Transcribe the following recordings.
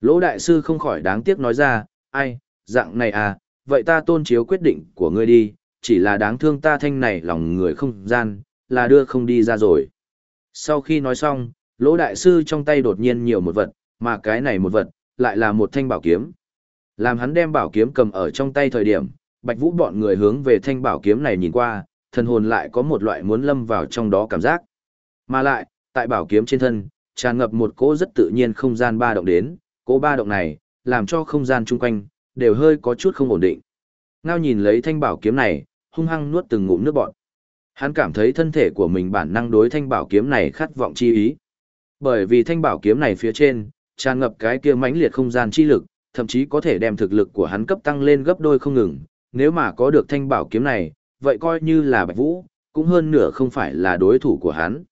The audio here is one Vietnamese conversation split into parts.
Lỗ đại sư không khỏi đáng tiếc nói ra, ai, dạng này à, vậy ta tôn chiếu quyết định của ngươi đi, chỉ là đáng thương ta thanh này lòng người không gian, là đưa không đi ra rồi. Sau khi nói xong, lỗ đại sư trong tay đột nhiên nhiều một vật, mà cái này một vật, lại là một thanh bảo kiếm. Làm hắn đem bảo kiếm cầm ở trong tay thời điểm, bạch vũ bọn người hướng về thanh bảo kiếm này nhìn qua, thần hồn lại có một loại muốn lâm vào trong đó cảm giác. Mà lại, tại bảo kiếm trên thân, tràn ngập một cỗ rất tự nhiên không gian ba động đến, cố ba động này, làm cho không gian chung quanh, đều hơi có chút không ổn định. Ngao nhìn lấy thanh bảo kiếm này, hung hăng nuốt từng ngụm nước bọt. Hắn cảm thấy thân thể của mình bản năng đối thanh bảo kiếm này khát vọng chi ý. Bởi vì thanh bảo kiếm này phía trên, tràn ngập cái kia mãnh liệt không gian chi lực, thậm chí có thể đem thực lực của hắn cấp tăng lên gấp đôi không ngừng. Nếu mà có được thanh bảo kiếm này, vậy coi như là Bạch Vũ, cũng hơn nửa không phải là đối thủ của hắn.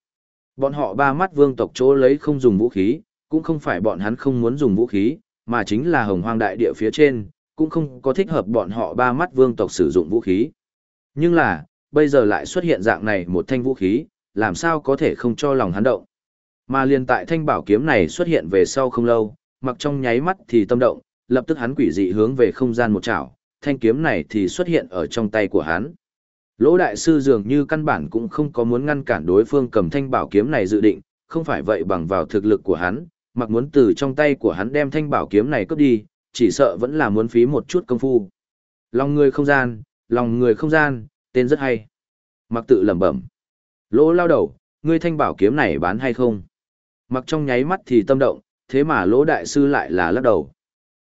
Bọn họ ba mắt vương tộc chỗ lấy không dùng vũ khí, cũng không phải bọn hắn không muốn dùng vũ khí, mà chính là hồng hoang đại địa phía trên, cũng không có thích hợp bọn họ ba mắt vương tộc sử dụng vũ khí. Nhưng là, bây giờ lại xuất hiện dạng này một thanh vũ khí, làm sao có thể không cho lòng hắn động. Mà liền tại thanh bảo kiếm này xuất hiện về sau không lâu, mặc trong nháy mắt thì tâm động, lập tức hắn quỷ dị hướng về không gian một chảo, thanh kiếm này thì xuất hiện ở trong tay của hắn. Lỗ đại sư dường như căn bản cũng không có muốn ngăn cản đối phương cầm thanh bảo kiếm này dự định, không phải vậy bằng vào thực lực của hắn, mặc muốn từ trong tay của hắn đem thanh bảo kiếm này cướp đi, chỉ sợ vẫn là muốn phí một chút công phu. Lòng người không gian, lòng người không gian, tên rất hay. Mặc tự lẩm bẩm. Lỗ lao đầu, ngươi thanh bảo kiếm này bán hay không? Mặc trong nháy mắt thì tâm động, thế mà lỗ đại sư lại là lắc đầu.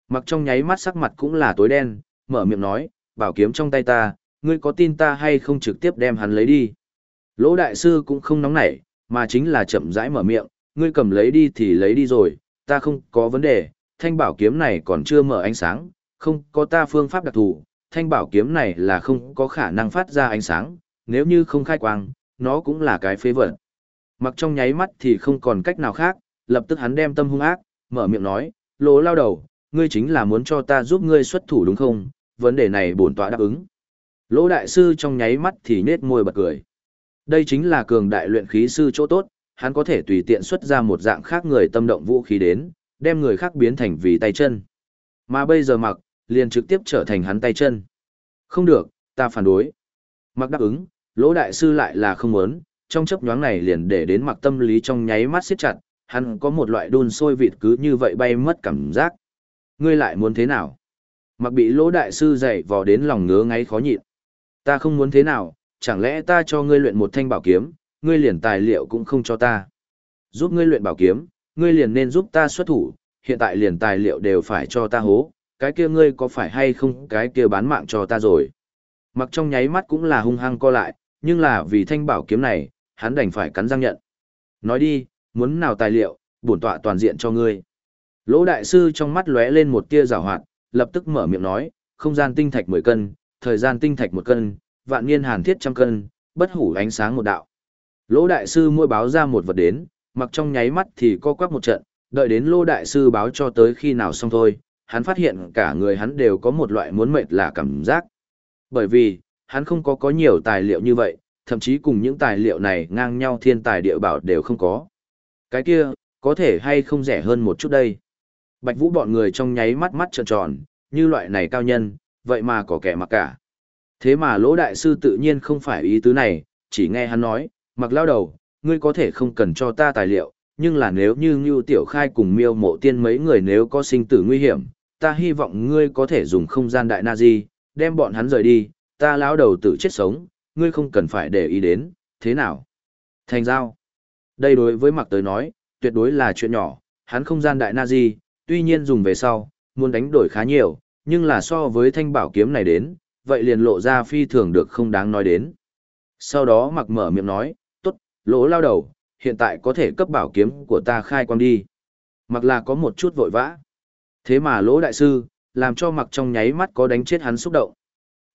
Mặc trong nháy mắt sắc mặt cũng là tối đen, mở miệng nói, bảo kiếm trong tay ta, ngươi có tin ta hay không trực tiếp đem hắn lấy đi. Lỗ đại sư cũng không nóng nảy, mà chính là chậm rãi mở miệng, ngươi cầm lấy đi thì lấy đi rồi, ta không có vấn đề, thanh bảo kiếm này còn chưa mở ánh sáng, không có ta phương pháp đặc thù, thanh bảo kiếm này là không có khả năng phát ra ánh sáng, nếu như không khai quang, nó cũng là cái phế vật. Mặc trong nháy mắt thì không còn cách nào khác, lập tức hắn đem tâm hung ác, mở miệng nói, lỗ lao đầu, ngươi chính là muốn cho ta giúp ngươi xuất thủ đúng không, vấn đề này bổn tọa đáp ứng. Lỗ đại sư trong nháy mắt thì nết môi bật cười. Đây chính là cường đại luyện khí sư chỗ tốt, hắn có thể tùy tiện xuất ra một dạng khác người tâm động vũ khí đến, đem người khác biến thành vì tay chân. Mà bây giờ mặc, liền trực tiếp trở thành hắn tay chân. Không được, ta phản đối. Mặc đáp ứng, lỗ đại sư lại là không muốn, trong chấp nhoáng này liền để đến mặc tâm lý trong nháy mắt siết chặt, hắn có một loại đun sôi vịt cứ như vậy bay mất cảm giác. Ngươi lại muốn thế nào? Mặc bị lỗ đại sư dạy vò đến lòng ngứa ngáy khó nhịn. Ta không muốn thế nào, chẳng lẽ ta cho ngươi luyện một thanh bảo kiếm, ngươi liền tài liệu cũng không cho ta. Giúp ngươi luyện bảo kiếm, ngươi liền nên giúp ta xuất thủ, hiện tại liền tài liệu đều phải cho ta hố, cái kia ngươi có phải hay không cái kia bán mạng cho ta rồi. Mặc trong nháy mắt cũng là hung hăng co lại, nhưng là vì thanh bảo kiếm này, hắn đành phải cắn răng nhận. Nói đi, muốn nào tài liệu, bổn tọa toàn diện cho ngươi. Lỗ đại sư trong mắt lóe lên một tia rào hoạt, lập tức mở miệng nói, không gian tinh thạch 10 cân, thời gian tinh thạch 1 cân, vạn niên hàn thiết trăm cân, bất hủ ánh sáng một đạo. Lỗ đại sư môi báo ra một vật đến, mặc trong nháy mắt thì co quắp một trận, đợi đến lô đại sư báo cho tới khi nào xong thôi, hắn phát hiện cả người hắn đều có một loại muốn mệt là cảm giác. Bởi vì, hắn không có có nhiều tài liệu như vậy, thậm chí cùng những tài liệu này ngang nhau thiên tài địa bảo đều không có. Cái kia, có thể hay không rẻ hơn một chút đây. Bạch Vũ bọn người trong nháy mắt mắt trợn tròn, như loại này cao nhân, vậy mà có kẻ mặc cả. Thế mà lỗ đại sư tự nhiên không phải ý tứ này, chỉ nghe hắn nói, mặc lao đầu, ngươi có thể không cần cho ta tài liệu, nhưng là nếu như Ngưu Tiểu Khai cùng miêu mộ tiên mấy người nếu có sinh tử nguy hiểm, ta hy vọng ngươi có thể dùng không gian đại na di, đem bọn hắn rời đi, ta lão đầu tự chết sống, ngươi không cần phải để ý đến, thế nào? Thành giao. Đây đối với mặc tới nói, tuyệt đối là chuyện nhỏ, hắn không gian đại na di, tuy nhiên dùng về sau, muốn đánh đổi khá nhiều, nhưng là so với thanh bảo kiếm này đến, vậy liền lộ ra phi thường được không đáng nói đến. Sau đó mặc mở miệng nói, lỗ lao đầu, hiện tại có thể cấp bảo kiếm của ta khai quang đi. Mặc là có một chút vội vã. Thế mà lỗ đại sư, làm cho mặc trong nháy mắt có đánh chết hắn xúc động.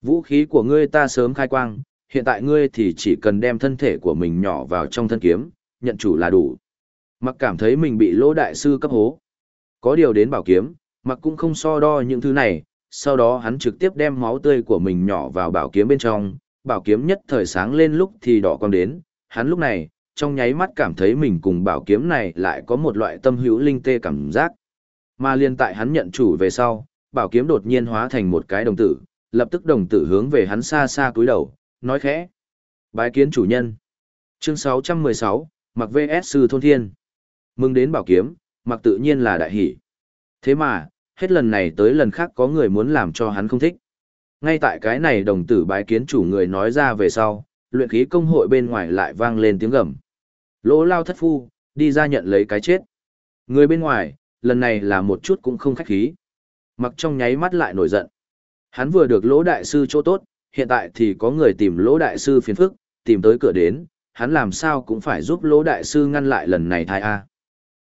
Vũ khí của ngươi ta sớm khai quang, hiện tại ngươi thì chỉ cần đem thân thể của mình nhỏ vào trong thân kiếm, nhận chủ là đủ. Mặc cảm thấy mình bị lỗ đại sư cấp hố. Có điều đến bảo kiếm, mặc cũng không so đo những thứ này, sau đó hắn trực tiếp đem máu tươi của mình nhỏ vào bảo kiếm bên trong, bảo kiếm nhất thời sáng lên lúc thì đỏ quang đến, hắn lúc này, trong nháy mắt cảm thấy mình cùng bảo kiếm này lại có một loại tâm hữu linh tê cảm giác. Mà liên tại hắn nhận chủ về sau, bảo kiếm đột nhiên hóa thành một cái đồng tử, lập tức đồng tử hướng về hắn xa xa cúi đầu, nói khẽ. Bái kiến chủ nhân. Chương 616, mặc VS sư thôn thiên. Mừng đến bảo kiếm, mặc tự nhiên là đại hỷ. Thế mà, hết lần này tới lần khác có người muốn làm cho hắn không thích. Ngay tại cái này đồng tử bái kiến chủ người nói ra về sau, luyện khí công hội bên ngoài lại vang lên tiếng gầm. Lỗ lao thất phu, đi ra nhận lấy cái chết. Người bên ngoài, lần này là một chút cũng không khách khí. Mặc trong nháy mắt lại nổi giận. Hắn vừa được lỗ đại sư chỗ tốt, hiện tại thì có người tìm lỗ đại sư phiền phức, tìm tới cửa đến, hắn làm sao cũng phải giúp lỗ đại sư ngăn lại lần này thai A.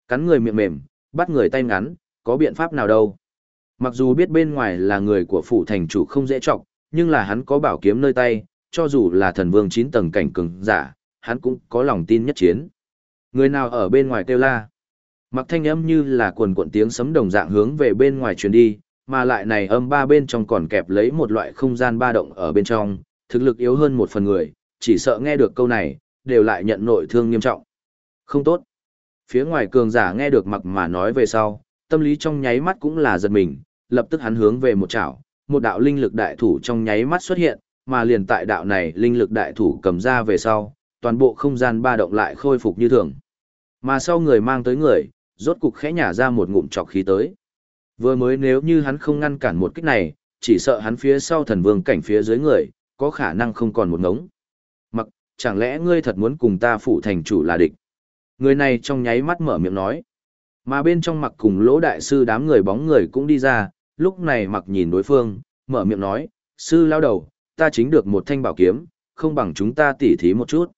Cắn người miệng mềm, bắt người tay ngắn, có biện pháp nào đâu. Mặc dù biết bên ngoài là người của phủ thành chủ không dễ trọng, nhưng là hắn có bảo kiếm nơi tay, cho dù là thần vương chín tầng cảnh cường giả, hắn cũng có lòng tin nhất chiến. Người nào ở bên ngoài kêu la. Mặc thanh âm như là quần cuộn tiếng sấm đồng dạng hướng về bên ngoài truyền đi, mà lại này âm ba bên trong còn kẹp lấy một loại không gian ba động ở bên trong, thực lực yếu hơn một phần người, chỉ sợ nghe được câu này, đều lại nhận nội thương nghiêm trọng. Không tốt. Phía ngoài cường giả nghe được mặc mà nói về sau, tâm lý trong nháy mắt cũng là giật mình, lập tức hắn hướng về một chảo, một đạo linh lực đại thủ trong nháy mắt xuất hiện, mà liền tại đạo này linh lực đại thủ cầm ra về sau, toàn bộ không gian ba động lại khôi phục như thường. Mà sau người mang tới người, rốt cục khẽ nhả ra một ngụm trọc khí tới. Vừa mới nếu như hắn không ngăn cản một kích này, chỉ sợ hắn phía sau thần vương cảnh phía dưới người, có khả năng không còn một ngống. Mặc, chẳng lẽ ngươi thật muốn cùng ta phụ thành chủ là địch? Người này trong nháy mắt mở miệng nói. Mà bên trong mặc cùng lỗ đại sư đám người bóng người cũng đi ra, lúc này mặc nhìn đối phương, mở miệng nói, sư lao đầu, ta chính được một thanh bảo kiếm, không bằng chúng ta tỉ thí một chút.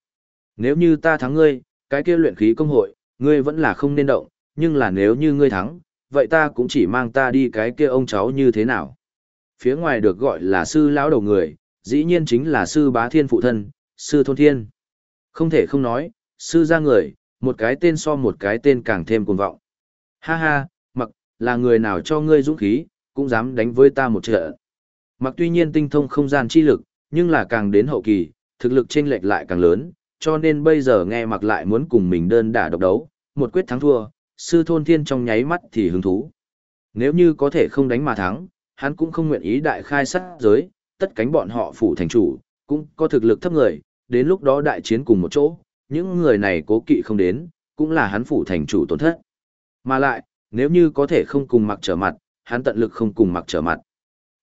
Nếu như ta thắng ngươi, cái kia luyện khí công hội, ngươi vẫn là không nên động, nhưng là nếu như ngươi thắng, vậy ta cũng chỉ mang ta đi cái kia ông cháu như thế nào. Phía ngoài được gọi là sư lão đầu người, dĩ nhiên chính là sư bá thiên phụ thân, sư thôn thiên. Không thể không nói, sư ra người, một cái tên so một cái tên càng thêm cuồng vọng. Ha ha, mặc, là người nào cho ngươi dũng khí, cũng dám đánh với ta một trận. Mặc tuy nhiên tinh thông không gian chi lực, nhưng là càng đến hậu kỳ, thực lực chênh lệch lại càng lớn, cho nên bây giờ nghe mặc lại muốn cùng mình đơn đả độc đấu, một quyết thắng thua, sư thôn thiên trong nháy mắt thì hứng thú. Nếu như có thể không đánh mà thắng, hắn cũng không nguyện ý đại khai sát giới, tất cánh bọn họ phủ thành chủ, cũng có thực lực thấp người, đến lúc đó đại chiến cùng một chỗ, những người này cố kỵ không đến, cũng là hắn phủ thành chủ tổn thất. Mà lại, nếu như có thể không cùng mặc trở mặt, hắn tận lực không cùng mặc trở mặt.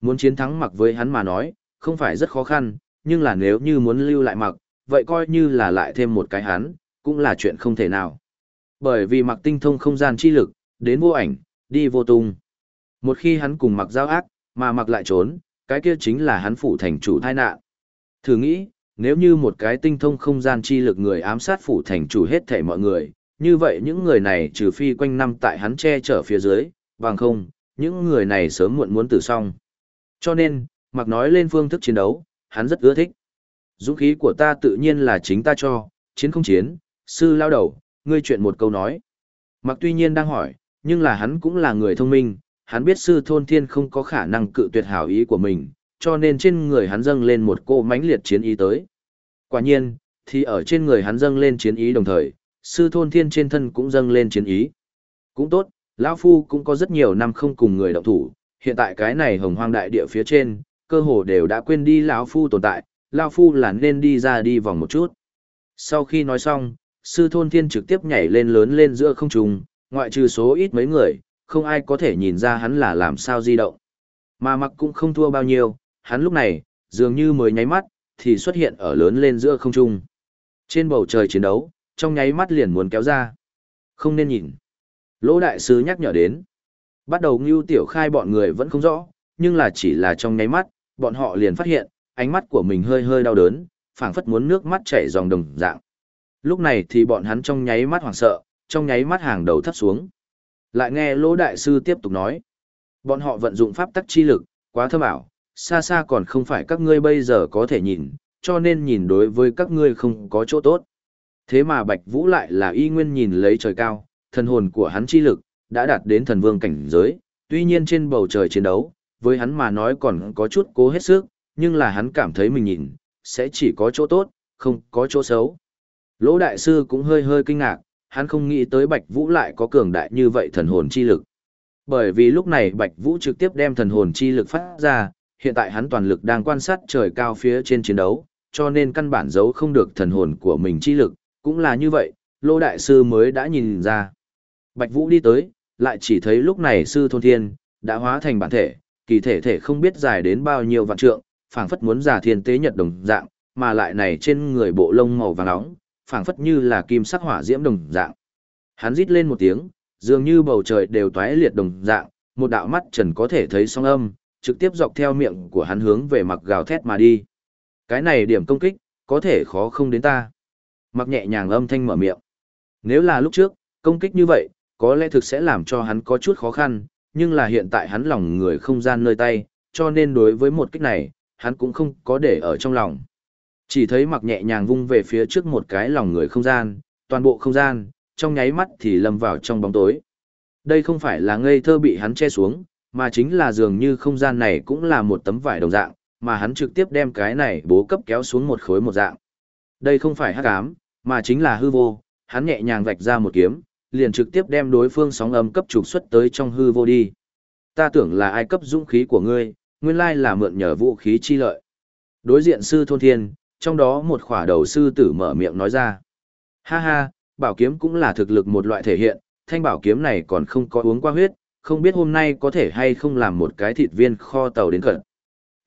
Muốn chiến thắng mặc với hắn mà nói, không phải rất khó khăn, nhưng là nếu như muốn lưu lại mặc, vậy coi như là lại thêm một cái hắn, cũng là chuyện không thể nào. Bởi vì mặc tinh thông không gian chi lực, đến vô ảnh, đi vô tung. Một khi hắn cùng mặc giao ác, mà mặc lại trốn, cái kia chính là hắn phủ thành chủ thai nạn. Thử nghĩ, nếu như một cái tinh thông không gian chi lực người ám sát phủ thành chủ hết thảy mọi người, như vậy những người này trừ phi quanh năm tại hắn che chở phía dưới, bằng không, những người này sớm muộn muốn tử xong. Cho nên, mặc nói lên phương thức chiến đấu, hắn rất ưa thích. Dũng khí của ta tự nhiên là chính ta cho, chiến không chiến, sư lao đầu, ngươi chuyện một câu nói. Mặc tuy nhiên đang hỏi, nhưng là hắn cũng là người thông minh, hắn biết sư thôn thiên không có khả năng cự tuyệt hảo ý của mình, cho nên trên người hắn dâng lên một cô mãnh liệt chiến ý tới. Quả nhiên, thì ở trên người hắn dâng lên chiến ý đồng thời, sư thôn thiên trên thân cũng dâng lên chiến ý. Cũng tốt, lão Phu cũng có rất nhiều năm không cùng người động thủ, hiện tại cái này hồng hoang đại địa phía trên, cơ hồ đều đã quên đi lão Phu tồn tại, lão Phu là nên đi ra đi vòng một chút. Sau khi nói xong, sư thôn thiên trực tiếp nhảy lên lớn lên giữa không trung, ngoại trừ số ít mấy người, không ai có thể nhìn ra hắn là làm sao di động. Mà mặc cũng không thua bao nhiêu, hắn lúc này, dường như mới nháy mắt, thì xuất hiện ở lớn lên giữa không trung. Trên bầu trời chiến đấu, trong nháy mắt liền muốn kéo ra. Không nên nhìn. Lỗ đại sứ nhắc nhở đến. Bắt đầu ngưu tiểu khai bọn người vẫn không rõ, nhưng là chỉ là trong nháy mắt, bọn họ liền phát hiện, ánh mắt của mình hơi hơi đau đớn, phảng phất muốn nước mắt chảy dòng đồng dạng. Lúc này thì bọn hắn trong nháy mắt hoảng sợ, trong nháy mắt hàng đầu thấp xuống. Lại nghe Lỗ Đại Sư tiếp tục nói. Bọn họ vận dụng pháp tắc chi lực, quá thâm ảo, xa xa còn không phải các ngươi bây giờ có thể nhìn, cho nên nhìn đối với các ngươi không có chỗ tốt. Thế mà Bạch Vũ lại là y nguyên nhìn lấy trời cao, thần hồn của hắn chi lực, đã đạt đến thần vương cảnh giới, tuy nhiên trên bầu trời chiến đấu, với hắn mà nói còn có chút cố hết sức, nhưng là hắn cảm thấy mình nhìn, sẽ chỉ có chỗ tốt, không có chỗ xấu. Lỗ đại sư cũng hơi hơi kinh ngạc, hắn không nghĩ tới Bạch Vũ lại có cường đại như vậy thần hồn chi lực. Bởi vì lúc này Bạch Vũ trực tiếp đem thần hồn chi lực phát ra, hiện tại hắn toàn lực đang quan sát trời cao phía trên chiến đấu, cho nên căn bản giấu không được thần hồn của mình chi lực, cũng là như vậy, Lô Đại Sư mới đã nhìn ra. Bạch Vũ đi tới, lại chỉ thấy lúc này Sư Thôn Thiên, đã hóa thành bản thể, kỳ thể thể không biết dài đến bao nhiêu vạn trượng, phảng phất muốn giả thiên tế nhật đồng dạng, mà lại này trên người bộ lông màu vàng nóng, phảng phất như là kim sắc hỏa diễm đồng dạng. Hắn rít lên một tiếng, dường như bầu trời đều toái liệt đồng dạng, một đạo mắt trần có thể thấy song âm, trực tiếp dọc theo miệng của hắn hướng về mặc gào thét mà đi. Cái này điểm công kích, có thể khó không đến ta. Mặc nhẹ nhàng âm thanh mở miệng. Nếu là lúc trước, công kích như vậy, có lẽ thực sẽ làm cho hắn có chút khó khăn, nhưng là hiện tại hắn lòng người không gian nơi tay, cho nên đối với một kích này, hắn cũng không có để ở trong lòng. Chỉ thấy mặc nhẹ nhàng vung về phía trước một cái lòng người không gian, toàn bộ không gian, trong nháy mắt thì lâm vào trong bóng tối. Đây không phải là ngây thơ bị hắn che xuống, mà chính là dường như không gian này cũng là một tấm vải đồng dạng, mà hắn trực tiếp đem cái này bố cấp kéo xuống một khối một dạng. Đây không phải hắc ám, mà chính là hư vô, hắn nhẹ nhàng vạch ra một kiếm, liền trực tiếp đem đối phương sóng âm cấp trục xuất tới trong hư vô đi. Ta tưởng là ai cấp dũng khí của ngươi, nguyên lai là mượn nhờ vũ khí chi lợi. Đối diện sư thôn thiên, trong đó một khỏa đầu sư tử mở miệng nói ra. Ha ha, bảo kiếm cũng là thực lực một loại thể hiện, thanh bảo kiếm này còn không có uống qua huyết, không biết hôm nay có thể hay không làm một cái thịt viên kho tàu đến cận.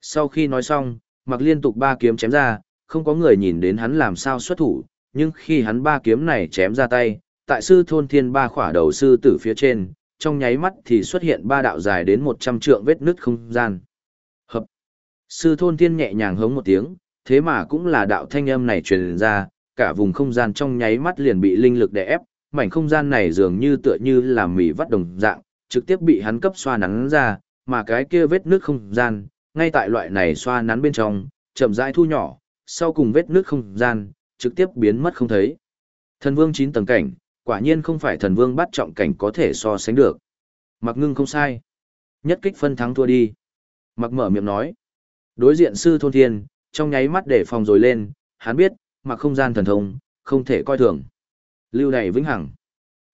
Sau khi nói xong, mặc liên tục ba kiếm chém ra, không có người nhìn đến hắn làm sao xuất thủ, nhưng khi hắn ba kiếm này chém ra tay, tại sư thôn thiên ba khỏa đầu sư tử phía trên, trong nháy mắt thì xuất hiện ba đạo dài đến 100 trượng vết nứt không gian. Hợp. Sư thôn thiên nhẹ nhàng hống một tiếng, thế mà cũng là đạo thanh âm này truyền ra, cả vùng không gian trong nháy mắt liền bị linh lực đè ép, mảnh không gian này dường như tựa như là mì vắt đồng dạng, trực tiếp bị hắn cấp xoa nắn ra, mà cái kia vết nước không gian, ngay tại loại này xoa nắn bên trong, chậm rãi thu nhỏ, sau cùng vết nước không gian, trực tiếp biến mất không thấy. Thần vương 9 tầng cảnh, quả nhiên không phải thần vương bắt trọng cảnh có thể so sánh được. Mặc ngưng không sai. Nhất kích phân thắng thua đi. Mặc mở miệng nói. Đối diện sư thôn thiên, trong nháy mắt để phòng rồi lên, hắn biết, mặc không gian thần thông, không thể coi thường. Lưu này vĩnh hằng.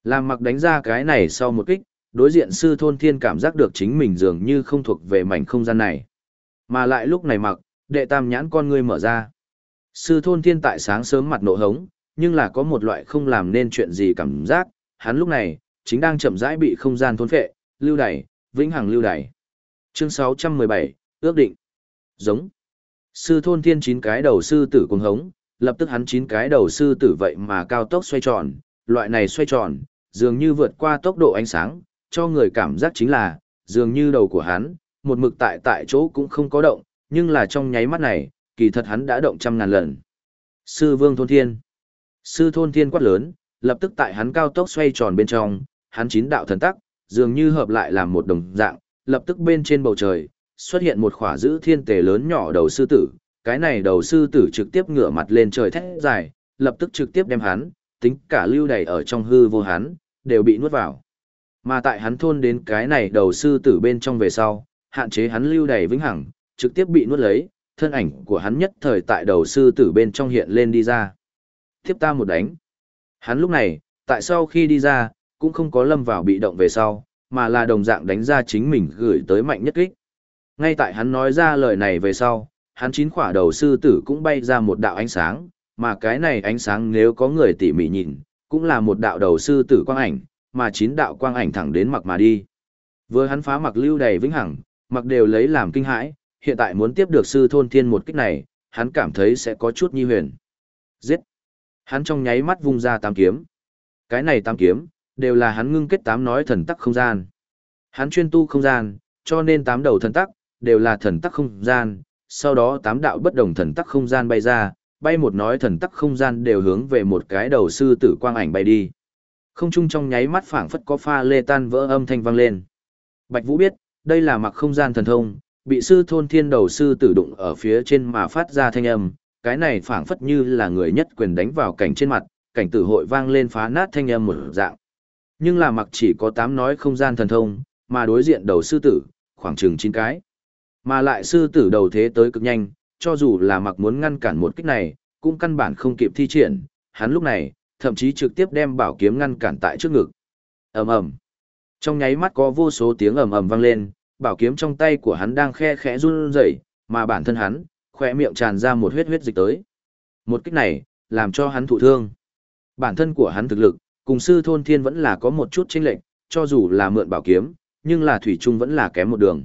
Làm mặc đánh ra cái này sau một kích, đối diện sư thôn thiên cảm giác được chính mình dường như không thuộc về mảnh không gian này. Mà lại lúc này mặc, đệ tam nhãn con ngươi mở ra. Sư thôn thiên tại sáng sớm mặt nộ hống, nhưng là có một loại không làm nên chuyện gì cảm giác, hắn lúc này, chính đang chậm rãi bị không gian thôn phệ, lưu đẩy, vĩnh hằng lưu đẩy. Chương 617, ước định. Giống. Sư thôn thiên chín cái đầu sư tử cuồng hống, lập tức hắn chín cái đầu sư tử vậy mà cao tốc xoay tròn, loại này xoay tròn, dường như vượt qua tốc độ ánh sáng, cho người cảm giác chính là, dường như đầu của hắn, một mực tại tại chỗ cũng không có động, nhưng là trong nháy mắt này, kỳ thật hắn đã động trăm ngàn lần. Sư vương thôn thiên. Sư thôn thiên quát lớn, lập tức tại hắn cao tốc xoay tròn bên trong, hắn chín đạo thần tắc, dường như hợp lại làm một đồng dạng, lập tức bên trên bầu trời, xuất hiện một khỏa giữ thiên tề lớn nhỏ đầu sư tử, cái này đầu sư tử trực tiếp ngửa mặt lên trời thét dài, lập tức trực tiếp đem hắn, tính cả lưu đầy ở trong hư vô hắn, đều bị nuốt vào. Mà tại hắn thôn đến cái này đầu sư tử bên trong về sau, hạn chế hắn lưu đầy vĩnh hằng, trực tiếp bị nuốt lấy, thân ảnh của hắn nhất thời tại đầu sư tử bên trong hiện lên đi ra. Tiếp ta một đánh. Hắn lúc này, tại sau khi đi ra, cũng không có lâm vào bị động về sau, mà là đồng dạng đánh ra chính mình gửi tới mạnh nhất kích. Ngay tại hắn nói ra lời này về sau, hắn chín khỏa đầu sư tử cũng bay ra một đạo ánh sáng, mà cái này ánh sáng nếu có người tỉ mỉ nhìn, cũng là một đạo đầu sư tử quang ảnh, mà chín đạo quang ảnh thẳng đến mặc mà đi. Vừa hắn phá mặc lưu đầy vĩnh hằng, mặc đều lấy làm kinh hãi, hiện tại muốn tiếp được sư thôn thiên một kích này, hắn cảm thấy sẽ có chút nhi huyền. Giết! Hắn trong nháy mắt vung ra tám kiếm. Cái này tám kiếm, đều là hắn ngưng kết tám nói thần tắc không gian. Hắn chuyên tu không gian, cho nên tám đầu thần tắc, đều là thần tắc không gian, sau đó tám đạo bất đồng thần tắc không gian bay ra, bay một nói thần tắc không gian đều hướng về một cái đầu sư tử quang ảnh bay đi. Không trung trong nháy mắt phảng phất có pha lê tan vỡ âm thanh vang lên. Bạch Vũ biết, đây là mặc không gian thần thông, bị sư thôn thiên đầu sư tử đụng ở phía trên mà phát ra thanh âm, cái này phảng phất như là người nhất quyền đánh vào cảnh trên mặt, cảnh tử hội vang lên phá nát thanh âm một dạng. Nhưng là mặc chỉ có tám nói không gian thần thông, mà đối diện đầu sư tử, khoảng chừng chín cái. Mà lại sư tử đầu thế tới cực nhanh, cho dù là mặc muốn ngăn cản một kích này, cũng căn bản không kịp thi triển, hắn lúc này, thậm chí trực tiếp đem bảo kiếm ngăn cản tại trước ngực. ầm ầm Trong nháy mắt có vô số tiếng ầm ầm vang lên, bảo kiếm trong tay của hắn đang khe khẽ run rẩy, mà bản thân hắn, khỏe miệng tràn ra một huyết huyết dịch tới. Một kích này, làm cho hắn thụ thương. Bản thân của hắn thực lực, cùng sư thôn thiên vẫn là có một chút chênh lệch, cho dù là mượn bảo kiếm, nhưng là thủy chung vẫn là kém một đường.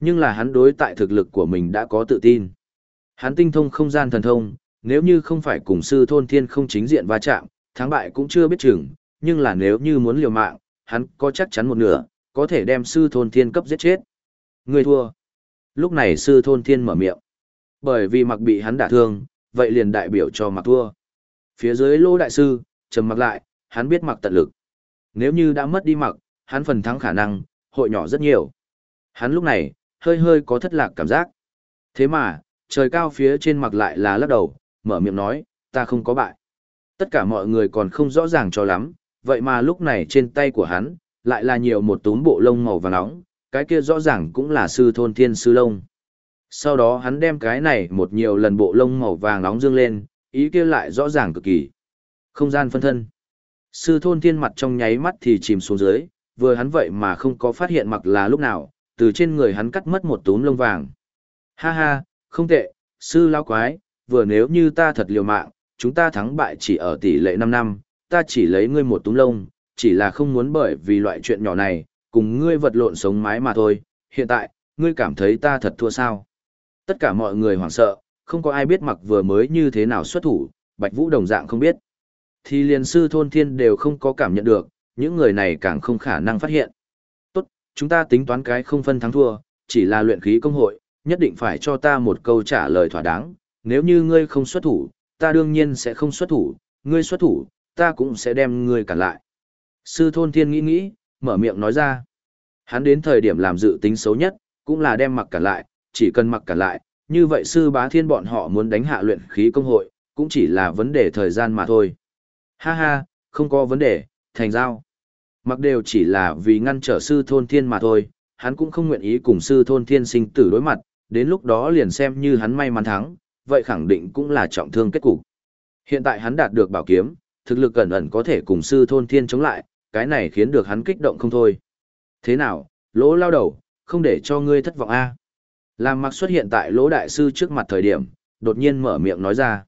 Nhưng là hắn đối tại thực lực của mình đã có tự tin. Hắn tinh thông không gian thần thông, nếu như không phải cùng sư thôn thiên không chính diện va chạm, thắng bại cũng chưa biết chừng, nhưng là nếu như muốn liều mạng, hắn có chắc chắn một nửa, có thể đem sư thôn thiên cấp giết chết. Người thua. Lúc này sư thôn thiên mở miệng. Bởi vì mặc bị hắn đả thương, vậy liền đại biểu cho mặc thua. Phía dưới lô đại sư, trầm mặc lại, hắn biết mặc tận lực. Nếu như đã mất đi mặc, hắn phần thắng khả năng, hội nhỏ rất nhiều. Hắn lúc này, hơi hơi có thất lạc cảm giác. Thế mà, trời cao phía trên mặc lại là lắc đầu, mở miệng nói, ta không có bại. Tất cả mọi người còn không rõ ràng cho lắm, vậy mà lúc này trên tay của hắn, lại là nhiều một túm bộ lông màu vàng nóng, cái kia rõ ràng cũng là sư thôn thiên sư lông. Sau đó hắn đem cái này một nhiều lần bộ lông màu vàng nóng dương lên, ý kia lại rõ ràng cực kỳ. Không gian phân thân. Sư thôn thiên mặt trong nháy mắt thì chìm xuống dưới, vừa hắn vậy mà không có phát hiện mặc là lúc nào, từ trên người hắn cắt mất một túm lông vàng. Ha ha, không tệ, sư lao quái, vừa nếu như ta thật liều mạng, chúng ta thắng bại chỉ ở tỷ lệ 5 năm, ta chỉ lấy ngươi một túm lông, chỉ là không muốn bởi vì loại chuyện nhỏ này, cùng ngươi vật lộn sống mái mà thôi, hiện tại, ngươi cảm thấy ta thật thua sao. Tất cả mọi người hoảng sợ, không có ai biết mặc vừa mới như thế nào xuất thủ, Bạch Vũ đồng dạng không biết. Thì liền sư thôn thiên đều không có cảm nhận được, những người này càng không khả năng phát hiện. Tốt, chúng ta tính toán cái không phân thắng thua, chỉ là luyện khí công hội, nhất định phải cho ta một câu trả lời thỏa đáng, nếu như ngươi không xuất thủ, ta đương nhiên sẽ không xuất thủ, ngươi xuất thủ, ta cũng sẽ đem ngươi cản lại. Sư thôn thiên nghĩ nghĩ, mở miệng nói ra. Hắn đến thời điểm làm dự tính xấu nhất, cũng là đem mặc cản lại, chỉ cần mặc cả lại, như vậy sư bá thiên bọn họ muốn đánh hạ luyện khí công hội, cũng chỉ là vấn đề thời gian mà thôi. Ha ha, không có vấn đề, thành giao. Mặc đều chỉ là vì ngăn trở sư thôn thiên mà thôi, hắn cũng không nguyện ý cùng sư thôn thiên sinh tử đối mặt, đến lúc đó liền xem như hắn may mắn thắng, vậy khẳng định cũng là trọng thương kết cục. Hiện tại hắn đạt được bảo kiếm, thực lực cẩn ẩn có thể cùng sư thôn thiên chống lại, cái này khiến được hắn kích động không thôi. Thế nào, lỗ lao đầu, không để cho ngươi thất vọng a làm mặc xuất hiện tại lỗ đại sư trước mặt thời điểm, đột nhiên mở miệng nói ra.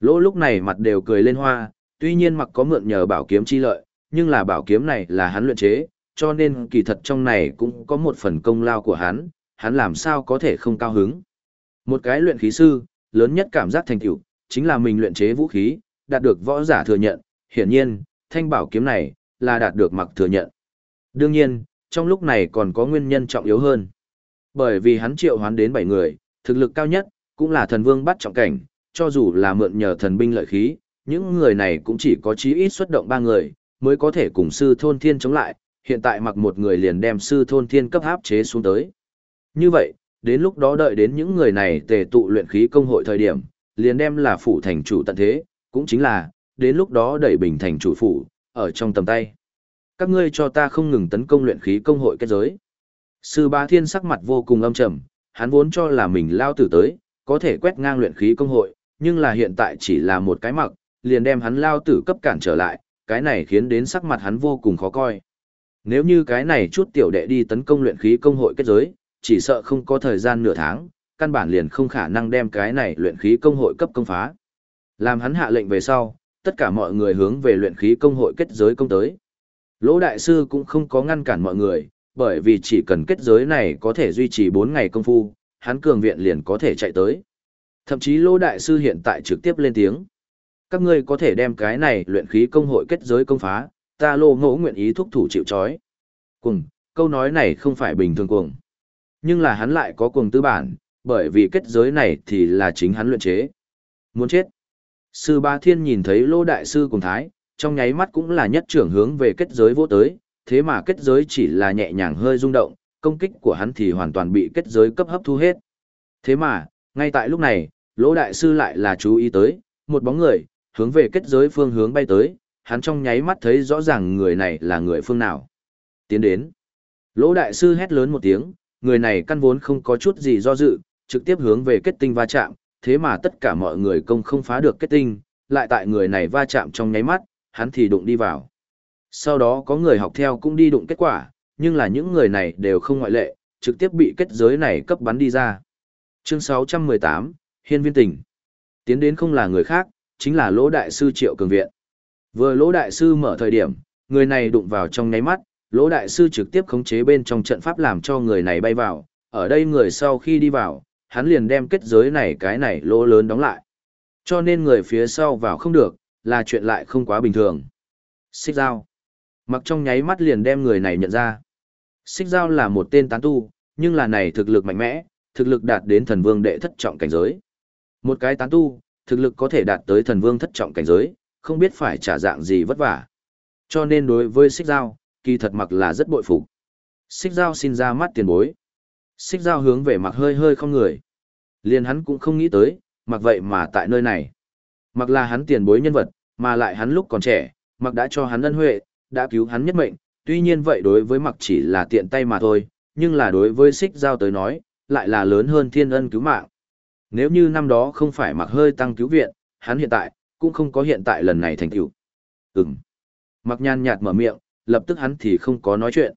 Lỗ lúc này mặt đều cười lên hoa, tuy nhiên mặc có mượn nhờ bảo kiếm chi lợi, nhưng là bảo kiếm này là hắn luyện chế, cho nên kỳ thật trong này cũng có một phần công lao của hắn, hắn làm sao có thể không cao hứng. Một cái luyện khí sư, lớn nhất cảm giác thành tựu chính là mình luyện chế vũ khí, đạt được võ giả thừa nhận, hiển nhiên, thanh bảo kiếm này là đạt được mặc thừa nhận. Đương nhiên, trong lúc này còn có nguyên nhân trọng yếu hơn. Bởi vì hắn triệu hoán đến 7 người, thực lực cao nhất, cũng là thần vương bắt trọng cảnh, cho dù là mượn nhờ thần binh lợi khí, những người này cũng chỉ có chí ít xuất động 3 người, mới có thể cùng sư thôn thiên chống lại, hiện tại mặc một người liền đem sư thôn thiên cấp áp chế xuống tới. Như vậy, đến lúc đó đợi đến những người này tề tụ luyện khí công hội thời điểm, liền đem là phủ thành chủ tận thế, cũng chính là, đến lúc đó đẩy bình thành chủ phủ, ở trong tầm tay. Các ngươi cho ta không ngừng tấn công luyện khí công hội kết giới. Sư Bá Thiên sắc mặt vô cùng âm trầm, hắn vốn cho là mình lao tử tới, có thể quét ngang luyện khí công hội, nhưng là hiện tại chỉ là một cái mặc, liền đem hắn lao tử cấp cản trở lại, cái này khiến đến sắc mặt hắn vô cùng khó coi. Nếu như cái này chút tiểu đệ đi tấn công luyện khí công hội kết giới, chỉ sợ không có thời gian nửa tháng, căn bản liền không khả năng đem cái này luyện khí công hội cấp công phá. Làm hắn hạ lệnh về sau, tất cả mọi người hướng về luyện khí công hội kết giới công tới. Lỗ đại sư cũng không có ngăn cản mọi người, bởi vì chỉ cần kết giới này có thể duy trì 4 ngày công phu, hắn cường viện liền có thể chạy tới. Thậm chí lô đại sư hiện tại trực tiếp lên tiếng. Các ngươi có thể đem cái này luyện khí công hội kết giới công phá, ta lô ngỗ nguyện ý thúc thủ chịu chói. Cùng, câu nói này không phải bình thường cuồng. Nhưng là hắn lại có cuồng tư bản, bởi vì kết giới này thì là chính hắn luyện chế. Muốn chết. Sư Ba Thiên nhìn thấy Lô Đại Sư cùng Thái, trong nháy mắt cũng là nhất trưởng hướng về kết giới vô tới, thế mà kết giới chỉ là nhẹ nhàng hơi rung động, công kích của hắn thì hoàn toàn bị kết giới cấp hấp thu hết. Thế mà, ngay tại lúc này, lỗ Đại Sư lại là chú ý tới, một bóng người, hướng về kết giới phương hướng bay tới, hắn trong nháy mắt thấy rõ ràng người này là người phương nào. Tiến đến. Lỗ Đại Sư hét lớn một tiếng, người này căn vốn không có chút gì do dự, trực tiếp hướng về kết tinh va chạm, thế mà tất cả mọi người công không phá được kết tinh, lại tại người này va chạm trong nháy mắt, hắn thì đụng đi vào. Sau đó có người học theo cũng đi đụng kết quả, nhưng là những người này đều không ngoại lệ, trực tiếp bị kết giới này cấp bắn đi ra. Chương 618, Hiên viên tỉnh. Tiến đến không là người khác, chính là Lỗ Đại Sư Triệu Cường Viện. Vừa Lỗ Đại Sư mở thời điểm, người này đụng vào trong nháy mắt, Lỗ Đại Sư trực tiếp khống chế bên trong trận pháp làm cho người này bay vào, ở đây người sau khi đi vào, hắn liền đem kết giới này cái này lỗ lớn đóng lại. Cho nên người phía sau vào không được, là chuyện lại không quá bình thường. Xích dao. Mặc trong nháy mắt liền đem người này nhận ra. Xích giao là một tên tán tu, nhưng là này thực lực mạnh mẽ, thực lực đạt đến thần vương đệ thất trọng cảnh giới. Một cái tán tu, thực lực có thể đạt tới thần vương thất trọng cảnh giới, không biết phải trả dạng gì vất vả. Cho nên đối với xích giao, kỳ thật mặc là rất bội phục. Xích giao xin ra mắt tiền bối. Xích giao hướng về mặc hơi hơi không người. Liền hắn cũng không nghĩ tới, mặc vậy mà tại nơi này. Mặc là hắn tiền bối nhân vật, mà lại hắn lúc còn trẻ, mặc đã cho hắn ân huệ, đã cứu hắn nhất mệnh, tuy nhiên vậy đối với mặc chỉ là tiện tay mà thôi, nhưng là đối với xích giao tới nói, lại là lớn hơn thiên ân cứu mạng. Nếu như năm đó không phải mặc hơi tăng cứu viện, hắn hiện tại, cũng không có hiện tại lần này thành tựu. Ừm. Mặc nhàn nhạt mở miệng, lập tức hắn thì không có nói chuyện.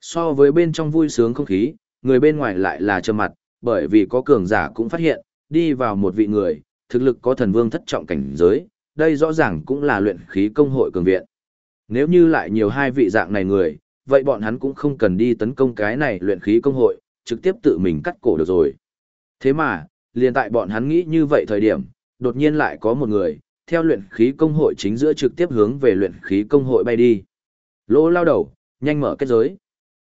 So với bên trong vui sướng không khí, người bên ngoài lại là trầm mặt, bởi vì có cường giả cũng phát hiện, đi vào một vị người, thực lực có thần vương thất trọng cảnh giới, đây rõ ràng cũng là luyện khí công hội cường viện. Nếu như lại nhiều hai vị dạng này người, vậy bọn hắn cũng không cần đi tấn công cái này luyện khí công hội, trực tiếp tự mình cắt cổ được rồi. Thế mà, liền tại bọn hắn nghĩ như vậy thời điểm, đột nhiên lại có một người, theo luyện khí công hội chính giữa trực tiếp hướng về luyện khí công hội bay đi. Lỗ lao đầu, nhanh mở kết giới.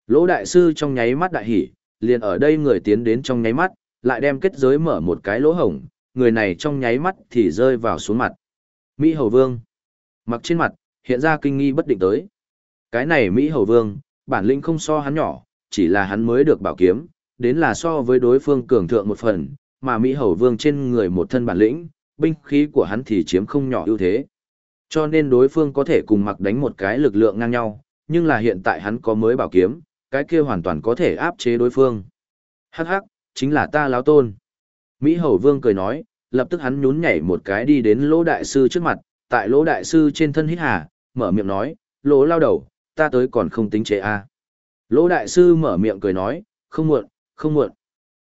Lỗ đại sư trong nháy mắt đại hỉ, liền ở đây người tiến đến trong nháy mắt, lại đem kết giới mở một cái lỗ hổng, người này trong nháy mắt thì rơi vào xuống mặt. Mỹ Hầu Vương. Mặc trên mặt, hiện ra kinh nghi bất định tới. Cái này Mỹ Hầu Vương, bản lĩnh không so hắn nhỏ, chỉ là hắn mới được bảo kiếm, đến là so với đối phương cường thượng một phần, mà Mỹ Hầu Vương trên người một thân bản lĩnh, binh khí của hắn thì chiếm không nhỏ ưu thế. Cho nên đối phương có thể cùng mặc đánh một cái lực lượng ngang nhau, nhưng là hiện tại hắn có mới bảo kiếm, cái kia hoàn toàn có thể áp chế đối phương. Hắc hắc, chính là ta láo tôn. Mỹ Hầu Vương cười nói, lập tức hắn nhún nhảy một cái đi đến lỗ đại sư trước mặt, tại lỗ đại sư trên thân hít hà, mở miệng nói, lỗ lao đầu, ta tới còn không tính chế a à. Lỗ đại sư mở miệng cười nói, không muộn, không muộn.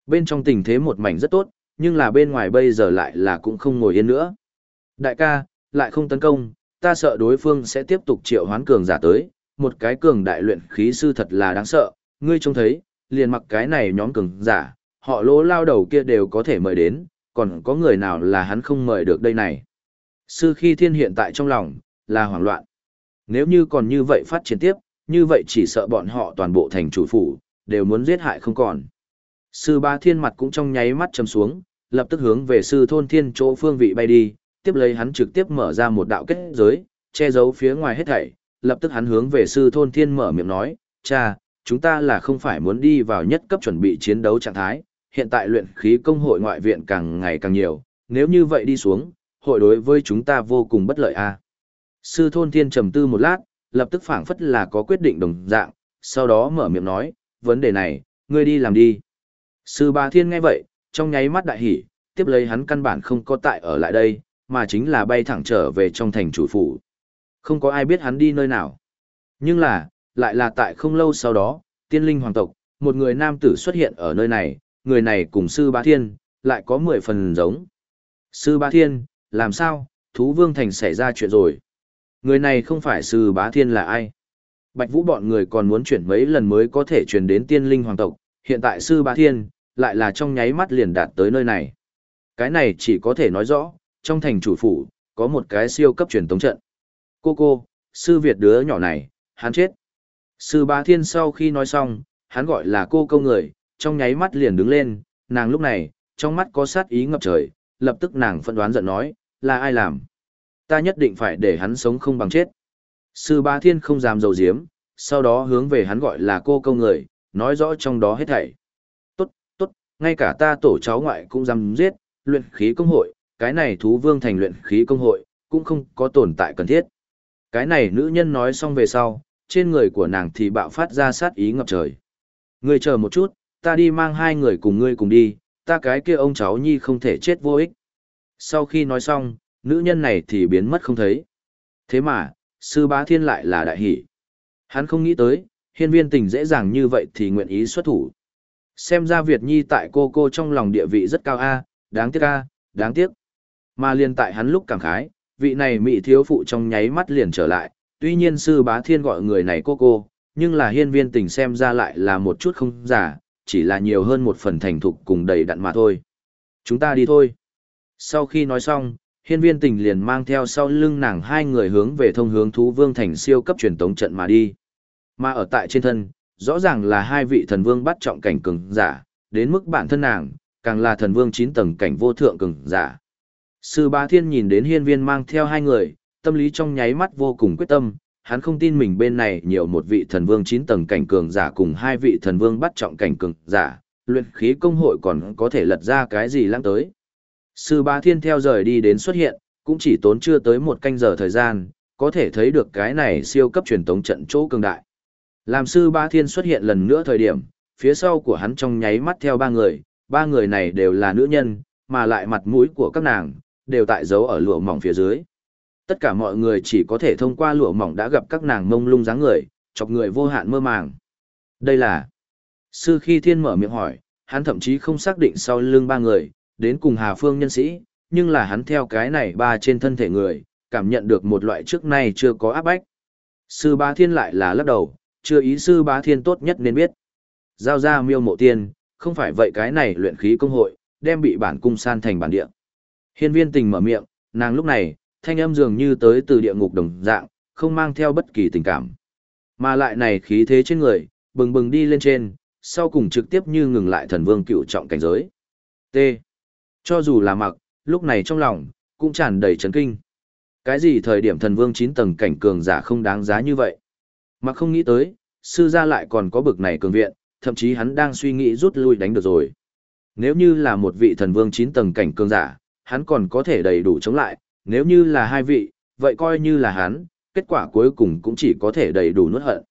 Bên trong tình thế một mảnh rất tốt, nhưng là bên ngoài bây giờ lại là cũng không ngồi yên nữa. Đại ca, lại không tấn công, ta sợ đối phương sẽ tiếp tục triệu hoán cường giả tới, một cái cường đại luyện khí sư thật là đáng sợ, ngươi trông thấy, liền mặc cái này nhóm cường giả, họ lỗ lao đầu kia đều có thể mời đến, còn có người nào là hắn không mời được đây này. Sư khi thiên hiện tại trong lòng, là hoảng loạn. Nếu như còn như vậy phát triển tiếp, như vậy chỉ sợ bọn họ toàn bộ thành chủ phủ, đều muốn giết hại không còn. Sư ba thiên mặt cũng trong nháy mắt chầm xuống, lập tức hướng về sư thôn thiên chỗ phương vị bay đi, tiếp lấy hắn trực tiếp mở ra một đạo kết giới, che giấu phía ngoài hết thảy, lập tức hắn hướng về sư thôn thiên mở miệng nói, cha, chúng ta là không phải muốn đi vào nhất cấp chuẩn bị chiến đấu trạng thái, hiện tại luyện khí công hội ngoại viện càng ngày càng nhiều, nếu như vậy đi xuống, hội đối với chúng ta vô cùng bất lợi a. À? Sư thôn thiên trầm tư một lát, lập tức phảng phất là có quyết định đồng dạng, sau đó mở miệng nói, vấn đề này, ngươi đi làm đi. Sư bà thiên nghe vậy, trong nháy mắt đại hỉ, tiếp lấy hắn căn bản không có tại ở lại đây, mà chính là bay thẳng trở về trong thành chủ phủ. Không có ai biết hắn đi nơi nào. Nhưng là, lại là tại không lâu sau đó, tiên linh hoàng tộc, một người nam tử xuất hiện ở nơi này, người này cùng sư bá thiên, lại có mười phần giống. Sư bá thiên, làm sao, thú vương thành xảy ra chuyện rồi. Người này không phải sư bá thiên là ai. Bạch vũ bọn người còn muốn chuyển mấy lần mới có thể chuyển đến tiên linh hoàng tộc, hiện tại sư bá thiên, lại là trong nháy mắt liền đạt tới nơi này. Cái này chỉ có thể nói rõ, trong thành chủ phủ, có một cái siêu cấp truyền tống trận. Cô cô, sư Việt đứa nhỏ này, hắn chết. Sư bá thiên sau khi nói xong, hắn gọi là cô câu người, trong nháy mắt liền đứng lên, nàng lúc này, trong mắt có sát ý ngập trời, lập tức nàng phân đoán giận nói, là ai làm? Ta nhất định phải để hắn sống không bằng chết. Sư ba thiên không dám dầu diếm, sau đó hướng về hắn gọi là cô câu người, nói rõ trong đó hết thảy. Tốt, tốt, ngay cả ta tổ cháu ngoại cũng dám giết, luyện khí công hội, cái này thú vương thành luyện khí công hội, cũng không có tồn tại cần thiết. Cái này nữ nhân nói xong về sau, trên người của nàng thì bạo phát ra sát ý ngập trời. Ngươi chờ một chút, ta đi mang hai người cùng ngươi cùng đi, ta cái kia ông cháu nhi không thể chết vô ích. Sau khi nói xong, nữ nhân này thì biến mất không thấy. Thế mà, sư bá thiên lại là đại hỷ. Hắn không nghĩ tới, hiên viên tình dễ dàng như vậy thì nguyện ý xuất thủ. Xem ra Việt Nhi tại cô cô trong lòng địa vị rất cao a, đáng tiếc a, đáng tiếc. Mà liền tại hắn lúc cảm khái, vị này mỹ thiếu phụ trong nháy mắt liền trở lại, tuy nhiên sư bá thiên gọi người này cô cô, nhưng là hiên viên tình xem ra lại là một chút không giả, chỉ là nhiều hơn một phần thành thục cùng đầy đặn mà thôi. Chúng ta đi thôi. Sau khi nói xong, hiên viên tình liền mang theo sau lưng nàng hai người hướng về thông hướng thú vương thành siêu cấp truyền tống trận mà đi. Mà ở tại trên thân, rõ ràng là hai vị thần vương bắt trọng cảnh cường giả, đến mức bản thân nàng, càng là thần vương 9 tầng cảnh vô thượng cường giả. Sư Ba Thiên nhìn đến hiên viên mang theo hai người, tâm lý trong nháy mắt vô cùng quyết tâm, hắn không tin mình bên này nhiều một vị thần vương 9 tầng cảnh cường giả cùng hai vị thần vương bắt trọng cảnh cường giả, luyện khí công hội còn có thể lật ra cái gì lãng tới. Sư Bá Thiên theo rời đi đến xuất hiện, cũng chỉ tốn chưa tới một canh giờ thời gian, có thể thấy được cái này siêu cấp truyền tống trận chỗ cường đại. Làm sư Bá Thiên xuất hiện lần nữa thời điểm, phía sau của hắn trong nháy mắt theo ba người, ba người này đều là nữ nhân, mà lại mặt mũi của các nàng, đều tại dấu ở lụa mỏng phía dưới. Tất cả mọi người chỉ có thể thông qua lụa mỏng đã gặp các nàng mông lung dáng người, chọc người vô hạn mơ màng. Đây là... Sư khi thiên mở miệng hỏi, hắn thậm chí không xác định sau lưng ba người, đến cùng Hà Phương nhân sĩ, nhưng là hắn theo cái này ba trên thân thể người, cảm nhận được một loại trước nay chưa có áp bách. Sư bá thiên lại là lắc đầu, chưa ý sư bá thiên tốt nhất nên biết. Giao ra miêu mộ tiên, không phải vậy cái này luyện khí công hội, đem bị bản cung san thành bản địa. Hiên viên tình mở miệng, nàng lúc này, thanh âm dường như tới từ địa ngục đồng dạng, không mang theo bất kỳ tình cảm. Mà lại này khí thế trên người, bừng bừng đi lên trên, sau cùng trực tiếp như ngừng lại thần vương cựu trọng cảnh giới. T. Cho dù là mặc, lúc này trong lòng, cũng tràn đầy chấn kinh. Cái gì thời điểm thần vương 9 tầng cảnh cường giả không đáng giá như vậy? Mặc không nghĩ tới, sư gia lại còn có bực này cường viện, thậm chí hắn đang suy nghĩ rút lui đánh được rồi. Nếu như là một vị thần vương 9 tầng cảnh cường giả, hắn còn có thể đầy đủ chống lại, nếu như là hai vị, vậy coi như là hắn, kết quả cuối cùng cũng chỉ có thể đầy đủ nuốt hận.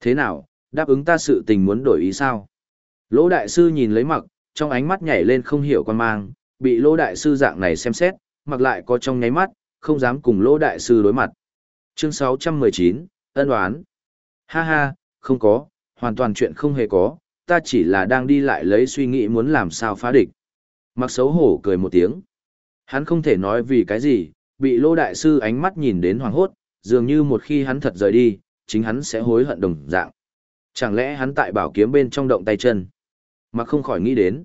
Thế nào, đáp ứng ta sự tình muốn đổi ý sao? Lỗ đại sư nhìn lấy mặc, trong ánh mắt nhảy lên không hiểu quan mang, bị lỗ đại sư dạng này xem xét, mặc lại có trong nháy mắt, không dám cùng lỗ đại sư đối mặt. Chương 619, ân đoán. Ha ha, không có, hoàn toàn chuyện không hề có, ta chỉ là đang đi lại lấy suy nghĩ muốn làm sao phá địch. Mặc xấu hổ cười một tiếng. Hắn không thể nói vì cái gì, bị lô đại sư ánh mắt nhìn đến hoàng hốt, dường như một khi hắn thật rời đi, chính hắn sẽ hối hận đồng dạng. Chẳng lẽ hắn tại bảo kiếm bên trong động tay chân? Mặc không khỏi nghĩ đến.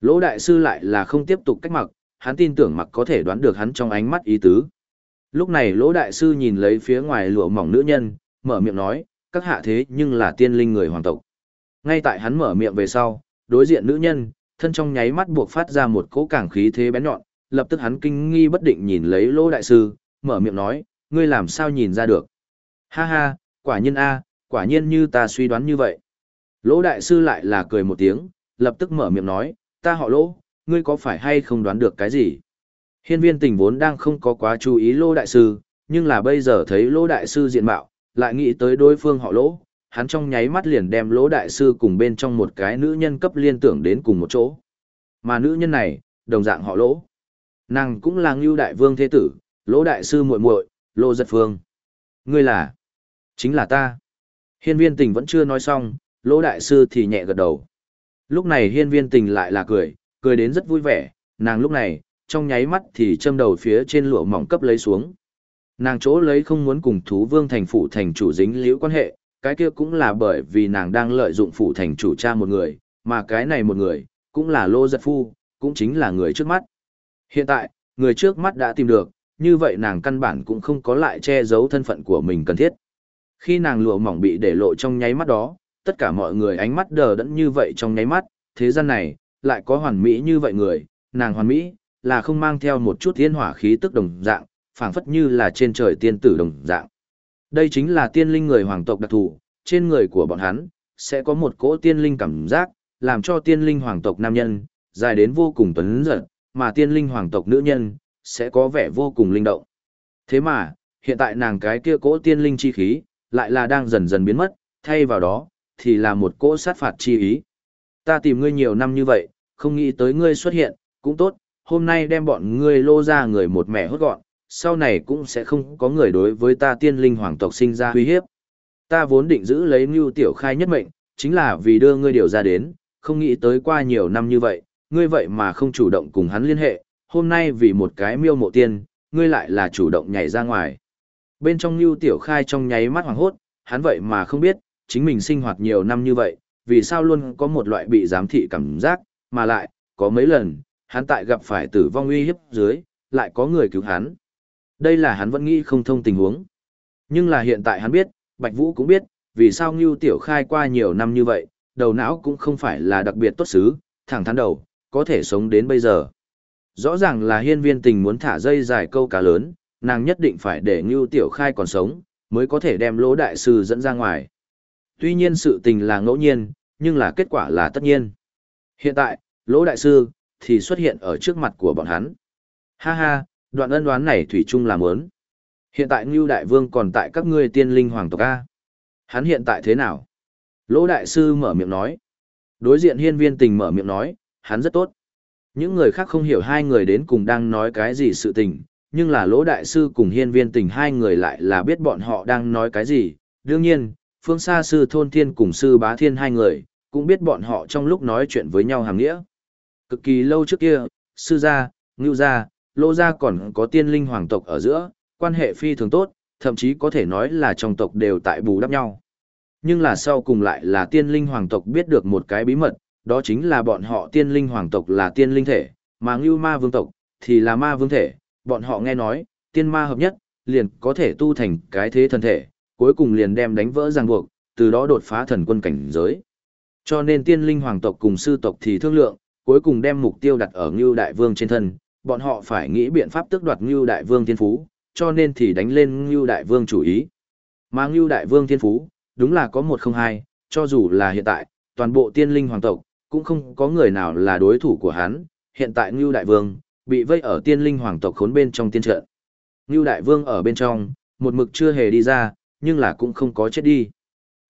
Lỗ đại sư lại là không tiếp tục cách mặc, hắn tin tưởng mặc có thể đoán được hắn trong ánh mắt ý tứ. Lúc này lỗ đại sư nhìn lấy phía ngoài lụa mỏng nữ nhân, mở miệng nói, các hạ thế nhưng là tiên linh người hoàng tộc. Ngay tại hắn mở miệng về sau, đối diện nữ nhân, thân trong nháy mắt buộc phát ra một cỗ cảng khí thế bén nhọn, lập tức hắn kinh nghi bất định nhìn lấy lỗ đại sư, mở miệng nói, ngươi làm sao nhìn ra được. Ha ha, quả nhiên a, quả nhiên như ta suy đoán như vậy. Lỗ đại sư lại là cười một tiếng, lập tức mở miệng nói, ta họ lỗ, ngươi có phải hay không đoán được cái gì? Hiên viên tình vốn đang không có quá chú ý lỗ đại sư, nhưng là bây giờ thấy lỗ đại sư diện mạo, lại nghĩ tới đối phương họ lỗ, hắn trong nháy mắt liền đem lỗ đại sư cùng bên trong một cái nữ nhân cấp liên tưởng đến cùng một chỗ. Mà nữ nhân này, đồng dạng họ lỗ. Nàng cũng là ngưu đại vương thế tử, lỗ đại sư muội muội, lỗ giật phương. Ngươi là? Chính là ta. Hiên viên tình vẫn chưa nói xong, lỗ đại sư thì nhẹ gật đầu. Lúc này hiên viên tình lại là cười, cười đến rất vui vẻ, nàng lúc này, trong nháy mắt thì châm đầu phía trên lụa mỏng cấp lấy xuống. Nàng chỗ lấy không muốn cùng thú vương thành phủ thành chủ dính liễu quan hệ, cái kia cũng là bởi vì nàng đang lợi dụng phủ thành chủ cha một người, mà cái này một người, cũng là lô giật phu, cũng chính là người trước mắt. Hiện tại, người trước mắt đã tìm được, như vậy nàng căn bản cũng không có lại che giấu thân phận của mình cần thiết. Khi nàng lụa mỏng bị để lộ trong nháy mắt đó, tất cả mọi người ánh mắt đờ đẫn như vậy trong nháy mắt, thế gian này, lại có hoàn mỹ như vậy người, nàng hoàn mỹ, là không mang theo một chút thiên hỏa khí tức đồng dạng, phảng phất như là trên trời tiên tử đồng dạng. Đây chính là tiên linh người hoàng tộc đặc thù, trên người của bọn hắn, sẽ có một cỗ tiên linh cảm giác, làm cho tiên linh hoàng tộc nam nhân, dài đến vô cùng tuấn giật, mà tiên linh hoàng tộc nữ nhân, sẽ có vẻ vô cùng linh động. Thế mà, hiện tại nàng cái kia cỗ tiên linh chi khí, lại là đang dần dần biến mất, thay vào đó, thì là một cỗ sát phạt chi ý. Ta tìm ngươi nhiều năm như vậy, không nghĩ tới ngươi xuất hiện, cũng tốt, hôm nay đem bọn ngươi lô ra người một mẹ hốt gọn, sau này cũng sẽ không có người đối với ta tiên linh hoàng tộc sinh ra uy hiếp. Ta vốn định giữ lấy Ngưu Tiểu Khai nhất mệnh, chính là vì đưa ngươi điều ra đến, không nghĩ tới qua nhiều năm như vậy, ngươi vậy mà không chủ động cùng hắn liên hệ, hôm nay vì một cái miêu mộ tiên, ngươi lại là chủ động nhảy ra ngoài. Bên trong Ngưu Tiểu Khai trong nháy mắt hoàng hốt, hắn vậy mà không biết, chính mình sinh hoạt nhiều năm như vậy, vì sao luôn có một loại bị giám thị cảm giác, mà lại, có mấy lần, hắn tại gặp phải tử vong uy hiếp dưới, lại có người cứu hắn. Đây là hắn vẫn nghĩ không thông tình huống. Nhưng là hiện tại hắn biết, Bạch Vũ cũng biết, vì sao Ngưu Tiểu Khai qua nhiều năm như vậy, đầu não cũng không phải là đặc biệt tốt xứ, thẳng thắn đầu, có thể sống đến bây giờ. Rõ ràng là hiên viên tình muốn thả dây dài câu cá lớn, nàng nhất định phải để Ngưu Tiểu Khai còn sống, mới có thể đem lỗ đại sư dẫn ra ngoài. Tuy nhiên sự tình là ngẫu nhiên, nhưng là kết quả là tất nhiên. Hiện tại, lỗ đại sư, thì xuất hiện ở trước mặt của bọn hắn. Ha ha, đoạn ân đoán này Thủy chung làm muốn Hiện tại Ngưu Đại Vương còn tại các ngươi tiên linh hoàng tộc A. Hắn hiện tại thế nào? Lỗ Đại Sư mở miệng nói. Đối diện hiên viên tình mở miệng nói, hắn rất tốt. Những người khác không hiểu hai người đến cùng đang nói cái gì sự tình, nhưng là lỗ đại sư cùng hiên viên tình hai người lại là biết bọn họ đang nói cái gì. Đương nhiên, phương xa sư thôn thiên cùng sư bá thiên hai người, cũng biết bọn họ trong lúc nói chuyện với nhau hàng nghĩa. Cực kỳ lâu trước kia, sư gia, ngưu gia, lô gia còn có tiên linh hoàng tộc ở giữa, quan hệ phi thường tốt, thậm chí có thể nói là trong tộc đều tại bù đắp nhau. Nhưng là sau cùng lại là tiên linh hoàng tộc biết được một cái bí mật, đó chính là bọn họ tiên linh hoàng tộc là tiên linh thể, mà ngưu ma vương tộc thì là ma vương thể, bọn họ nghe nói, tiên ma hợp nhất, liền có thể tu thành cái thế thần thể, cuối cùng liền đem đánh vỡ ràng buộc, từ đó đột phá thần quân cảnh giới. Cho nên tiên linh hoàng tộc cùng sư tộc thì thương lượng, cuối cùng đem mục tiêu đặt ở Ngưu Đại Vương trên thân, bọn họ phải nghĩ biện pháp tước đoạt Ngưu Đại Vương thiên phú, cho nên thì đánh lên Ngưu Đại Vương chủ ý. Mà Ngưu Đại Vương thiên phú, đúng là có một không hai, cho dù là hiện tại, toàn bộ tiên linh hoàng tộc, cũng không có người nào là đối thủ của hắn, hiện tại Ngưu Đại Vương, bị vây ở tiên linh hoàng tộc khốn bên trong tiên trận. Ngưu Đại Vương ở bên trong, một mực chưa hề đi ra, nhưng là cũng không có chết đi.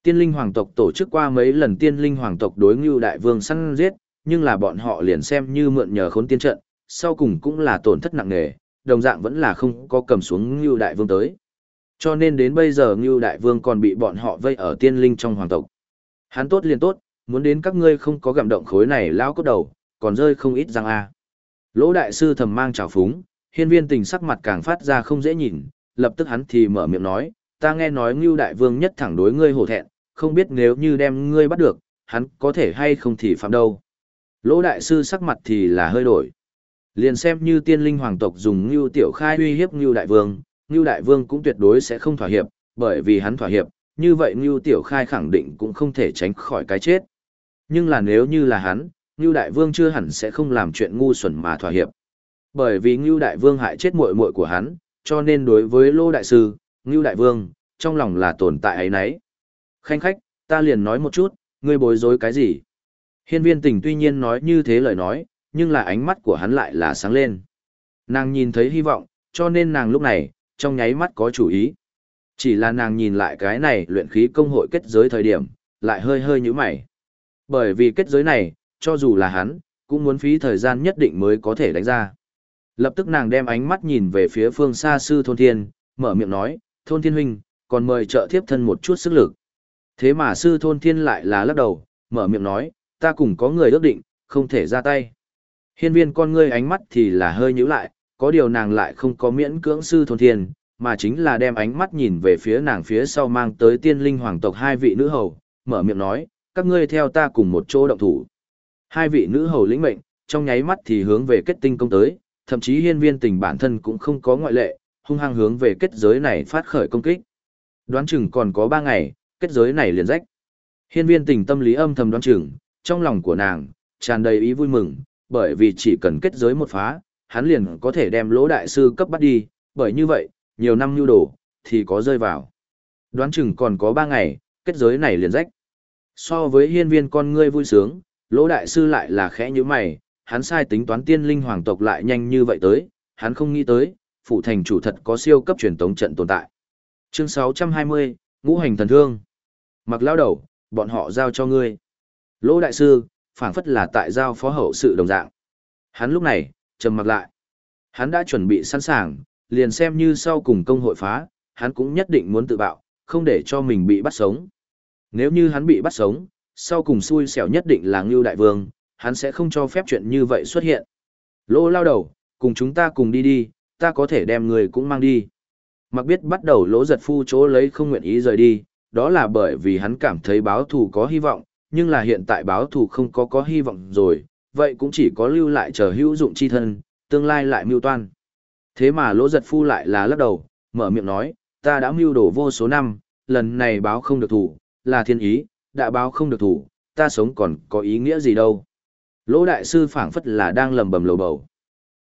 Tiên linh hoàng tộc tổ chức qua mấy lần tiên linh hoàng tộc đối Ngưu Đại Vương săn giết, nhưng là bọn họ liền xem như mượn nhờ khốn tiên trận, sau cùng cũng là tổn thất nặng nề, đồng dạng vẫn là không có cầm xuống Ngưu Đại Vương tới. Cho nên đến bây giờ Ngưu Đại Vương còn bị bọn họ vây ở tiên linh trong hoàng tộc. Hắn tốt liền tốt, muốn đến các ngươi không có gặm động khối này lao cốt đầu, còn rơi không ít răng a. Lỗ đại sư thầm mang trào phúng, hiên viên tình sắc mặt càng phát ra không dễ nhìn, lập tức hắn thì mở miệng nói, ta nghe nói Ngưu Đại Vương nhất thẳng đối ngươi hổ thẹn, không biết nếu như đem ngươi bắt được, hắn có thể hay không thì phạm đâu. Lỗ đại sư sắc mặt thì là hơi đổi. Liền xem như tiên linh hoàng tộc dùng Ngưu Tiểu Khai uy hiếp Ngưu Đại Vương, Ngưu Đại Vương cũng tuyệt đối sẽ không thỏa hiệp, bởi vì hắn thỏa hiệp, như vậy Ngưu Tiểu Khai khẳng định cũng không thể tránh khỏi cái chết. Nhưng là nếu như là hắn, Ngưu Đại Vương chưa hẳn sẽ không làm chuyện ngu xuẩn mà thỏa hiệp. Bởi vì Ngưu Đại Vương hại chết muội muội của hắn, cho nên đối với Lô Đại Sư, Ngưu Đại Vương, trong lòng là tồn tại ấy nấy. Khanh khách, ta liền nói một chút, ngươi bối rối cái gì? Hiên viên tình tuy nhiên nói như thế lời nói, nhưng là ánh mắt của hắn lại là sáng lên. Nàng nhìn thấy hy vọng, cho nên nàng lúc này, trong nháy mắt có chủ ý. Chỉ là nàng nhìn lại cái này luyện khí công hội kết giới thời điểm, lại hơi hơi như mày. Bởi vì kết giới này, cho dù là hắn, cũng muốn phí thời gian nhất định mới có thể đánh ra. Lập tức nàng đem ánh mắt nhìn về phía phương xa sư thôn thiên, mở miệng nói, thôn thiên huynh, còn mời trợ thiếp thân một chút sức lực. Thế mà sư thôn thiên lại là lắc đầu, mở miệng nói, ta cùng có người ước định, không thể ra tay. Hiên viên con ngươi ánh mắt thì là hơi nhíu lại, có điều nàng lại không có miễn cưỡng sư thôn thiên, mà chính là đem ánh mắt nhìn về phía nàng phía sau mang tới tiên linh hoàng tộc hai vị nữ hầu, mở miệng nói, các ngươi theo ta cùng một chỗ động thủ. Hai vị nữ hầu lĩnh mệnh, trong nháy mắt thì hướng về kết tinh công tới, thậm chí hiên viên tình bản thân cũng không có ngoại lệ, hung hăng hướng về kết giới này phát khởi công kích. Đoán chừng còn có ba ngày, kết giới này liền rách. Hiên viên tình tâm lý âm thầm đoán chừng, trong lòng của nàng, tràn đầy ý vui mừng, bởi vì chỉ cần kết giới một phá, hắn liền có thể đem lỗ đại sư cấp bắt đi, bởi như vậy, nhiều năm nhu đổ thì có rơi vào. Đoán chừng còn có ba ngày, kết giới này liền rách. So với hiên viên con ngươi vui sướng, lỗ đại sư lại là khẽ như mày, hắn sai tính toán tiên linh hoàng tộc lại nhanh như vậy tới, hắn không nghĩ tới, phụ thành chủ thật có siêu cấp truyền tống trận tồn tại. Chương 620, Ngũ hành thần thương. Mặc lao đầu, bọn họ giao cho ngươi. Lỗ đại sư, phảng phất là tại giao phó hậu sự đồng dạng. Hắn lúc này, trầm mặc lại. Hắn đã chuẩn bị sẵn sàng, liền xem như sau cùng công hội phá, hắn cũng nhất định muốn tự bạo, không để cho mình bị bắt sống. Nếu như hắn bị bắt sống, sau cùng xui xẻo nhất định là Ngưu Đại Vương, hắn sẽ không cho phép chuyện như vậy xuất hiện. Lô lao đầu, cùng chúng ta cùng đi đi, ta có thể đem người cũng mang đi. Mặc biết bắt đầu lỗ giật phu chỗ lấy không nguyện ý rời đi, đó là bởi vì hắn cảm thấy báo thù có hy vọng, nhưng là hiện tại báo thù không có có hy vọng rồi, vậy cũng chỉ có lưu lại chờ hữu dụng chi thân, tương lai lại mưu toan. Thế mà lỗ giật phu lại là lắc đầu, mở miệng nói, ta đã mưu đổ vô số năm, lần này báo không được thủ, là thiên ý, đã báo không được thủ, ta sống còn có ý nghĩa gì đâu. Lỗ đại sư phảng phất là đang lầm bầm lầu bầu.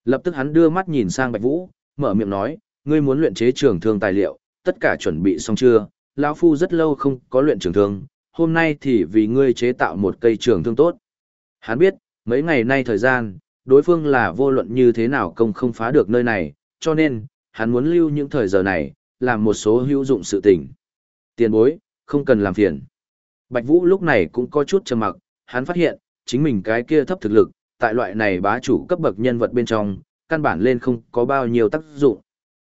Lập tức hắn đưa mắt nhìn sang Bạch Vũ, mở miệng nói, ngươi muốn luyện chế trường thương tài liệu, tất cả chuẩn bị xong chưa? Lão phu rất lâu không có luyện trường thương, hôm nay thì vì ngươi chế tạo một cây trường thương tốt. Hắn biết, mấy ngày nay thời gian, đối phương là vô luận như thế nào công không phá được nơi này, cho nên, hắn muốn lưu những thời giờ này, làm một số hữu dụng sự tình. Tiền bối, không cần làm phiền. Bạch Vũ lúc này cũng có chút trầm mặc, hắn phát hiện, chính mình cái kia thấp thực lực, tại loại này bá chủ cấp bậc nhân vật bên trong, căn bản lên không có bao nhiêu tác dụng.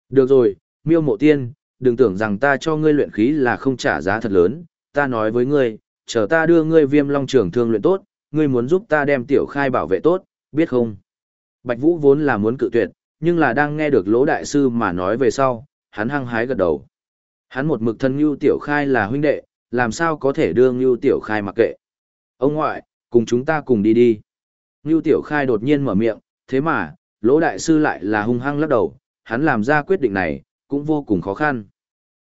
Được rồi, miêu mộ tiên, đừng tưởng rằng ta cho ngươi luyện khí là không trả giá thật lớn, ta nói với ngươi, chờ ta đưa ngươi viêm long trường thương luyện tốt, ngươi muốn giúp ta đem tiểu khai bảo vệ tốt, biết không? Bạch Vũ vốn là muốn cự tuyệt, nhưng là đang nghe được lỗ đại sư mà nói về sau, hắn hăng hái gật đầu. Hắn một mực thân Ngưu Tiểu Khai là huynh đệ, làm sao có thể đưa Ngưu Tiểu Khai mặc kệ. Ông ngoại, cùng chúng ta cùng đi đi. Ngưu Tiểu Khai đột nhiên mở miệng, thế mà, lỗ đại sư lại là hung hăng lắc đầu, hắn làm ra quyết định này, cũng vô cùng khó khăn.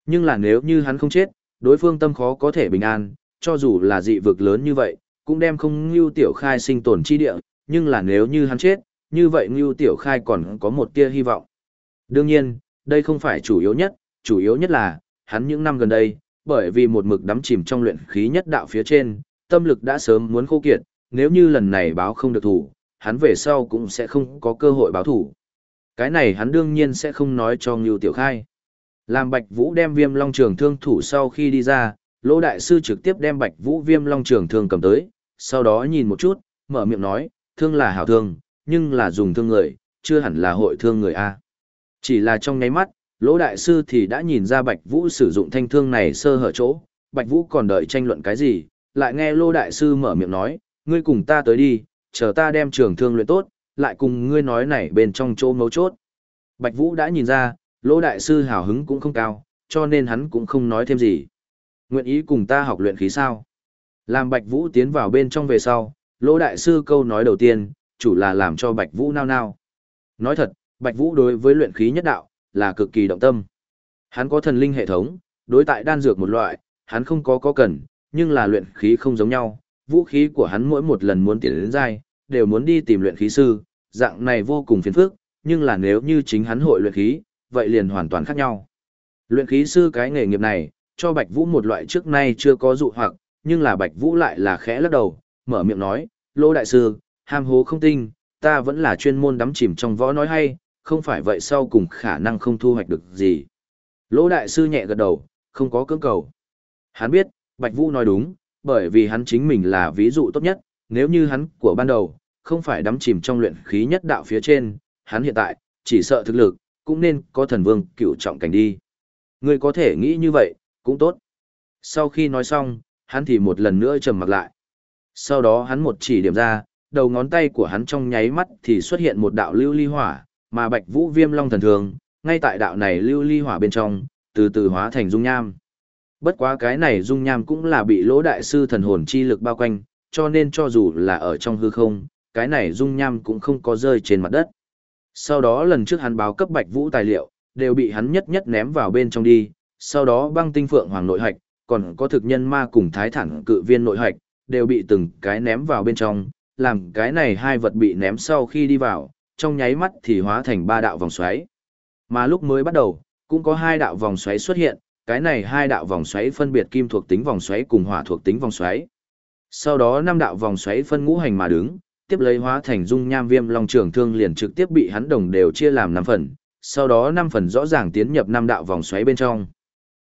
Nhưng là nếu như hắn không chết, đối phương tâm khó có thể bình an, cho dù là dị vực lớn như vậy, cũng đem không Ngưu Tiểu Khai sinh tồn chi địa, nhưng là nếu như hắn chết, như vậy Ngưu Tiểu Khai còn có một tia hy vọng. Đương nhiên, đây không phải chủ yếu nhất, chủ yếu nhất là, hắn những năm gần đây, bởi vì một mực đắm chìm trong luyện khí nhất đạo phía trên, tâm lực đã sớm muốn khô kiệt, nếu như lần này báo không được thủ, hắn về sau cũng sẽ không có cơ hội báo thủ. Cái này hắn đương nhiên sẽ không nói cho Ngưu Tiểu Khai. Làm Bạch Vũ đem viêm long trường thương thủ sau khi đi ra, Lỗ Đại Sư trực tiếp đem Bạch Vũ viêm long trường thương cầm tới, sau đó nhìn một chút, mở miệng nói, thương là hảo thương, nhưng là dùng thương người, chưa hẳn là hội thương người A. Chỉ là trong nháy mắt, Lỗ Đại Sư thì đã nhìn ra Bạch Vũ sử dụng thanh thương này sơ hở chỗ, Bạch Vũ còn đợi tranh luận cái gì, lại nghe Lô Đại Sư mở miệng nói, ngươi cùng ta tới đi, chờ ta đem trường thương luyện tốt, lại cùng ngươi nói này bên trong chỗ mấu chốt. Bạch Vũ đã nhìn ra, lỗ Đại Sư hào hứng cũng không cao, cho nên hắn cũng không nói thêm gì. Nguyện ý cùng ta học luyện khí sao? Làm Bạch Vũ tiến vào bên trong về sau, lỗ Đại Sư câu nói đầu tiên, chủ là làm cho Bạch Vũ nao nao. Nói thật, Bạch Vũ đối với luyện khí nhất đạo, là cực kỳ động tâm. Hắn có thần linh hệ thống, đối tại đan dược một loại, hắn không có có cần, nhưng là luyện khí không giống nhau, vũ khí của hắn mỗi một lần muốn tiến đến giai, đều muốn đi tìm luyện khí sư, dạng này vô cùng phiền phức, nhưng là nếu như chính hắn hội luyện khí, vậy liền hoàn toàn khác nhau. Luyện khí sư cái nghề nghiệp này, cho Bạch Vũ một loại trước nay chưa có dụ hoặc, nhưng là Bạch Vũ lại là khẽ lắc đầu, mở miệng nói, Lô Đại Sư, ham hố không tinh, ta vẫn là chuyên môn đắm chìm trong võ nói hay, không phải vậy sau cùng khả năng không thu hoạch được gì. lô đại sư nhẹ gật đầu, không có cưỡng cầu. Hắn biết, Bạch Vũ nói đúng, bởi vì hắn chính mình là ví dụ tốt nhất, nếu như hắn của ban đầu, không phải đắm chìm trong luyện khí nhất đạo phía trên, hắn hiện tại, chỉ sợ thực lực, cũng nên có thần vương cựu trọng cảnh đi. Người có thể nghĩ như vậy, cũng tốt. Sau khi nói xong, hắn thì một lần nữa trầm mặt lại. Sau đó hắn một chỉ điểm ra, đầu ngón tay của hắn trong nháy mắt thì xuất hiện một đạo lưu ly hỏa, mà Bạch Vũ Viêm Long thần thường, ngay tại đạo này lưu ly hỏa bên trong, từ từ hóa thành dung nham. Bất quá cái này dung nham cũng là bị lỗ đại sư thần hồn chi lực bao quanh, cho nên cho dù là ở trong hư không, cái này dung nham cũng không có rơi trên mặt đất. Sau đó lần trước hắn báo cấp Bạch Vũ tài liệu, đều bị hắn nhất nhất ném vào bên trong đi, sau đó băng tinh phượng hoàng nội hạch, còn có thực nhân ma cùng thái thẳng cự viên nội hạch, đều bị từng cái ném vào bên trong, làm cái này hai vật bị ném sau khi đi vào, trong nháy mắt thì hóa thành ba đạo vòng xoáy. Mà lúc mới bắt đầu, cũng có hai đạo vòng xoáy xuất hiện, cái này hai đạo vòng xoáy phân biệt kim thuộc tính vòng xoáy cùng hỏa thuộc tính vòng xoáy. Sau đó năm đạo vòng xoáy phân ngũ hành mà đứng, tiếp lấy hóa thành dung nham viêm long trường thương liền trực tiếp bị hắn đồng đều chia làm năm phần, sau đó năm phần rõ ràng tiến nhập năm đạo vòng xoáy bên trong.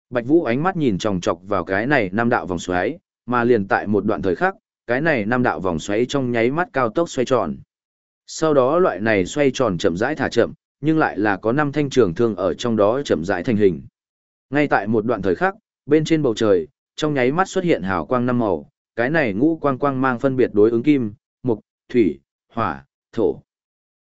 Bạch Vũ ánh mắt nhìn chòng chọc vào cái này năm đạo vòng xoáy, mà liền tại một đoạn thời khắc, cái này năm đạo vòng xoáy trong nháy mắt cao tốc xoay tròn. Sau đó loại này xoay tròn chậm rãi thả chậm, nhưng lại là có năm thanh trường thương ở trong đó chậm rãi thành hình. Ngay tại một đoạn thời khắc, Bên trên bầu trời, trong nháy mắt xuất hiện hào quang năm màu, cái này ngũ quang quang mang phân biệt đối ứng kim, mộc, thủy, hỏa, thổ.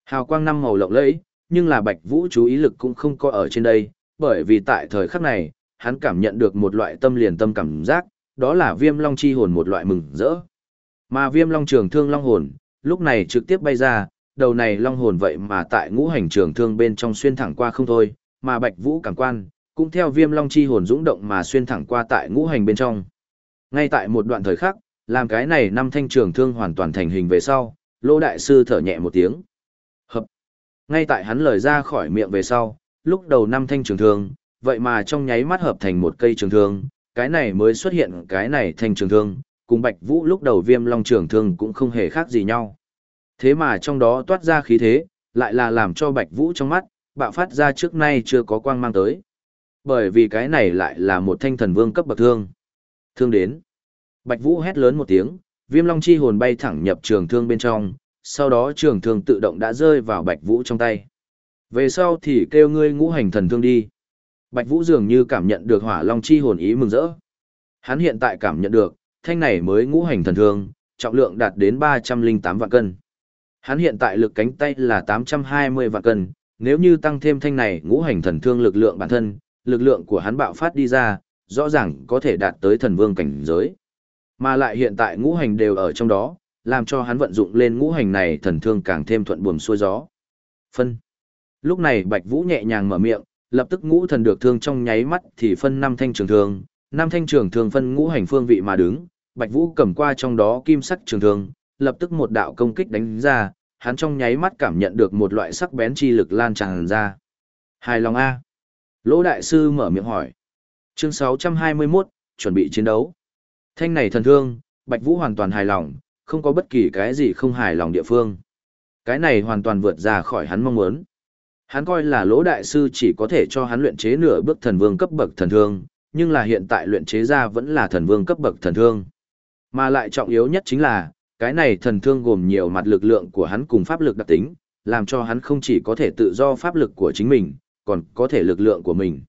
Hào quang năm màu lộng lẫy, nhưng là Bạch Vũ chú ý lực cũng không có ở trên đây, bởi vì tại thời khắc này, hắn cảm nhận được một loại tâm liền tâm cảm giác, đó là viêm long chi hồn một loại mừng rỡ. Mà viêm long trường thương long hồn, lúc này trực tiếp bay ra, đầu này long hồn vậy mà tại ngũ hành trường thương bên trong xuyên thẳng qua không thôi, mà Bạch Vũ cảm quan, cũng theo viêm long chi hồn dũng động mà xuyên thẳng qua tại ngũ hành bên trong. Ngay tại một đoạn thời khắc, làm cái này năm thanh trường thương hoàn toàn thành hình về sau, Lô đại sư thở nhẹ một tiếng. Hợp. Ngay tại hắn lời ra khỏi miệng về sau, lúc đầu năm thanh trường thương, vậy mà trong nháy mắt hợp thành một cây trường thương, cái này mới xuất hiện cái này thanh trường thương, cùng Bạch Vũ lúc đầu viêm long trường thương cũng không hề khác gì nhau. Thế mà trong đó toát ra khí thế, lại là làm cho Bạch Vũ trong mắt, bạo phát ra trước nay chưa có quang mang tới. Bởi vì cái này lại là một thanh thần vương cấp bậc thương. Thương đến. Bạch Vũ hét lớn một tiếng, viêm long chi hồn bay thẳng nhập trường thương bên trong, sau đó trường thương tự động đã rơi vào Bạch Vũ trong tay. Về sau thì kêu ngươi ngũ hành thần thương đi. Bạch Vũ dường như cảm nhận được hỏa long chi hồn ý mừng rỡ. Hắn hiện tại cảm nhận được, thanh này mới ngũ hành thần thương, trọng lượng đạt đến 308 vạn cân. Hắn hiện tại lực cánh tay là 820 vạn cân, nếu như tăng thêm thanh này ngũ hành thần thương lực lượng bản thân, lực lượng của hắn bạo phát đi ra, rõ ràng có thể đạt tới thần vương cảnh giới. Mà lại hiện tại ngũ hành đều ở trong đó, làm cho hắn vận dụng lên ngũ hành này thần thương càng thêm thuận buồm xuôi gió. Phân. Lúc này Bạch Vũ nhẹ nhàng mở miệng, lập tức ngũ thần được thương trong nháy mắt thì phân năm thanh trường thương, năm thanh trường thương phân ngũ hành phương vị mà đứng, Bạch Vũ cầm qua trong đó kim sắc trường thương, lập tức một đạo công kích đánh ra, hắn trong nháy mắt cảm nhận được một loại sắc bén chi lực lan tràn ra. Hài lòng A. Lỗ Đại Sư mở miệng hỏi. Chương 621, chuẩn bị chiến đấu. Thanh này thần thương, Bạch Vũ hoàn toàn hài lòng, không có bất kỳ cái gì không hài lòng địa phương. Cái này hoàn toàn vượt ra khỏi hắn mong muốn. Hắn coi là lỗ đại sư chỉ có thể cho hắn luyện chế nửa bước thần vương cấp bậc thần thương, nhưng là hiện tại luyện chế ra vẫn là thần vương cấp bậc thần thương. Mà lại trọng yếu nhất chính là, cái này thần thương gồm nhiều mặt lực lượng của hắn cùng pháp lực đặc tính, làm cho hắn không chỉ có thể tự do pháp lực của chính mình, còn có thể lực lượng của mình.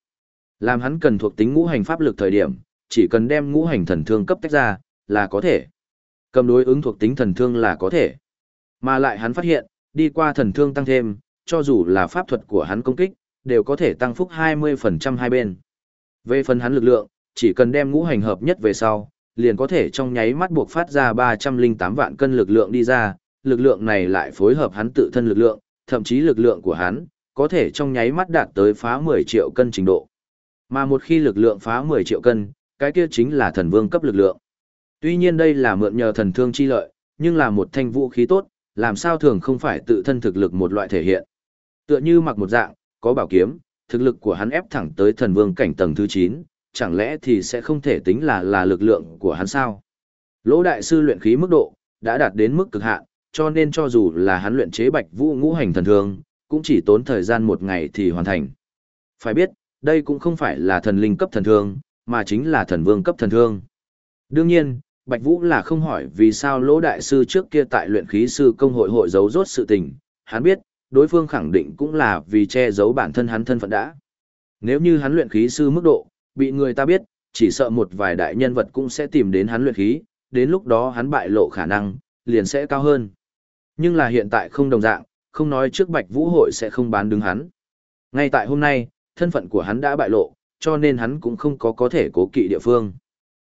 Làm hắn cần thuộc tính ngũ hành pháp lực thời điểm, chỉ cần đem ngũ hành thần thương cấp tách ra, là có thể. Cầm đối ứng thuộc tính thần thương là có thể. Mà lại hắn phát hiện, đi qua thần thương tăng thêm, cho dù là pháp thuật của hắn công kích, đều có thể tăng phúc 20% hai bên. Về phần hắn lực lượng, chỉ cần đem ngũ hành hợp nhất về sau, liền có thể trong nháy mắt buộc phát ra 308 vạn cân lực lượng đi ra, lực lượng này lại phối hợp hắn tự thân lực lượng, thậm chí lực lượng của hắn, có thể trong nháy mắt đạt tới phá 10 triệu cân trình độ. Mà một khi lực lượng phá 10 triệu cân, cái kia chính là thần vương cấp lực lượng. Tuy nhiên đây là mượn nhờ thần thương chi lợi, nhưng là một thanh vũ khí tốt, làm sao thường không phải tự thân thực lực một loại thể hiện. Tựa như mặc một dạng, có bảo kiếm, thực lực của hắn ép thẳng tới thần vương cảnh tầng thứ 9, chẳng lẽ thì sẽ không thể tính là là lực lượng của hắn sao? Lỗ đại sư luyện khí mức độ, đã đạt đến mức cực hạn, cho nên cho dù là hắn luyện chế bạch vũ ngũ hành thần thương, cũng chỉ tốn thời gian một ngày thì hoàn thành. Phải biết, đây cũng không phải là thần linh cấp thần thương, mà chính là thần vương cấp thần thương. Đương nhiên, Bạch Vũ là không hỏi vì sao lỗ đại sư trước kia tại luyện khí sư công hội hội giấu rốt sự tình, hắn biết, đối phương khẳng định cũng là vì che giấu bản thân hắn thân phận đã. Nếu như hắn luyện khí sư mức độ, bị người ta biết, chỉ sợ một vài đại nhân vật cũng sẽ tìm đến hắn luyện khí, đến lúc đó hắn bại lộ khả năng, liền sẽ cao hơn. Nhưng là hiện tại không đồng dạng, không nói trước Bạch Vũ hội sẽ không bán đứng hắn. Ngay tại hôm nay, thân phận của hắn đã bại lộ, cho nên hắn cũng không có có thể cố kỵ địa phương.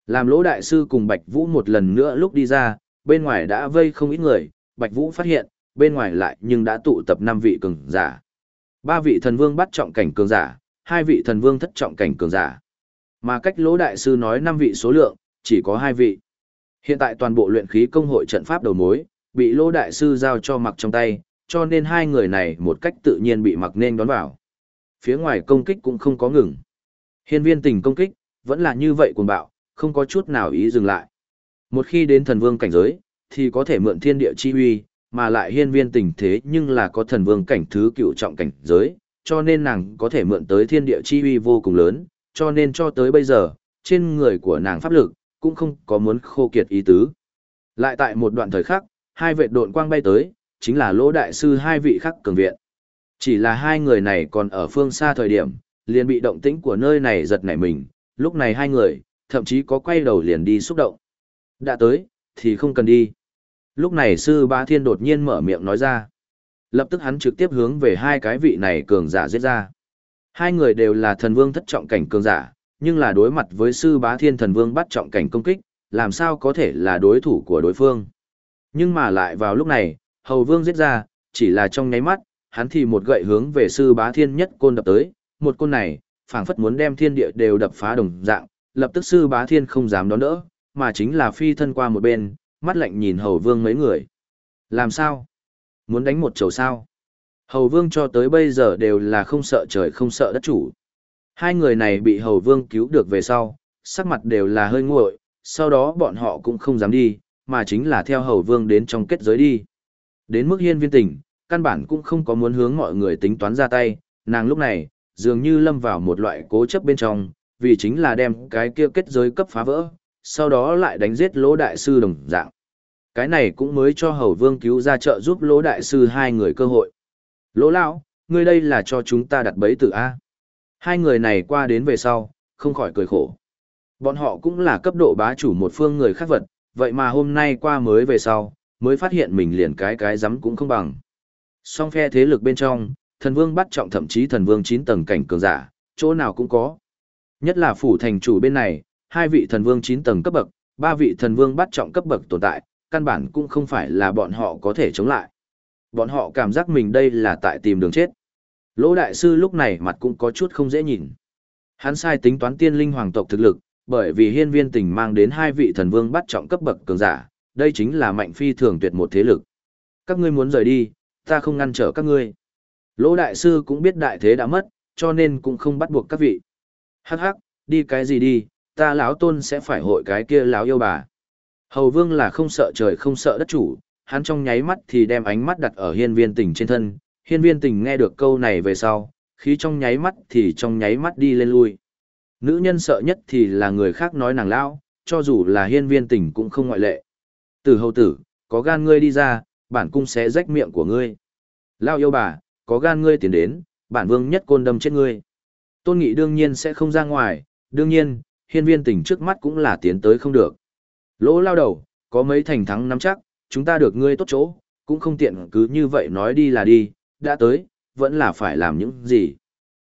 Làm lỗ đại sư cùng Bạch Vũ một lần nữa lúc đi ra, bên ngoài đã vây không ít người, Bạch Vũ phát hiện, bên ngoài lại nhưng đã tụ tập 5 vị cường giả. Ba vị thần vương bắt trọng cảnh cường giả, hai vị thần vương thất trọng cảnh cường giả. Mà cách lỗ đại sư nói 5 vị số lượng, chỉ có hai vị. Hiện tại toàn bộ luyện khí công hội trận pháp đầu mối, bị lỗ đại sư giao cho mặc trong tay, cho nên hai người này một cách tự nhiên bị mặc nên đón vào. Phía ngoài công kích cũng không có ngừng. Hiên viên tình công kích, vẫn là như vậy cuồng bạo, không có chút nào ý dừng lại. Một khi đến thần vương cảnh giới, thì có thể mượn thiên địa chi uy, mà lại hiên viên tình thế nhưng là có thần vương cảnh thứ cựu trọng cảnh giới, cho nên nàng có thể mượn tới thiên địa chi uy vô cùng lớn, cho nên cho tới bây giờ, trên người của nàng pháp lực, cũng không có muốn khô kiệt ý tứ. Lại tại một đoạn thời khắc, hai vệ độn quang bay tới, chính là lỗ đại sư hai vị khắc cường viện. Chỉ là hai người này còn ở phương xa thời điểm, liền bị động tĩnh của nơi này giật nảy mình, lúc này hai người, thậm chí có quay đầu liền đi xúc động. Đã tới, thì không cần đi. Lúc này sư bá thiên đột nhiên mở miệng nói ra. Lập tức hắn trực tiếp hướng về hai cái vị này cường giả giết ra. Hai người đều là thần vương thất trọng cảnh cường giả, nhưng là đối mặt với sư bá thiên thần vương bắt trọng cảnh công kích, làm sao có thể là đối thủ của đối phương. Nhưng mà lại vào lúc này, hầu vương giết ra, chỉ là trong nháy mắt, hắn thì một gậy hướng về sư bá thiên nhất côn đập tới, một côn này, phảng phất muốn đem thiên địa đều đập phá đồng dạng, lập tức sư bá thiên không dám đón đỡ, mà chính là phi thân qua một bên, mắt lạnh nhìn hầu vương mấy người. Làm sao? Muốn đánh một chầu sao? Hầu vương cho tới bây giờ đều là không sợ trời không sợ đất chủ. Hai người này bị hầu vương cứu được về sau, sắc mặt đều là hơi nguội, sau đó bọn họ cũng không dám đi, mà chính là theo hầu vương đến trong kết giới đi. Đến mức hiên viên tình, căn bản cũng không có muốn hướng mọi người tính toán ra tay, nàng lúc này, dường như lâm vào một loại cố chấp bên trong, vì chính là đem cái kia kết giới cấp phá vỡ, sau đó lại đánh giết lỗ đại sư đồng dạng. Cái này cũng mới cho hầu vương cứu ra trợ giúp lỗ đại sư hai người cơ hội. Lỗ lão, ngươi đây là cho chúng ta đặt bẫy tử A. Hai người này qua đến về sau, không khỏi cười khổ. Bọn họ cũng là cấp độ bá chủ một phương người khác vật, vậy mà hôm nay qua mới về sau, mới phát hiện mình liền cái cái rắm cũng không bằng. Song phe thế lực bên trong, thần vương bắt trọng thậm chí thần vương 9 tầng cảnh cường giả, chỗ nào cũng có. Nhất là phủ thành chủ bên này, hai vị thần vương 9 tầng cấp bậc, ba vị thần vương bắt trọng cấp bậc tồn tại, căn bản cũng không phải là bọn họ có thể chống lại. Bọn họ cảm giác mình đây là tại tìm đường chết. Lỗ đại sư lúc này mặt cũng có chút không dễ nhìn. Hắn sai tính toán tiên linh hoàng tộc thực lực, bởi vì hiên viên tình mang đến hai vị thần vương bắt trọng cấp bậc cường giả, đây chính là mạnh phi thường tuyệt một thế lực. Các ngươi muốn rời đi, ta không ngăn trở các ngươi. Lỗ đại sư cũng biết đại thế đã mất, cho nên cũng không bắt buộc các vị. Hắc hắc, đi cái gì đi, ta lão tôn sẽ phải hội cái kia lão yêu bà. Hầu vương là không sợ trời không sợ đất chủ, hắn trong nháy mắt thì đem ánh mắt đặt ở hiên viên tình trên thân. Hiên viên tình nghe được câu này về sau, khí trong nháy mắt thì trong nháy mắt đi lên lui. Nữ nhân sợ nhất thì là người khác nói nàng lão, cho dù là hiên viên tình cũng không ngoại lệ. Tử hầu tử, có gan ngươi đi ra, bản cung sẽ rách miệng của ngươi. Lao yêu bà, có gan ngươi tiến đến, bản vương nhất côn đâm chết ngươi. Tôn Nghị đương nhiên sẽ không ra ngoài, đương nhiên, hiên viên tình trước mắt cũng là tiến tới không được. Lỗ lao đầu, có mấy thành thắng nắm chắc, chúng ta được ngươi tốt chỗ, cũng không tiện cứ như vậy nói đi là đi, đã tới, vẫn là phải làm những gì.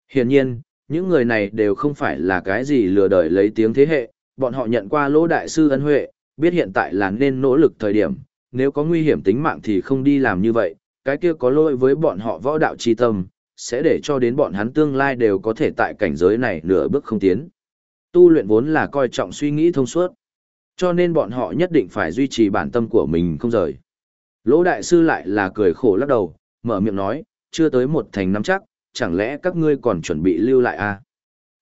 Hiển nhiên, những người này đều không phải là cái gì lừa đời lấy tiếng thế hệ, bọn họ nhận qua lỗ đại sư ân huệ, biết hiện tại là nên nỗ lực thời điểm, nếu có nguy hiểm tính mạng thì không đi làm như vậy, cái kia có lỗi với bọn họ võ đạo chi tâm, sẽ để cho đến bọn hắn tương lai đều có thể tại cảnh giới này nửa bước không tiến. Tu luyện vốn là coi trọng suy nghĩ thông suốt, cho nên bọn họ nhất định phải duy trì bản tâm của mình không rời. Lỗ đại sư lại là cười khổ lắc đầu, mở miệng nói, chưa tới một thành năm chắc, chẳng lẽ các ngươi còn chuẩn bị lưu lại à?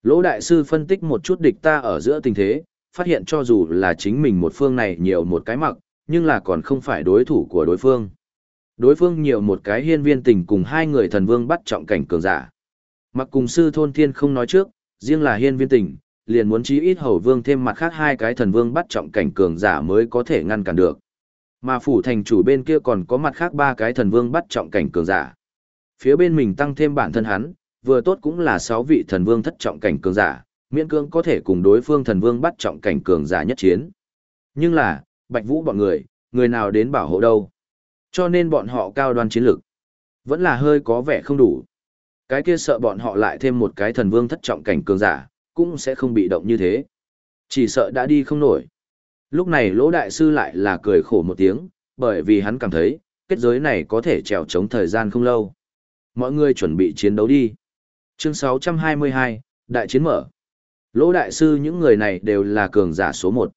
Lỗ đại sư phân tích một chút địch ta ở giữa tình thế, phát hiện cho dù là chính mình một phương này nhiều một cái mặc, nhưng là còn không phải đối thủ của đối phương. Đối phương nhiều một cái hiên viên tình cùng hai người thần vương bắt trọng cảnh cường giả. Mặc cùng sư thôn thiên không nói trước, riêng là hiên viên tình, liền muốn chí ít hầu vương thêm mặt khác hai cái thần vương bắt trọng cảnh cường giả mới có thể ngăn cản được. Mà phủ thành chủ bên kia còn có mặt khác ba cái thần vương bắt trọng cảnh cường giả. Phía bên mình tăng thêm bản thân hắn, vừa tốt cũng là sáu vị thần vương thất trọng cảnh cường giả, miễn cưỡng có thể cùng đối phương thần vương bắt trọng cảnh cường giả nhất chiến. Nhưng là, Bạch Vũ bọn người, người nào đến bảo hộ đâu? Cho nên bọn họ cao đoan chiến lực, vẫn là hơi có vẻ không đủ. Cái kia sợ bọn họ lại thêm một cái thần vương thất trọng cảnh cường giả, cũng sẽ không bị động như thế. Chỉ sợ đã đi không nổi. Lúc này lỗ đại sư lại là cười khổ một tiếng, bởi vì hắn cảm thấy, kết giới này có thể trèo chống thời gian không lâu. Mọi người chuẩn bị chiến đấu đi. Chương 622, Đại chiến mở. Lỗ đại sư những người này đều là cường giả số 1.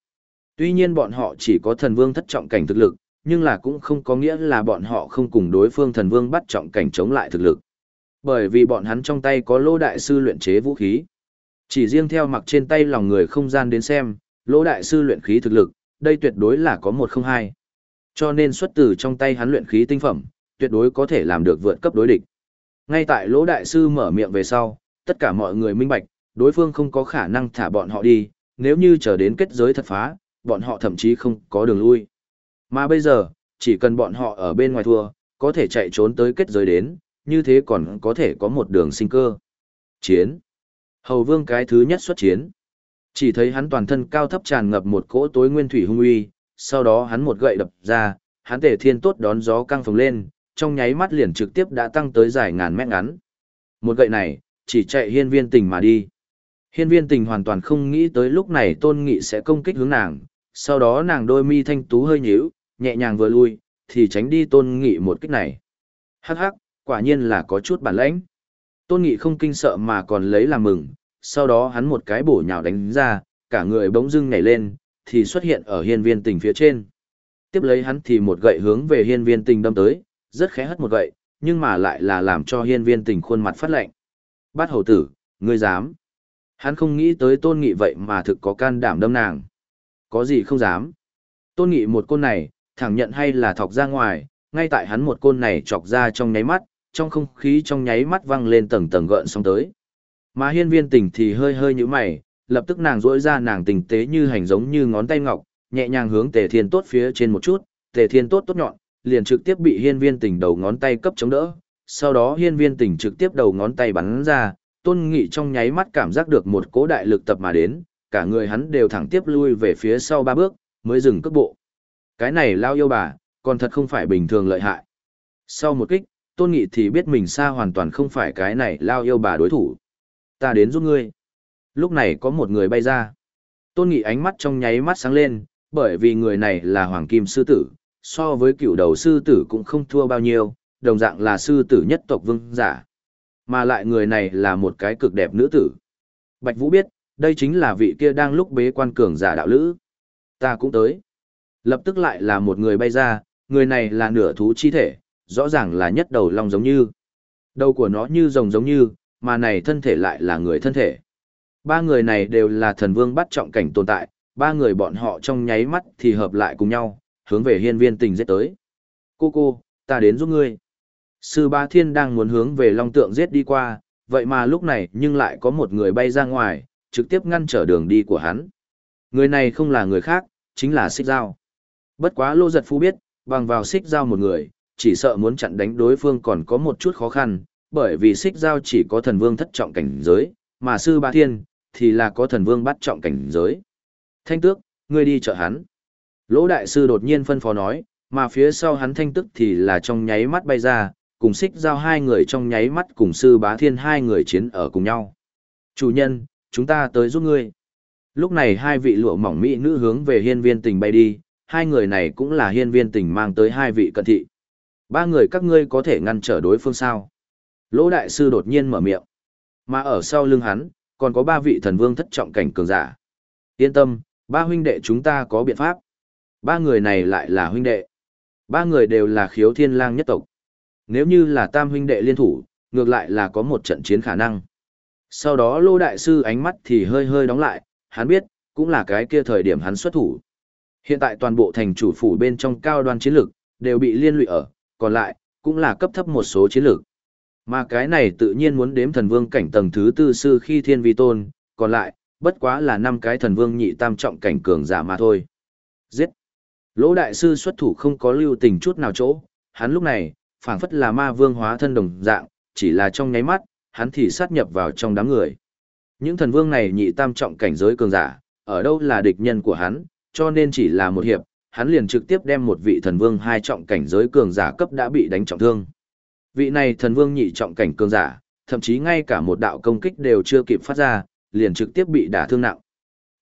Tuy nhiên bọn họ chỉ có thần vương thất trọng cảnh thực lực, nhưng là cũng không có nghĩa là bọn họ không cùng đối phương thần vương bắt trọng cảnh chống lại thực lực. Bởi vì bọn hắn trong tay có lỗ đại sư luyện chế vũ khí. Chỉ riêng theo mặc trên tay lòng người không gian đến xem, lỗ đại sư luyện khí thực lực, đây tuyệt đối là có một không hai. Cho nên xuất từ trong tay hắn luyện khí tinh phẩm, tuyệt đối có thể làm được vượt cấp đối địch. Ngay tại lỗ đại sư mở miệng về sau, tất cả mọi người minh bạch, đối phương không có khả năng thả bọn họ đi, nếu như chờ đến kết giới thật phá, bọn họ thậm chí không có đường lui. Mà bây giờ, chỉ cần bọn họ ở bên ngoài thua, có thể chạy trốn tới kết giới đến, như thế còn có thể có một đường sinh cơ. Chiến. Hầu vương cái thứ nhất xuất chiến. Chỉ thấy hắn toàn thân cao thấp tràn ngập một cỗ tối nguyên thủy hung uy, sau đó hắn một gậy đập ra, hắn tề thiên tốt đón gió căng phồng lên, trong nháy mắt liền trực tiếp đã tăng tới dài ngàn mét ngắn. Một gậy này, chỉ chạy hiên viên tình mà đi. Hiên viên tình hoàn toàn không nghĩ tới lúc này tôn nghị sẽ công kích hướng nàng, sau đó nàng đôi mi thanh tú hơi nhíu, nhẹ nhàng vừa lui, thì tránh đi tôn nghị một kích này. Hắc hắc, quả nhiên là có chút bản lãnh. Tôn nghị không kinh sợ mà còn lấy làm mừng, sau đó hắn một cái bổ nhào đánh ra, cả người bỗng dưng nhảy lên, thì xuất hiện ở hiên viên tình phía trên. Tiếp lấy hắn thì một gậy hướng về hiên viên tình đâm tới, rất khẽ hất một gậy, nhưng mà lại là làm cho hiên viên tình khuôn mặt phát lạnh. Bát hầu tử, ngươi dám. Hắn không nghĩ tới tôn nghị vậy mà thực có can đảm đâm nàng. Có gì không dám. Tôn nghị một côn này, thẳng nhận hay là thọc ra ngoài, ngay tại hắn một côn này chọc ra trong nháy mắt, trong không khí trong nháy mắt văng lên tầng tầng gợn sóng tới. Mà hiên viên Tỉnh thì hơi hơi như mày, lập tức nàng rỗi ra nàng tình tế như hành giống như ngón tay ngọc, nhẹ nhàng hướng tề thiên tốt phía trên một chút, tề thiên tốt tốt nhọn, liền trực tiếp bị hiên viên Tỉnh đầu ngón tay cấp chống đỡ. Sau đó hiên viên Tỉnh trực tiếp đầu ngón tay bắn ra, tôn nghị trong nháy mắt cảm giác được một cố đại lực tập mà đến, cả người hắn đều thẳng tiếp lui về phía sau ba bước, mới dừng cước bộ. Cái này lao yêu bà, còn thật không phải bình thường lợi hại. Sau một kích, tôn nghị thì biết mình xa hoàn toàn không phải cái này lao yêu bà đối thủ. Ta đến giúp ngươi. Lúc này có một người bay ra. Tôn nghị ánh mắt trong nháy mắt sáng lên, bởi vì người này là Hoàng Kim Sư Tử, so với cựu đầu sư tử cũng không thua bao nhiêu, đồng dạng là sư tử nhất tộc vương giả. Mà lại người này là một cái cực đẹp nữ tử. Bạch Vũ biết, đây chính là vị kia đang lúc bế quan cường giả đạo lữ. Ta cũng tới. Lập tức lại là một người bay ra, người này là nửa thú chi thể, rõ ràng là nhất đầu long giống như. Đầu của nó như rồng giống như, mà này thân thể lại là người thân thể. Ba người này đều là thần vương bắt trọng cảnh tồn tại, ba người bọn họ trong nháy mắt thì hợp lại cùng nhau, hướng về hiên viên tình giết tới. Cô cô, ta đến giúp ngươi. Sư Ba Thiên đang muốn hướng về Long Tượng giết đi qua, vậy mà lúc này nhưng lại có một người bay ra ngoài, trực tiếp ngăn trở đường đi của hắn. Người này không là người khác, chính là Xích Giao. Bất quá Lô Giật Phu biết, bằng vào Xích Giao một người, chỉ sợ muốn chặn đánh đối phương còn có một chút khó khăn, bởi vì Xích Giao chỉ có thần vương thất trọng cảnh giới, mà Sư Ba Thiên thì là có thần vương bắt trọng cảnh giới. Thanh tước, ngươi đi chợ hắn. Lỗ đại sư đột nhiên phân phó nói, mà phía sau hắn thanh tức thì là trong nháy mắt bay ra, cùng xích giao hai người trong nháy mắt cùng sư bá thiên hai người chiến ở cùng nhau. Chủ nhân, chúng ta tới giúp ngươi. Lúc này hai vị lụa mỏng mỹ nữ hướng về hiên viên tình bay đi, hai người này cũng là hiên viên tình mang tới hai vị cận thị. Ba người các ngươi có thể ngăn trở đối phương sao. Lỗ đại sư đột nhiên mở miệng. Mà ở sau lưng hắn, còn có ba vị thần vương thất trọng cảnh cường giả. Yên tâm, ba huynh đệ chúng ta có biện pháp. Ba người này lại là huynh đệ. Ba người đều là khiếu thiên lang nhất tộc. Nếu như là tam huynh đệ liên thủ, ngược lại là có một trận chiến khả năng. Sau đó lô đại sư ánh mắt thì hơi hơi đóng lại, hắn biết, cũng là cái kia thời điểm hắn xuất thủ. Hiện tại toàn bộ thành chủ phủ bên trong cao đoan chiến lược, đều bị liên lụy ở, còn lại, cũng là cấp thấp một số chiến lược. Mà cái này tự nhiên muốn đếm thần vương cảnh tầng thứ tư sư khi thiên vi tôn, còn lại, bất quá là năm cái thần vương nhị tam trọng cảnh cường giả mà thôi. Giết! Lỗ đại sư xuất thủ không có lưu tình chút nào chỗ, hắn lúc này, phảng phất là ma vương hóa thân đồng dạng, chỉ là trong nháy mắt, hắn thì sát nhập vào trong đám người. Những thần vương này nhị tam trọng cảnh giới cường giả, ở đâu là địch nhân của hắn, cho nên chỉ là một hiệp, hắn liền trực tiếp đem một vị thần vương hai trọng cảnh giới cường giả cấp đã bị đánh trọng thương. Vị này thần vương nhị trọng cảnh cường giả, thậm chí ngay cả một đạo công kích đều chưa kịp phát ra, liền trực tiếp bị đả thương nặng.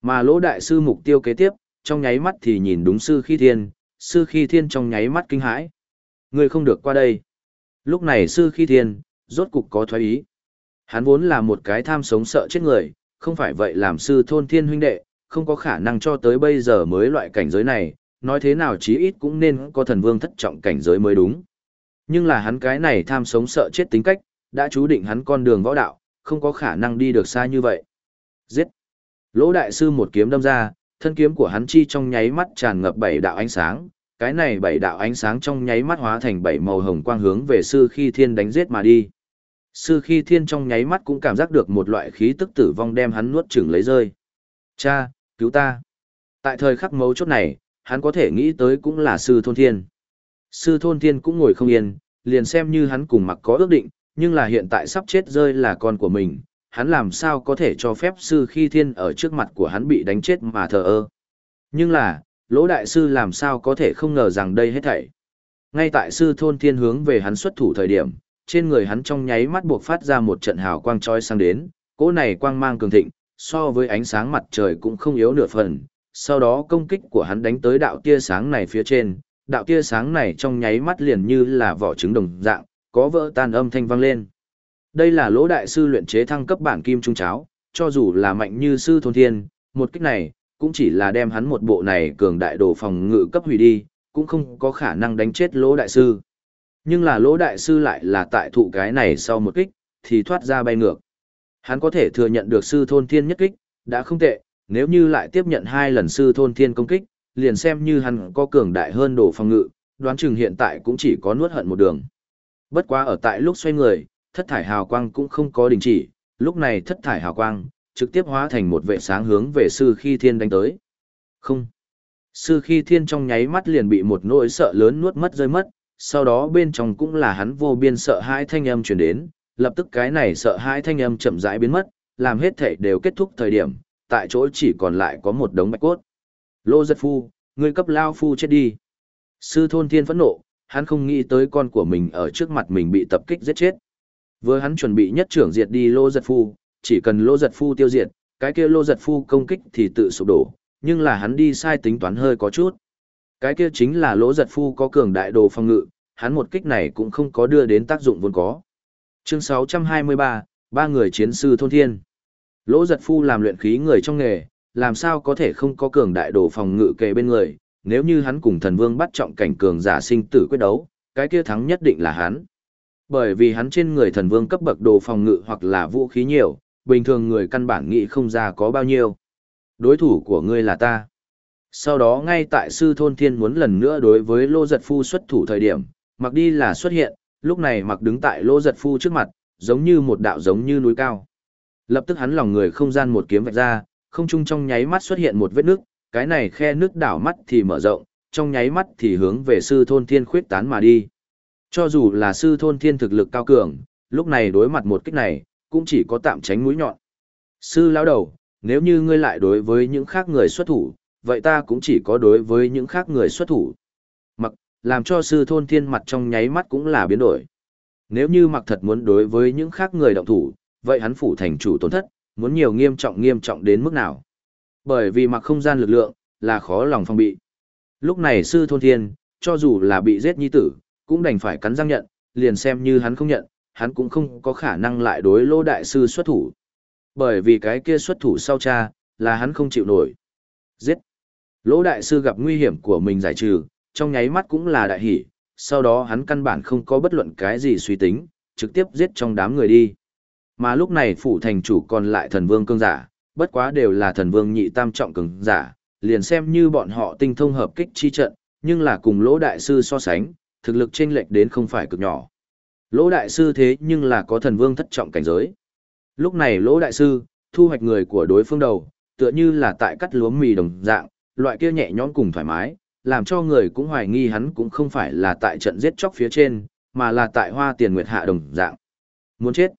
Mà lỗ đại sư mục tiêu kế tiếp, trong nháy mắt thì nhìn đúng sư khi thiên, sư khi thiên trong nháy mắt kinh hãi. Ngươi không được qua đây. Lúc này sư khi thiên, rốt cục có thoái ý. Hắn vốn là một cái tham sống sợ chết người, không phải vậy làm sư thôn thiên huynh đệ, không có khả năng cho tới bây giờ mới loại cảnh giới này, nói thế nào chí ít cũng nên có thần vương thất trọng cảnh giới mới đúng. Nhưng là hắn cái này tham sống sợ chết tính cách, đã chú định hắn con đường võ đạo, không có khả năng đi được xa như vậy. Giết! Lỗ đại sư một kiếm đâm ra, thân kiếm của hắn chi trong nháy mắt tràn ngập bảy đạo ánh sáng, cái này bảy đạo ánh sáng trong nháy mắt hóa thành bảy màu hồng quang hướng về sư khi thiên đánh giết mà đi. Sư khi thiên trong nháy mắt cũng cảm giác được một loại khí tức tử vong đem hắn nuốt chửng lấy rơi. Cha, cứu ta. Tại thời khắc mấu chốt này, hắn có thể nghĩ tới cũng là sư thôn thiên. Sư thôn thiên cũng ngồi không yên, liền xem như hắn cùng mặc có ước định, nhưng là hiện tại sắp chết rơi là con của mình, hắn làm sao có thể cho phép sư khi thiên ở trước mặt của hắn bị đánh chết mà thờ ơ. Nhưng là, lỗ đại sư làm sao có thể không ngờ rằng đây hết thảy. Ngay tại sư thôn thiên hướng về hắn xuất thủ thời điểm, trên người hắn trong nháy mắt buộc phát ra một trận hào quang trói sang đến, cỗ này quang mang cường thịnh, so với ánh sáng mặt trời cũng không yếu nửa phần. Sau đó công kích của hắn đánh tới đạo tia sáng này phía trên, đạo tia sáng này trong nháy mắt liền như là vỏ trứng đồng dạng, có vỡ tan âm thanh vang lên. Đây là lỗ đại sư luyện chế thăng cấp bản kim trung cháo, cho dù là mạnh như sư thôn thiên, một kích này, cũng chỉ là đem hắn một bộ này cường đại đồ phòng ngự cấp hủy đi, cũng không có khả năng đánh chết lỗ đại sư. Nhưng là lỗ đại sư lại là tại thụ cái này sau một kích, thì thoát ra bay ngược. Hắn có thể thừa nhận được sư thôn thiên nhất kích, đã không tệ, nếu như lại tiếp nhận hai lần sư thôn thiên công kích, liền xem như hắn có cường đại hơn đồ phòng ngự, đoán chừng hiện tại cũng chỉ có nuốt hận một đường. Bất quá ở tại lúc xoay người, thất thải hào quang cũng không có đình chỉ, lúc này thất thải hào quang, trực tiếp hóa thành một vệ sáng hướng về sư khi thiên đánh tới. Không. Sư khi thiên trong nháy mắt liền bị một nỗi sợ lớn nuốt mất rơi mất, sau đó bên trong cũng là hắn vô biên sợ hãi thanh âm truyền đến, lập tức cái này sợ hãi thanh âm chậm rãi biến mất, làm hết thể đều kết thúc thời điểm, tại chỗ chỉ còn lại có một đống bạch cốt. Lô giật phu, ngươi cấp lao phu chết đi. Sư thôn thiên phẫn nộ, hắn không nghĩ tới con của mình ở trước mặt mình bị tập kích giết chết. Vừa hắn chuẩn bị nhất trưởng diệt đi lô giật phu, chỉ cần lô giật phu tiêu diệt, cái kia lô giật phu công kích thì tự sụp đổ, nhưng là hắn đi sai tính toán hơi có chút. Cái kia chính là lỗ giật phu có cường đại đồ phòng ngự, hắn một kích này cũng không có đưa đến tác dụng vốn có. Chương 623, ba người chiến sư thôn thiên. Lỗ giật phu làm luyện khí người trong nghề, làm sao có thể không có cường đại đồ phòng ngự kề bên người, nếu như hắn cùng thần vương bắt trọng cảnh cường giả sinh tử quyết đấu, cái kia thắng nhất định là hắn. Bởi vì hắn trên người thần vương cấp bậc đồ phòng ngự hoặc là vũ khí nhiều, bình thường người căn bản nghĩ không ra có bao nhiêu. Đối thủ của ngươi là ta. Sau đó ngay tại sư thôn thiên muốn lần nữa đối với lô giật phu xuất thủ thời điểm, mặc đi là xuất hiện, lúc này mặc đứng tại lô giật phu trước mặt, giống như một đạo giống như núi cao. Lập tức hắn lòng người không gian một kiếm vạch ra, không trung trong nháy mắt xuất hiện một vết nước, cái này khe nước đảo mắt thì mở rộng, trong nháy mắt thì hướng về sư thôn thiên khuyết tán mà đi. Cho dù là sư thôn thiên thực lực cao cường, lúc này đối mặt một kích này, cũng chỉ có tạm tránh mũi nhọn. Sư lão đầu, nếu như ngươi lại đối với những khác người xuất thủ, vậy ta cũng chỉ có đối với những khác người xuất thủ. Mặc, làm cho sư thôn thiên mặt trong nháy mắt cũng là biến đổi. Nếu như mặc thật muốn đối với những khác người động thủ, vậy hắn phủ thành chủ tổn thất, muốn nhiều nghiêm trọng nghiêm trọng đến mức nào. Bởi vì mặc không gian lực lượng, là khó lòng phòng bị. Lúc này sư thôn thiên, cho dù là bị giết nhi tử, cũng đành phải cắn răng nhận, liền xem như hắn không nhận, hắn cũng không có khả năng lại đối lỗ đại sư xuất thủ. Bởi vì cái kia xuất thủ sau cha, là hắn không chịu nổi. Giết! Lỗ đại sư gặp nguy hiểm của mình giải trừ, trong nháy mắt cũng là đại hỷ, sau đó hắn căn bản không có bất luận cái gì suy tính, trực tiếp giết trong đám người đi. Mà lúc này phủ thành chủ còn lại thần vương cương giả, bất quá đều là thần vương nhị tam trọng cường giả, liền xem như bọn họ tinh thông hợp kích chi trận, nhưng là cùng lỗ đại sư so sánh, thực lực chênh lệch đến không phải cực nhỏ. Lỗ đại sư thế nhưng là có thần vương thất trọng cảnh giới. Lúc này lỗ đại sư, thu hoạch người của đối phương đầu, tựa như là tại cắt lúa mì đồng dạng, loại kia nhẹ nhõm cùng thoải mái, làm cho người cũng hoài nghi hắn cũng không phải là tại trận giết chóc phía trên, mà là tại hoa tiền nguyệt hạ đồng dạng. Muốn chết.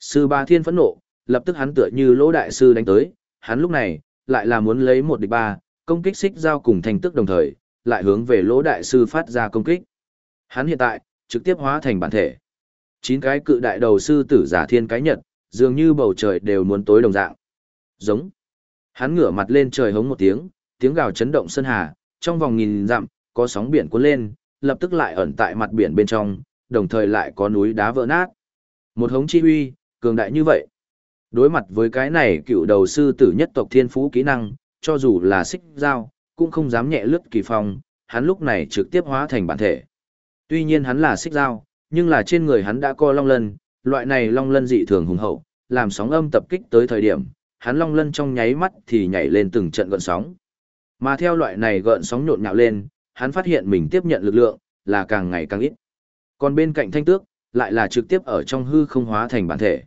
Sư ba thiên phẫn nộ, lập tức hắn tựa như lỗ đại sư đánh tới, hắn lúc này, lại là muốn lấy một địch ba, công kích xích giao cùng thành tức đồng thời, lại hướng về lỗ đại sư phát ra công kích. Hắn hiện tại, trực tiếp hóa thành bản thể. Chín cái cự đại đầu sư tử giả thiên cái nhật, dường như bầu trời đều muốn tối đồng dạng. Giống. Hắn ngửa mặt lên trời hống một tiếng, tiếng gào chấn động sơn hà, trong vòng nghìn dặm, có sóng biển cuốn lên, lập tức lại ẩn tại mặt biển bên trong, đồng thời lại có núi đá vỡ nát. Một hống chi huy, cường đại như vậy. Đối mặt với cái này cựu đầu sư tử nhất tộc thiên phú kỹ năng, cho dù là xích dao, cũng không dám nhẹ lướt kỳ phong, hắn lúc này trực tiếp hóa thành bản thể. Tuy nhiên hắn là xích dao, nhưng là trên người hắn đã co long lân, loại này long lân dị thường hùng hậu, làm sóng âm tập kích tới thời điểm, hắn long lân trong nháy mắt thì nhảy lên từng trận gợn sóng. Mà theo loại này gợn sóng nhộn nhạo lên, hắn phát hiện mình tiếp nhận lực lượng là càng ngày càng ít. Còn bên cạnh thanh tước, lại là trực tiếp ở trong hư không hóa thành bản thể.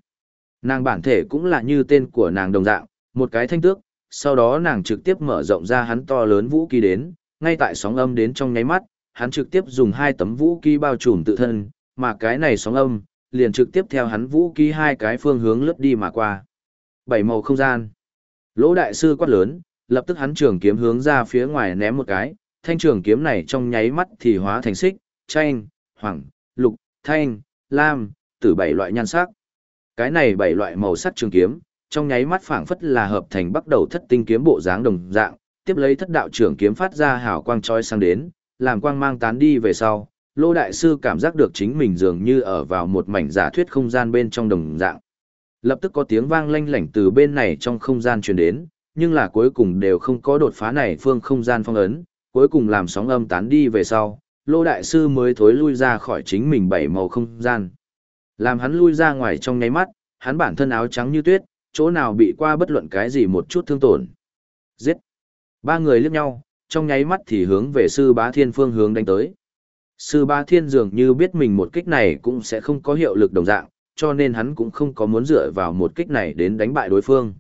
Nàng bản thể cũng là như tên của nàng đồng dạng, một cái thanh tước, sau đó nàng trực tiếp mở rộng ra hắn to lớn vũ khí đến, ngay tại sóng âm đến trong nháy mắt, hắn trực tiếp dùng hai tấm vũ khí bao trùm tự thân, mà cái này sóng âm, liền trực tiếp theo hắn vũ ký hai cái phương hướng lướt đi mà qua. Bảy màu không gian. Lỗ đại sư quát lớn, lập tức hắn trường kiếm hướng ra phía ngoài ném một cái, thanh trường kiếm này trong nháy mắt thì hóa thành xích, chanh, hoàng, lục, thanh, lam, từ bảy loại nhan sắc. Cái này bảy loại màu sắc trường kiếm, trong nháy mắt phảng phất là hợp thành bắt đầu thất tinh kiếm bộ dáng đồng dạng, tiếp lấy thất đạo trưởng kiếm phát ra hào quang chói sang đến, làm quang mang tán đi về sau, Lô đại sư cảm giác được chính mình dường như ở vào một mảnh giả thuyết không gian bên trong đồng dạng. Lập tức có tiếng vang lanh lảnh từ bên này trong không gian truyền đến, nhưng là cuối cùng đều không có đột phá này phương không gian phong ấn, cuối cùng làm sóng âm tán đi về sau, Lô đại sư mới thối lui ra khỏi chính mình bảy màu không gian. Làm hắn lui ra ngoài trong nháy mắt, hắn bản thân áo trắng như tuyết, chỗ nào bị qua bất luận cái gì một chút thương tổn. Giết! Ba người liếc nhau, trong nháy mắt thì hướng về sư bá thiên phương hướng đánh tới. Sư bá thiên dường như biết mình một kích này cũng sẽ không có hiệu lực đồng dạng, cho nên hắn cũng không có muốn dựa vào một kích này đến đánh bại đối phương.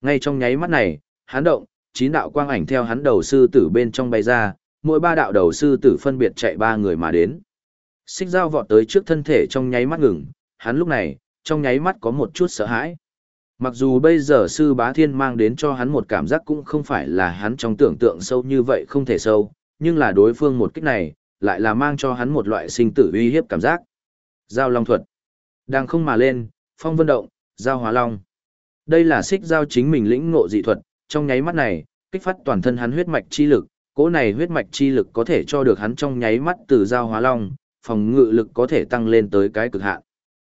Ngay trong nháy mắt này, hắn động, chín đạo quang ảnh theo hắn đầu sư tử bên trong bay ra, mỗi ba đạo đầu sư tử phân biệt chạy ba người mà đến. Xích dao vọt tới trước thân thể trong nháy mắt ngừng, hắn lúc này, trong nháy mắt có một chút sợ hãi. Mặc dù bây giờ sư bá thiên mang đến cho hắn một cảm giác cũng không phải là hắn trong tưởng tượng sâu như vậy không thể sâu, nhưng là đối phương một kích này, lại là mang cho hắn một loại sinh tử uy hiếp cảm giác. Giao long thuật. Đang không mà lên, phong vân động, giao hóa long. Đây là xích giao chính mình lĩnh ngộ dị thuật, trong nháy mắt này, kích phát toàn thân hắn huyết mạch chi lực, cỗ này huyết mạch chi lực có thể cho được hắn trong nháy mắt từ giao hóa long, phòng ngự lực có thể tăng lên tới cái cực hạn.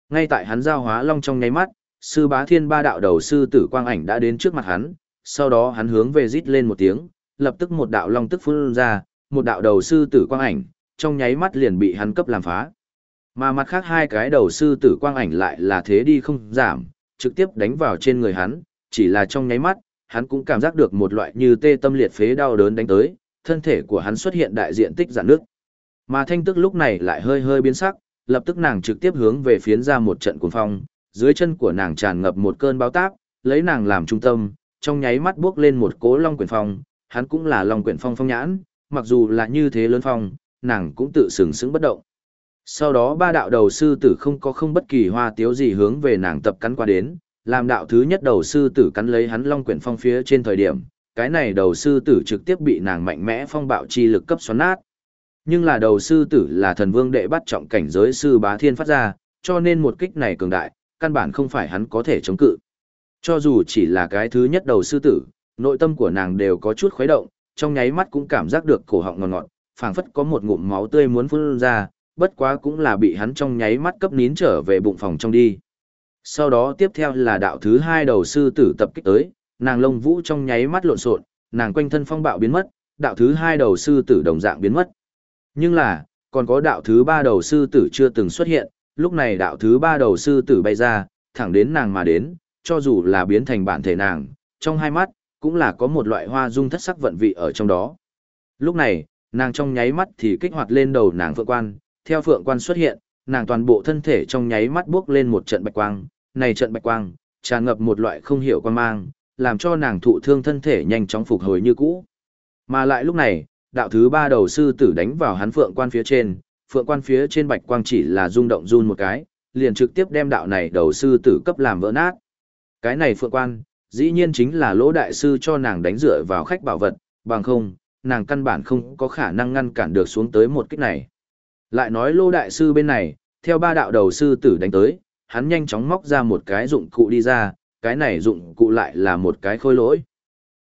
Ngay tại hắn giao hóa long trong nháy mắt, sư bá thiên ba đạo đầu sư tử quang ảnh đã đến trước mặt hắn, sau đó hắn hướng về rít lên một tiếng, lập tức một đạo long tức phun ra, một đạo đầu sư tử quang ảnh, trong nháy mắt liền bị hắn cấp làm phá. Mà mặt khác hai cái đầu sư tử quang ảnh lại là thế đi không giảm, trực tiếp đánh vào trên người hắn, chỉ là trong nháy mắt, hắn cũng cảm giác được một loại như tê tâm liệt phế đau đớn đánh tới, thân thể của hắn xuất hiện đại diện tích giãn nước. Mà thanh tức lúc này lại hơi hơi biến sắc, lập tức nàng trực tiếp hướng về phiến ra một trận cuồng phong, dưới chân của nàng tràn ngập một cơn báo táp, lấy nàng làm trung tâm, trong nháy mắt bước lên một cố long quyển phong, hắn cũng là long quyển phong phong nhãn, mặc dù là như thế lớn phong, nàng cũng tự sừng sững bất động. Sau đó ba đạo đầu sư tử không có không bất kỳ hoa tiếu gì hướng về nàng tập cắn qua đến, làm đạo thứ nhất đầu sư tử cắn lấy hắn long quyển phong phía trên thời điểm, cái này đầu sư tử trực tiếp bị nàng mạnh mẽ phong bạo chi lực cấp xoắn nát. Nhưng là đầu sư tử là thần vương đệ bắt trọng cảnh giới sư bá thiên phát ra, cho nên một kích này cường đại, căn bản không phải hắn có thể chống cự. Cho dù chỉ là cái thứ nhất đầu sư tử, nội tâm của nàng đều có chút khuấy động, trong nháy mắt cũng cảm giác được cổ họng ngọt ngọt, phảng phất có một ngụm máu tươi muốn phun ra, bất quá cũng là bị hắn trong nháy mắt cấp nín trở về bụng phòng trong đi. Sau đó tiếp theo là đạo thứ hai đầu sư tử tập kích tới, nàng lông vũ trong nháy mắt lộn xộn, nàng quanh thân phong bạo biến mất, đạo thứ hai đầu sư tử đồng dạng biến mất. Nhưng là, còn có đạo thứ ba đầu sư tử chưa từng xuất hiện, lúc này đạo thứ ba đầu sư tử bay ra, thẳng đến nàng mà đến, cho dù là biến thành bản thể nàng, trong hai mắt, cũng là có một loại hoa dung thất sắc vận vị ở trong đó. Lúc này, nàng trong nháy mắt thì kích hoạt lên đầu nàng phượng quan, theo phượng quan xuất hiện, nàng toàn bộ thân thể trong nháy mắt bước lên một trận bạch quang, này trận bạch quang, tràn ngập một loại không hiểu quan mang, làm cho nàng thụ thương thân thể nhanh chóng phục hồi như cũ. Mà lại lúc này, đạo thứ ba đầu sư tử đánh vào hắn phượng quan phía trên, phượng quan phía trên bạch quang chỉ là rung động run một cái, liền trực tiếp đem đạo này đầu sư tử cấp làm vỡ nát. Cái này phượng quan, dĩ nhiên chính là lỗ đại sư cho nàng đánh dựa vào khách bảo vật, bằng không, nàng căn bản không có khả năng ngăn cản được xuống tới một kích này. Lại nói lỗ đại sư bên này, theo ba đạo đầu sư tử đánh tới, hắn nhanh chóng móc ra một cái dụng cụ đi ra, cái này dụng cụ lại là một cái khôi lỗi.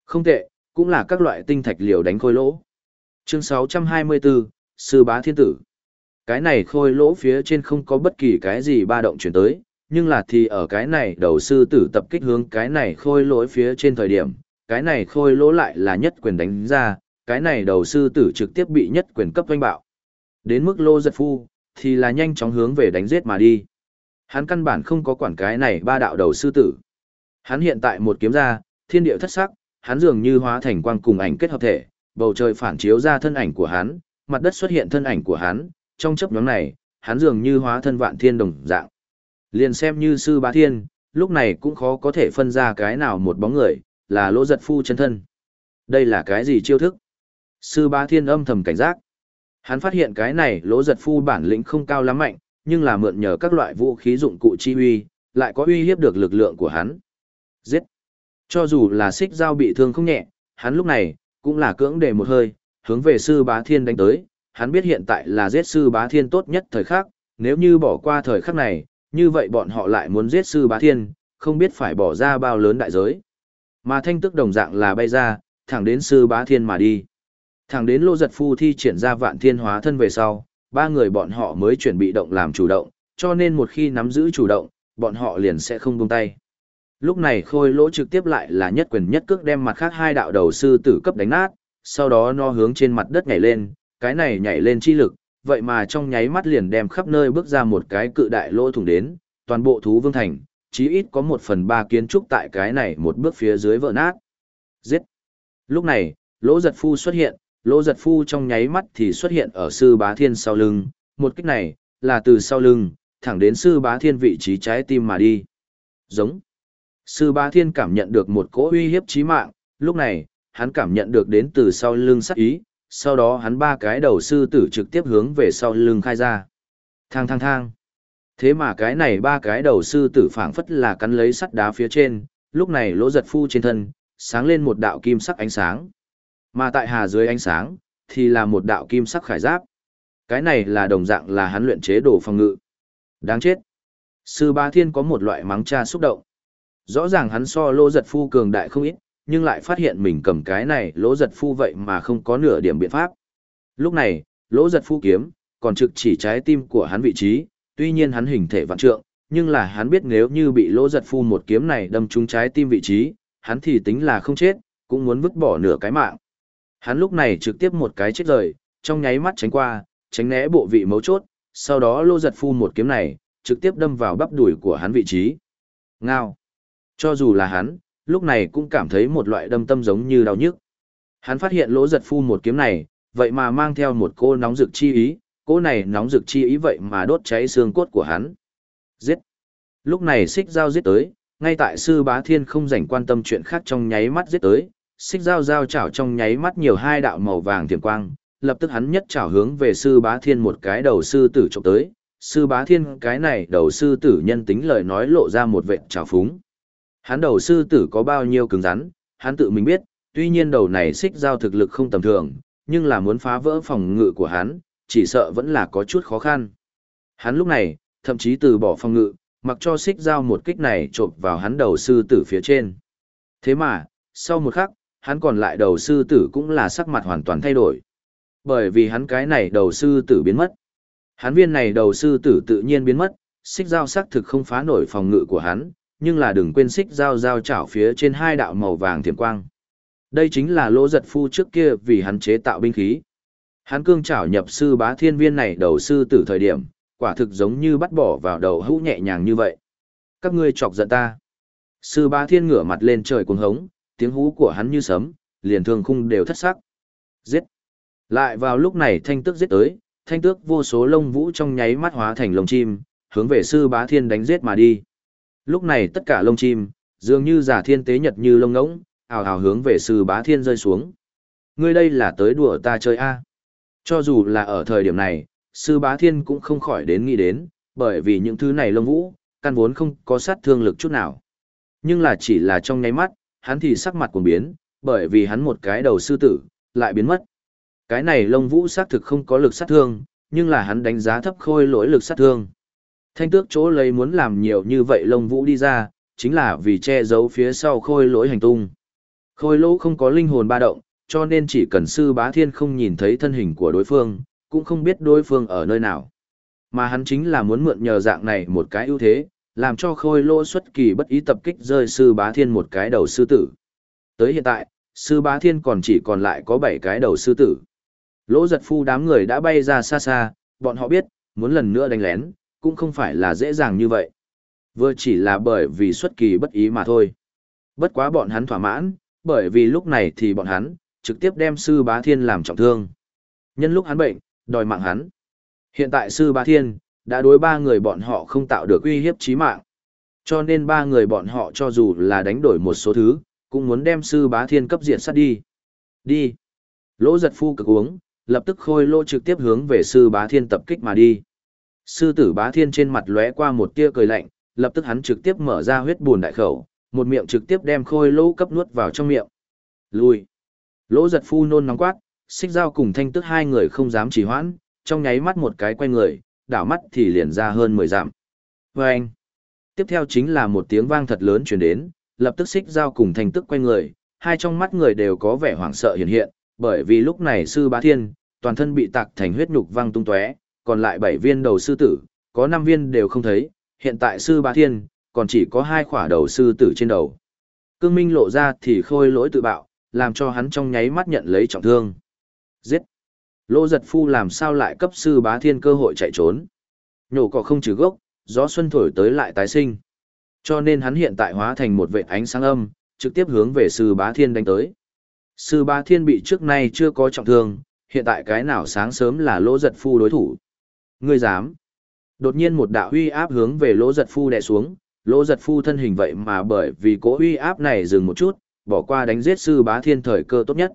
Không tệ, cũng là các loại tinh thạch liều đánh khôi lỗ. Chương 624, Sư Bá Thiên Tử. Cái này khôi lỗ phía trên không có bất kỳ cái gì ba động chuyển tới, nhưng là thì ở cái này đầu sư tử tập kích hướng cái này khôi lỗi phía trên thời điểm, cái này khôi lỗ lại là nhất quyền đánh ra, cái này đầu sư tử trực tiếp bị nhất quyền cấp doanh bạo. Đến mức lô giật phu, thì là nhanh chóng hướng về đánh giết mà đi. Hắn căn bản không có quản cái này ba đạo đầu sư tử. Hắn hiện tại một kiếm ra, thiên địa thất sắc, hắn dường như hóa thành quang cùng ảnh kết hợp thể, bầu trời phản chiếu ra thân ảnh của hắn, mặt đất xuất hiện thân ảnh của hắn, trong chấp nhóm này, hắn dường như hóa thân vạn thiên đồng dạng. Liền xem như sư bá thiên, lúc này cũng khó có thể phân ra cái nào một bóng người, là lỗ giật phu chân thân. Đây là cái gì chiêu thức? Sư bá thiên âm thầm cảnh giác. Hắn phát hiện cái này lỗ giật phu bản lĩnh không cao lắm mạnh, nhưng là mượn nhờ các loại vũ khí dụng cụ chi uy, lại có uy hiếp được lực lượng của hắn. Giết! Cho dù là xích dao bị thương không nhẹ, hắn lúc này, cũng là cưỡng để một hơi, hướng về sư bá thiên đánh tới, hắn biết hiện tại là giết sư bá thiên tốt nhất thời khắc, nếu như bỏ qua thời khắc này, như vậy bọn họ lại muốn giết sư bá thiên, không biết phải bỏ ra bao lớn đại giới. Mà thanh tức đồng dạng là bay ra, thẳng đến sư bá thiên mà đi. Thẳng đến lô giật phu thi triển ra vạn thiên hóa thân về sau, ba người bọn họ mới chuẩn bị động làm chủ động, cho nên một khi nắm giữ chủ động, bọn họ liền sẽ không buông tay. Lúc này khôi lỗ trực tiếp lại là nhất quyền nhất cước đem mặt khác hai đạo đầu sư tử cấp đánh nát, sau đó nó hướng trên mặt đất nhảy lên, cái này nhảy lên chi lực, vậy mà trong nháy mắt liền đem khắp nơi bước ra một cái cự đại lỗ thủng đến, toàn bộ thú vương thành, chí ít có một phần ba kiến trúc tại cái này một bước phía dưới vỡ nát. Giết! Lúc này, lỗ giật phu xuất hiện, lỗ giật phu trong nháy mắt thì xuất hiện ở sư bá thiên sau lưng, một kích này, là từ sau lưng, thẳng đến sư bá thiên vị trí trái tim mà đi. Giống. Sư bá thiên cảm nhận được một cỗ uy hiếp chí mạng, lúc này, hắn cảm nhận được đến từ sau lưng sắc ý, sau đó hắn ba cái đầu sư tử trực tiếp hướng về sau lưng khai ra. Thang thang thang. Thế mà cái này ba cái đầu sư tử phảng phất là cắn lấy sắt đá phía trên, lúc này lỗ giật phu trên thân, sáng lên một đạo kim sắc ánh sáng. Mà tại hà dưới ánh sáng, thì là một đạo kim sắc khải giáp. Cái này là đồng dạng là hắn luyện chế đồ phòng ngự. Đáng chết. Sư Ba Thiên có một loại mắng cha xúc động. Rõ ràng hắn so lỗ giật phu cường đại không ít, nhưng lại phát hiện mình cầm cái này lỗ giật phu vậy mà không có nửa điểm biện pháp. Lúc này, lỗ giật phu kiếm, còn trực chỉ trái tim của hắn vị trí, tuy nhiên hắn hình thể vạn trượng, nhưng là hắn biết nếu như bị lỗ giật phu một kiếm này đâm trúng trái tim vị trí, hắn thì tính là không chết, cũng muốn vứt bỏ nửa cái mạng. Hắn lúc này trực tiếp một cái chết rời, trong nháy mắt tránh qua, tránh né bộ vị mấu chốt, sau đó lô giật phu một kiếm này, trực tiếp đâm vào bắp đùi của hắn vị trí. Ngao. Cho dù là hắn, lúc này cũng cảm thấy một loại đâm tâm giống như đau nhức. Hắn phát hiện lỗ giật phu một kiếm này, vậy mà mang theo một cô nóng rực chi ý, cô này nóng rực chi ý vậy mà đốt cháy xương cốt của hắn. Giết. Lúc này xích dao giết tới, ngay tại sư bá thiên không dành quan tâm chuyện khác trong nháy mắt giết tới, xích dao dao chảo trong nháy mắt nhiều hai đạo màu vàng thiểm quang, lập tức hắn nhất chảo hướng về sư bá thiên một cái đầu sư tử trộm tới, sư bá thiên cái này đầu sư tử nhân tính lời nói lộ ra một vệ trào phúng. Hắn đầu sư tử có bao nhiêu cứng rắn, hắn tự mình biết, tuy nhiên đầu này xích dao thực lực không tầm thường, nhưng là muốn phá vỡ phòng ngự của hắn, chỉ sợ vẫn là có chút khó khăn. Hắn lúc này, thậm chí từ bỏ phòng ngự, mặc cho xích dao một kích này trộm vào hắn đầu sư tử phía trên. Thế mà, sau một khắc, hắn còn lại đầu sư tử cũng là sắc mặt hoàn toàn thay đổi. Bởi vì hắn cái này đầu sư tử biến mất. Hắn viên này đầu sư tử tự nhiên biến mất, xích dao sắc thực không phá nổi phòng ngự của hắn, nhưng là đừng quên xích dao dao chảo phía trên hai đạo màu vàng thiểm quang. Đây chính là lỗ giật phu trước kia vì hắn chế tạo binh khí. Hắn cương chảo nhập sư bá thiên viên này đầu sư tử thời điểm, quả thực giống như bắt bỏ vào đầu hũ nhẹ nhàng như vậy. Các ngươi chọc giận ta. Sư bá thiên ngửa mặt lên trời cuồng hống, tiếng hú của hắn như sấm, liền thường khung đều thất sắc. Giết! Lại vào lúc này thanh tước giết tới, thanh tước vô số lông vũ trong nháy mắt hóa thành lông chim, hướng về sư bá thiên đánh giết mà đi. Lúc này tất cả lông chim, dường như giả thiên tế nhật như lông ngỗng, ào ào hướng về sư bá thiên rơi xuống. Ngươi đây là tới đùa ta chơi a? Cho dù là ở thời điểm này, sư bá thiên cũng không khỏi đến nghĩ đến, bởi vì những thứ này lông vũ, căn vốn không có sát thương lực chút nào. Nhưng là chỉ là trong nháy mắt, hắn thì sắc mặt cuồng biến, bởi vì hắn một cái đầu sư tử, lại biến mất. Cái này lông vũ xác thực không có lực sát thương, nhưng là hắn đánh giá thấp khôi lỗi lực sát thương. Thanh tước chỗ lấy muốn làm nhiều như vậy lông vũ đi ra, chính là vì che giấu phía sau khôi lỗi hành tung. Khôi lỗ không có linh hồn ba động, cho nên chỉ cần sư bá thiên không nhìn thấy thân hình của đối phương, cũng không biết đối phương ở nơi nào. Mà hắn chính là muốn mượn nhờ dạng này một cái ưu thế, làm cho khôi lỗ xuất kỳ bất ý tập kích rơi sư bá thiên một cái đầu sư tử. Tới hiện tại, sư bá thiên còn chỉ còn lại có 7 cái đầu sư tử. Lỗ giật phu đám người đã bay ra xa xa, bọn họ biết, muốn lần nữa đánh lén, cũng không phải là dễ dàng như vậy. Vừa chỉ là bởi vì xuất kỳ bất ý mà thôi. Bất quá bọn hắn thỏa mãn, bởi vì lúc này thì bọn hắn, trực tiếp đem sư bá thiên làm trọng thương. Nhân lúc hắn bệnh, đòi mạng hắn. Hiện tại sư bá thiên, đã đối ba người bọn họ không tạo được uy hiếp chí mạng. Cho nên ba người bọn họ cho dù là đánh đổi một số thứ, cũng muốn đem sư bá thiên cấp diện sát đi. Đi. Lỗ giật phu cực uống, lập tức khôi lô trực tiếp hướng về sư bá thiên tập kích mà đi. Sư tử bá thiên trên mặt lóe qua một tia cười lạnh, lập tức hắn trực tiếp mở ra huyết buồn đại khẩu, một miệng trực tiếp đem khôi lỗ cấp nuốt vào trong miệng. lùi. Lỗ giật phu nôn nóng quát, xích dao cùng thanh tức hai người không dám trì hoãn, trong nháy mắt một cái quay người, đảo mắt thì liền ra hơn 10 dặm. Vâng. Tiếp theo chính là một tiếng vang thật lớn truyền đến, lập tức xích dao cùng thanh tức quay người, hai trong mắt người đều có vẻ hoảng sợ hiện hiện, bởi vì lúc này sư bá thiên, toàn thân bị tạc thành huyết nhục văng tung tóe, còn lại 7 viên đầu sư tử, có 5 viên đều không thấy, hiện tại sư bá thiên, còn chỉ có hai khỏa đầu sư tử trên đầu. Cương Minh lộ ra thì khôi lỗi tự bạo, làm cho hắn trong nháy mắt nhận lấy trọng thương. Giết! Lô giật phu làm sao lại cấp sư bá thiên cơ hội chạy trốn. Nhổ cỏ không trừ gốc, gió xuân thổi tới lại tái sinh. Cho nên hắn hiện tại hóa thành một vệ ánh sáng âm, trực tiếp hướng về sư bá thiên đánh tới. Sư bá thiên bị trước nay chưa có trọng thương, hiện tại cái nào sáng sớm là lỗ giật phu đối thủ. Ngươi dám. Đột nhiên một đạo huy áp hướng về lỗ giật phu đè xuống, lỗ giật phu thân hình vậy mà bởi vì cố huy áp này dừng một chút, bỏ qua đánh giết sư bá thiên thời cơ tốt nhất.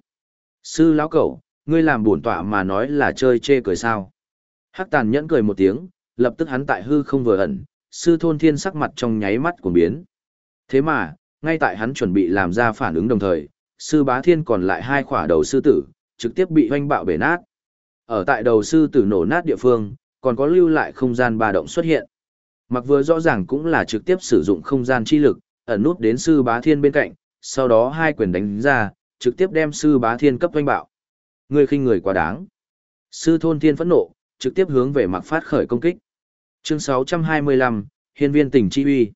Sư lão cẩu, ngươi làm bổn tọa mà nói là chơi chê cười sao. Hắc tàn nhẫn cười một tiếng, lập tức hắn tại hư không vừa ẩn, sư thôn thiên sắc mặt trong nháy mắt của biến. Thế mà, ngay tại hắn chuẩn bị làm ra phản ứng đồng thời, sư bá thiên còn lại hai khỏa đầu sư tử, trực tiếp bị hoanh bạo bể nát. Ở tại đầu sư tử nổ nát địa phương, còn có lưu lại không gian ba động xuất hiện. Mặc vừa rõ ràng cũng là trực tiếp sử dụng không gian chi lực, ẩn nút đến sư bá thiên bên cạnh, sau đó hai quyền đánh ra, trực tiếp đem sư bá thiên cấp doanh bạo. Người khinh người quá đáng. Sư thôn thiên phẫn nộ, trực tiếp hướng về mặc phát khởi công kích. Chương 625, Hiên viên tỉnh chi uy.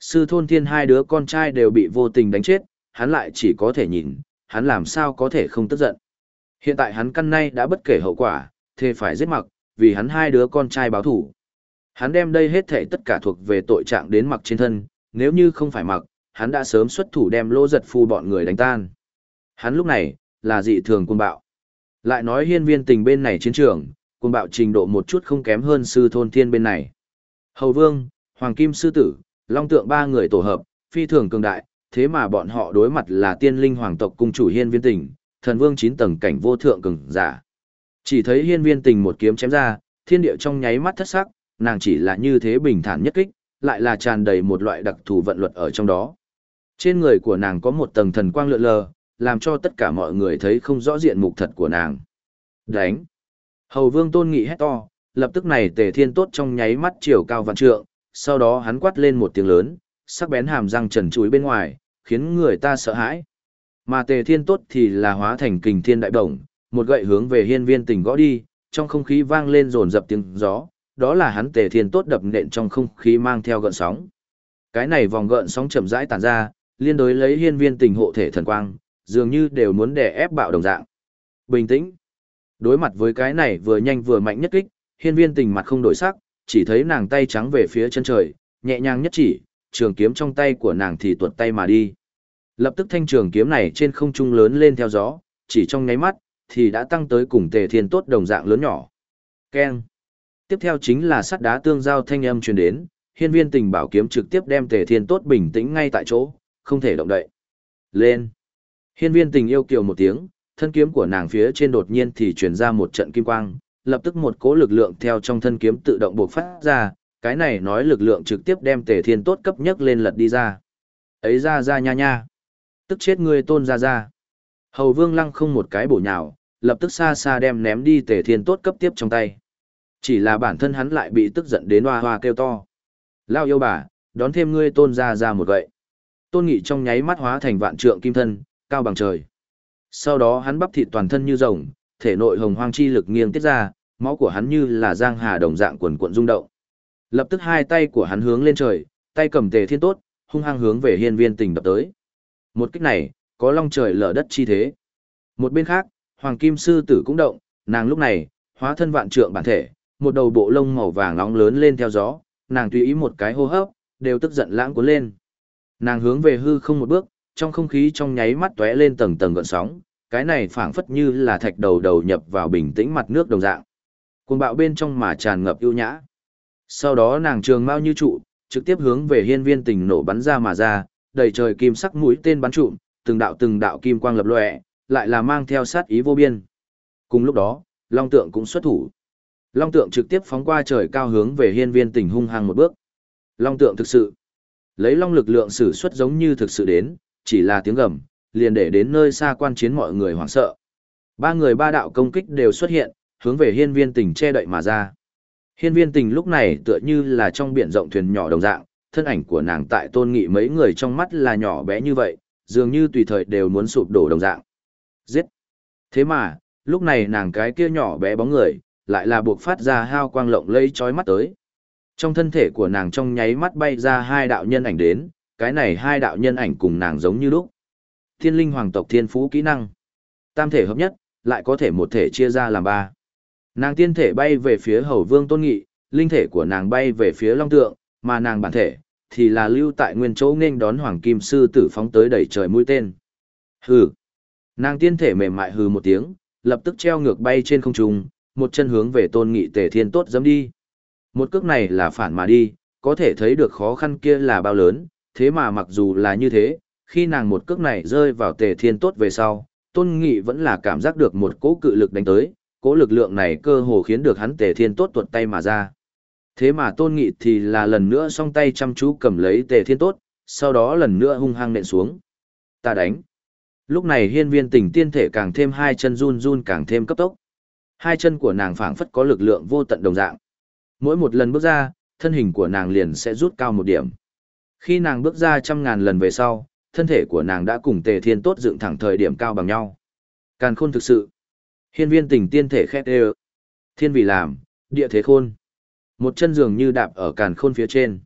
Sư thôn thiên hai đứa con trai đều bị vô tình đánh chết, hắn lại chỉ có thể nhìn, hắn làm sao có thể không tức giận. Hiện tại hắn căn nay đã bất kể hậu quả, thề phải giết mặc, vì hắn hai đứa con trai báo thủ. Hắn đem đây hết thể tất cả thuộc về tội trạng đến mặc trên thân, nếu như không phải mặc, hắn đã sớm xuất thủ đem lỗ giật phu bọn người đánh tan. Hắn lúc này, là dị thường quân bạo. Lại nói hiên viên tình bên này chiến trường, quân bạo trình độ một chút không kém hơn sư thôn thiên bên này. Hầu vương, Hoàng Kim Sư Tử, Long Tượng ba người tổ hợp, phi thường cường đại, thế mà bọn họ đối mặt là tiên linh hoàng tộc cung chủ hiên viên tình, thần vương chín tầng cảnh vô thượng cường giả. Chỉ thấy hiên viên tình một kiếm chém ra, thiên địa trong nháy mắt thất sắc, nàng chỉ là như thế bình thản nhất kích, lại là tràn đầy một loại đặc thù vận luật ở trong đó. Trên người của nàng có một tầng thần quang lượn lờ, làm cho tất cả mọi người thấy không rõ diện mục thật của nàng. Đánh! Hầu vương tôn nghị hét to, lập tức này tề thiên tốt trong nháy mắt chiều cao vạn trượng, sau đó hắn quát lên một tiếng lớn, sắc bén hàm răng trần chuối bên ngoài, khiến người ta sợ hãi. Mà tề thiên tốt thì là hóa thành kình thiên đại đồng, một gậy hướng về hiên viên tình gõ đi, trong không khí vang lên rồn dập tiếng gió, đó là hắn tề thiên tốt đập nện trong không khí mang theo gợn sóng. Cái này vòng gợn sóng chậm rãi tản ra, liên đối lấy hiên viên tình hộ thể thần quang, dường như đều muốn đè ép bạo đồng dạng. Bình tĩnh. Đối mặt với cái này vừa nhanh vừa mạnh nhất kích, hiên viên tình mặt không đổi sắc, chỉ thấy nàng tay trắng về phía chân trời, nhẹ nhàng nhất chỉ, trường kiếm trong tay của nàng thì tuột tay mà đi. Lập tức thanh trường kiếm này trên không trung lớn lên theo gió, chỉ trong nháy mắt, thì đã tăng tới cùng tề thiên tốt đồng dạng lớn nhỏ. Keng. Tiếp theo chính là sắt đá tương giao thanh âm truyền đến, hiên viên tình bảo kiếm trực tiếp đem tề thiên tốt bình tĩnh ngay tại chỗ, không thể động đậy. Lên. Hiên viên tình yêu kiều một tiếng, thân kiếm của nàng phía trên đột nhiên thì truyền ra một trận kim quang, lập tức một cỗ lực lượng theo trong thân kiếm tự động bộc phát ra, cái này nói lực lượng trực tiếp đem tề thiên tốt cấp nhất lên lật đi ra. Ấy ra ra nha nha. Tức chết ngươi tôn ra ra. Hầu vương lăng không một cái bổ nhào, lập tức xa xa đem ném đi tề thiên tốt cấp tiếp trong tay. Chỉ là bản thân hắn lại bị tức giận đến hoa hoa kêu to. Lao yêu bà, đón thêm ngươi tôn ra ra một gậy. Tôn nghị trong nháy mắt hóa thành vạn trượng kim thân, cao bằng trời. Sau đó hắn bắp thịt toàn thân như rồng, thể nội hồng hoang chi lực nghiêng tiết ra, máu của hắn như là giang hà đồng dạng quần cuộn rung động. Lập tức hai tay của hắn hướng lên trời, tay cầm tề thiên tốt, hung hăng hướng về hiên viên tình đập tới. Một kích này, có long trời lở đất chi thế. Một bên khác, Hoàng Kim Sư Tử cũng động, nàng lúc này, hóa thân vạn trượng bản thể, một đầu bộ lông màu vàng nóng lớn lên theo gió, nàng tùy ý một cái hô hấp, đều tức giận lãng cuốn lên. Nàng hướng về hư không một bước, trong không khí trong nháy mắt tóe lên tầng tầng gợn sóng, cái này phảng phất như là thạch đầu đầu nhập vào bình tĩnh mặt nước đồng dạng. Cuồng bạo bên trong mà tràn ngập ưu nhã. Sau đó nàng trường mau như trụ, trực tiếp hướng về hiên viên tình nổ bắn ra mà ra, đầy trời kim sắc mũi tên bắn trụm, từng đạo từng đạo kim quang lập lòe, lại là mang theo sát ý vô biên. Cùng lúc đó, Long Tượng cũng xuất thủ. Long tượng trực tiếp phóng qua trời cao hướng về hiên viên Tỉnh hung hăng một bước. Long tượng thực sự. Lấy long lực lượng sử xuất giống như thực sự đến, chỉ là tiếng gầm, liền để đến nơi xa quan chiến mọi người hoảng sợ. Ba người ba đạo công kích đều xuất hiện, hướng về hiên viên Tỉnh che đậy mà ra. Hiên viên tình lúc này tựa như là trong biển rộng thuyền nhỏ đồng dạng, thân ảnh của nàng tại tôn nghị mấy người trong mắt là nhỏ bé như vậy, dường như tùy thời đều muốn sụp đổ đồng dạng. Giết! Thế mà, lúc này nàng cái kia nhỏ bé bóng người, lại là buộc phát ra hao quang lộng lây chói mắt tới. Trong thân thể của nàng trong nháy mắt bay ra hai đạo nhân ảnh đến, cái này hai đạo nhân ảnh cùng nàng giống như lúc. Thiên linh hoàng tộc thiên phú kỹ năng. Tam thể hợp nhất, lại có thể một thể chia ra làm ba. Nàng tiên thể bay về phía hầu vương tôn nghị, linh thể của nàng bay về phía long tượng, mà nàng bản thể, thì là lưu tại nguyên chỗ nên đón hoàng kim sư tử phóng tới đẩy trời mũi tên. Hừ. Nàng tiên thể mềm mại hừ một tiếng, lập tức treo ngược bay trên không trung, một chân hướng về tôn nghị tề thiên tốt dẫm đi. Một cước này là phản mà đi, có thể thấy được khó khăn kia là bao lớn, thế mà mặc dù là như thế, khi nàng một cước này rơi vào tề thiên tốt về sau, tôn nghị vẫn là cảm giác được một cỗ cự lực đánh tới, cỗ lực lượng này cơ hồ khiến được hắn tề thiên tốt tuột tay mà ra. Thế mà tôn nghị thì là lần nữa song tay chăm chú cầm lấy tề thiên tốt, sau đó lần nữa hung hăng nện xuống. Ta đánh. Lúc này hiên viên tình tiên thể càng thêm hai chân run run càng thêm cấp tốc. Hai chân của nàng phảng phất có lực lượng vô tận đồng dạng. Mỗi một lần bước ra, thân hình của nàng liền sẽ rút cao một điểm. Khi nàng bước ra trăm ngàn lần về sau, thân thể của nàng đã cùng tề thiên tốt dựng thẳng thời điểm cao bằng nhau. Càn khôn thực sự. Hiên viên tình tiên thể khét đê Thiên vì làm, địa thế khôn. Một chân dường như đạp ở càn khôn phía trên.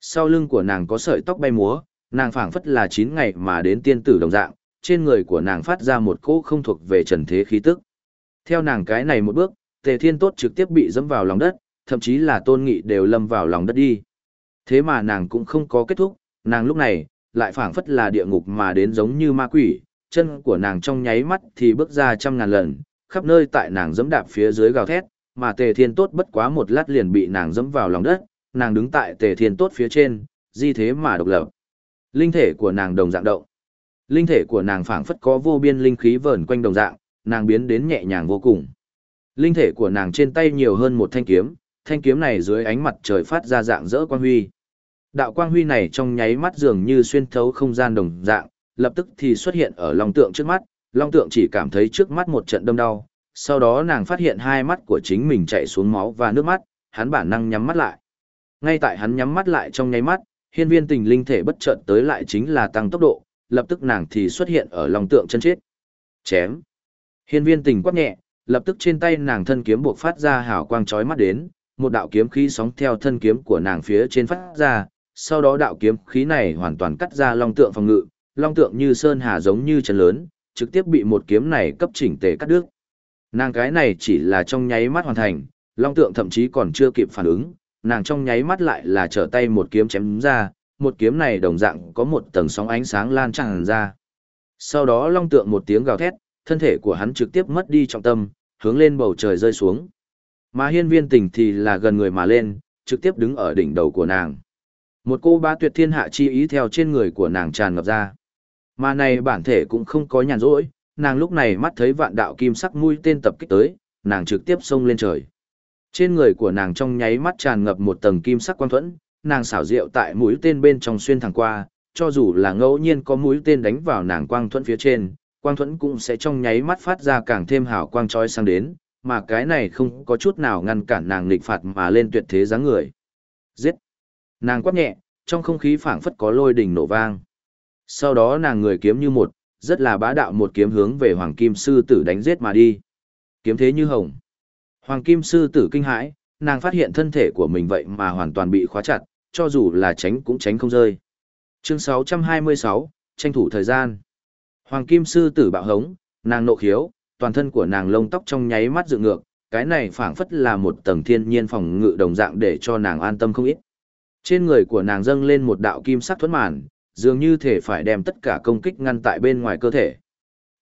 Sau lưng của nàng có sợi tóc bay múa, nàng phảng phất là chín ngày mà đến tiên tử đồng dạng, trên người của nàng phát ra một cỗ không thuộc về trần thế khí tức. Theo nàng cái này một bước, tề thiên tốt trực tiếp bị dẫm vào lòng đất, thậm chí là tôn nghị đều lâm vào lòng đất đi. Thế mà nàng cũng không có kết thúc, nàng lúc này, lại phảng phất là địa ngục mà đến giống như ma quỷ, chân của nàng trong nháy mắt thì bước ra trăm ngàn lần, khắp nơi tại nàng dẫm đạp phía dưới gào thét, mà tề thiên tốt bất quá một lát liền bị nàng dẫm vào lòng đất, nàng đứng tại tề thiên tốt phía trên, di thế mà độc lập. Linh thể của nàng đồng dạng động. Linh thể của nàng phảng phất có vô biên linh khí vờn quanh đồng dạng, nàng biến đến nhẹ nhàng vô cùng. Linh thể của nàng trên tay nhiều hơn một thanh kiếm, thanh kiếm này dưới ánh mặt trời phát ra dạng rỡ quang huy. Đạo quang huy này trong nháy mắt dường như xuyên thấu không gian đồng dạng, lập tức thì xuất hiện ở long tượng trước mắt, long tượng chỉ cảm thấy trước mắt một trận đâm đau, sau đó nàng phát hiện hai mắt của chính mình chạy xuống máu và nước mắt, hắn bản năng nhắm mắt lại. Ngay tại hắn nhắm mắt lại trong nháy mắt, hiên viên tình linh thể bất chợt tới lại chính là tăng tốc độ, lập tức nàng thì xuất hiện ở lòng tượng chân chết. Chém. Hiên viên tình quát nhẹ, lập tức trên tay nàng thân kiếm buộc phát ra hào quang chói mắt đến, một đạo kiếm khí sóng theo thân kiếm của nàng phía trên phát ra, sau đó đạo kiếm khí này hoàn toàn cắt ra long tượng phòng ngự, long tượng như sơn hà giống như chân lớn, trực tiếp bị một kiếm này cấp chỉnh tề cắt đứt. Nàng cái này chỉ là trong nháy mắt hoàn thành, long tượng thậm chí còn chưa kịp phản ứng, nàng trong nháy mắt lại là trở tay một kiếm chém ra, một kiếm này đồng dạng có một tầng sóng ánh sáng lan tràn ra. Sau đó long tượng một tiếng gào thét, thân thể của hắn trực tiếp mất đi trọng tâm, hướng lên bầu trời rơi xuống. Mà hiên viên tình thì là gần người mà lên, trực tiếp đứng ở đỉnh đầu của nàng. Một cô ba tuyệt thiên hạ chi ý theo trên người của nàng tràn ngập ra. Mà này bản thể cũng không có nhàn rỗi, nàng lúc này mắt thấy vạn đạo kim sắc mũi tên tập kích tới, nàng trực tiếp xông lên trời. Trên người của nàng trong nháy mắt tràn ngập một tầng kim sắc quang thuẫn, nàng xảo diệu tại mũi tên bên trong xuyên thẳng qua, cho dù là ngẫu nhiên có mũi tên đánh vào nàng quang thuẫn phía trên, quang thuẫn cũng sẽ trong nháy mắt phát ra càng thêm hào quang trói sang đến, mà cái này không có chút nào ngăn cản nàng nghịch phạt mà lên tuyệt thế dáng người. Giết! Nàng quát nhẹ, trong không khí phảng phất có lôi đỉnh nổ vang. Sau đó nàng người kiếm như một, rất là bá đạo một kiếm hướng về Hoàng Kim Sư Tử đánh giết mà đi. Kiếm thế như hồng. Hoàng Kim Sư Tử kinh hãi, nàng phát hiện thân thể của mình vậy mà hoàn toàn bị khóa chặt, cho dù là tránh cũng tránh không rơi. Chương 626, tranh thủ thời gian. Hoàng Kim Sư Tử bạo hống, nàng nộ khiếu, toàn thân của nàng lông tóc trong nháy mắt dựng ngược, cái này phảng phất là một tầng thiên nhiên phòng ngự đồng dạng để cho nàng an tâm không ít. Trên người của nàng dâng lên một đạo kim sắc thuẫn màn, dường như thể phải đem tất cả công kích ngăn tại bên ngoài cơ thể.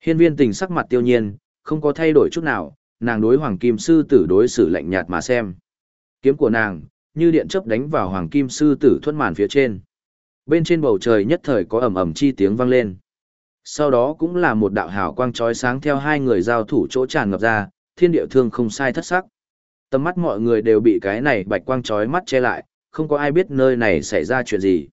Hiên viên tình sắc mặt tiêu nhiên, không có thay đổi chút nào, nàng đối hoàng kim sư tử đối xử lạnh nhạt mà xem. Kiếm của nàng, như điện chớp đánh vào hoàng kim sư tử thuẫn màn phía trên. Bên trên bầu trời nhất thời có ầm ầm chi tiếng vang lên. Sau đó cũng là một đạo hào quang chói sáng theo hai người giao thủ chỗ tràn ngập ra, thiên địa thương không sai thất sắc. Tầm mắt mọi người đều bị cái này bạch quang chói mắt che lại, không có ai biết nơi này xảy ra chuyện gì.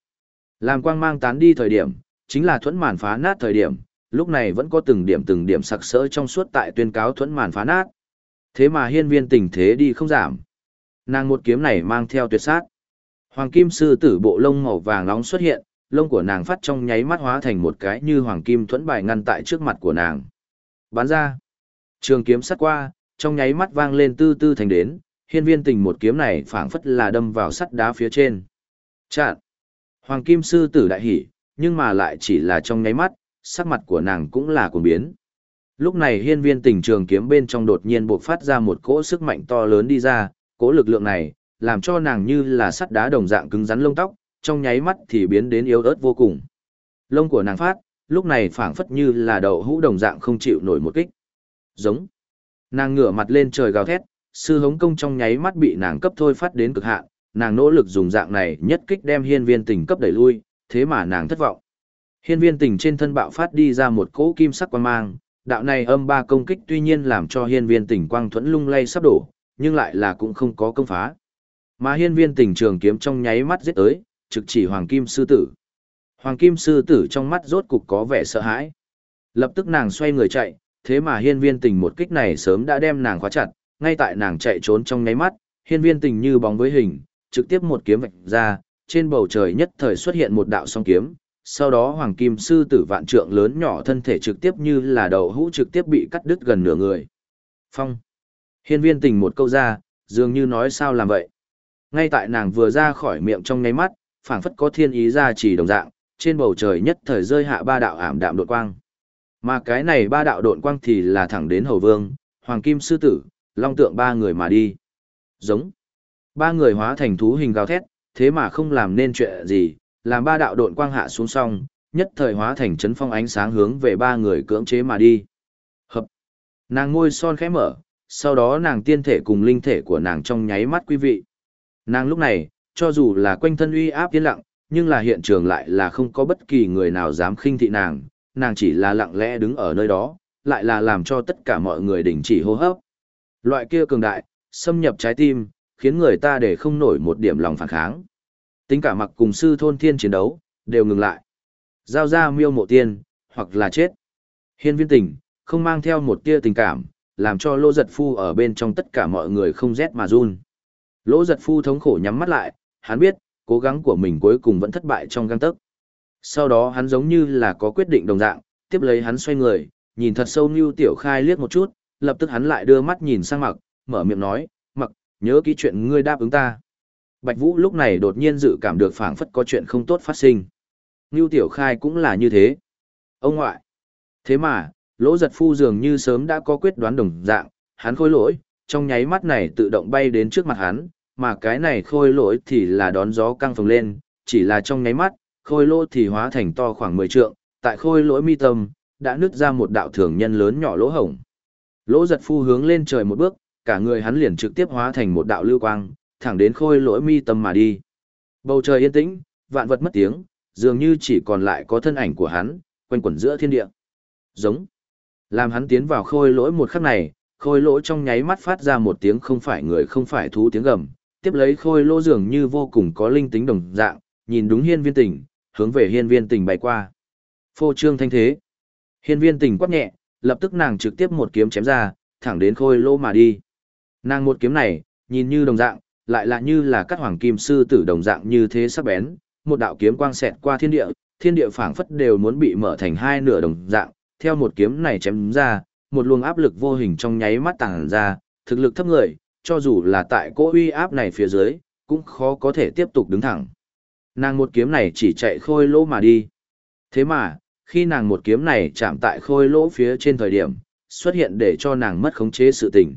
Làm quang mang tán đi thời điểm, chính là thuẫn màn phá nát thời điểm, lúc này vẫn có từng điểm từng điểm sặc sỡ trong suốt tại tuyên cáo thuẫn màn phá nát. Thế mà hiên viên tình thế đi không giảm. Nàng một kiếm này mang theo tuyệt sát. Hoàng kim sư tử bộ lông màu vàng nóng xuất hiện, lông của nàng phát trong nháy mắt hóa thành một cái như hoàng kim thuẫn bài ngăn tại trước mặt của nàng. Bán ra. Trường kiếm sắt qua, trong nháy mắt vang lên tư tư thành đến, hiên viên tình một kiếm này phảng phất là đâm vào sắt đá phía trên. Chạn. Hoàng kim sư tử đại hỉ, nhưng mà lại chỉ là trong nháy mắt, sắc mặt của nàng cũng là cuồng biến. Lúc này hiên viên tình trường kiếm bên trong đột nhiên bộc phát ra một cỗ sức mạnh to lớn đi ra, cố lực lượng này, làm cho nàng như là sắt đá đồng dạng cứng rắn lông tóc, trong nháy mắt thì biến đến yếu ớt vô cùng. Lông của nàng phát, lúc này phảng phất như là đậu hũ đồng dạng không chịu nổi một kích. Giống. Nàng ngửa mặt lên trời gào thét, sư hống công trong nháy mắt bị nàng cấp thôi phát đến cực hạn, nàng nỗ lực dùng dạng này nhất kích đem hiên viên tình cấp đẩy lui, thế mà nàng thất vọng. Hiên viên tình trên thân bạo phát đi ra một cỗ kim sắc quang mang, đạo này âm ba công kích tuy nhiên làm cho hiên viên tình quang thuẫn lung lay sắp đổ, nhưng lại là cũng không có công phá. Mà hiên viên tình trường kiếm trong nháy mắt giết tới, trực chỉ hoàng kim sư tử. Hoàng kim sư tử trong mắt rốt cục có vẻ sợ hãi. Lập tức nàng xoay người chạy, thế mà hiên viên tình một kích này sớm đã đem nàng khóa chặt, ngay tại nàng chạy trốn trong nháy mắt, hiên viên tình như bóng với hình, trực tiếp một kiếm vạch ra, trên bầu trời nhất thời xuất hiện một đạo song kiếm, sau đó hoàng kim sư tử vạn trượng lớn nhỏ thân thể trực tiếp như là đầu hũ trực tiếp bị cắt đứt gần nửa người. Phong. Hiên viên tình một câu ra, dường như nói sao làm vậy. Ngay tại nàng vừa ra khỏi miệng trong ngáy mắt, phảng phất có thiên ý ra chỉ đồng dạng, trên bầu trời nhất thời rơi hạ ba đạo ảm đạm đột quang. Mà cái này ba đạo độn quang thì là thẳng đến hầu vương, hoàng kim sư tử, long tượng ba người mà đi. Giống. Ba người hóa thành thú hình gào thét, thế mà không làm nên chuyện gì, làm ba đạo độn quang hạ xuống song, nhất thời hóa thành chấn phong ánh sáng hướng về ba người cưỡng chế mà đi. Hợp. Nàng ngôi son khẽ mở, sau đó nàng tiên thể cùng linh thể của nàng trong nháy mắt quý vị. Nàng lúc này, cho dù là quanh thân uy áp yên lặng, nhưng là hiện trường lại là không có bất kỳ người nào dám khinh thị nàng, nàng chỉ là lặng lẽ đứng ở nơi đó, lại là làm cho tất cả mọi người đình chỉ hô hấp. Loại kia cường đại, xâm nhập trái tim, khiến người ta để không nổi một điểm lòng phản kháng. Tính cả mặc cùng sư thôn thiên chiến đấu, đều ngừng lại. Giao ra miêu mộ tiên, hoặc là chết. Hiên viên tình, không mang theo một tia tình cảm, làm cho lỗ giật phu ở bên trong tất cả mọi người không rét mà run. Lỗ giật phu thống khổ nhắm mắt lại, hắn biết, cố gắng của mình cuối cùng vẫn thất bại trong găng tấc. Sau đó hắn giống như là có quyết định đồng dạng, tiếp lấy hắn xoay người, nhìn thật sâu như tiểu khai liếc một chút, lập tức hắn lại đưa mắt nhìn sang mặc, mở miệng nói, mặc, nhớ kỹ chuyện ngươi đáp ứng ta. Bạch Vũ lúc này đột nhiên dự cảm được phảng phất có chuyện không tốt phát sinh. Ngưu Tiểu Khai cũng là như thế. Ông ngoại. Thế mà, lỗ giật phu dường như sớm đã có quyết đoán đồng dạng, hắn khôi lỗi, trong nháy mắt này tự động bay đến trước mặt hắn, mà cái này khôi lỗi thì là đón gió căng phồng lên, chỉ là trong nháy mắt, khôi lỗ thì hóa thành to khoảng 10 trượng, tại khôi lỗi mi tâm, đã nứt ra một đạo thường nhân lớn nhỏ lỗ hổng. Lỗ giật phu hướng lên trời một bước, cả người hắn liền trực tiếp hóa thành một đạo lưu quang, thẳng đến khôi lỗi mi tâm mà đi. Bầu trời yên tĩnh, vạn vật mất tiếng, dường như chỉ còn lại có thân ảnh của hắn, quanh quẩn giữa thiên địa. Giống. Làm hắn tiến vào khôi lỗi một khắc này, khôi lỗi trong nháy mắt phát ra một tiếng không phải người không phải thú tiếng gầm, tiếp lấy khôi lỗ dường như vô cùng có linh tính đồng dạng, nhìn đúng hiên viên tình, hướng về hiên viên tình bay qua. Phô trương thanh thế. Hiên viên tình quát nhẹ, lập tức nàng trực tiếp một kiếm chém ra, thẳng đến khôi lỗ mà đi. Nàng một kiếm này, nhìn như đồng dạng, lại là như là các hoàng kim sư tử đồng dạng như thế sắc bén, một đạo kiếm quang xẹt qua thiên địa, thiên địa phảng phất đều muốn bị mở thành hai nửa đồng dạng, theo một kiếm này chém ra, một luồng áp lực vô hình trong nháy mắt tàng ra, thực lực thấp người, cho dù là tại cỗ uy áp này phía dưới, cũng khó có thể tiếp tục đứng thẳng. Nàng một kiếm này chỉ chạy khôi lỗ mà đi. Thế mà, khi nàng một kiếm này chạm tại khôi lỗ phía trên thời điểm, xuất hiện để cho nàng mất khống chế sự tình.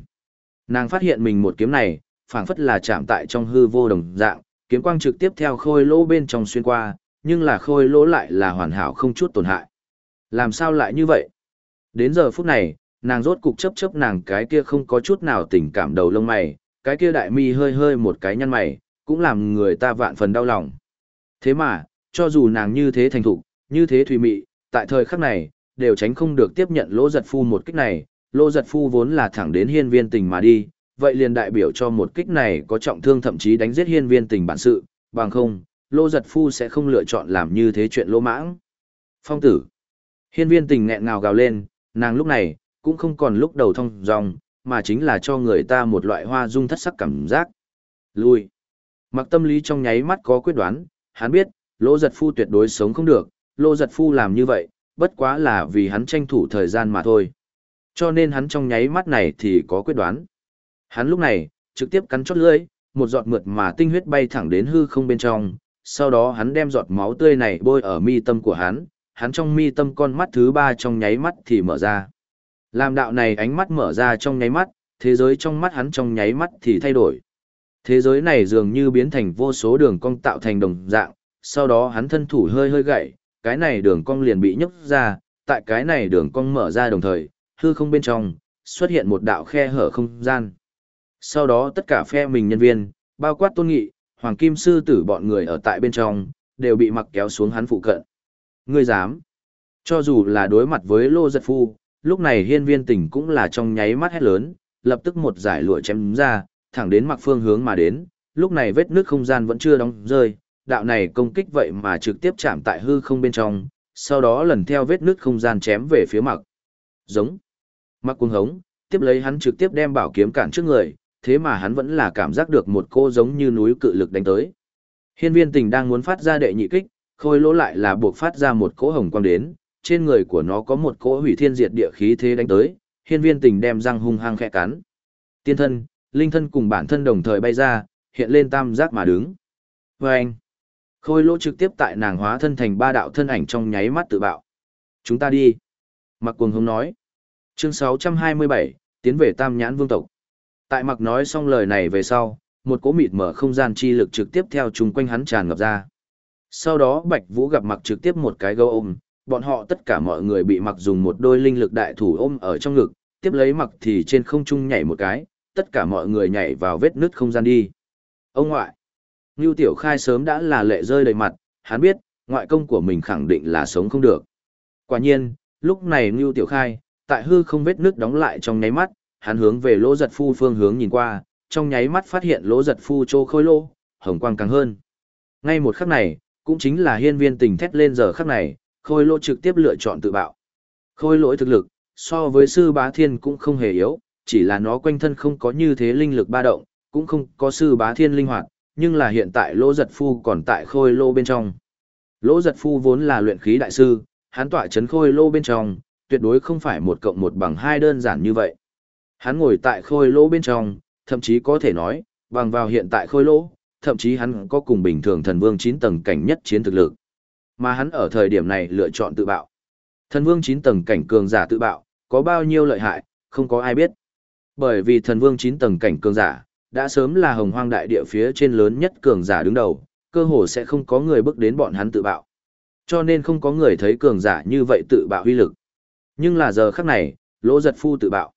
Nàng phát hiện mình một kiếm này, phảng phất là chạm tại trong hư vô đồng dạng, kiếm quang trực tiếp theo khôi lỗ bên trong xuyên qua, nhưng là khôi lỗ lại là hoàn hảo không chút tổn hại. Làm sao lại như vậy? Đến giờ phút này, nàng rốt cục chấp chấp nàng cái kia không có chút nào tình cảm đầu lông mày, cái kia đại mi hơi hơi một cái nhăn mày, cũng làm người ta vạn phần đau lòng. Thế mà, cho dù nàng như thế thành thục, như thế thùy mị, tại thời khắc này, đều tránh không được tiếp nhận lỗ giật phu một kích này, lỗ giật phu vốn là thẳng đến hiên viên tình mà đi, vậy liền đại biểu cho một kích này có trọng thương thậm chí đánh giết hiên viên tình bản sự, bằng không, lô giật phu sẽ không lựa chọn làm như thế chuyện lỗ mãng. Phong tử. Hiên viên tình nghẹn ngào gào lên, nàng lúc này, cũng không còn lúc đầu thông dòng, mà chính là cho người ta một loại hoa dung thất sắc cảm giác. Lui. Mặc tâm lý trong nháy mắt có quyết đoán, hắn biết, lô giật phu tuyệt đối sống không được, lô giật phu làm như vậy, bất quá là vì hắn tranh thủ thời gian mà thôi. Cho nên hắn trong nháy mắt này thì có quyết đoán. Hắn lúc này, trực tiếp cắn chót lưỡi, một giọt mượt mà tinh huyết bay thẳng đến hư không bên trong, sau đó hắn đem giọt máu tươi này bôi ở mi tâm của hắn, hắn trong mi tâm con mắt thứ ba trong nháy mắt thì mở ra. Làm đạo này ánh mắt mở ra trong nháy mắt, thế giới trong mắt hắn trong nháy mắt thì thay đổi. Thế giới này dường như biến thành vô số đường cong tạo thành đồng dạng, sau đó hắn thân thủ hơi hơi gậy, cái này đường cong liền bị nhấc ra, tại cái này đường cong mở ra đồng thời, hư không bên trong, xuất hiện một đạo khe hở không gian. Sau đó tất cả phe mình nhân viên, bao quát tôn nghị, hoàng kim sư tử bọn người ở tại bên trong, đều bị mặc kéo xuống hắn phụ cận. Ngươi dám. Cho dù là đối mặt với lô giật phu, lúc này hiên viên tỉnh cũng là trong nháy mắt hét lớn, lập tức một giải lụa chém ra, thẳng đến mặc phương hướng mà đến, lúc này vết nước không gian vẫn chưa đóng rơi, đạo này công kích vậy mà trực tiếp chạm tại hư không bên trong, sau đó lần theo vết nước không gian chém về phía mặc. Giống. Mặc cuồng hống, tiếp lấy hắn trực tiếp đem bảo kiếm cản trước người, thế mà hắn vẫn là cảm giác được một cô giống như núi cự lực đánh tới. Hiên viên tình đang muốn phát ra đệ nhị kích, khôi lỗ lại là buộc phát ra một cỗ hồng quang đến, trên người của nó có một cỗ hủy thiên diệt địa khí thế đánh tới, hiên viên tình đem răng hung hăng khẽ cắn. Tiên thân, linh thân cùng bản thân đồng thời bay ra, hiện lên tam giác mà đứng. Và anh, khôi lỗ trực tiếp tại nàng hóa thân thành ba đạo thân ảnh trong nháy mắt tự bạo. Chúng ta đi. Mặc cuồng hống nói. Chương 627, tiến về tam nhãn vương tộc. Tại mặc nói xong lời này về sau, một cỗ mịt mở không gian chi lực trực tiếp theo chung quanh hắn tràn ngập ra. Sau đó Bạch Vũ gặp mặc trực tiếp một cái gấu ôm, bọn họ tất cả mọi người bị mặc dùng một đôi linh lực đại thủ ôm ở trong ngực, tiếp lấy mặc thì trên không trung nhảy một cái, tất cả mọi người nhảy vào vết nứt không gian đi. Ông ngoại, Ngưu Tiểu Khai sớm đã là lệ rơi đầy mặt, hắn biết, ngoại công của mình khẳng định là sống không được. Quả nhiên, lúc này Ngưu Tiểu Khai, tại hư không vết nứt đóng lại trong nháy mắt, hắn hướng về lỗ giật phu phương hướng nhìn qua, trong nháy mắt phát hiện lỗ giật phu trô khôi lô, hồng quang càng hơn. Ngay một khắc này, cũng chính là hiên viên tình thét lên giờ khắc này, khôi lỗ trực tiếp lựa chọn tự bạo. Khôi lỗi thực lực, so với sư bá thiên cũng không hề yếu, chỉ là nó quanh thân không có như thế linh lực ba động, cũng không có sư bá thiên linh hoạt, nhưng là hiện tại lỗ giật phu còn tại khôi lô bên trong. Lỗ giật phu vốn là luyện khí đại sư, hắn tỏa chấn khôi lô bên trong, tuyệt đối không phải một cộng một bằng hai đơn giản như vậy. Hắn ngồi tại khôi lỗ bên trong, thậm chí có thể nói, bằng vào hiện tại khôi lỗ, thậm chí hắn có cùng bình thường thần vương 9 tầng cảnh nhất chiến thực lực. Mà hắn ở thời điểm này lựa chọn tự bạo. Thần vương 9 tầng cảnh cường giả tự bạo, có bao nhiêu lợi hại, không có ai biết. Bởi vì thần vương 9 tầng cảnh cường giả, đã sớm là hồng hoang đại địa phía trên lớn nhất cường giả đứng đầu, cơ hồ sẽ không có người bước đến bọn hắn tự bạo. Cho nên không có người thấy cường giả như vậy tự bạo huy lực. Nhưng là giờ khắc này, lỗ giật phu tự bạo.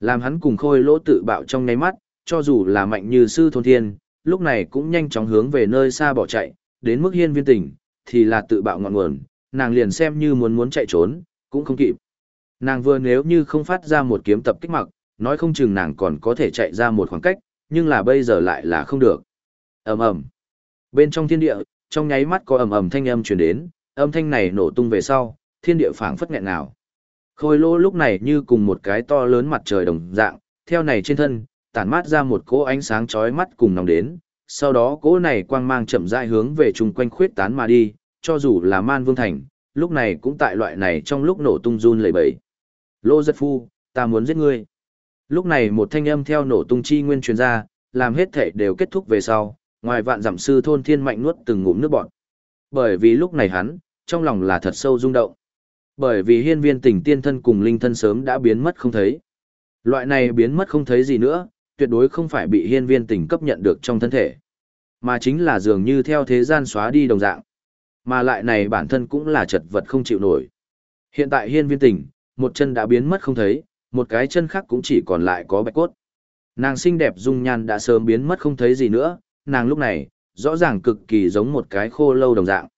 Làm hắn cùng khôi lỗ tự bạo trong ngay mắt, cho dù là mạnh như sư thôn thiên, lúc này cũng nhanh chóng hướng về nơi xa bỏ chạy, đến mức hiên viên tỉnh, thì là tự bạo ngọn nguồn, nàng liền xem như muốn muốn chạy trốn, cũng không kịp. Nàng vừa nếu như không phát ra một kiếm tập kích mặc, nói không chừng nàng còn có thể chạy ra một khoảng cách, nhưng là bây giờ lại là không được. ầm ầm Bên trong thiên địa, trong nháy mắt có ầm ầm thanh âm truyền đến, âm thanh này nổ tung về sau, thiên địa phảng phất nghẹn nào. Khôi lô lúc này như cùng một cái to lớn mặt trời đồng dạng, theo này trên thân, tản mát ra một cỗ ánh sáng chói mắt cùng nóng đến, sau đó cỗ này quang mang chậm rãi hướng về chung quanh khuyết tán mà đi, cho dù là man vương thành, lúc này cũng tại loại này trong lúc nổ tung run lẩy bẩy. Lô giật phu, ta muốn giết ngươi. Lúc này một thanh âm theo nổ tung chi nguyên truyền ra, làm hết thể đều kết thúc về sau, ngoài vạn giảm sư thôn thiên mạnh nuốt từng ngụm nước bọt. Bởi vì lúc này hắn, trong lòng là thật sâu rung động. Bởi vì hiên viên tỉnh tiên thân cùng linh thân sớm đã biến mất không thấy. Loại này biến mất không thấy gì nữa, tuyệt đối không phải bị hiên viên tình cấp nhận được trong thân thể. Mà chính là dường như theo thế gian xóa đi đồng dạng. Mà lại này bản thân cũng là chật vật không chịu nổi. Hiện tại hiên viên tình, một chân đã biến mất không thấy, một cái chân khác cũng chỉ còn lại có bạch cốt. Nàng xinh đẹp dung nhan đã sớm biến mất không thấy gì nữa, nàng lúc này, rõ ràng cực kỳ giống một cái khô lâu đồng dạng.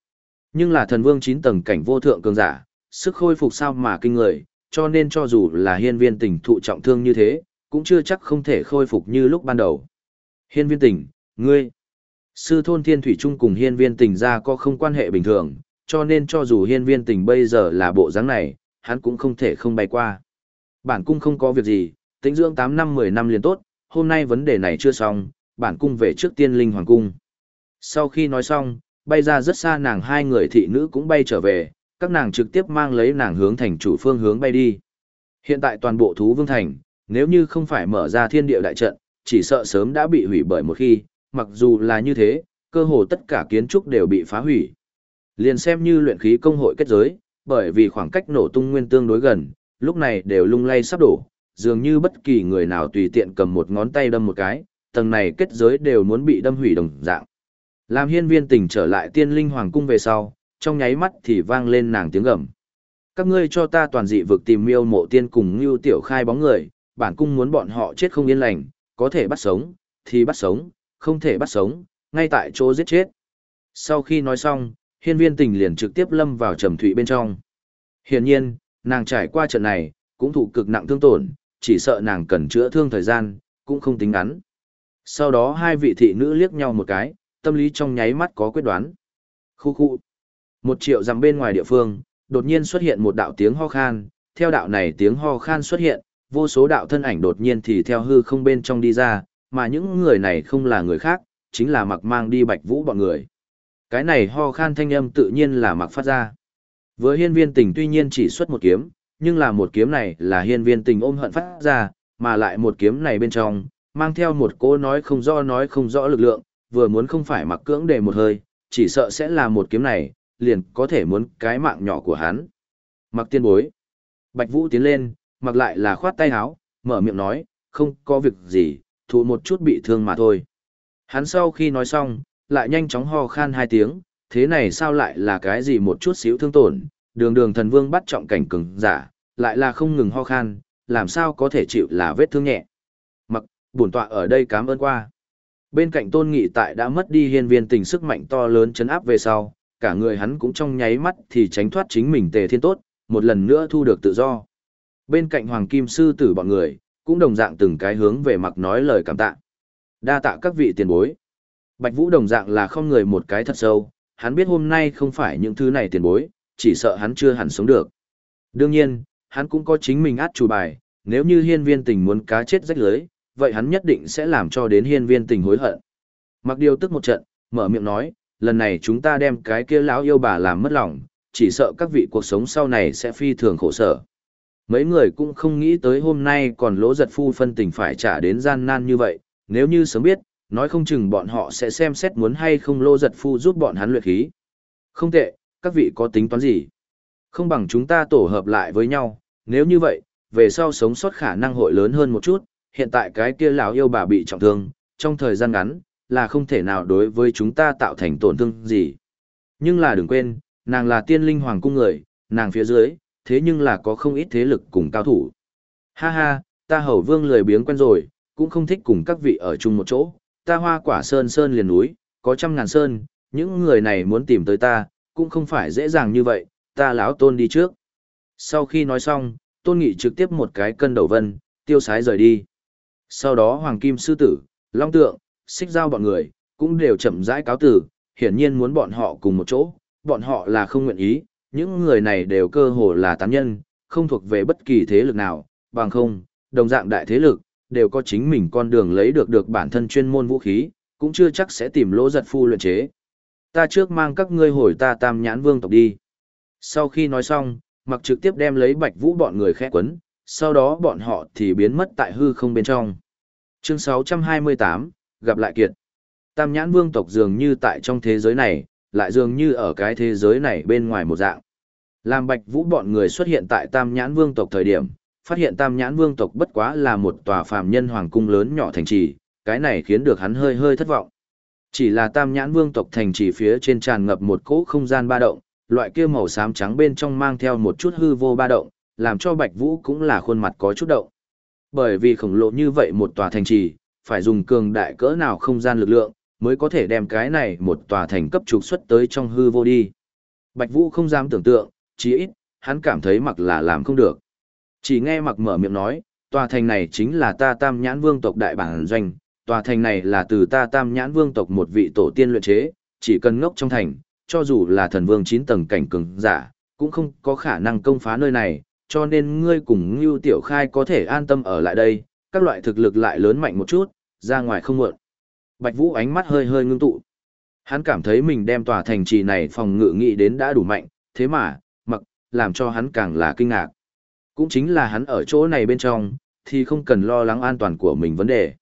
Nhưng là thần vương 9 tầng cảnh vô thượng cường giả, sức khôi phục sao mà kinh người, cho nên cho dù là hiên viên tình thụ trọng thương như thế, cũng chưa chắc không thể khôi phục như lúc ban đầu. Hiên viên tỉnh, ngươi, sư thôn thiên thủy trung cùng hiên viên tỉnh ra có không quan hệ bình thường, cho nên cho dù hiên viên tỉnh bây giờ là bộ dáng này, hắn cũng không thể không bay qua. Bản cung không có việc gì, tính dưỡng 8 năm 10 năm liền tốt, hôm nay vấn đề này chưa xong, bản cung về trước tiên linh hoàng cung. Sau khi nói xong, bay ra rất xa nàng hai người thị nữ cũng bay trở về, các nàng trực tiếp mang lấy nàng hướng thành chủ phương hướng bay đi. Hiện tại toàn bộ thú vương thành, nếu như không phải mở ra thiên địa đại trận, chỉ sợ sớm đã bị hủy bởi một khi, mặc dù là như thế, cơ hồ tất cả kiến trúc đều bị phá hủy. Liền xem như luyện khí công hội kết giới, bởi vì khoảng cách nổ tung nguyên tương đối gần, lúc này đều lung lay sắp đổ, dường như bất kỳ người nào tùy tiện cầm một ngón tay đâm một cái, tầng này kết giới đều muốn bị đâm hủy đồng dạng. Làm hiên viên tỉnh trở lại tiên linh hoàng cung về sau, trong nháy mắt thì vang lên nàng tiếng gầm. Các ngươi cho ta toàn dị vực tìm miêu mộ tiên cùng như tiểu khai bóng người, bản cung muốn bọn họ chết không yên lành, có thể bắt sống, thì bắt sống, không thể bắt sống, ngay tại chỗ giết chết. Sau khi nói xong, hiên viên tình liền trực tiếp lâm vào trầm thụy bên trong. Hiển nhiên, nàng trải qua trận này, cũng thụ cực nặng thương tổn, chỉ sợ nàng cần chữa thương thời gian, cũng không tính ngắn. Sau đó hai vị thị nữ liếc nhau một cái, tâm lý trong nháy mắt có quyết đoán. Khu khu. Một triệu dặm bên ngoài địa phương, đột nhiên xuất hiện một đạo tiếng ho khan, theo đạo này tiếng ho khan xuất hiện, vô số đạo thân ảnh đột nhiên thì theo hư không bên trong đi ra, mà những người này không là người khác, chính là mặc mang đi bạch vũ bọn người. Cái này ho khan thanh âm tự nhiên là mặc phát ra. Với hiên viên tình tuy nhiên chỉ xuất một kiếm, nhưng là một kiếm này là hiên viên tình ôm hận phát ra, mà lại một kiếm này bên trong, mang theo một cô nói không rõ nói không rõ lực lượng, vừa muốn không phải mặc cưỡng để một hơi, chỉ sợ sẽ là một kiếm này, liền có thể muốn cái mạng nhỏ của hắn. Mặc tiên bối. Bạch Vũ tiến lên, mặc lại là khoát tay áo, mở miệng nói, không có việc gì, thụ một chút bị thương mà thôi. Hắn sau khi nói xong, lại nhanh chóng ho khan hai tiếng, thế này sao lại là cái gì một chút xíu thương tổn, đường đường thần vương bắt trọng cảnh cứng, giả, lại là không ngừng ho khan, làm sao có thể chịu là vết thương nhẹ. Mặc, bổn tọa ở đây cảm ơn qua. Bên cạnh tôn nghị tại đã mất đi hiên viên tình sức mạnh to lớn chấn áp về sau, cả người hắn cũng trong nháy mắt thì tránh thoát chính mình tề thiên tốt, một lần nữa thu được tự do. Bên cạnh hoàng kim sư tử bọn người, cũng đồng dạng từng cái hướng về mặc nói lời cảm tạ. Đa tạ các vị tiền bối. Bạch Vũ đồng dạng là không người một cái thật sâu, hắn biết hôm nay không phải những thứ này tiền bối, chỉ sợ hắn chưa hẳn sống được. Đương nhiên, hắn cũng có chính mình át chủ bài, nếu như hiên viên tình muốn cá chết rách lưới, vậy hắn nhất định sẽ làm cho đến hiên viên tình hối hận. Mặc điều tức một trận, mở miệng nói, lần này chúng ta đem cái kia lão yêu bà làm mất lòng, chỉ sợ các vị cuộc sống sau này sẽ phi thường khổ sở. Mấy người cũng không nghĩ tới hôm nay còn lỗ giật phu phân tình phải trả đến gian nan như vậy, nếu như sớm biết, nói không chừng bọn họ sẽ xem xét muốn hay không lỗ giật phu giúp bọn hắn luyện khí. Không tệ, các vị có tính toán gì? Không bằng chúng ta tổ hợp lại với nhau, nếu như vậy, về sau sống sót khả năng hội lớn hơn một chút, hiện tại cái kia lão yêu bà bị trọng thương, trong thời gian ngắn, là không thể nào đối với chúng ta tạo thành tổn thương gì. Nhưng là đừng quên, nàng là tiên linh hoàng cung người, nàng phía dưới, thế nhưng là có không ít thế lực cùng cao thủ. Ha ha, ta hầu vương lười biếng quen rồi, cũng không thích cùng các vị ở chung một chỗ, ta hoa quả sơn sơn liền núi, có trăm ngàn sơn, những người này muốn tìm tới ta, cũng không phải dễ dàng như vậy, ta lão tôn đi trước. Sau khi nói xong, tôn nghị trực tiếp một cái cân đầu vân, tiêu sái rời đi. Sau đó hoàng kim sư tử, long tượng, xích giao bọn người, cũng đều chậm rãi cáo tử, hiển nhiên muốn bọn họ cùng một chỗ, bọn họ là không nguyện ý, những người này đều cơ hồ là tán nhân, không thuộc về bất kỳ thế lực nào, bằng không, đồng dạng đại thế lực, đều có chính mình con đường lấy được được bản thân chuyên môn vũ khí, cũng chưa chắc sẽ tìm lỗ giật phu luyện chế. Ta trước mang các ngươi hồi ta tam nhãn vương tộc đi. Sau khi nói xong, mặc trực tiếp đem lấy bạch vũ bọn người khẽ quấn, sau đó bọn họ thì biến mất tại hư không bên trong. Chương 628, gặp lại kiệt. Tam nhãn vương tộc dường như tại trong thế giới này, lại dường như ở cái thế giới này bên ngoài một dạng. Làm bạch vũ bọn người xuất hiện tại tam nhãn vương tộc thời điểm, phát hiện tam nhãn vương tộc bất quá là một tòa phàm nhân hoàng cung lớn nhỏ thành trì, cái này khiến được hắn hơi hơi thất vọng. Chỉ là tam nhãn vương tộc thành trì phía trên tràn ngập một cỗ không gian ba động, loại kia màu xám trắng bên trong mang theo một chút hư vô ba động, làm cho bạch vũ cũng là khuôn mặt có chút động. Bởi vì khổng lồ như vậy một tòa thành trì, phải dùng cường đại cỡ nào không gian lực lượng, mới có thể đem cái này một tòa thành cấp trục xuất tới trong hư vô đi. Bạch Vũ không dám tưởng tượng, chí ít, hắn cảm thấy mặc là làm không được. Chỉ nghe mặc mở miệng nói, tòa thành này chính là ta tam nhãn vương tộc đại bản doanh, tòa thành này là từ ta tam nhãn vương tộc một vị tổ tiên luyện chế, chỉ cần ngốc trong thành, cho dù là thần vương 9 tầng cảnh cường giả, cũng không có khả năng công phá nơi này, cho nên ngươi cùng Ngưu Tiểu Khai có thể an tâm ở lại đây, các loại thực lực lại lớn mạnh một chút, ra ngoài không muộn. Bạch Vũ ánh mắt hơi hơi ngưng tụ. Hắn cảm thấy mình đem tòa thành trì này phòng ngự nghị đến đã đủ mạnh, thế mà, mặc, làm cho hắn càng là kinh ngạc. Cũng chính là hắn ở chỗ này bên trong, thì không cần lo lắng an toàn của mình vấn đề.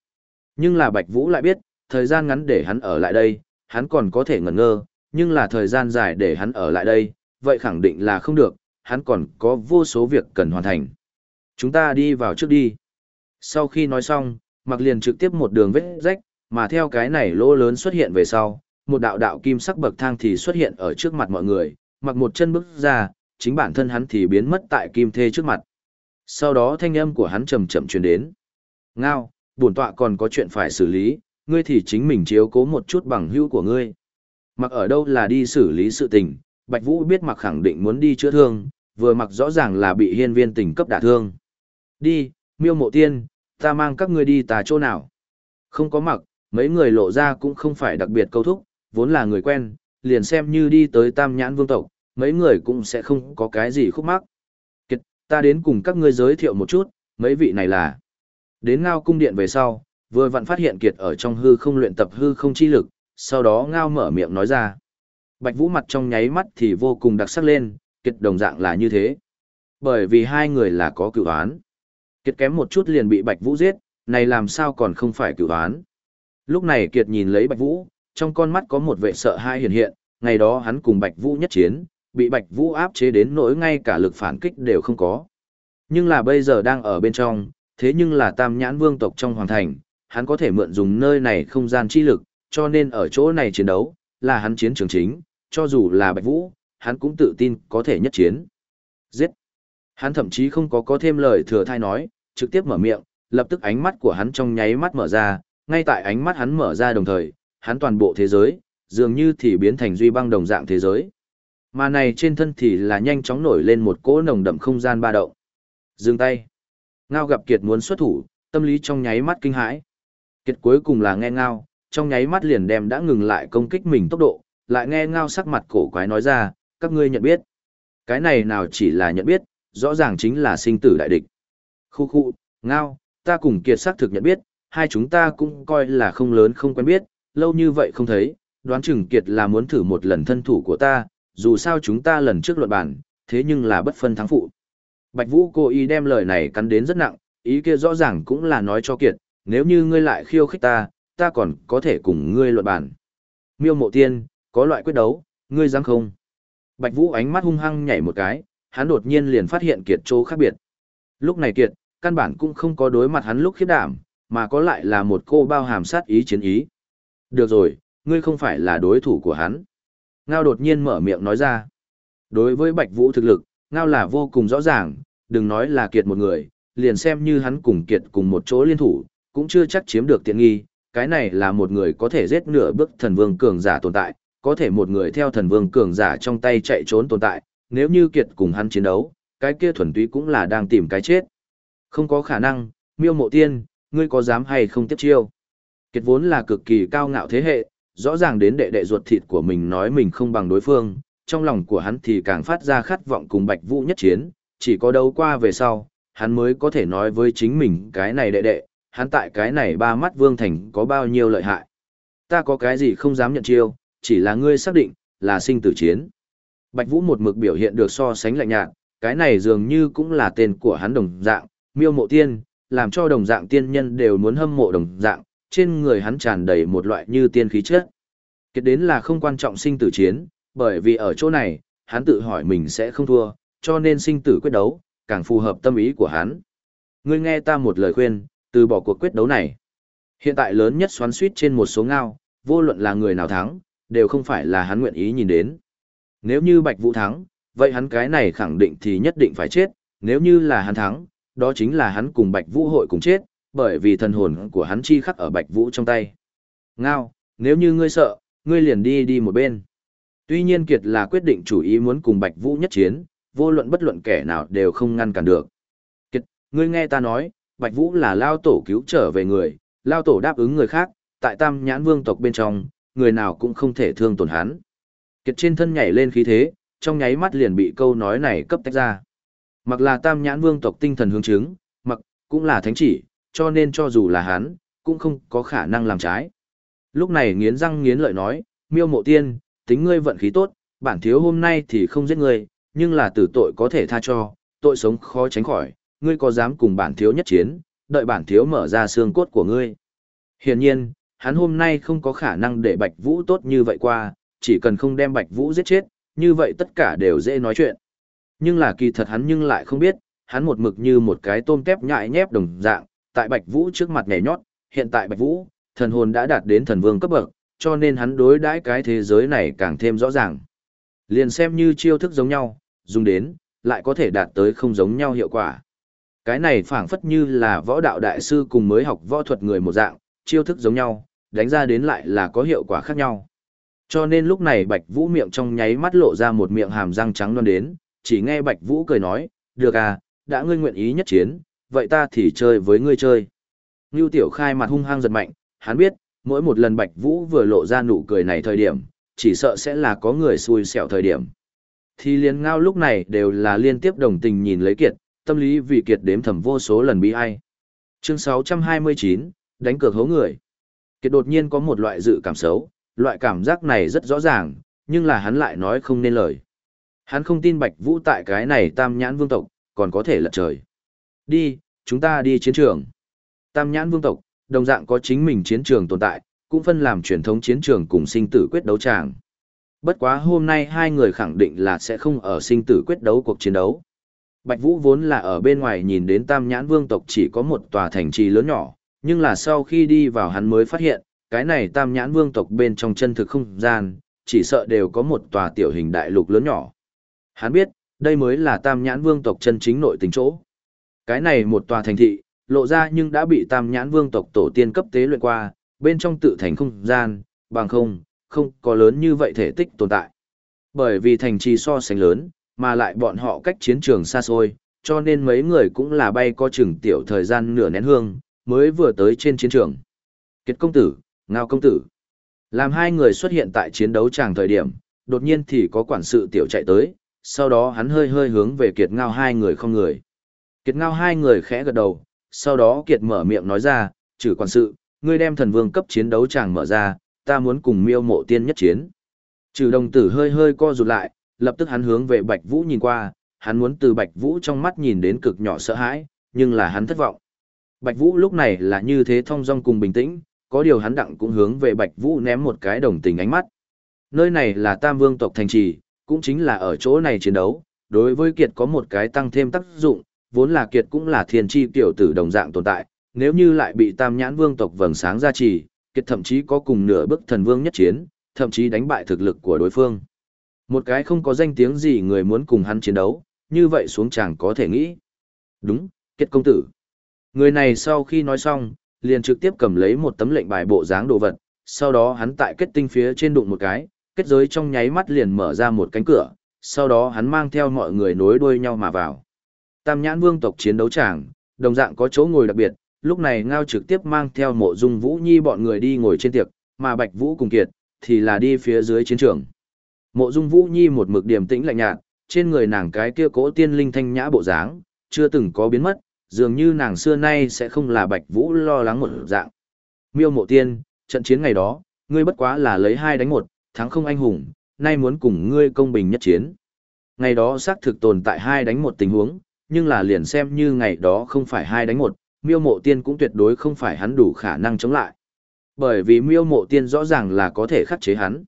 Nhưng là Bạch Vũ lại biết, thời gian ngắn để hắn ở lại đây, hắn còn có thể ngẩn ngơ, nhưng là thời gian dài để hắn ở lại đây, vậy khẳng định là không được, hắn còn có vô số việc cần hoàn thành. Chúng ta đi vào trước đi. Sau khi nói xong, mặc liền trực tiếp một đường vết rách, mà theo cái này lỗ lớn xuất hiện về sau, một đạo đạo kim sắc bậc thang thì xuất hiện ở trước mặt mọi người, mặc một chân bước ra, chính bản thân hắn thì biến mất tại kim thê trước mặt. Sau đó thanh âm của hắn chậm chậm truyền đến. Ngao, bổn tọa còn có chuyện phải xử lý, ngươi thì chính mình chiếu cố một chút bằng hữu của ngươi. Mặc ở đâu là đi xử lý sự tình, Bạch Vũ biết mặc khẳng định muốn đi chữa thương, vừa mặc rõ ràng là bị hiên viên tình cấp đả thương. Đi, miêu mộ tiên, ta mang các ngươi đi tà chỗ nào. Không có mặc, mấy người lộ ra cũng không phải đặc biệt câu thúc, vốn là người quen, liền xem như đi tới tam nhãn vương tộc, mấy người cũng sẽ không có cái gì khúc mắc. Kiệt, ta đến cùng các ngươi giới thiệu một chút, mấy vị này là. Đến ngao cung điện về sau, vừa vặn phát hiện Kiệt ở trong hư không luyện tập hư không chi lực, sau đó ngao mở miệng nói ra. Bạch Vũ mặt trong nháy mắt thì vô cùng đặc sắc lên, Kiệt đồng dạng là như thế. Bởi vì hai người là có cựu án. Kiệt kém một chút liền bị Bạch Vũ giết, này làm sao còn không phải cựu án. Lúc này Kiệt nhìn lấy Bạch Vũ, trong con mắt có một vẻ sợ hãi hiện hiện, ngày đó hắn cùng Bạch Vũ nhất chiến, bị Bạch Vũ áp chế đến nỗi ngay cả lực phản kích đều không có. Nhưng là bây giờ đang ở bên trong, thế nhưng là tam nhãn vương tộc trong hoàng thành, hắn có thể mượn dùng nơi này không gian chi lực, cho nên ở chỗ này chiến đấu, là hắn chiến trường chính, cho dù là Bạch Vũ, hắn cũng tự tin có thể nhất chiến. Giết! Hắn thậm chí không có có thêm lời thừa thai nói, trực tiếp mở miệng, lập tức ánh mắt của hắn trong nháy mắt mở ra, ngay tại ánh mắt hắn mở ra đồng thời, hắn toàn bộ thế giới, dường như thì biến thành duy băng đồng dạng thế giới. Mà này trên thân thì là nhanh chóng nổi lên một cỗ nồng đậm không gian ba động. Dừng tay. Ngao gặp Kiệt muốn xuất thủ, tâm lý trong nháy mắt kinh hãi. Kiệt cuối cùng là nghe Ngao, trong nháy mắt liền đem đã ngừng lại công kích mình tốc độ, lại nghe Ngao sắc mặt cổ quái nói ra, các ngươi nhận biết. Cái này nào chỉ là nhận biết, rõ ràng chính là sinh tử đại địch. Khu khu, Ngao, ta cùng Kiệt xác thực nhận biết, hai chúng ta cũng coi là không lớn không quen biết, lâu như vậy không thấy, đoán chừng Kiệt là muốn thử một lần thân thủ của ta, dù sao chúng ta lần trước luận bản, thế nhưng là bất phân thắng phụ. Bạch Vũ cố ý đem lời này cắn đến rất nặng, ý kia rõ ràng cũng là nói cho Kiệt, nếu như ngươi lại khiêu khích ta, ta còn có thể cùng ngươi luận bản. Miêu mộ tiên, có loại quyết đấu, ngươi dám không? Bạch Vũ ánh mắt hung hăng nhảy một cái, hắn đột nhiên liền phát hiện Kiệt chỗ khác biệt. Lúc này Kiệt, căn bản cũng không có đối mặt hắn lúc khiếp đảm, mà có lại là một cô bao hàm sát ý chiến ý. Được rồi, ngươi không phải là đối thủ của hắn. Ngao đột nhiên mở miệng nói ra. Đối với Bạch Vũ thực lực, Ngao là vô cùng rõ ràng, đừng nói là kiệt một người, liền xem như hắn cùng kiệt cùng một chỗ liên thủ, cũng chưa chắc chiếm được tiện nghi. Cái này là một người có thể giết nửa bước thần vương cường giả tồn tại, có thể một người theo thần vương cường giả trong tay chạy trốn tồn tại, nếu như kiệt cùng hắn chiến đấu, cái kia thuần túy cũng là đang tìm cái chết. Không có khả năng, miêu mộ tiên, ngươi có dám hay không tiếp chiêu? Kiệt vốn là cực kỳ cao ngạo thế hệ, rõ ràng đến đệ đệ ruột thịt của mình nói mình không bằng đối phương, trong lòng của hắn thì càng phát ra khát vọng cùng Bạch Vũ nhất chiến, chỉ có đấu qua về sau, hắn mới có thể nói với chính mình cái này đệ đệ, hắn tại cái này ba mắt vương thành có bao nhiêu lợi hại. Ta có cái gì không dám nhận chiêu, chỉ là ngươi xác định, là sinh tử chiến. Bạch Vũ một mực biểu hiện được so sánh lạnh nhạt, cái này dường như cũng là tên của hắn đồng dạng, miêu mộ tiên, làm cho đồng dạng tiên nhân đều muốn hâm mộ đồng dạng, trên người hắn tràn đầy một loại như tiên khí chất. Kết đến là không quan trọng sinh tử chiến, bởi vì ở chỗ này, hắn tự hỏi mình sẽ không thua, cho nên sinh tử quyết đấu, càng phù hợp tâm ý của hắn. Ngươi nghe ta một lời khuyên, từ bỏ cuộc quyết đấu này. Hiện tại lớn nhất xoắn suýt trên một số ngao, vô luận là người nào thắng, đều không phải là hắn nguyện ý nhìn đến. Nếu như Bạch Vũ thắng, vậy hắn cái này khẳng định thì nhất định phải chết, nếu như là hắn thắng, đó chính là hắn cùng Bạch Vũ hội cùng chết, bởi vì thần hồn của hắn chi khắc ở Bạch Vũ trong tay. Ngao, nếu như ngươi sợ, ngươi liền đi đi một bên. Tuy nhiên Kiệt là quyết định chủ ý muốn cùng Bạch Vũ nhất chiến, vô luận bất luận kẻ nào đều không ngăn cản được. Kiệt, ngươi nghe ta nói, Bạch Vũ là lao tổ cứu trở về người, lao tổ đáp ứng người khác, tại tam nhãn vương tộc bên trong, người nào cũng không thể thương tổn hắn. Kiệt trên thân nhảy lên khí thế, trong nháy mắt liền bị câu nói này cấp tách ra. Mặc là tam nhãn vương tộc tinh thần hướng chứng, mặc cũng là thánh chỉ, cho nên cho dù là hắn, cũng không có khả năng làm trái. Lúc này nghiến răng nghiến lợi nói, miêu mộ tiên, tính ngươi vận khí tốt, bản thiếu hôm nay thì không giết ngươi, nhưng là tử tội có thể tha cho, tội sống khó tránh khỏi, ngươi có dám cùng bản thiếu nhất chiến, đợi bản thiếu mở ra xương cốt của ngươi. Hiển nhiên, hắn hôm nay không có khả năng để Bạch Vũ tốt như vậy qua, chỉ cần không đem Bạch Vũ giết chết, như vậy tất cả đều dễ nói chuyện. Nhưng là kỳ thật hắn nhưng lại không biết, hắn một mực như một cái tôm tép nhại nhép đồng dạng, tại Bạch Vũ trước mặt nhảy nhót, hiện tại Bạch Vũ, thần hồn đã đạt đến thần vương cấp bậc, cho nên hắn đối đãi cái thế giới này càng thêm rõ ràng. Liền xem như chiêu thức giống nhau, dùng đến, lại có thể đạt tới không giống nhau hiệu quả. Cái này phảng phất như là võ đạo đại sư cùng mới học võ thuật người một dạng, chiêu thức giống nhau, đánh ra đến lại là có hiệu quả khác nhau. Cho nên lúc này Bạch Vũ miệng trong nháy mắt lộ ra một miệng hàm răng trắng non đến, chỉ nghe Bạch Vũ cười nói, được à, đã ngươi nguyện ý nhất chiến, vậy ta thì chơi với ngươi chơi. Ngưu Tiểu Khai mặt hung hăng giật mạnh, hắn biết, mỗi một lần Bạch Vũ vừa lộ ra nụ cười này thời điểm, chỉ sợ sẽ là có người xui xẻo thời điểm. Thì liền ngao lúc này đều là liên tiếp đồng tình nhìn lấy kiệt, tâm lý vì kiệt đếm thầm vô số lần bi ai. Chương 629, đánh cược hố người. Kiệt đột nhiên có một loại dự cảm xấu, loại cảm giác này rất rõ ràng, nhưng là hắn lại nói không nên lời. Hắn không tin Bạch Vũ tại cái này tam nhãn vương tộc, còn có thể lật trời. Đi, chúng ta đi chiến trường. Tam nhãn vương tộc, đồng dạng có chính mình chiến trường tồn tại, cũng phân làm truyền thống chiến trường cùng sinh tử quyết đấu tràng. Bất quá hôm nay hai người khẳng định là sẽ không ở sinh tử quyết đấu cuộc chiến đấu. Bạch Vũ vốn là ở bên ngoài nhìn đến Tam Nhãn Vương tộc chỉ có một tòa thành trì lớn nhỏ, nhưng là sau khi đi vào hắn mới phát hiện, cái này Tam Nhãn Vương tộc bên trong chân thực không gian, chỉ sợ đều có một tòa tiểu hình đại lục lớn nhỏ. Hắn biết, đây mới là Tam Nhãn Vương tộc chân chính nội tình chỗ. Cái này một tòa thành thị, lộ ra nhưng đã bị Tam Nhãn Vương tộc tổ tiên cấp tế luyện qua, bên trong tự thành không gian, bằng không, không có lớn như vậy thể tích tồn tại. Bởi vì thành trì so sánh lớn, mà lại bọn họ cách chiến trường xa xôi, cho nên mấy người cũng là bay có chừng tiểu thời gian nửa nén hương, mới vừa tới trên chiến trường. Kiệt công tử, ngao công tử. Làm hai người xuất hiện tại chiến đấu tràng thời điểm, đột nhiên thì có quản sự tiểu chạy tới, sau đó hắn hơi hơi hướng về kiệt ngao hai người không người. Kiệt ngao hai người khẽ gật đầu, sau đó kiệt mở miệng nói ra, trừ quản sự, ngươi đem thần vương cấp chiến đấu tràng mở ra, ta muốn cùng miêu mộ tiên nhất chiến. Trừ đồng tử hơi hơi co rụt lại, lập tức hắn hướng về Bạch Vũ nhìn qua, hắn muốn từ Bạch Vũ trong mắt nhìn đến cực nhỏ sợ hãi, nhưng là hắn thất vọng. Bạch Vũ lúc này là như thế thong dong cùng bình tĩnh, có điều hắn đặng cũng hướng về Bạch Vũ ném một cái đồng tình ánh mắt. Nơi này là Tam Vương tộc thành trì, cũng chính là ở chỗ này chiến đấu, đối với Kiệt có một cái tăng thêm tác dụng, vốn là Kiệt cũng là thiên chi tiểu tử đồng dạng tồn tại, nếu như lại bị Tam Nhãn Vương tộc vầng sáng gia trì, Kiệt thậm chí có cùng nửa bức thần vương nhất chiến, thậm chí đánh bại thực lực của đối phương. Một cái không có danh tiếng gì người muốn cùng hắn chiến đấu, như vậy xuống chàng có thể nghĩ. Đúng, Kiệt công tử. Người này sau khi nói xong, liền trực tiếp cầm lấy một tấm lệnh bài bộ dáng đồ vật, sau đó hắn tại kết tinh phía trên đụng một cái, kết giới trong nháy mắt liền mở ra một cánh cửa, sau đó hắn mang theo mọi người nối đuôi nhau mà vào. Tam nhãn vương tộc chiến đấu tràng, đồng dạng có chỗ ngồi đặc biệt, lúc này ngao trực tiếp mang theo mộ dung vũ nhi bọn người đi ngồi trên tiệc, mà bạch vũ cùng kiệt, thì là đi phía dưới chiến trường. Mộ Dung Vũ Nhi một mực điềm tĩnh lạnh nhạt, trên người nàng cái kia cỗ tiên linh thanh nhã bộ dáng, chưa từng có biến mất, dường như nàng xưa nay sẽ không là Bạch Vũ lo lắng một dạng. Miêu Mộ Tiên, trận chiến ngày đó, ngươi bất quá là lấy hai đánh một, thắng không anh hùng, nay muốn cùng ngươi công bình nhất chiến. Ngày đó xác thực tồn tại hai đánh một tình huống, nhưng là liền xem như ngày đó không phải hai đánh một, Miêu Mộ Tiên cũng tuyệt đối không phải hắn đủ khả năng chống lại. Bởi vì Miêu Mộ Tiên rõ ràng là có thể khắc chế hắn.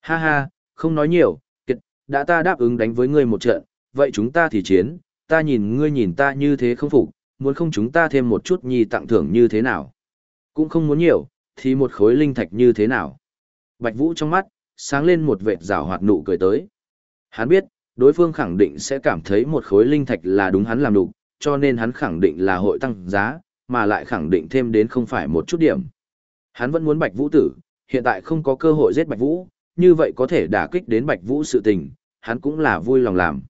Ha ha, không nói nhiều, kiệt, đã ta đáp ứng đánh với ngươi một trận, vậy chúng ta thì chiến, ta nhìn ngươi nhìn ta như thế không phục, muốn không chúng ta thêm một chút nhi tặng thưởng như thế nào. Cũng không muốn nhiều, thì một khối linh thạch như thế nào. Bạch Vũ trong mắt, sáng lên một vệt rào hoạt nụ cười tới. Hắn biết, đối phương khẳng định sẽ cảm thấy một khối linh thạch là đúng hắn làm đủ, cho nên hắn khẳng định là hội tăng giá, mà lại khẳng định thêm đến không phải một chút điểm. Hắn vẫn muốn Bạch Vũ tử, hiện tại không có cơ hội giết Bạch Vũ, như vậy có thể đả kích đến Bạch Vũ sự tình, hắn cũng là vui lòng làm.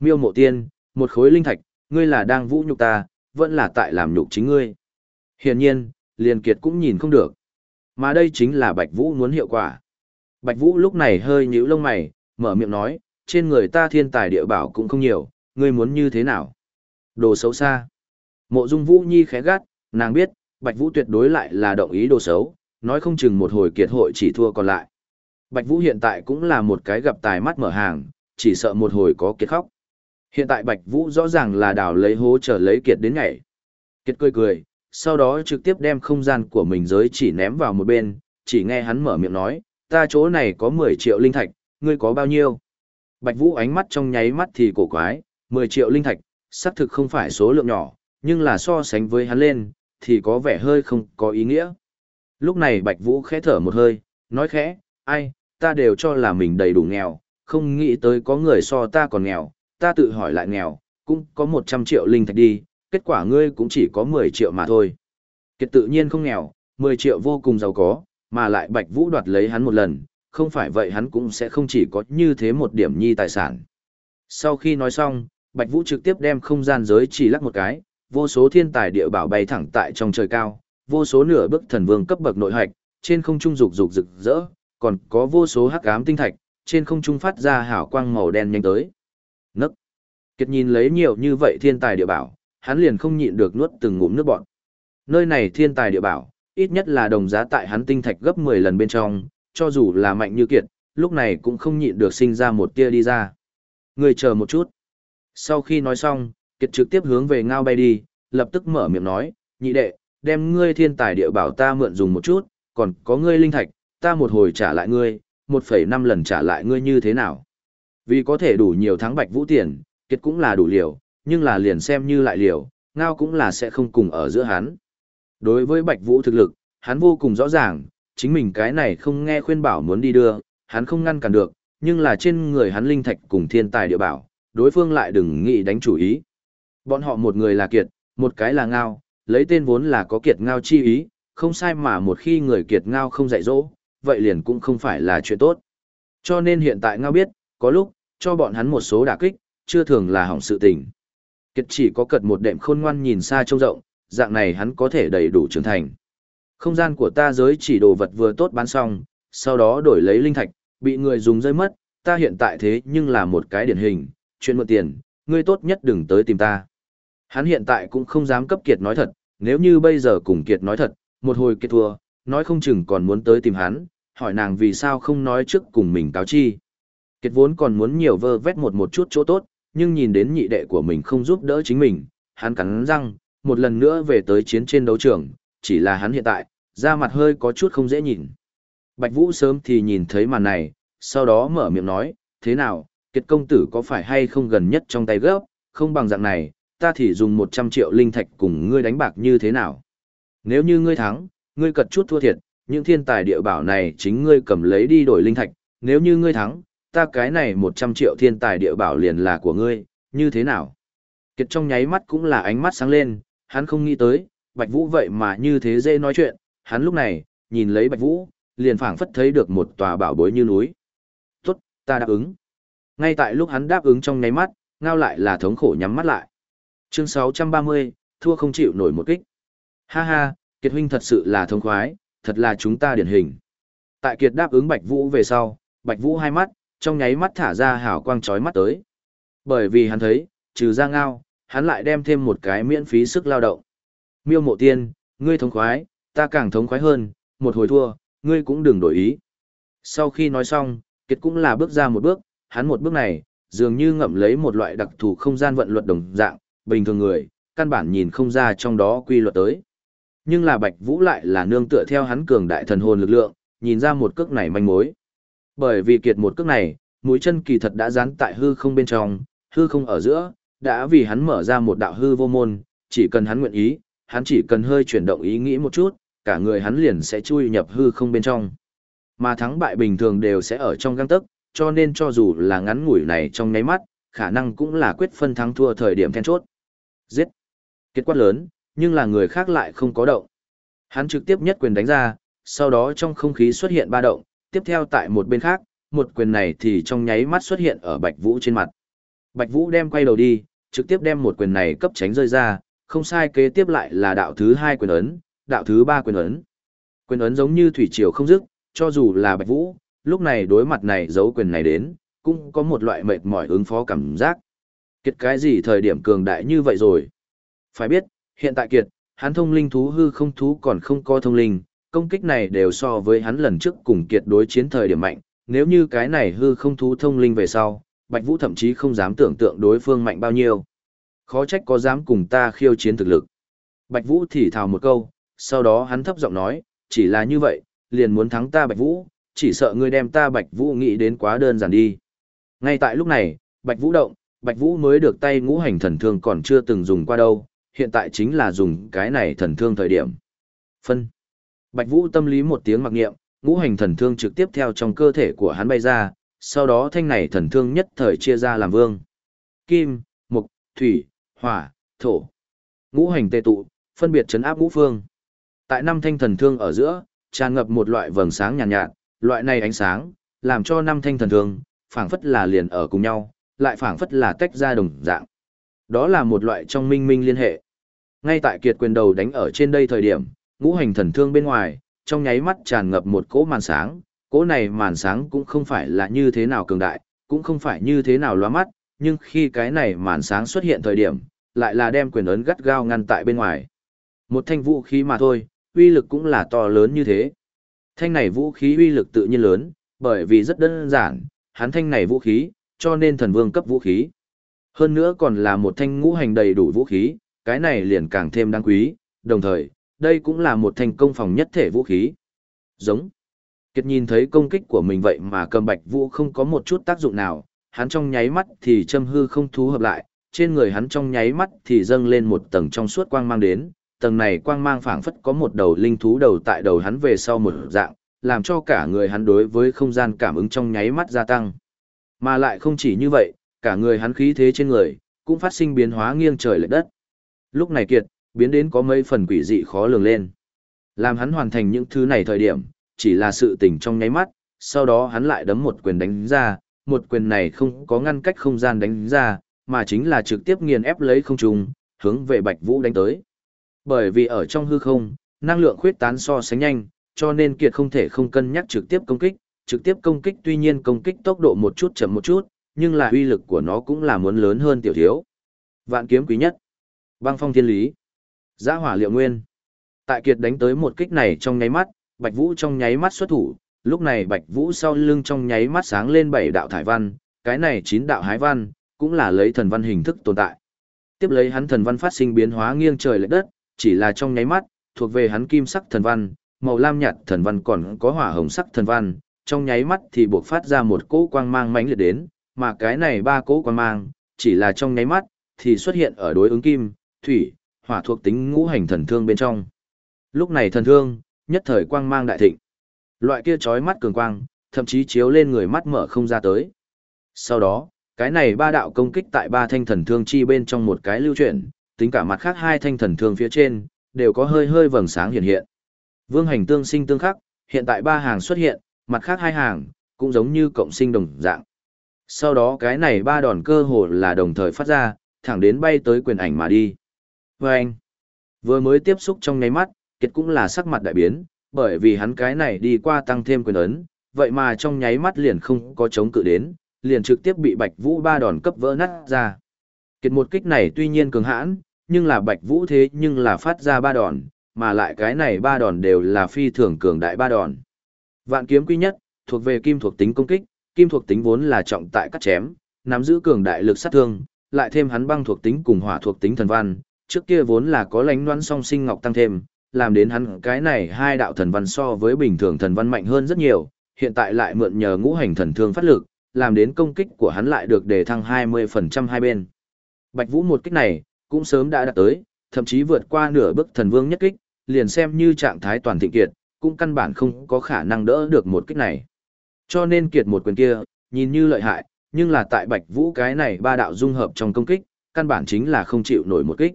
Miêu Mộ Tiên, một khối linh thạch, ngươi là đang vũ nhục ta, vẫn là tại làm nhục chính ngươi. Hiển nhiên, liên kiệt cũng nhìn không được. Mà đây chính là Bạch Vũ muốn hiệu quả. Bạch Vũ lúc này hơi nhíu lông mày, mở miệng nói, trên người ta thiên tài địa bảo cũng không nhiều, ngươi muốn như thế nào? Đồ xấu xa. Mộ Dung Vũ Nhi khẽ gắt, nàng biết, Bạch Vũ tuyệt đối lại là động ý đồ xấu, nói không chừng một hồi kiệt hội chỉ thua còn lại. Bạch Vũ hiện tại cũng là một cái gặp tài mắt mở hàng, chỉ sợ một hồi có kiệt khóc. Hiện tại Bạch Vũ rõ ràng là đào lấy hố trở lấy kiệt đến ngày. Kiệt cười cười, sau đó trực tiếp đem không gian của mình giới chỉ ném vào một bên, chỉ nghe hắn mở miệng nói, ta chỗ này có 10 triệu linh thạch, ngươi có bao nhiêu? Bạch Vũ ánh mắt trong nháy mắt thì cổ quái, 10 triệu linh thạch, xác thực không phải số lượng nhỏ, nhưng là so sánh với hắn lên, thì có vẻ hơi không có ý nghĩa. Lúc này Bạch Vũ khẽ thở một hơi, nói khẽ, ai, ta đều cho là mình đầy đủ nghèo, không nghĩ tới có người so ta còn nghèo, ta tự hỏi lại nghèo, cũng có 100 triệu linh thạch đi, kết quả ngươi cũng chỉ có 10 triệu mà thôi. Kiệt tự nhiên không nghèo, 10 triệu vô cùng giàu có, mà lại Bạch Vũ đoạt lấy hắn một lần, không phải vậy hắn cũng sẽ không chỉ có như thế một điểm nhi tài sản. Sau khi nói xong, Bạch Vũ trực tiếp đem không gian giới chỉ lắc một cái, vô số thiên tài địa bảo bay thẳng tại trong trời cao, vô số nửa bức thần vương cấp bậc nội hạch, trên không trung rục rục rực rỡ, còn có vô số hắc ám tinh thạch, trên không trung phát ra hào quang màu đen nhanh tới. Nấc. Kiệt nhìn lấy nhiều như vậy thiên tài địa bảo, hắn liền không nhịn được nuốt từng ngụm nước bọt. Nơi này thiên tài địa bảo, ít nhất là đồng giá tại hắn tinh thạch gấp 10 lần bên trong, cho dù là mạnh như kiệt, lúc này cũng không nhịn được sinh ra một tia đi ra. Người chờ một chút. Sau khi nói xong, kiệt trực tiếp hướng về ngao bay đi, lập tức mở miệng nói, nhị đệ, đem ngươi thiên tài địa bảo ta mượn dùng một chút, còn có ngươi linh thạch, ta một hồi trả lại ngươi, 1,5 lần trả lại ngươi như thế nào. Vì có thể đủ nhiều thắng bạch vũ tiền, kiệt cũng là đủ liều, nhưng là liền xem như lại liều, ngao cũng là sẽ không cùng ở giữa hắn. Đối với bạch vũ thực lực, hắn vô cùng rõ ràng, chính mình cái này không nghe khuyên bảo muốn đi đưa, hắn không ngăn cản được, nhưng là trên người hắn linh thạch cùng thiên tài địa bảo, đối phương lại đừng nghĩ đánh chủ ý. Bọn họ một người là kiệt, một cái là ngao, lấy tên vốn là có kiệt ngao chi ý, không sai mà một khi người kiệt ngao không dạy dỗ, vậy liền cũng không phải là chuyện tốt. Cho nên hiện tại ngao biết, có lúc, cho bọn hắn một số đả kích, chưa thường là hỏng sự tình. Kiệt chỉ có cật một đệm khôn ngoan nhìn xa trông rộng, dạng này hắn có thể đầy đủ trưởng thành. Không gian của ta giới chỉ đồ vật vừa tốt bán xong, sau đó đổi lấy linh thạch, bị người dùng rơi mất, ta hiện tại thế nhưng là một cái điển hình, chuyện mượn tiền, ngươi tốt nhất đừng tới tìm ta. Hắn hiện tại cũng không dám cấp Kiệt nói thật, nếu như bây giờ cùng Kiệt nói thật, một hồi Kiệt thua, nói không chừng còn muốn tới tìm hắn, hỏi nàng vì sao không nói trước cùng mình cáo chi. Kiệt vốn còn muốn nhiều vơ vét một một chút chỗ tốt, nhưng nhìn đến nhị đệ của mình không giúp đỡ chính mình, hắn cắn răng, một lần nữa về tới chiến trên đấu trường, chỉ là hắn hiện tại, da mặt hơi có chút không dễ nhìn. Bạch Vũ sớm thì nhìn thấy màn này, sau đó mở miệng nói, thế nào, kiệt công tử có phải hay không gần nhất trong tay gấp, không bằng dạng này, ta thì dùng 100 triệu linh thạch cùng ngươi đánh bạc như thế nào. Nếu như ngươi thắng, ngươi cật chút thua thiệt, những thiên tài địa bảo này chính ngươi cầm lấy đi đổi linh thạch, nếu như ngươi thắng, ta cái này 100 triệu thiên tài địa bảo liền là của ngươi, như thế nào? Kiệt trong nháy mắt cũng là ánh mắt sáng lên, hắn không nghĩ tới, Bạch Vũ vậy mà như thế dễ nói chuyện, hắn lúc này, nhìn lấy Bạch Vũ, liền phảng phất thấy được một tòa bảo bối như núi. Tốt, ta đáp ứng. Ngay tại lúc hắn đáp ứng trong nháy mắt, ngao lại là thống khổ nhắm mắt lại. Chương 630, thua không chịu nổi một kích. Ha ha, Kiệt huynh thật sự là thông khoái, thật là chúng ta điển hình. Tại Kiệt đáp ứng Bạch Vũ về sau, Bạch Vũ hai mắt, trong nháy mắt thả ra hào quang chói mắt tới. Bởi vì hắn thấy, trừ ra ngao, hắn lại đem thêm một cái miễn phí sức lao động. Miêu mộ tiên, ngươi thống khoái, ta càng thống khoái hơn, một hồi thua, ngươi cũng đừng đổi ý. Sau khi nói xong, Kiệt cũng là bước ra một bước, hắn một bước này, dường như ngậm lấy một loại đặc thù không gian vận luật đồng dạng, bình thường người, căn bản nhìn không ra trong đó quy luật tới. Nhưng là Bạch Vũ lại là nương tựa theo hắn cường đại thần hồn lực lượng, nhìn ra một cước này manh mối. Bởi vì kiệt một cước này, mũi chân kỳ thật đã dán tại hư không bên trong, hư không ở giữa, đã vì hắn mở ra một đạo hư vô môn, chỉ cần hắn nguyện ý, hắn chỉ cần hơi chuyển động ý nghĩ một chút, cả người hắn liền sẽ chui nhập hư không bên trong. Mà thắng bại bình thường đều sẽ ở trong găng tấc, cho nên cho dù là ngắn ngủi này trong nháy mắt, khả năng cũng là quyết phân thắng thua thời điểm then chốt. Giết. Kết quát lớn, nhưng là người khác lại không có động. Hắn trực tiếp nhất quyền đánh ra, sau đó trong không khí xuất hiện ba động, tiếp theo tại một bên khác, một quyền này thì trong nháy mắt xuất hiện ở Bạch Vũ trên mặt. Bạch Vũ đem quay đầu đi, trực tiếp đem một quyền này cấp tránh rơi ra, không sai kế tiếp lại là đạo thứ hai quyền ấn, đạo thứ ba quyền ấn. Quyền ấn giống như thủy triều không dứt, cho dù là Bạch Vũ, lúc này đối mặt này giấu quyền này đến, cũng có một loại mệt mỏi ứng phó cảm giác. Kiệt cái gì thời điểm cường đại như vậy rồi? Phải biết, hiện tại Kiệt, hắn thông linh thú hư không thú còn không có thông linh, công kích này đều so với hắn lần trước cùng Kiệt đối chiến thời điểm mạnh, nếu như cái này hư không thú thông linh về sau, Bạch Vũ thậm chí không dám tưởng tượng đối phương mạnh bao nhiêu. Khó trách có dám cùng ta khiêu chiến thực lực. Bạch Vũ thì thào một câu, sau đó hắn thấp giọng nói, chỉ là như vậy, liền muốn thắng ta Bạch Vũ, chỉ sợ ngươi đem ta Bạch Vũ nghĩ đến quá đơn giản đi. Ngay tại lúc này, Bạch Vũ động, Bạch Vũ mới được tay ngũ hành thần thương còn chưa từng dùng qua đâu, hiện tại chính là dùng cái này thần thương thời điểm. Phân. Bạch Vũ tâm lý một tiếng mặc niệm, ngũ hành thần thương trực tiếp theo trong cơ thể của hắn bay ra, sau đó thanh này thần thương nhất thời chia ra làm vương. Kim, mục, thủy, hỏa, thổ. Ngũ hành tê tụ, phân biệt chấn áp ngũ phương. Tại năm thanh thần thương ở giữa, tràn ngập một loại vầng sáng nhàn nhạt, nhạt, loại này ánh sáng, làm cho năm thanh thần thương, phảng phất là liền ở cùng nhau, lại phảng phất là tách ra đồng dạng. Đó là một loại trong minh minh liên hệ. Ngay tại kiệt quyền đầu đánh ở trên đây thời điểm, ngũ hành thần thương bên ngoài, trong nháy mắt tràn ngập một cỗ màn sáng, cỗ này màn sáng cũng không phải là như thế nào cường đại, cũng không phải như thế nào loa mắt, nhưng khi cái này màn sáng xuất hiện thời điểm, lại là đem quyền ấn gắt gao ngăn tại bên ngoài. Một thanh vũ khí mà thôi, uy lực cũng là to lớn như thế. Thanh này vũ khí uy lực tự nhiên lớn, bởi vì rất đơn giản, hắn thanh này vũ khí, cho nên thần vương cấp vũ khí. Hơn nữa còn là một thanh ngũ hành đầy đủ vũ khí, cái này liền càng thêm đáng quý, đồng thời, đây cũng là một thanh công phòng nhất thể vũ khí. Giống. Kiệt nhìn thấy công kích của mình vậy mà cầm bạch vũ không có một chút tác dụng nào, hắn trong nháy mắt thì châm hư không thú hợp lại, trên người hắn trong nháy mắt thì dâng lên một tầng trong suốt quang mang đến, tầng này quang mang phảng phất có một đầu linh thú đầu tại đầu hắn về sau một dạng, làm cho cả người hắn đối với không gian cảm ứng trong nháy mắt gia tăng. Mà lại không chỉ như vậy, cả người hắn khí thế trên người, cũng phát sinh biến hóa nghiêng trời lệch đất. Lúc này kiệt, biến đến có mấy phần quỷ dị khó lường lên. Làm hắn hoàn thành những thứ này thời điểm, chỉ là sự tỉnh trong nháy mắt, sau đó hắn lại đấm một quyền đánh ra, một quyền này không có ngăn cách không gian đánh ra, mà chính là trực tiếp nghiền ép lấy không trùng, hướng về Bạch Vũ đánh tới. Bởi vì ở trong hư không, năng lượng khuyết tán so sánh nhanh, cho nên kiệt không thể không cân nhắc trực tiếp công kích, trực tiếp công kích tuy nhiên công kích tốc độ một chút chậm một chút, nhưng là uy lực của nó cũng là muốn lớn hơn tiểu thiếu. Vạn kiếm quý nhất. Băng phong thiên lý. Giã hỏa liệu nguyên. Tại kiệt đánh tới một kích này trong nháy mắt, Bạch Vũ trong nháy mắt xuất thủ, lúc này Bạch Vũ sau lưng trong nháy mắt sáng lên bảy đạo thải văn, cái này chín đạo hái văn, cũng là lấy thần văn hình thức tồn tại. Tiếp lấy hắn thần văn phát sinh biến hóa nghiêng trời lệch đất, chỉ là trong nháy mắt, thuộc về hắn kim sắc thần văn, màu lam nhạt thần văn còn có hỏa hồng sắc thần văn, trong nháy mắt thì buộc phát ra một cỗ quang mang mãnh liệt đến, mà cái này ba cỗ quang mang, chỉ là trong nháy mắt, thì xuất hiện ở đối ứng kim, thủy, hỏa thuộc tính ngũ hành thần thương bên trong. Lúc này thần thương, nhất thời quang mang đại thịnh. Loại kia chói mắt cường quang, thậm chí chiếu lên người mắt mở không ra tới. Sau đó, cái này ba đạo công kích tại ba thanh thần thương chi bên trong một cái lưu chuyển, tính cả mặt khác hai thanh thần thương phía trên, đều có hơi hơi vầng sáng hiện hiện. Vương hành tương sinh tương khắc, hiện tại ba hàng xuất hiện, mặt khác hai hàng, cũng giống như cộng sinh đồng dạng. Sau đó cái này ba đòn cơ hồ là đồng thời phát ra, thẳng đến bay tới quyền ảnh mà đi. Và anh, vừa mới tiếp xúc trong nháy mắt, kiệt cũng là sắc mặt đại biến, bởi vì hắn cái này đi qua tăng thêm quyền ấn, vậy mà trong nháy mắt liền không có chống cự đến, liền trực tiếp bị Bạch Vũ ba đòn cấp vỡ nát ra. Kiệt một kích này tuy nhiên cường hãn, nhưng là Bạch Vũ thế nhưng là phát ra ba đòn, mà lại cái này ba đòn đều là phi thường cường đại ba đòn. Vạn kiếm quy nhất, thuộc về kim thuộc tính công kích, kim thuộc tính vốn là trọng tại cắt chém, nắm giữ cường đại lực sát thương, lại thêm hắn băng thuộc tính cùng hỏa thuộc tính thần văn, trước kia vốn là có lãnh đoán song sinh ngọc tăng thêm, làm đến hắn cái này hai đạo thần văn so với bình thường thần văn mạnh hơn rất nhiều, hiện tại lại mượn nhờ ngũ hành thần thương phát lực, làm đến công kích của hắn lại được đề thăng 20% hai bên. Bạch Vũ một kích này, cũng sớm đã đạt tới, thậm chí vượt qua nửa bước thần vương nhất kích, liền xem như trạng thái toàn thịnh kiệt, cũng căn bản không có khả năng đỡ được một kích này. Cho nên kiệt một quyền kia, nhìn như lợi hại, nhưng là tại Bạch Vũ cái này ba đạo dung hợp trong công kích, căn bản chính là không chịu nổi một kích.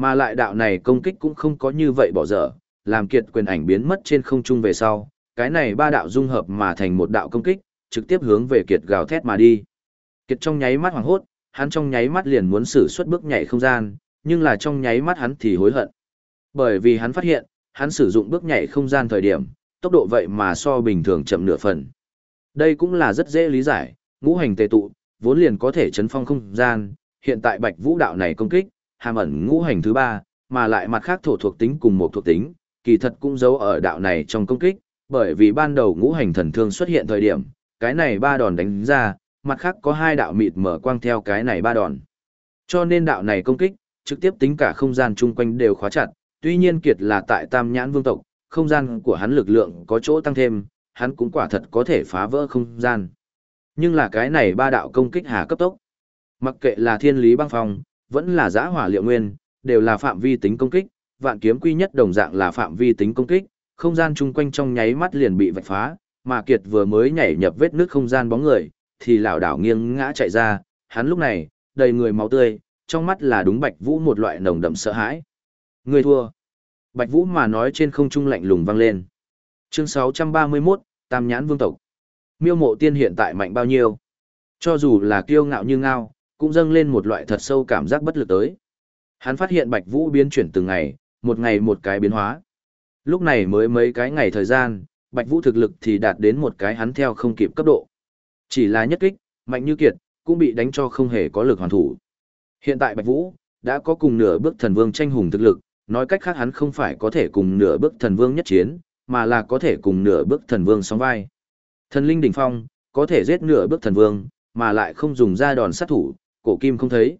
Mà lại đạo này công kích cũng không có như vậy bỏ dở, làm kiệt quyền ảnh biến mất trên không trung về sau, cái này ba đạo dung hợp mà thành một đạo công kích, trực tiếp hướng về kiệt gào thét mà đi. Kiệt trong nháy mắt hoảng hốt, hắn trong nháy mắt liền muốn sử xuất bước nhảy không gian, nhưng là trong nháy mắt hắn thì hối hận. Bởi vì hắn phát hiện, hắn sử dụng bước nhảy không gian thời điểm, tốc độ vậy mà so bình thường chậm nửa phần. Đây cũng là rất dễ lý giải, ngũ hành tề tụ, vốn liền có thể chấn phong không gian, hiện tại Bạch Vũ đạo này công kích, hàm ẩn ngũ hành thứ ba, mà lại mặt khác thổ thuộc tính cùng một thuộc tính, kỳ thật cũng giấu ở đạo này trong công kích, bởi vì ban đầu ngũ hành thần thương xuất hiện thời điểm, cái này ba đòn đánh ra, mặt khác có hai đạo mịt mở quang theo cái này ba đòn. Cho nên đạo này công kích, trực tiếp tính cả không gian chung quanh đều khóa chặt, tuy nhiên kiệt là tại tam nhãn vương tộc, không gian của hắn lực lượng có chỗ tăng thêm, hắn cũng quả thật có thể phá vỡ không gian. Nhưng là cái này ba đạo công kích hà cấp tốc. Mặc kệ là thiên lý băng phong, vẫn là giã hỏa liệu nguyên, đều là phạm vi tính công kích, vạn kiếm quy nhất đồng dạng là phạm vi tính công kích, không gian chung quanh trong nháy mắt liền bị vạch phá, mà Kiệt vừa mới nhảy nhập vết nước không gian bóng người, thì lảo đảo nghiêng ngã chạy ra, hắn lúc này, đầy người máu tươi, trong mắt là đúng Bạch Vũ một loại nồng đậm sợ hãi. Người thua. Bạch Vũ mà nói trên không trung lạnh lùng vang lên. Chương 631, Tam Nhãn Vương tộc. Miêu Mộ Tiên hiện tại mạnh bao nhiêu? Cho dù là kiêu ngạo như ngao, cũng dâng lên một loại thật sâu cảm giác bất lực tới. Hắn phát hiện Bạch Vũ biến chuyển từng ngày, một ngày một cái biến hóa. Lúc này mới mấy cái ngày thời gian, Bạch Vũ thực lực thì đạt đến một cái hắn theo không kịp cấp độ. Chỉ là nhất kích, mạnh như kiệt, cũng bị đánh cho không hề có lực hoàn thủ. Hiện tại Bạch Vũ, đã có cùng nửa bước thần vương tranh hùng thực lực, nói cách khác hắn không phải có thể cùng nửa bước thần vương nhất chiến, mà là có thể cùng nửa bước thần vương song vai. Thần linh đỉnh phong, có thể giết nửa bước thần vương, mà lại không dùng ra đòn sát thủ, cổ kim không thấy.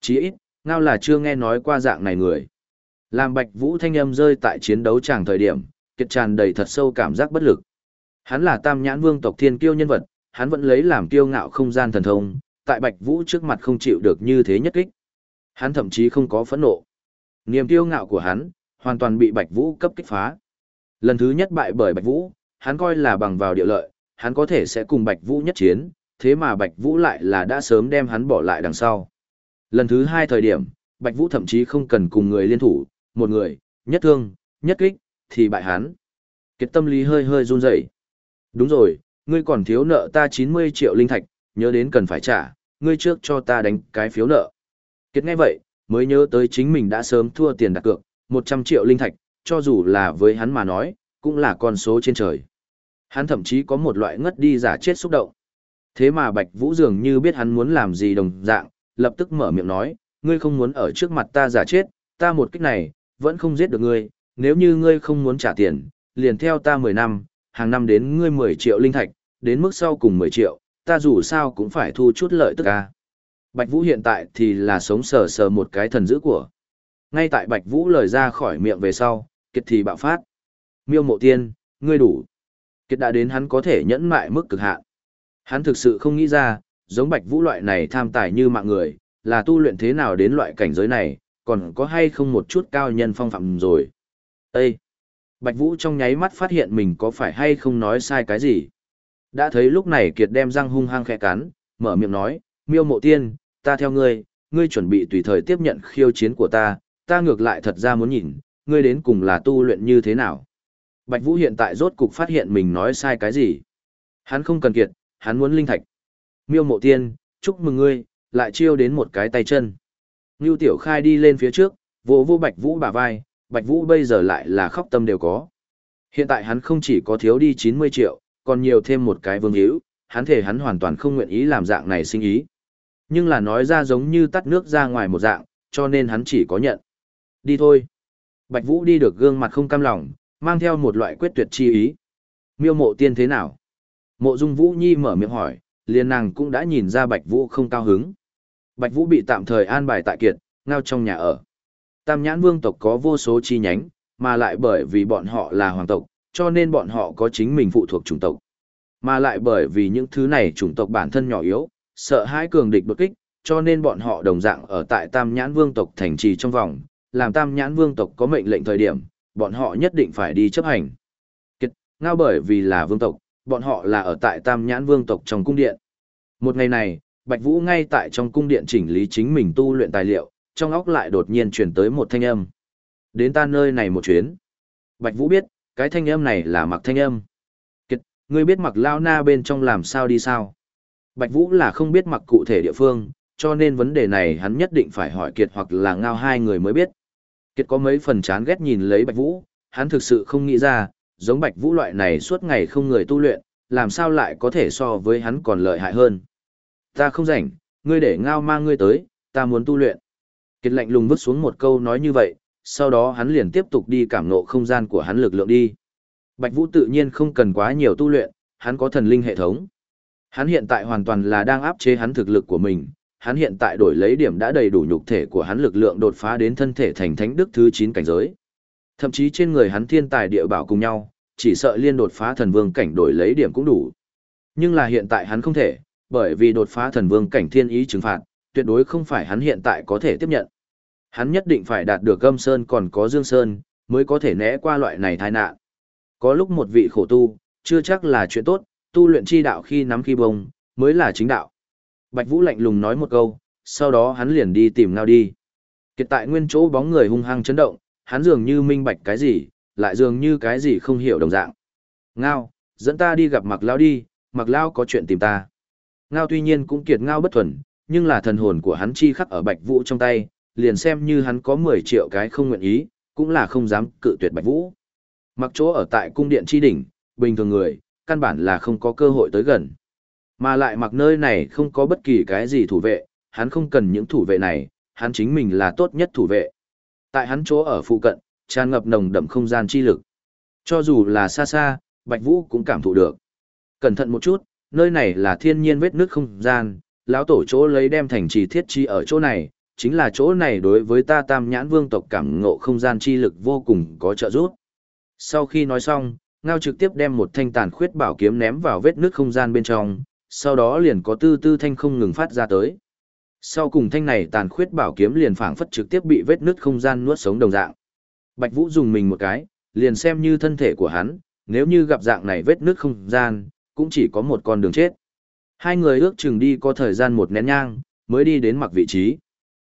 Chí ít, ngao là chưa nghe nói qua dạng này người. Làm Bạch Vũ thanh âm rơi tại chiến đấu tràng thời điểm, kiệt tràn đầy thật sâu cảm giác bất lực. Hắn là Tam Nhãn Vương tộc thiên kiêu nhân vật, hắn vẫn lấy làm kiêu ngạo không gian thần thông, tại Bạch Vũ trước mặt không chịu được như thế nhất kích. Hắn thậm chí không có phẫn nộ. Niềm kiêu ngạo của hắn hoàn toàn bị Bạch Vũ cấp kích phá. Lần thứ nhất bại bởi Bạch Vũ, hắn coi là bằng vào địa lợi, hắn có thể sẽ cùng Bạch Vũ nhất chiến, thế mà Bạch Vũ lại là đã sớm đem hắn bỏ lại đằng sau. Lần thứ hai thời điểm, Bạch Vũ thậm chí không cần cùng người liên thủ, một người, nhất thương, nhất kích, thì bại hắn. Kiệt tâm lý hơi hơi run rẩy. Đúng rồi, ngươi còn thiếu nợ ta 90 triệu linh thạch, nhớ đến cần phải trả, ngươi trước cho ta đánh cái phiếu nợ. Kiệt nghe vậy, mới nhớ tới chính mình đã sớm thua tiền đặt cược, 100 triệu linh thạch, cho dù là với hắn mà nói, cũng là con số trên trời. Hắn thậm chí có một loại ngất đi giả chết xúc động. Thế mà Bạch Vũ dường như biết hắn muốn làm gì đồng dạng, lập tức mở miệng nói, ngươi không muốn ở trước mặt ta giả chết, ta một cách này, vẫn không giết được ngươi, nếu như ngươi không muốn trả tiền, liền theo ta 10 năm, hàng năm đến ngươi 10 triệu linh thạch, đến mức sau cùng 10 triệu, ta dù sao cũng phải thu chút lợi tức ca. Bạch Vũ hiện tại thì là sống sờ sờ một cái thần dữ của. Ngay tại Bạch Vũ lời ra khỏi miệng về sau, kiệt thì bạo phát. Miêu mộ tiên, ngươi đủ. Kiệt đã đến hắn có thể nhẫn mại mức cực hạn. Hắn thực sự không nghĩ ra, giống Bạch Vũ loại này tham tài như mạng người, là tu luyện thế nào đến loại cảnh giới này, còn có hay không một chút cao nhân phong phạm rồi. Ê! Bạch Vũ trong nháy mắt phát hiện mình có phải hay không nói sai cái gì. Đã thấy lúc này Kiệt đem răng hung hăng khẽ cắn, mở miệng nói, miêu mộ tiên, ta theo ngươi, ngươi chuẩn bị tùy thời tiếp nhận khiêu chiến của ta, ta ngược lại thật ra muốn nhìn, ngươi đến cùng là tu luyện như thế nào. Bạch Vũ hiện tại rốt cục phát hiện mình nói sai cái gì. Hắn không cần kiệt, hắn muốn linh thạch. Miêu mộ tiên, chúc mừng ngươi, lại chiêu đến một cái tay chân. Ngưu Tiểu Khai đi lên phía trước, vỗ vô Bạch Vũ bả vai, Bạch Vũ bây giờ lại là khóc tâm đều có. Hiện tại hắn không chỉ có thiếu đi 90 triệu, còn nhiều thêm một cái vương hữu, hắn thể hắn hoàn toàn không nguyện ý làm dạng này sinh ý. Nhưng là nói ra giống như tắt nước ra ngoài một dạng, cho nên hắn chỉ có nhận. Đi thôi. Bạch Vũ đi được gương mặt không cam lòng, mang theo một loại quyết tuyệt chi ý. Miêu mộ tiên thế nào? Mộ Dung Vũ Nhi mở miệng hỏi, liền nàng cũng đã nhìn ra Bạch Vũ không cao hứng. Bạch Vũ bị tạm thời an bài tại kiệt, ngao trong nhà ở. Tam nhãn vương tộc có vô số chi nhánh, mà lại bởi vì bọn họ là hoàng tộc, cho nên bọn họ có chính mình phụ thuộc chủng tộc. Mà lại bởi vì những thứ này chủng tộc bản thân nhỏ yếu, sợ hãi cường địch đột kích, cho nên bọn họ đồng dạng ở tại tam nhãn vương tộc thành trì trong vòng, làm tam nhãn vương tộc có mệnh lệnh thời điểm, bọn họ nhất định phải đi chấp hành. Kiệt, ngao bởi vì là vương tộc, bọn họ là ở tại tam nhãn vương tộc trong cung điện. Một ngày này, Bạch Vũ ngay tại trong cung điện chỉnh lý chính mình tu luyện tài liệu, trong óc lại đột nhiên truyền tới một thanh âm. Đến ta nơi này một chuyến. Bạch Vũ biết, cái thanh âm này là mặc thanh âm. Kiệt, ngươi biết mặc lao na bên trong làm sao đi sao? Bạch Vũ là không biết mặc cụ thể địa phương, cho nên vấn đề này hắn nhất định phải hỏi Kiệt hoặc là ngao hai người mới biết. Kiệt có mấy phần chán ghét nhìn lấy Bạch Vũ, hắn thực sự không nghĩ ra, giống Bạch Vũ loại này suốt ngày không người tu luyện, làm sao lại có thể so với hắn còn lợi hại hơn. Ta không rảnh, ngươi để ngao mang ngươi tới, ta muốn tu luyện. Kiệt lạnh lùng vứt xuống một câu nói như vậy, sau đó hắn liền tiếp tục đi cảm ngộ không gian của hắn lực lượng đi. Bạch Vũ tự nhiên không cần quá nhiều tu luyện, hắn có thần linh hệ thống. Hắn hiện tại hoàn toàn là đang áp chế hắn thực lực của mình, hắn hiện tại đổi lấy điểm đã đầy đủ nhục thể của hắn lực lượng đột phá đến thân thể thành thánh đức thứ 9 cảnh giới. Thậm chí trên người hắn thiên tài địa bảo cùng nhau, chỉ sợ liên đột phá thần vương cảnh đổi lấy điểm cũng đủ. Nhưng là hiện tại hắn không thể, bởi vì đột phá thần vương cảnh thiên ý trừng phạt, tuyệt đối không phải hắn hiện tại có thể tiếp nhận. Hắn nhất định phải đạt được Gâm Sơn còn có Dương Sơn, mới có thể né qua loại này tai nạn. Có lúc một vị khổ tu, chưa chắc là chuyện tốt, tu luyện chi đạo khi nắm khi bông, mới là chính đạo. Bạch Vũ lạnh lùng nói một câu, sau đó hắn liền đi tìm ngao đi. Kiệt tại nguyên chỗ bóng người hung hăng chấn động, hắn dường như minh bạch cái gì, lại dường như cái gì không hiểu đồng dạng. Ngao, dẫn ta đi gặp mặc lao đi, mặc lao có chuyện tìm ta. Ngao tuy nhiên cũng kiệt ngao bất thuần, nhưng là thần hồn của hắn chi khắc ở Bạch Vũ trong tay, liền xem như hắn có 10 triệu cái không nguyện ý, cũng là không dám cự tuyệt Bạch Vũ. Mặc chỗ ở tại cung điện chi đỉnh, bình thường người, căn bản là không có cơ hội tới gần. Mà lại mặc nơi này không có bất kỳ cái gì thủ vệ, hắn không cần những thủ vệ này, hắn chính mình là tốt nhất thủ vệ. Tại hắn chỗ ở phụ cận, tràn ngập nồng đậm không gian chi lực. Cho dù là xa xa, Bạch Vũ cũng cảm thụ được. Cẩn thận một chút, nơi này là thiên nhiên vết nước không gian, lão tổ chỗ lấy đem thành trì thiết chi ở chỗ này, chính là chỗ này đối với ta tam nhãn vương tộc cảm ngộ không gian chi lực vô cùng có trợ giúp. Sau khi nói xong, Ngao trực tiếp đem một thanh tàn khuyết bảo kiếm ném vào vết nước không gian bên trong, sau đó liền có tư tư thanh không ngừng phát ra tới. Sau cùng thanh này tàn khuyết bảo kiếm liền phảng phất trực tiếp bị vết nứt không gian nuốt sống đồng dạng. Bạch Vũ dùng mình một cái, liền xem như thân thể của hắn, nếu như gặp dạng này vết nứt không gian, cũng chỉ có một con đường chết. Hai người ước chừng đi có thời gian một nén nhang, mới đi đến mặc vị trí.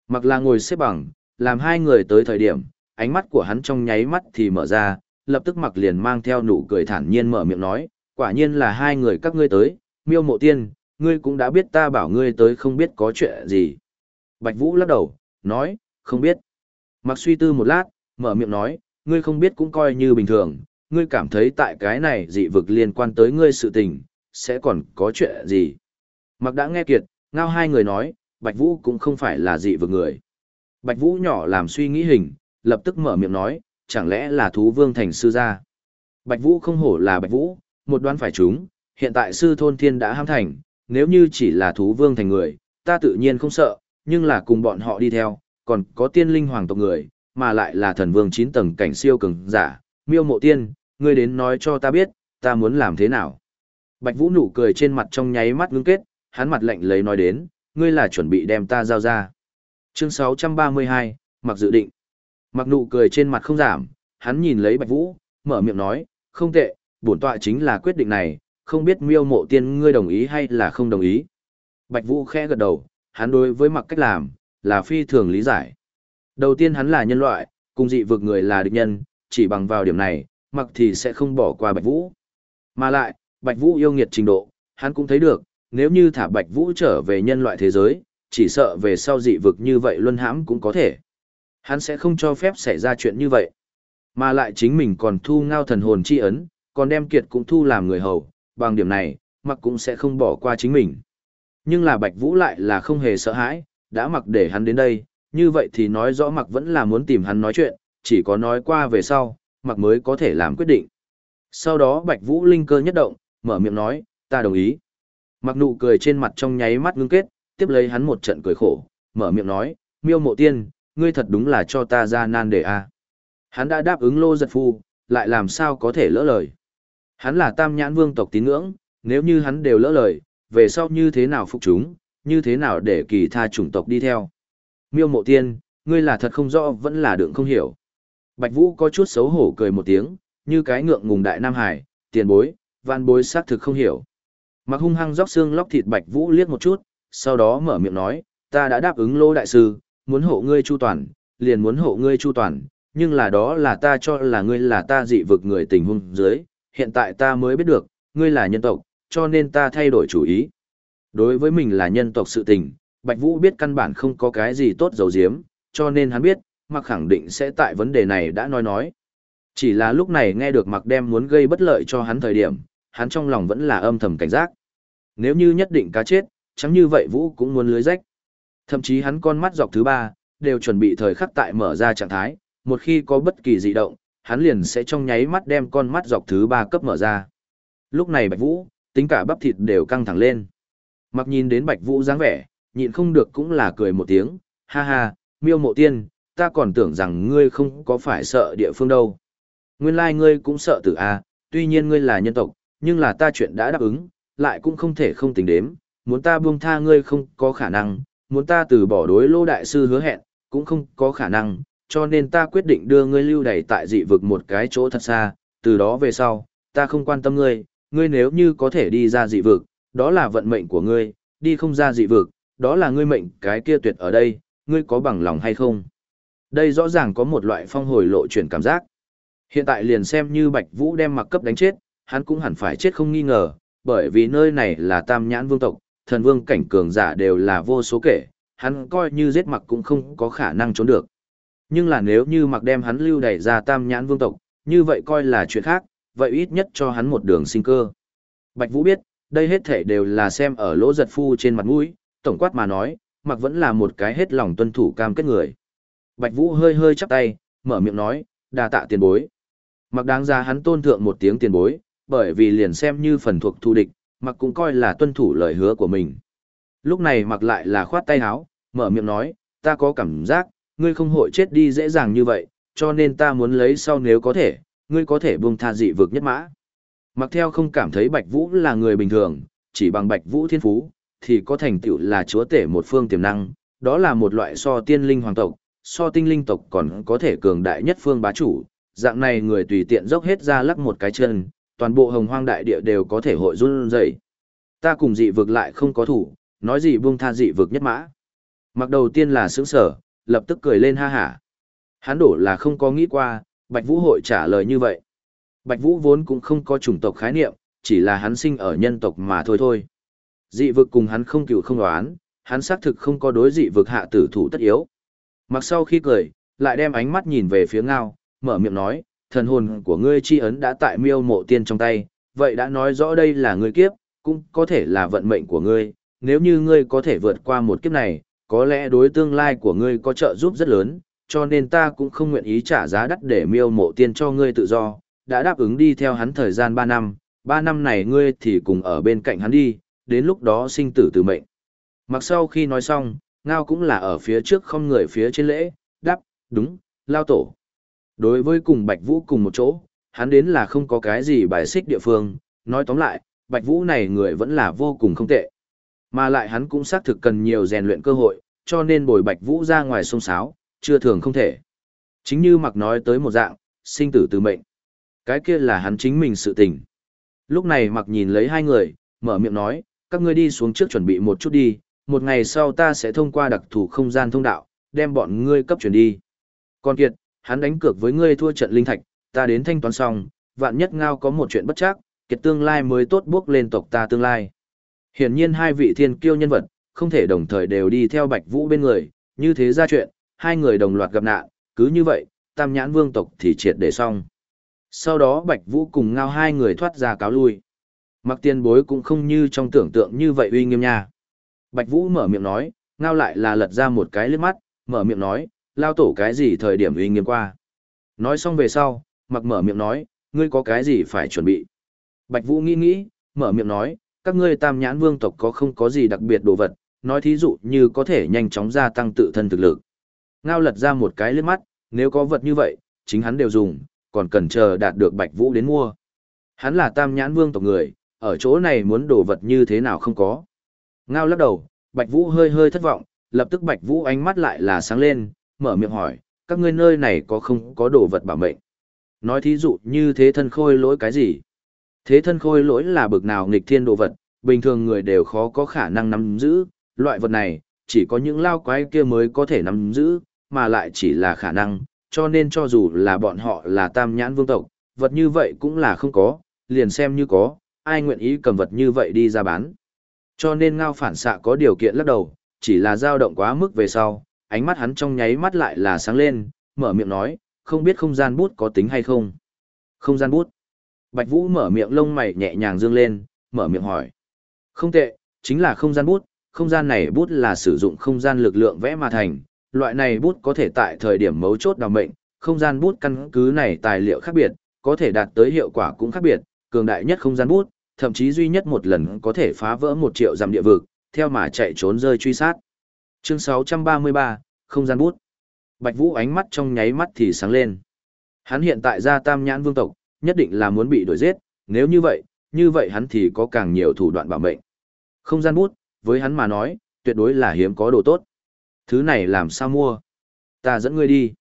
Mặc là ngồi xếp bằng, làm hai người tới thời điểm, ánh mắt của hắn trong nháy mắt thì mở ra, lập tức mặc liền mang theo nụ cười thản nhiên mở miệng nói, quả nhiên là hai người các ngươi tới, miêu mộ tiên, ngươi cũng đã biết ta bảo ngươi tới không biết có chuyện gì. Bạch Vũ lắc đầu, nói, không biết. Mặc suy tư một lát, mở miệng nói, ngươi không biết cũng coi như bình thường, ngươi cảm thấy tại cái này dị vực liên quan tới ngươi sự tình, sẽ còn có chuyện gì. Mặc đã nghe kiệt, ngao hai người nói, Bạch Vũ cũng không phải là dị vực người. Bạch Vũ nhỏ làm suy nghĩ hình, lập tức mở miệng nói, chẳng lẽ là thú vương thành sư gia. Bạch Vũ không hổ là Bạch Vũ, một đoán phải chúng, hiện tại sư thôn thiên đã ham thành, nếu như chỉ là thú vương thành người, ta tự nhiên không sợ, nhưng là cùng bọn họ đi theo, còn có tiên linh hoàng tộc người, mà lại là thần vương 9 tầng cảnh siêu cường giả, miêu mộ tiên, ngươi đến nói cho ta biết, ta muốn làm thế nào. Bạch Vũ nụ cười trên mặt trong nháy mắt ngưng kết, hắn mặt lạnh lấy nói đến, ngươi là chuẩn bị đem ta giao ra. Chương 632, mặc dự định. Mặc nụ cười trên mặt không giảm, hắn nhìn lấy Bạch Vũ, mở miệng nói, không tệ, bổn tọa chính là quyết định này, không biết miêu mộ tiên ngươi đồng ý hay là không đồng ý. Bạch Vũ khẽ gật đầu, hắn đối với mặc cách làm, là phi thường lý giải. Đầu tiên hắn là nhân loại, cùng dị vực người là địch nhân, chỉ bằng vào điểm này, mặc thì sẽ không bỏ qua Bạch Vũ. Mà lại, Bạch Vũ yêu nghiệt trình độ, hắn cũng thấy được, nếu như thả Bạch Vũ trở về nhân loại thế giới, chỉ sợ về sau dị vực như vậy luân hãm cũng có thể. Hắn sẽ không cho phép xảy ra chuyện như vậy. Mà lại chính mình còn thu ngao thần hồn chi ấn, còn đem kiệt cũng thu làm người hầu, bằng điểm này, mặc cũng sẽ không bỏ qua chính mình. Nhưng là Bạch Vũ lại là không hề sợ hãi, đã mặc để hắn đến đây, như vậy thì nói rõ mặc vẫn là muốn tìm hắn nói chuyện, chỉ có nói qua về sau, mặc mới có thể làm quyết định. Sau đó Bạch Vũ linh cơ nhất động, mở miệng nói, ta đồng ý. Mặc nụ cười trên mặt trong nháy mắt ngưng kết, tiếp lấy hắn một trận cười khổ, mở miệng nói, miêu mộ tiên, ngươi thật đúng là cho ta ra nan để a. Hắn đã đáp ứng lô giật phu, lại làm sao có thể lỡ lời. Hắn là tam nhãn vương tộc tín ngưỡng, nếu như hắn đều lỡ lời, về sau như thế nào phục chúng, như thế nào để kỳ tha chủng tộc đi theo. Miêu mộ tiên, ngươi là thật không rõ vẫn là đựng không hiểu. Bạch Vũ có chút xấu hổ cười một tiếng, như cái ngượng ngùng đại Nam Hải, tiền bối, văn bối xác thực không hiểu. Mặc hung hăng róc xương lóc thịt Bạch Vũ liếc một chút, sau đó mở miệng nói, ta đã đáp ứng lô đại sư, muốn hộ ngươi chu toàn, liền muốn hộ ngươi chu toàn, nhưng là đó là ta cho là ngươi là ta dị vực người tình huống dưới, hiện tại ta mới biết được, ngươi là nhân tộc, cho nên ta thay đổi chủ ý. Đối với mình là nhân tộc sự tình, Bạch Vũ biết căn bản không có cái gì tốt dầu diếm, cho nên hắn biết, mặc khẳng định sẽ tại vấn đề này đã nói nói. Chỉ là lúc này nghe được mặc đem muốn gây bất lợi cho hắn thời điểm, hắn trong lòng vẫn là âm thầm cảnh giác. Nếu như nhất định cá chết, chẳng như vậy Vũ cũng muốn lưới rách. Thậm chí hắn con mắt dọc thứ ba, đều chuẩn bị thời khắc tại mở ra trạng thái, một khi có bất kỳ dị động, hắn liền sẽ trong nháy mắt đem con mắt dọc thứ ba cấp mở ra. Lúc này Bạch Vũ, tính cả bắp thịt đều căng thẳng lên. Mặc nhìn đến Bạch Vũ dáng vẻ, nhịn không được cũng là cười một tiếng, ha ha, miêu mộ tiên, ta còn tưởng rằng ngươi không có phải sợ địa phương đâu. Nguyên lai like ngươi cũng sợ tử a, tuy nhiên ngươi là nhân tộc, nhưng là ta chuyện đã đáp ứng, lại cũng không thể không tính đếm, muốn ta buông tha ngươi không có khả năng, muốn ta từ bỏ đối lô đại sư hứa hẹn, cũng không có khả năng, cho nên ta quyết định đưa ngươi lưu đày tại dị vực một cái chỗ thật xa, từ đó về sau, ta không quan tâm ngươi, ngươi nếu như có thể đi ra dị vực, đó là vận mệnh của ngươi, đi không ra dị vực, đó là ngươi mệnh cái kia tuyệt ở đây, ngươi có bằng lòng hay không? Đây rõ ràng có một loại phong hồi lộ chuyển cảm giác. Hiện tại liền xem như Bạch Vũ đem mặc cấp đánh chết, hắn cũng hẳn phải chết không nghi ngờ, bởi vì nơi này là tam nhãn vương tộc, thần vương cảnh cường giả đều là vô số kể, hắn coi như giết mặc cũng không có khả năng trốn được. Nhưng là nếu như mặc đem hắn lưu đẩy ra tam nhãn vương tộc, như vậy coi là chuyện khác, vậy ít nhất cho hắn một đường sinh cơ. Bạch Vũ biết, đây hết thể đều là xem ở lỗ giật phu trên mặt mũi, tổng quát mà nói, mặc vẫn là một cái hết lòng tuân thủ cam kết người. Bạch Vũ hơi hơi chắp tay, mở miệng nói, đa tạ tiền bối. Mặc đáng ra hắn tôn thượng một tiếng tiền bối, bởi vì liền xem như phần thuộc thù địch, mặc cũng coi là tuân thủ lời hứa của mình. Lúc này mặc lại là khoát tay áo, mở miệng nói, ta có cảm giác, ngươi không hội chết đi dễ dàng như vậy, cho nên ta muốn lấy sau nếu có thể, ngươi có thể buông tha dị vực nhất mã. Mặc theo không cảm thấy Bạch Vũ là người bình thường, chỉ bằng Bạch Vũ thiên phú, thì có thành tựu là chúa tể một phương tiềm năng, đó là một loại so tiên linh hoàng tộc, so tinh linh tộc còn có thể cường đại nhất phương bá chủ, dạng này người tùy tiện dốc hết ra lắc một cái chân, toàn bộ hồng hoang đại địa đều có thể hội run dậy. Ta cùng dị vực lại không có thủ, nói gì buông tha dị vực nhất mã. Mặc đầu tiên là sướng sở, lập tức cười lên ha hả. Hắn đổ là không có nghĩ qua, Bạch Vũ hội trả lời như vậy. Bạch Vũ vốn cũng không có chủng tộc khái niệm, chỉ là hắn sinh ở nhân tộc mà thôi thôi. Dị vực cùng hắn không cựu không đoán, hắn xác thực không có đối dị vực hạ tử thủ tất yếu. Mặc sau khi cười, lại đem ánh mắt nhìn về phía ngao, mở miệng nói, thần hồn của ngươi chi ấn đã tại miêu mộ tiên trong tay, vậy đã nói rõ đây là ngươi kiếp, cũng có thể là vận mệnh của ngươi, nếu như ngươi có thể vượt qua một kiếp này, có lẽ đối tương lai của ngươi có trợ giúp rất lớn, cho nên ta cũng không nguyện ý trả giá đắt để miêu mộ tiên cho ngươi tự do, đã đáp ứng đi theo hắn thời gian 3 năm, 3 năm này ngươi thì cùng ở bên cạnh hắn đi, đến lúc đó sinh tử từ mệnh. Mặc sau khi nói xong, Ngao cũng là ở phía trước không người phía trên lễ, đáp, đúng, lao tổ. Đối với cùng Bạch Vũ cùng một chỗ, hắn đến là không có cái gì bài xích địa phương, nói tóm lại, Bạch Vũ này người vẫn là vô cùng không tệ. Mà lại hắn cũng xác thực cần nhiều rèn luyện cơ hội, cho nên bồi Bạch Vũ ra ngoài sông sáo, chưa thường không thể. Chính như mặc nói tới một dạng, sinh tử từ mệnh. Cái kia là hắn chính mình sự tình. Lúc này mặc nhìn lấy hai người, mở miệng nói, các ngươi đi xuống trước chuẩn bị một chút đi, một ngày sau ta sẽ thông qua đặc thù không gian thông đạo, đem bọn ngươi cấp chuyển đi. Còn kiệt, hắn đánh cược với ngươi thua trận linh thạch, ta đến thanh toán xong, vạn nhất ngao có một chuyện bất chắc, kiệt tương lai mới tốt bước lên tộc ta tương lai. Hiển nhiên hai vị thiên kiêu nhân vật, không thể đồng thời đều đi theo Bạch Vũ bên người, như thế ra chuyện, hai người đồng loạt gặp nạn, cứ như vậy, tam nhãn vương tộc thì triệt để xong. Sau đó Bạch Vũ cùng ngao hai người thoát ra cáo lui. Mặc tiên bối cũng không như trong tưởng tượng như vậy uy nghiêm nha. Bạch Vũ mở miệng nói, ngao lại là lật ra một cái lướt mắt, mở miệng nói, lao tổ cái gì thời điểm uy nghiêm qua. Nói xong về sau, mặc mở miệng nói, ngươi có cái gì phải chuẩn bị. Bạch Vũ nghĩ nghĩ, mở miệng nói, các ngươi tam nhãn vương tộc có không có gì đặc biệt đồ vật, nói thí dụ như có thể nhanh chóng gia tăng tự thân thực lực. Ngao lật ra một cái lướt mắt, nếu có vật như vậy, chính hắn đều dùng, còn cần chờ đạt được Bạch Vũ đến mua. Hắn là tam nhãn vương tộc người, ở chỗ này muốn đồ vật như thế nào không có. Ngao lắc đầu, Bạch Vũ hơi hơi thất vọng, lập tức Bạch Vũ ánh mắt lại là sáng lên, mở miệng hỏi, các ngươi nơi này có không có đồ vật bảo mệnh? Nói thí dụ như thế thân khôi lỗi cái gì? Thế thân khôi lỗi là bực nào nghịch thiên đồ vật, bình thường người đều khó có khả năng nắm giữ, loại vật này, chỉ có những lao quái kia mới có thể nắm giữ, mà lại chỉ là khả năng, cho nên cho dù là bọn họ là tam nhãn vương tộc, vật như vậy cũng là không có, liền xem như có, ai nguyện ý cầm vật như vậy đi ra bán. Cho nên ngao phản xạ có điều kiện lắc đầu, chỉ là dao động quá mức về sau, ánh mắt hắn trong nháy mắt lại là sáng lên, mở miệng nói, không biết không gian bút có tính hay không. Không gian bút. Bạch Vũ mở miệng lông mày nhẹ nhàng dương lên, mở miệng hỏi. Không tệ, chính là không gian bút, không gian này bút là sử dụng không gian lực lượng vẽ mà thành, loại này bút có thể tại thời điểm mấu chốt đào mệnh, không gian bút căn cứ này tài liệu khác biệt, có thể đạt tới hiệu quả cũng khác biệt, cường đại nhất không gian bút, thậm chí duy nhất một lần có thể phá vỡ một triệu dặm địa vực, theo mà chạy trốn rơi truy sát. Chương 633, không gian bút. Bạch Vũ ánh mắt trong nháy mắt thì sáng lên. Hắn hiện tại ra tam nhãn vương tộc, nhất định là muốn bị đuổi giết, nếu như vậy, như vậy hắn thì có càng nhiều thủ đoạn bảo mệnh. Không gian bút, với hắn mà nói, tuyệt đối là hiếm có đồ tốt. Thứ này làm sao mua? Ta dẫn ngươi đi.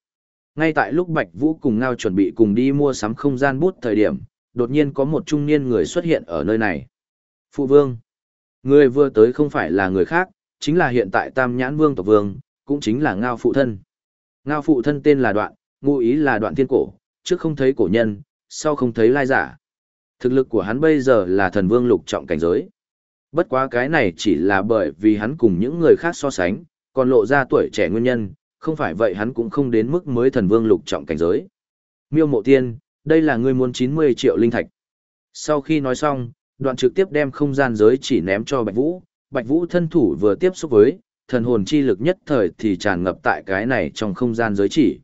Ngay tại lúc Bạch Vũ cùng Ngao chuẩn bị cùng đi mua sắm không gian bút thời điểm, đột nhiên có một trung niên người xuất hiện ở nơi này. Phụ vương. Người vừa tới không phải là người khác, chính là hiện tại Tam Nhãn Vương tộc vương, cũng chính là Ngao phụ thân. Ngao phụ thân tên là Đoạn, ngụ ý là Đoạn Thiên Cổ, trước không thấy cổ nhân, sau không thấy lai giả. Thực lực của hắn bây giờ là thần vương lục trọng cảnh giới. Bất quá cái này chỉ là bởi vì hắn cùng những người khác so sánh, còn lộ ra tuổi trẻ nguyên nhân, không phải vậy hắn cũng không đến mức mới thần vương lục trọng cảnh giới. Miêu mộ tiên, đây là ngươi muốn 90 triệu linh thạch. Sau khi nói xong, đoạn trực tiếp đem không gian giới chỉ ném cho Bạch Vũ, Bạch Vũ thân thủ vừa tiếp xúc với, thần hồn chi lực nhất thời thì tràn ngập tại cái này trong không gian giới chỉ.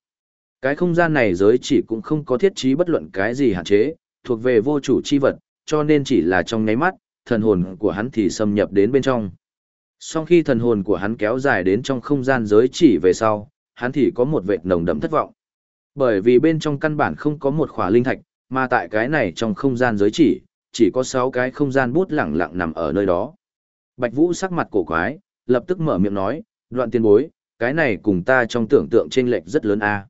Cái không gian này giới chỉ cũng không có thiết trí bất luận cái gì hạn chế, thuộc về vô chủ chi vật, cho nên chỉ là trong nháy mắt, thần hồn của hắn thì xâm nhập đến bên trong. Sau khi thần hồn của hắn kéo dài đến trong không gian giới chỉ về sau, hắn thì có một vệt nồng đậm thất vọng. Bởi vì bên trong căn bản không có một khỏa linh thạch, mà tại cái này trong không gian giới chỉ, chỉ có 6 cái không gian bút lẳng lặng nằm ở nơi đó. Bạch Vũ sắc mặt cổ quái, lập tức mở miệng nói, đoạn tiên bối, cái này cùng ta trong tưởng tượng chênh lệch rất lớn a.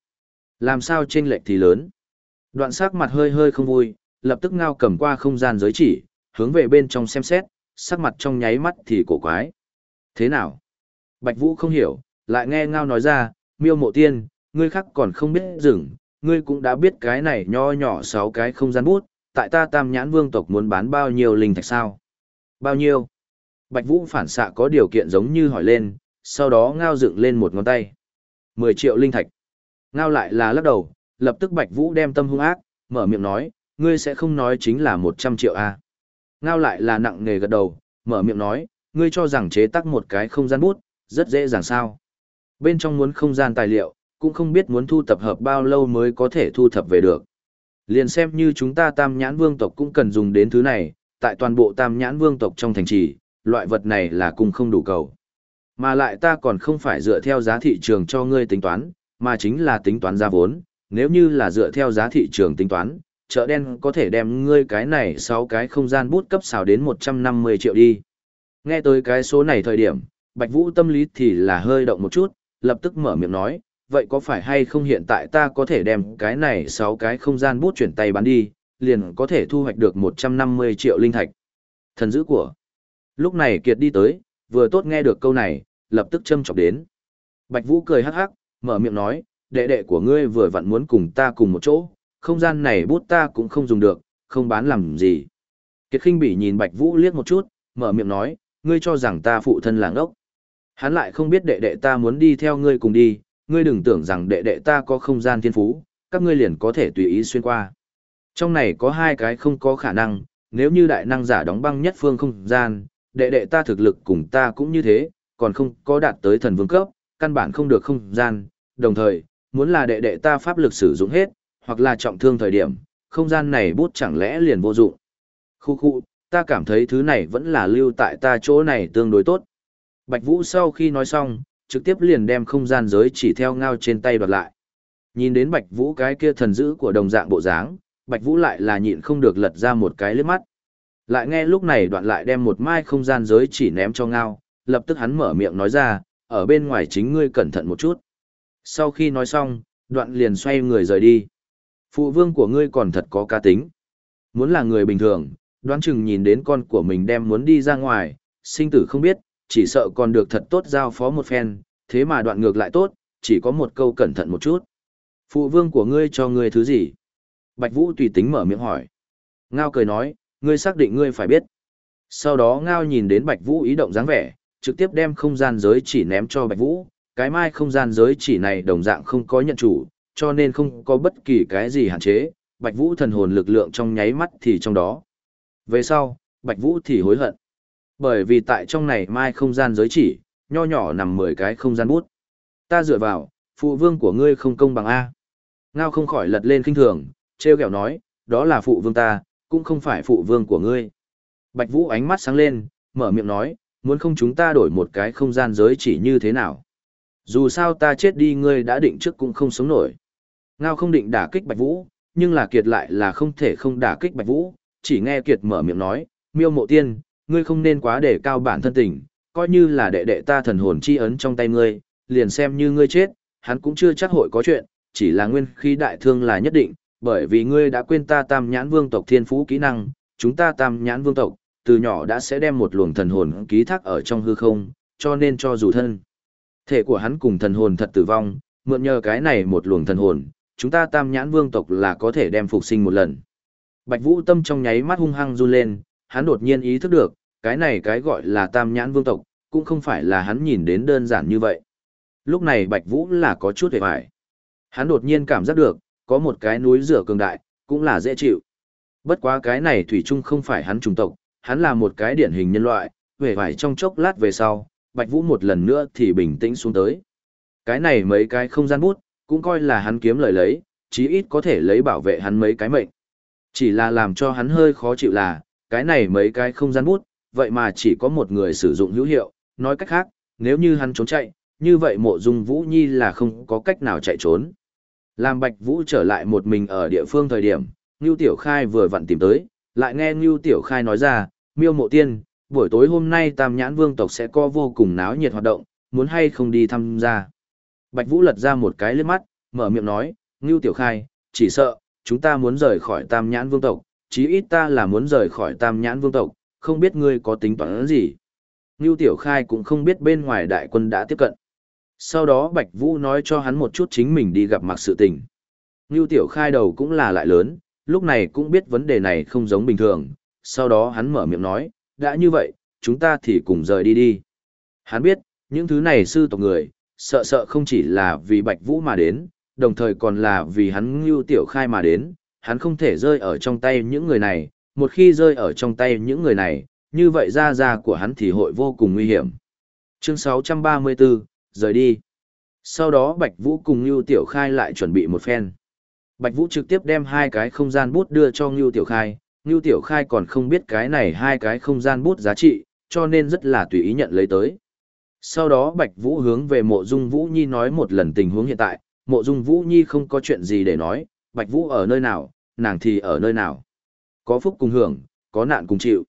Làm sao chênh lệch thì lớn? Đoạn sắc mặt hơi hơi không vui, lập tức ngao cầm qua không gian giới chỉ, hướng về bên trong xem xét, sắc mặt trong nháy mắt thì cổ quái. Thế nào? Bạch Vũ không hiểu, lại nghe ngao nói ra, miêu mộ tiên, ngươi khác còn không biết dừng, ngươi cũng đã biết cái này nho nhỏ sáu cái không gian bút, tại ta tam nhãn vương tộc muốn bán bao nhiêu linh thạch sao? Bao nhiêu? Bạch Vũ phản xạ có điều kiện giống như hỏi lên, sau đó ngao dựng lên một ngón tay. 10 triệu linh thạch. Ngao lại là lắc đầu, lập tức Bạch Vũ đem tâm hung ác, mở miệng nói, ngươi sẽ không nói chính là 100 triệu a? À? Ngao lại là nặng nề gật đầu, mở miệng nói, ngươi cho rằng chế tác một cái không gian bút, rất dễ dàng sao. Bên trong muốn không gian tài liệu, cũng không biết muốn thu tập hợp bao lâu mới có thể thu thập về được. Liền xem như chúng ta tam nhãn vương tộc cũng cần dùng đến thứ này, tại toàn bộ tam nhãn vương tộc trong thành trì, loại vật này là cùng không đủ cầu. Mà lại ta còn không phải dựa theo giá thị trường cho ngươi tính toán, mà chính là tính toán ra vốn, nếu như là dựa theo giá thị trường tính toán, chợ đen có thể đem ngươi cái này 6 cái không gian bút cấp xào đến 150 triệu đi. Nghe tới cái số này thời điểm, Bạch Vũ tâm lý thì là hơi động một chút, lập tức mở miệng nói, vậy có phải hay không hiện tại ta có thể đem cái này 6 cái không gian bút chuyển tay bán đi, liền có thể thu hoạch được 150 triệu linh thạch. Thần dữ của. Lúc này Kiệt đi tới, vừa tốt nghe được câu này, lập tức châm chọc đến. Bạch Vũ cười hắc hắc, mở miệng nói, đệ đệ của ngươi vừa vặn muốn cùng ta cùng một chỗ, không gian này bút ta cũng không dùng được, không bán làm gì. Kiệt khinh bỉ nhìn Bạch Vũ liếc một chút, mở miệng nói, ngươi cho rằng ta phụ thân làng ốc. Hắn lại không biết đệ đệ ta muốn đi theo ngươi cùng đi, ngươi đừng tưởng rằng đệ đệ ta có không gian thiên phú, các ngươi liền có thể tùy ý xuyên qua. Trong này có hai cái không có khả năng, nếu như đại năng giả đóng băng nhất phương không gian, đệ đệ ta thực lực cùng ta cũng như thế, còn không có đạt tới thần vương cấp, căn bản không được không gian, đồng thời, muốn là đệ đệ ta pháp lực sử dụng hết, hoặc là trọng thương thời điểm, không gian này bút chẳng lẽ liền vô dụng. Khu khu, ta cảm thấy thứ này vẫn là lưu tại ta chỗ này tương đối tốt. Bạch Vũ sau khi nói xong, trực tiếp liền đem không gian giới chỉ theo ngao trên tay đoạt lại. Nhìn đến Bạch Vũ cái kia thần dữ của đồng dạng bộ dáng, Bạch Vũ lại là nhịn không được lật ra một cái lướt mắt. Lại nghe lúc này đoạn lại đem một mai không gian giới chỉ ném cho ngao, lập tức hắn mở miệng nói ra, ở bên ngoài chính ngươi cẩn thận một chút. Sau khi nói xong, đoạn liền xoay người rời đi. Phụ vương của ngươi còn thật có cá tính. Muốn là người bình thường, đoán chừng nhìn đến con của mình đem muốn đi ra ngoài, sinh tử không biết, chỉ sợ còn được thật tốt giao phó một phen, thế mà đoạn ngược lại tốt, chỉ có một câu cẩn thận một chút. Phụ vương của ngươi cho ngươi thứ gì? Bạch Vũ tùy tính mở miệng hỏi. Ngao cười nói, ngươi xác định ngươi phải biết. Sau đó Ngao nhìn đến Bạch Vũ ý động dáng vẻ, trực tiếp đem không gian giới chỉ ném cho Bạch Vũ, cái mai không gian giới chỉ này đồng dạng không có nhận chủ, cho nên không có bất kỳ cái gì hạn chế, Bạch Vũ thần hồn lực lượng trong nháy mắt thì trong đó. Về sau, Bạch Vũ thì hối hận. Bởi vì tại trong này mai không gian giới chỉ, nho nhỏ nằm 10 cái không gian bút. Ta dựa vào, phụ vương của ngươi không công bằng A. Ngao không khỏi lật lên kinh thường, treo kẹo nói, đó là phụ vương ta, cũng không phải phụ vương của ngươi. Bạch Vũ ánh mắt sáng lên, mở miệng nói, muốn không chúng ta đổi một cái không gian giới chỉ như thế nào. Dù sao ta chết đi ngươi đã định trước cũng không sống nổi. Ngao không định đả kích Bạch Vũ, nhưng là Kiệt lại là không thể không đả kích Bạch Vũ, chỉ nghe Kiệt mở miệng nói, miêu mộ tiên, ngươi không nên quá để cao bản thân tình, coi như là đệ đệ ta thần hồn chi ấn trong tay ngươi, liền xem như ngươi chết, hắn cũng chưa chắc hội có chuyện, chỉ là nguyên khí đại thương là nhất định, bởi vì ngươi đã quên ta tam nhãn vương tộc thiên phú kỹ năng, chúng ta tam nhãn vương tộc, từ nhỏ đã sẽ đem một luồng thần hồn ký thác ở trong hư không, cho nên cho dù thân. Thể của hắn cùng thần hồn thật tử vong, mượn nhờ cái này một luồng thần hồn, chúng ta tam nhãn vương tộc là có thể đem phục sinh một lần. Bạch Vũ tâm trong nháy mắt hung hăng run lên, hắn đột nhiên ý thức được, cái này cái gọi là tam nhãn vương tộc, cũng không phải là hắn nhìn đến đơn giản như vậy. Lúc này Bạch Vũ là có chút hề hoài. Hắn đột nhiên cảm giác được, có một cái núi rửa cường đại, cũng là dễ chịu. Bất quá cái này thủy chung không phải hắn trùng tộc, hắn là một cái điển hình nhân loại, hề hoài trong chốc lát về sau, Bạch Vũ một lần nữa thì bình tĩnh xuống tới. Cái này mấy cái không gian bút, cũng coi là hắn kiếm lời lấy, chí ít có thể lấy bảo vệ hắn mấy cái mệnh. Chỉ là làm cho hắn hơi khó chịu là, cái này mấy cái không gian bút, vậy mà chỉ có một người sử dụng hữu hiệu, nói cách khác, nếu như hắn trốn chạy, như vậy mộ dung Vũ Nhi là không có cách nào chạy trốn. Làm Bạch Vũ trở lại một mình ở địa phương thời điểm, Ngưu Tiểu Khai vừa vặn tìm tới, lại nghe Ngưu Tiểu Khai nói ra, miêu mộ tiên, buổi tối hôm nay Tam Nhãn Vương tộc sẽ có vô cùng náo nhiệt hoạt động, muốn hay không đi tham gia. Bạch Vũ lật ra một cái liếc mắt, mở miệng nói, Ngưu Tiểu Khai, chỉ sợ, chúng ta muốn rời khỏi Tam Nhãn Vương tộc, chí ít ta là muốn rời khỏi Tam Nhãn Vương tộc, không biết ngươi có tính toán gì. Ngưu Tiểu Khai cũng không biết bên ngoài đại quân đã tiếp cận. Sau đó Bạch Vũ nói cho hắn một chút chính mình đi gặp mặc sự tình. Ngưu Tiểu Khai đầu cũng là lại lớn, lúc này cũng biết vấn đề này không giống bình thường. Sau đó hắn mở miệng nói, đã như vậy, chúng ta thì cùng rời đi đi. Hắn biết, những thứ này sư tộc người, sợ sợ không chỉ là vì Bạch Vũ mà đến, đồng thời còn là vì hắn Ngưu Tiểu Khai mà đến, hắn không thể rơi ở trong tay những người này, một khi rơi ở trong tay những người này, như vậy ra ra của hắn thì hội vô cùng nguy hiểm. Chương 634, rời đi. Sau đó Bạch Vũ cùng Ngưu Tiểu Khai lại chuẩn bị một phen. Bạch Vũ trực tiếp đem hai cái không gian bút đưa cho Ngưu Tiểu Khai, Ngưu Tiểu Khai còn không biết cái này hai cái không gian bút giá trị, cho nên rất là tùy ý nhận lấy tới. Sau đó Bạch Vũ hướng về mộ dung Vũ Nhi nói một lần tình huống hiện tại, mộ dung Vũ Nhi không có chuyện gì để nói, Bạch Vũ ở nơi nào, nàng thì ở nơi nào. Có phúc cùng hưởng, có nạn cùng chịu.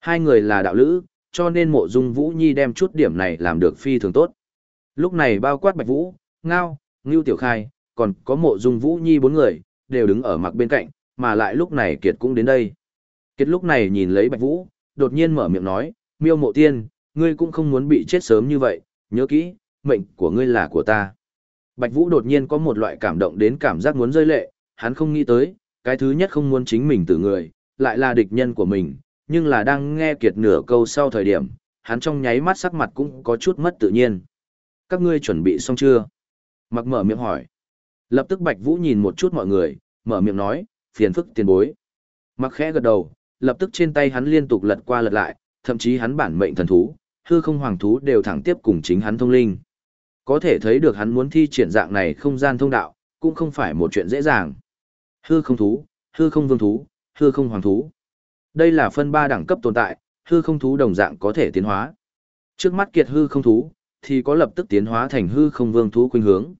Hai người là đạo lữ, cho nên mộ dung Vũ Nhi đem chút điểm này làm được phi thường tốt. Lúc này bao quát Bạch Vũ, Ngao, Ngưu Tiểu Khai, còn có mộ dung Vũ Nhi bốn người, đều đứng ở mặt bên cạnh, mà lại lúc này Kiệt cũng đến đây. Kiệt lúc này nhìn lấy Bạch Vũ, đột nhiên mở miệng nói, miêu mộ tiên, ngươi cũng không muốn bị chết sớm như vậy, nhớ kỹ, mệnh của ngươi là của ta. Bạch Vũ đột nhiên có một loại cảm động đến cảm giác muốn rơi lệ, hắn không nghĩ tới, cái thứ nhất không muốn chính mình tử người, lại là địch nhân của mình, nhưng là đang nghe kiệt nửa câu sau thời điểm, hắn trong nháy mắt sắc mặt cũng có chút mất tự nhiên. Các ngươi chuẩn bị xong chưa? Mặc mở miệng hỏi. Lập tức Bạch Vũ nhìn một chút mọi người, mở miệng nói, phiền phức tiền bối. Mặc khẽ gật đầu, lập tức trên tay hắn liên tục lật qua lật lại, thậm chí hắn bản mệnh thần thú, hư không hoàng thú đều thẳng tiếp cùng chính hắn thông linh. Có thể thấy được hắn muốn thi triển dạng này không gian thông đạo, cũng không phải một chuyện dễ dàng. Hư không thú, hư không vương thú, hư không hoàng thú. Đây là phân ba đẳng cấp tồn tại, hư không thú đồng dạng có thể tiến hóa. Trước mắt kiệt hư không thú, thì có lập tức tiến hóa thành hư không vương thú khuynh hướng.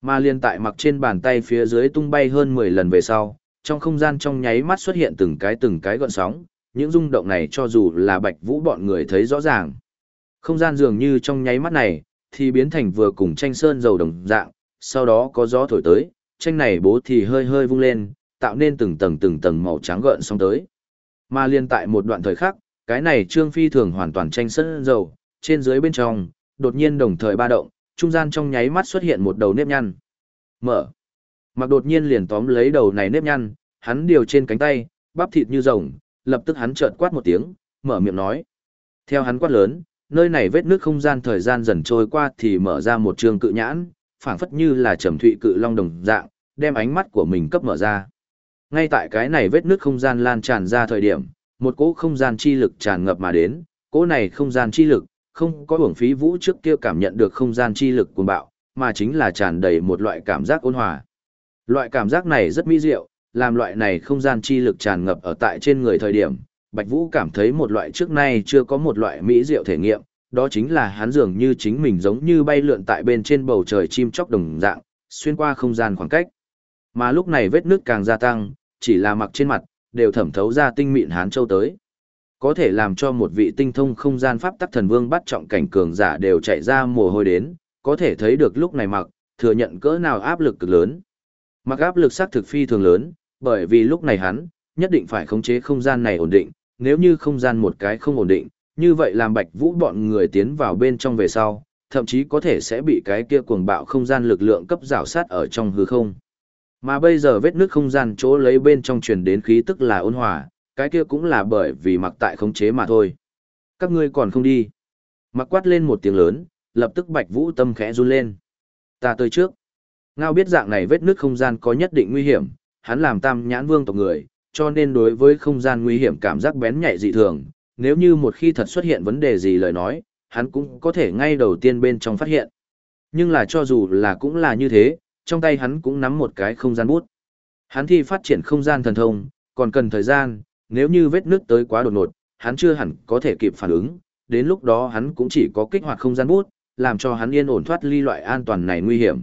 Mà liên tại mặc trên bàn tay phía dưới tung bay hơn 10 lần về sau, trong không gian trong nháy mắt xuất hiện từng cái từng cái gọn sóng, những rung động này cho dù là bạch vũ bọn người thấy rõ ràng. Không gian dường như trong nháy mắt này, thì biến thành vừa cùng tranh sơn dầu đồng dạng, sau đó có gió thổi tới, tranh này bố thì hơi hơi vung lên, tạo nên từng tầng từng tầng màu trắng gợn sóng tới. Mà liên tại một đoạn thời khắc, cái này trương phi thường hoàn toàn tranh sơn dầu, trên dưới bên trong, đột nhiên đồng thời ba động, trung gian trong nháy mắt xuất hiện một đầu nếp nhăn. Mở. Mặc đột nhiên liền tóm lấy đầu này nếp nhăn, hắn điều trên cánh tay, bắp thịt như rồng, lập tức hắn chợt quát một tiếng, mở miệng nói. Theo hắn quát lớn, nơi này vết nước không gian thời gian dần trôi qua thì mở ra một trường cự nhãn, phảng phất như là trầm thụy cự long đồng dạng, đem ánh mắt của mình cấp mở ra. Ngay tại cái này vết nước không gian lan tràn ra thời điểm, một cỗ không gian chi lực tràn ngập mà đến, cỗ này không gian chi lực, không có uổng phí vũ trước kia cảm nhận được không gian chi lực cuồng bạo, mà chính là tràn đầy một loại cảm giác ôn hòa. Loại cảm giác này rất mỹ diệu, làm loại này không gian chi lực tràn ngập ở tại trên người thời điểm, Bạch Vũ cảm thấy một loại trước nay chưa có một loại mỹ diệu thể nghiệm, đó chính là hắn dường như chính mình giống như bay lượn tại bên trên bầu trời chim chóc đồng dạng, xuyên qua không gian khoảng cách. Mà lúc này vết nước càng gia tăng, chỉ là mặc trên mặt, đều thẩm thấu ra tinh mịn hán châu tới. Có thể làm cho một vị tinh thông không gian pháp tắc thần vương bắt trọng cảnh cường giả đều chạy ra mồ hôi đến, có thể thấy được lúc này mặc, thừa nhận cỡ nào áp lực cực lớn. Mặc áp lực xác thực phi thường lớn, bởi vì lúc này hắn, nhất định phải khống chế không gian này ổn định, nếu như không gian một cái không ổn định, như vậy làm bạch vũ bọn người tiến vào bên trong về sau, thậm chí có thể sẽ bị cái kia cuồng bạo không gian lực lượng cấp rào sát ở trong hư không. Mà bây giờ vết nước không gian chỗ lấy bên trong truyền đến khí tức là ôn hòa, cái kia cũng là bởi vì mặc tại khống chế mà thôi. Các ngươi còn không đi. Mặc quát lên một tiếng lớn, lập tức bạch vũ tâm khẽ run lên. Ta tới trước. Ngao biết dạng này vết nứt không gian có nhất định nguy hiểm, hắn làm tam nhãn vương tộc người, cho nên đối với không gian nguy hiểm cảm giác bén nhạy dị thường, nếu như một khi thật xuất hiện vấn đề gì lời nói, hắn cũng có thể ngay đầu tiên bên trong phát hiện. Nhưng là cho dù là cũng là như thế, trong tay hắn cũng nắm một cái không gian bút. Hắn thi phát triển không gian thần thông, còn cần thời gian, nếu như vết nước tới quá đột ngột, hắn chưa hẳn có thể kịp phản ứng, đến lúc đó hắn cũng chỉ có kích hoạt không gian bút, làm cho hắn yên ổn thoát ly loại an toàn này nguy hiểm.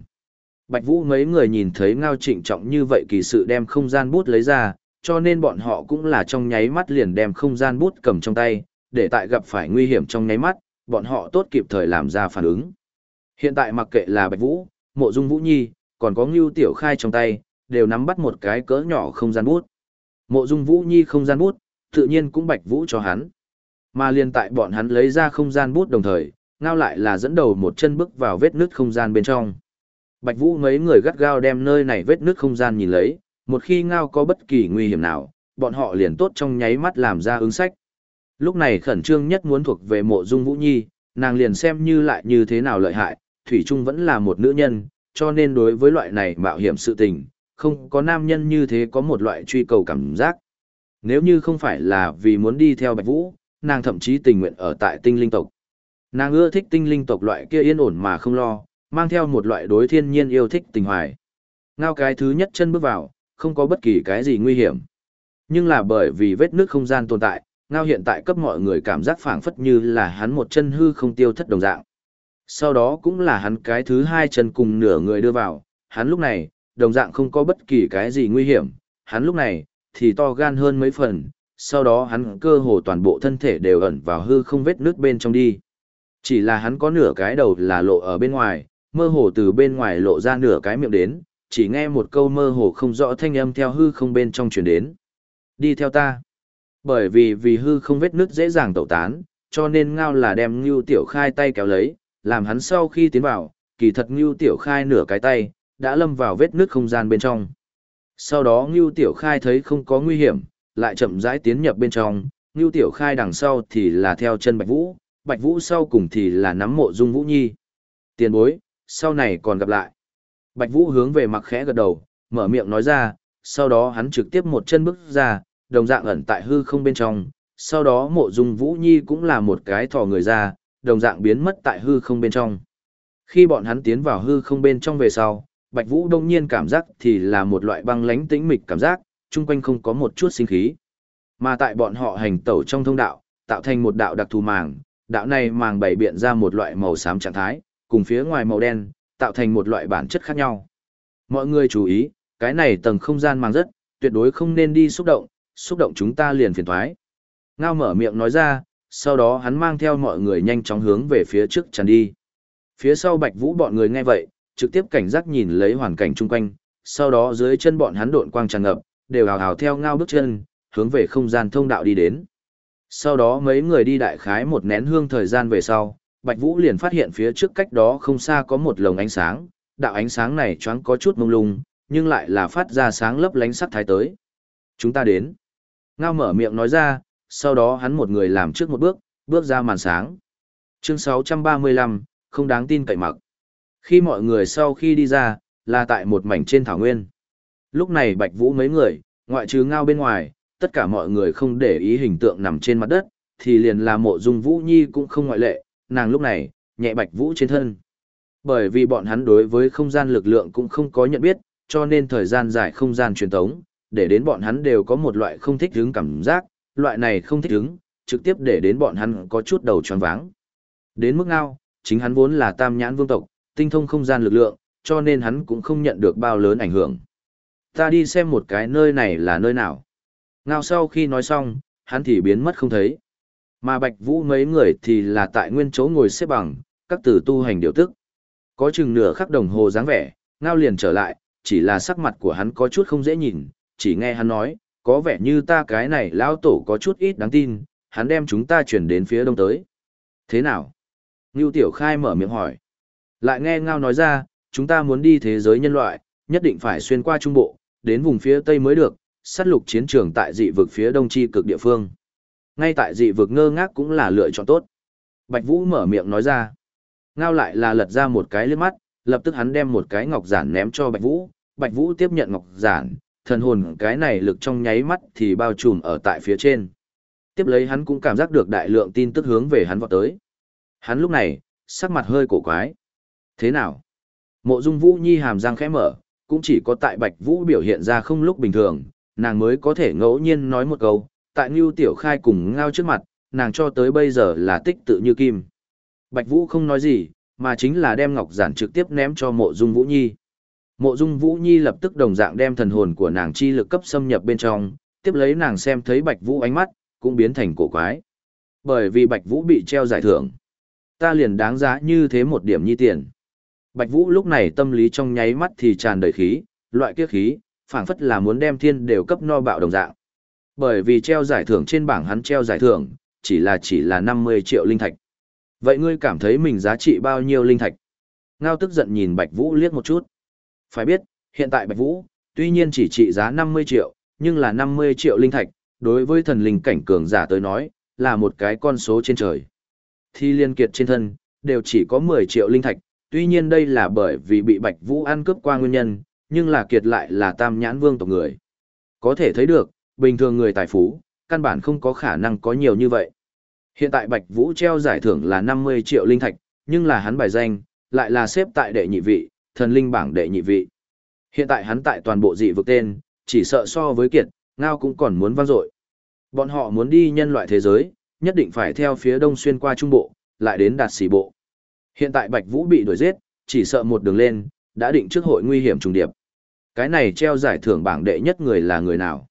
Bạch Vũ mấy người nhìn thấy Ngao Trịnh trọng như vậy kỳ sự đem không gian bút lấy ra, cho nên bọn họ cũng là trong nháy mắt liền đem không gian bút cầm trong tay, để tại gặp phải nguy hiểm trong nháy mắt, bọn họ tốt kịp thời làm ra phản ứng. Hiện tại mặc kệ là Bạch Vũ, Mộ Dung Vũ Nhi, còn có Ngưu Tiểu Khai trong tay, đều nắm bắt một cái cỡ nhỏ không gian bút. Mộ Dung Vũ Nhi không gian bút, tự nhiên cũng Bạch Vũ cho hắn. Mà liền tại bọn hắn lấy ra không gian bút đồng thời, ngao lại là dẫn đầu một chân bước vào vết nứt không gian bên trong. Bạch Vũ mấy người gắt gao đem nơi này vết nứt không gian nhìn lấy, một khi ngao có bất kỳ nguy hiểm nào, bọn họ liền tốt trong nháy mắt làm ra ứng sách. Lúc này khẩn trương nhất muốn thuộc về mộ dung Vũ Nhi, nàng liền xem như lại như thế nào lợi hại, Thủy Trung vẫn là một nữ nhân, cho nên đối với loại này mạo hiểm sự tình, không có nam nhân như thế có một loại truy cầu cảm giác. Nếu như không phải là vì muốn đi theo Bạch Vũ, nàng thậm chí tình nguyện ở tại tinh linh tộc. Nàng ưa thích tinh linh tộc loại kia yên ổn mà không lo, mang theo một loại đối thiên nhiên yêu thích tình hoài. Ngao cái thứ nhất chân bước vào, không có bất kỳ cái gì nguy hiểm. Nhưng là bởi vì vết nước không gian tồn tại, Ngao hiện tại cấp mọi người cảm giác phảng phất như là hắn một chân hư không tiêu thất đồng dạng. Sau đó cũng là hắn cái thứ hai chân cùng nửa người đưa vào, hắn lúc này, đồng dạng không có bất kỳ cái gì nguy hiểm, hắn lúc này, thì to gan hơn mấy phần, sau đó hắn cơ hồ toàn bộ thân thể đều ẩn vào hư không vết nước bên trong đi. Chỉ là hắn có nửa cái đầu là lộ ở bên ngoài, mơ hồ từ bên ngoài lộ ra nửa cái miệng đến, chỉ nghe một câu mơ hồ không rõ thanh âm theo hư không bên trong truyền đến. Đi theo ta. Bởi vì vì hư không vết nước dễ dàng tẩu tán, cho nên ngao là đem Ngưu Tiểu Khai tay kéo lấy, làm hắn sau khi tiến vào, kỳ thật Ngưu Tiểu Khai nửa cái tay, đã lâm vào vết nước không gian bên trong. Sau đó Ngưu Tiểu Khai thấy không có nguy hiểm, lại chậm rãi tiến nhập bên trong, Ngưu Tiểu Khai đằng sau thì là theo chân Bạch Vũ, Bạch Vũ sau cùng thì là nắm mộ dung Vũ Nhi. Tiền bối, sau này còn gặp lại. Bạch Vũ hướng về mặc khẽ gật đầu, mở miệng nói ra, sau đó hắn trực tiếp một chân bước ra, đồng dạng ẩn tại hư không bên trong, sau đó mộ dung Vũ Nhi cũng là một cái thò người ra, đồng dạng biến mất tại hư không bên trong. Khi bọn hắn tiến vào hư không bên trong về sau, Bạch Vũ đông nhiên cảm giác thì là một loại băng lãnh tĩnh mịch cảm giác, chung quanh không có một chút sinh khí. Mà tại bọn họ hành tẩu trong thông đạo, tạo thành một đạo đặc thù màng, đạo này màng bày biện ra một loại màu xám trạng thái, cùng phía ngoài màu đen, tạo thành một loại bản chất khác nhau. Mọi người chú ý, cái này tầng không gian mang rất, tuyệt đối không nên đi xúc động, xúc động chúng ta liền phiền thoái. Ngao mở miệng nói ra, sau đó hắn mang theo mọi người nhanh chóng hướng về phía trước tràn đi. Phía sau Bạch Vũ bọn người nghe vậy, trực tiếp cảnh giác nhìn lấy hoàn cảnh chung quanh, sau đó dưới chân bọn hắn độn quang tràn ngập, đều hào hào theo ngao bước chân, hướng về không gian thông đạo đi đến. Sau đó mấy người đi đại khái một nén hương thời gian về sau, Bạch Vũ liền phát hiện phía trước cách đó không xa có một lồng ánh sáng, đạo ánh sáng này choáng có chút mông lung, nhưng lại là phát ra sáng lấp lánh sắc thái tới. Chúng ta đến. Ngao mở miệng nói ra, sau đó hắn một người làm trước một bước, bước ra màn sáng. Chương 635, không đáng tin cậy mặc. Khi mọi người sau khi đi ra, là tại một mảnh trên thảo nguyên. Lúc này Bạch Vũ mấy người, ngoại trừ ngao bên ngoài, tất cả mọi người không để ý hình tượng nằm trên mặt đất, thì liền là mộ dung Vũ Nhi cũng không ngoại lệ, nàng lúc này, nhẹ Bạch Vũ trên thân. Bởi vì bọn hắn đối với không gian lực lượng cũng không có nhận biết, cho nên thời gian dài không gian truyền tống, để đến bọn hắn đều có một loại không thích hứng cảm giác, loại này không thích hứng, trực tiếp để đến bọn hắn có chút đầu tròn váng. Đến mức ngao, chính hắn vốn là tam nhãn vương tộc, tinh thông không gian lực lượng, cho nên hắn cũng không nhận được bao lớn ảnh hưởng. Ta đi xem một cái nơi này là nơi nào. Ngao sau khi nói xong, hắn thì biến mất không thấy. Mà Bạch Vũ mấy người thì là tại nguyên chỗ ngồi xếp bằng, các tử tu hành điều tức. Có chừng nửa khắc đồng hồ dáng vẻ, Ngao liền trở lại, chỉ là sắc mặt của hắn có chút không dễ nhìn, chỉ nghe hắn nói, có vẻ như ta cái này lão tổ có chút ít đáng tin, hắn đem chúng ta chuyển đến phía đông tới. Thế nào? Ngưu Tiểu Khai mở miệng hỏi. Lại nghe Ngao nói ra, chúng ta muốn đi thế giới nhân loại, nhất định phải xuyên qua trung bộ, đến vùng phía tây mới được, sát lục chiến trường tại dị vực phía đông chi cực địa phương. Ngay tại dị vực ngơ ngác cũng là lựa chọn tốt. Bạch Vũ mở miệng nói ra. Ngao lại là lật ra một cái liếc mắt, lập tức hắn đem một cái ngọc giản ném cho Bạch Vũ, Bạch Vũ tiếp nhận ngọc giản, thần hồn cái này lực trong nháy mắt thì bao trùm ở tại phía trên. Tiếp lấy hắn cũng cảm giác được đại lượng tin tức hướng về hắn vọt tới. Hắn lúc này, sắc mặt hơi cổ quái. Thế nào? Mộ Dung Vũ Nhi hàm răng khẽ mở, cũng chỉ có tại Bạch Vũ biểu hiện ra không lúc bình thường, nàng mới có thể ngẫu nhiên nói một câu, tại Ngưu Tiểu Khai cùng ngao trước mặt, nàng cho tới bây giờ là tích tự như kim. Bạch Vũ không nói gì, mà chính là đem ngọc giản trực tiếp ném cho Mộ Dung Vũ Nhi. Mộ Dung Vũ Nhi lập tức đồng dạng đem thần hồn của nàng chi lực cấp xâm nhập bên trong, tiếp lấy nàng xem thấy Bạch Vũ ánh mắt, cũng biến thành cổ quái. Bởi vì Bạch Vũ bị treo giải thưởng. Ta liền đáng giá như thế một điểm nhi tiền. Bạch Vũ lúc này tâm lý trong nháy mắt thì tràn đầy khí, loại kia khí, phảng phất là muốn đem thiên đều cấp no bạo đồng dạng. Bởi vì treo giải thưởng trên bảng hắn treo giải thưởng, chỉ là chỉ là 50 triệu linh thạch. Vậy ngươi cảm thấy mình giá trị bao nhiêu linh thạch? Ngao tức giận nhìn Bạch Vũ liếc một chút. Phải biết, hiện tại Bạch Vũ, tuy nhiên chỉ trị giá 50 triệu, nhưng là 50 triệu linh thạch, đối với thần linh cảnh cường giả tới nói, là một cái con số trên trời. Thi liên kiệt trên thân, đều chỉ có 10 triệu linh thạch, tuy nhiên đây là bởi vì bị Bạch Vũ ăn cướp qua nguyên nhân, nhưng là kiệt lại là tam nhãn vương tộc người. Có thể thấy được, bình thường người tài phú, căn bản không có khả năng có nhiều như vậy. Hiện tại Bạch Vũ treo giải thưởng là 50 triệu linh thạch, nhưng là hắn bài danh, lại là xếp tại đệ nhị vị, thần linh bảng đệ nhị vị. Hiện tại hắn tại toàn bộ dị vực tên, chỉ sợ so với kiệt, ngao cũng còn muốn vang dội. Bọn họ muốn đi nhân loại thế giới, nhất định phải theo phía đông xuyên qua trung bộ, lại đến đạt xỉ bộ. Hiện tại Bạch Vũ bị đuổi giết, chỉ sợ một đường lên, đã định trước hội nguy hiểm trùng điệp. Cái này treo giải thưởng bảng đệ nhất người là người nào?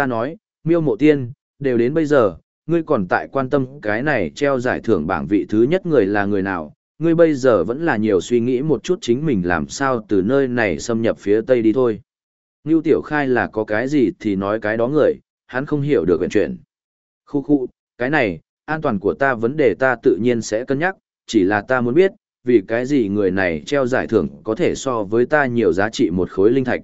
Ta nói, miêu mộ tiên, đều đến bây giờ, ngươi còn tại quan tâm cái này treo giải thưởng bảng vị thứ nhất người là người nào? Ngươi bây giờ vẫn là nhiều suy nghĩ một chút chính mình làm sao từ nơi này xâm nhập phía tây đi thôi. Ngưu Tiểu Khai là có cái gì thì nói cái đó người, hắn không hiểu được vận chuyển. Khu khu, cái này, an toàn của ta vấn đề ta tự nhiên sẽ cân nhắc, chỉ là ta muốn biết, vì cái gì người này treo giải thưởng có thể so với ta nhiều giá trị một khối linh thạch.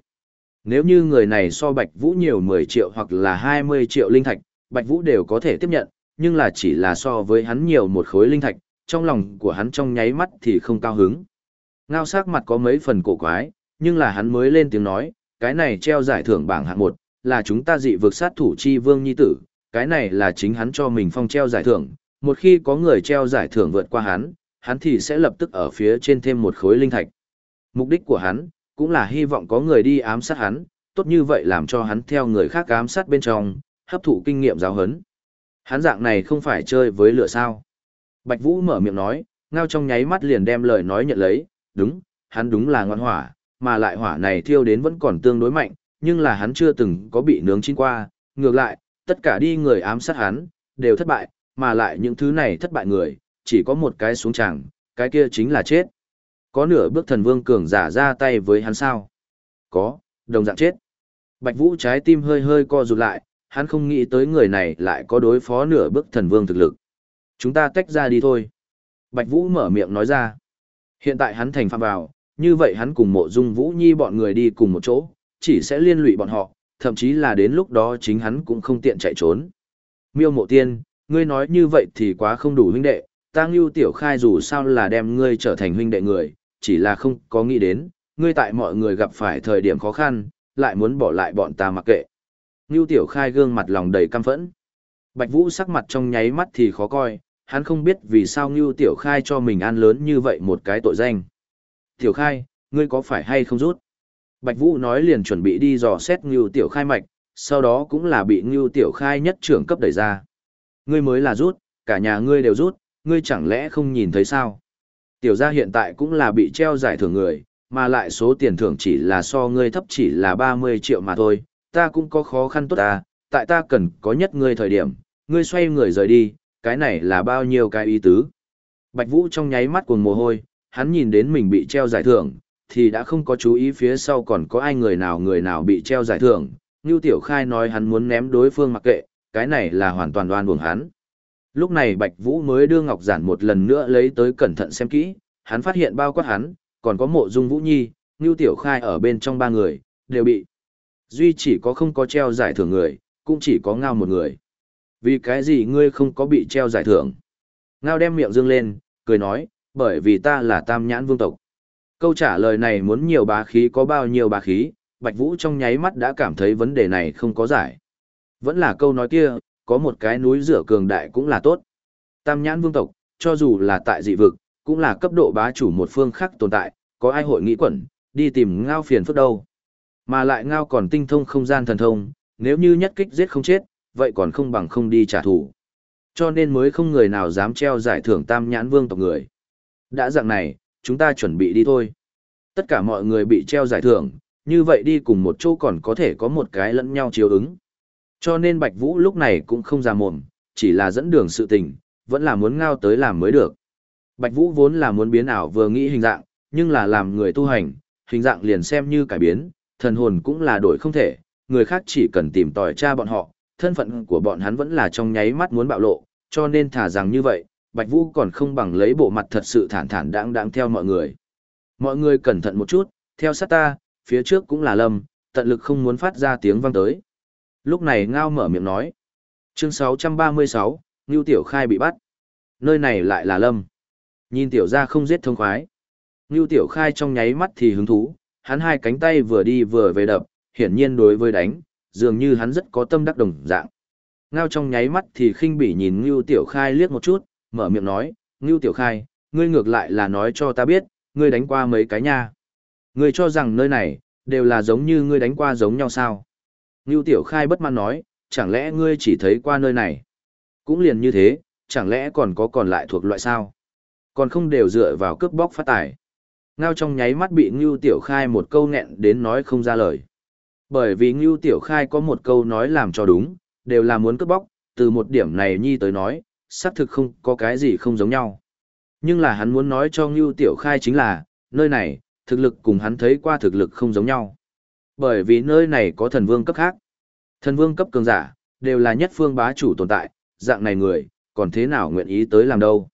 Nếu như người này so Bạch Vũ nhiều 10 triệu hoặc là 20 triệu linh thạch, Bạch Vũ đều có thể tiếp nhận, nhưng là chỉ là so với hắn nhiều một khối linh thạch, trong lòng của hắn trong nháy mắt thì không cao hứng. Ngao sắc mặt có mấy phần cổ quái, nhưng là hắn mới lên tiếng nói, cái này treo giải thưởng bảng hạng 1, là chúng ta dị vực sát thủ chi vương nhi tử, cái này là chính hắn cho mình phong treo giải thưởng, một khi có người treo giải thưởng vượt qua hắn, hắn thì sẽ lập tức ở phía trên thêm một khối linh thạch. Mục đích của hắn, cũng là hy vọng có người đi ám sát hắn, tốt như vậy làm cho hắn theo người khác ám sát bên trong, hấp thụ kinh nghiệm giáo hấn. Hắn dạng này không phải chơi với lửa sao. Bạch Vũ mở miệng nói, ngao trong nháy mắt liền đem lời nói nhận lấy, đúng, hắn đúng là ngoan hỏa, mà lại hỏa này thiêu đến vẫn còn tương đối mạnh, nhưng là hắn chưa từng có bị nướng chín qua, ngược lại, tất cả đi người ám sát hắn, đều thất bại, mà lại những thứ này thất bại người, chỉ có một cái xuống chẳng, cái kia chính là chết. Có nửa bước thần vương cường giả ra tay với hắn sao? Có, đồng dạng chết. Bạch Vũ trái tim hơi hơi co rụt lại, hắn không nghĩ tới người này lại có đối phó nửa bước thần vương thực lực. Chúng ta tách ra đi thôi. Bạch Vũ mở miệng nói ra. Hiện tại hắn thành phạm vào, như vậy hắn cùng mộ dung Vũ Nhi bọn người đi cùng một chỗ, chỉ sẽ liên lụy bọn họ, thậm chí là đến lúc đó chính hắn cũng không tiện chạy trốn. Miêu mộ tiên, ngươi nói như vậy thì quá không đủ huynh đệ, ta Ngưu Tiểu Khai dù sao là đem ngươi trở thành huynh đệ người, chỉ là không có nghĩ đến, ngươi tại mọi người gặp phải thời điểm khó khăn, lại muốn bỏ lại bọn ta mặc kệ. Ngưu Tiểu Khai gương mặt lòng đầy căm phẫn. Bạch Vũ sắc mặt trong nháy mắt thì khó coi, hắn không biết vì sao Ngưu Tiểu Khai cho mình ăn lớn như vậy một cái tội danh. Tiểu Khai, ngươi có phải hay không rút? Bạch Vũ nói liền chuẩn bị đi dò xét Ngưu Tiểu Khai mạch, sau đó cũng là bị Ngưu Tiểu Khai nhất trưởng cấp đẩy ra. Ngươi mới là rút, cả nhà ngươi đều rút, ngươi chẳng lẽ không nhìn thấy sao? Tiểu gia hiện tại cũng là bị treo giải thưởng người, mà lại số tiền thưởng chỉ là so ngươi thấp chỉ là 30 triệu mà thôi, ta cũng có khó khăn tốt ta, tại ta cần có nhất ngươi thời điểm, ngươi xoay người rời đi, cái này là bao nhiêu cái ý tứ. Bạch Vũ trong nháy mắt cuồng mồ hôi, hắn nhìn đến mình bị treo giải thưởng, thì đã không có chú ý phía sau còn có ai người nào người nào bị treo giải thưởng. Như Tiểu Khai nói hắn muốn ném đối phương mặc kệ, cái này là hoàn toàn đoan buồng hắn. Lúc này Bạch Vũ mới đưa Ngọc Giản một lần nữa lấy tới cẩn thận xem kỹ, hắn phát hiện bao quát hắn, còn có mộ dung Vũ Nhi, lưu Tiểu Khai ở bên trong ba người, đều bị. Duy chỉ có không có treo giải thưởng người, cũng chỉ có ngao một người. Vì cái gì ngươi không có bị treo giải thưởng? Ngao đem miệng dương lên, cười nói, bởi vì ta là tam nhãn vương tộc. Câu trả lời này muốn nhiều bá khí có bao nhiêu bá khí, Bạch Vũ trong nháy mắt đã cảm thấy vấn đề này không có giải. Vẫn là câu nói kia, có một cái núi rửa cường đại cũng là tốt. Tam nhãn vương tộc, cho dù là tại dị vực, cũng là cấp độ bá chủ một phương khác tồn tại, có ai hội nghĩ quẩn, đi tìm ngao phiền phức đâu. Mà lại ngao còn tinh thông không gian thần thông, nếu như nhất kích giết không chết, vậy còn không bằng không đi trả thù. Cho nên mới không người nào dám treo giải thưởng tam nhãn vương tộc người. Đã dạng này, chúng ta chuẩn bị đi thôi. Tất cả mọi người bị treo giải thưởng, như vậy đi cùng một chỗ còn có thể có một cái lẫn nhau chiếu ứng. Cho nên Bạch Vũ lúc này cũng không ra mồm, chỉ là dẫn đường sự tình, vẫn là muốn ngao tới làm mới được. Bạch Vũ vốn là muốn biến ảo vừa nghĩ hình dạng, nhưng là làm người tu hành, hình dạng liền xem như cải biến, thần hồn cũng là đổi không thể, người khác chỉ cần tìm tòi tra bọn họ, thân phận của bọn hắn vẫn là trong nháy mắt muốn bạo lộ, cho nên thả rằng như vậy, Bạch Vũ còn không bằng lấy bộ mặt thật sự thản thản đáng đáng theo mọi người. Mọi người cẩn thận một chút, theo sát ta, phía trước cũng là lâm, tận lực không muốn phát ra tiếng vang tới. Lúc này Ngao mở miệng nói. Chương 636, Ngưu Tiểu Khai bị bắt. Nơi này lại là lâm. Nhìn Tiểu ra không giết thông khoái. Ngưu Tiểu Khai trong nháy mắt thì hứng thú, hắn hai cánh tay vừa đi vừa về đập, hiển nhiên đối với đánh, dường như hắn rất có tâm đắc đồng dạng. Ngao trong nháy mắt thì khinh bỉ nhìn Ngưu Tiểu Khai liếc một chút, mở miệng nói, Ngưu Tiểu Khai, ngươi ngược lại là nói cho ta biết, ngươi đánh qua mấy cái nha. Ngươi cho rằng nơi này, đều là giống như ngươi đánh qua giống nhau sao. Ngưu Tiểu Khai bất mãn nói, chẳng lẽ ngươi chỉ thấy qua nơi này? Cũng liền như thế, chẳng lẽ còn có còn lại thuộc loại sao? Còn không đều dựa vào cướp bóc phát tài. Ngao trong nháy mắt bị Ngưu Tiểu Khai một câu nghẹn đến nói không ra lời. Bởi vì Ngưu Tiểu Khai có một câu nói làm cho đúng, đều là muốn cướp bóc, từ một điểm này Nhi tới nói, xác thực không có cái gì không giống nhau. Nhưng là hắn muốn nói cho Ngưu Tiểu Khai chính là, nơi này, thực lực cùng hắn thấy qua thực lực không giống nhau. Bởi vì nơi này có thần vương cấp khác. Thần vương cấp cường giả, đều là nhất phương bá chủ tồn tại, dạng này người, còn thế nào nguyện ý tới làm đâu.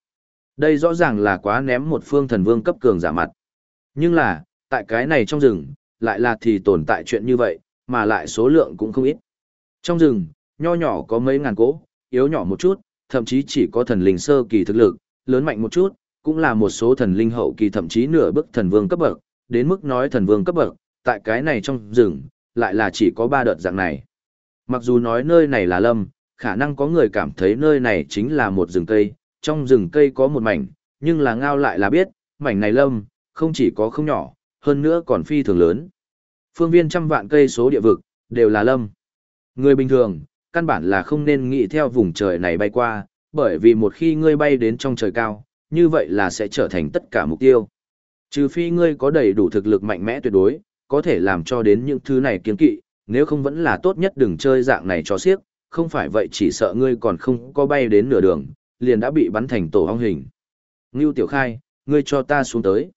Đây rõ ràng là quá ném một phương thần vương cấp cường giả mặt. Nhưng là, tại cái này trong rừng, lại là thì tồn tại chuyện như vậy, mà lại số lượng cũng không ít. Trong rừng, nho nhỏ có mấy ngàn cỗ, yếu nhỏ một chút, thậm chí chỉ có thần linh sơ kỳ thực lực, lớn mạnh một chút, cũng là một số thần linh hậu kỳ thậm chí nửa bước thần vương cấp bậc, đến mức nói thần vương cấp bậc, tại cái này trong rừng, lại là chỉ có ba đợt dạng này. Mặc dù nói nơi này là lâm, khả năng có người cảm thấy nơi này chính là một rừng cây, trong rừng cây có một mảnh, nhưng là ngao lại là biết, mảnh này lâm, không chỉ có không nhỏ, hơn nữa còn phi thường lớn. Phương viên trăm vạn cây số địa vực, đều là lâm. Người bình thường, căn bản là không nên nghĩ theo vùng trời này bay qua, bởi vì một khi ngươi bay đến trong trời cao, như vậy là sẽ trở thành tất cả mục tiêu. Trừ phi ngươi có đầy đủ thực lực mạnh mẽ tuyệt đối, có thể làm cho đến những thứ này kiên kỵ, nếu không vẫn là tốt nhất đừng chơi dạng này cho xiếc, không phải vậy chỉ sợ ngươi còn không có bay đến nửa đường, liền đã bị bắn thành tổ hong hình. Ngưu Tiểu Khai, ngươi cho ta xuống tới.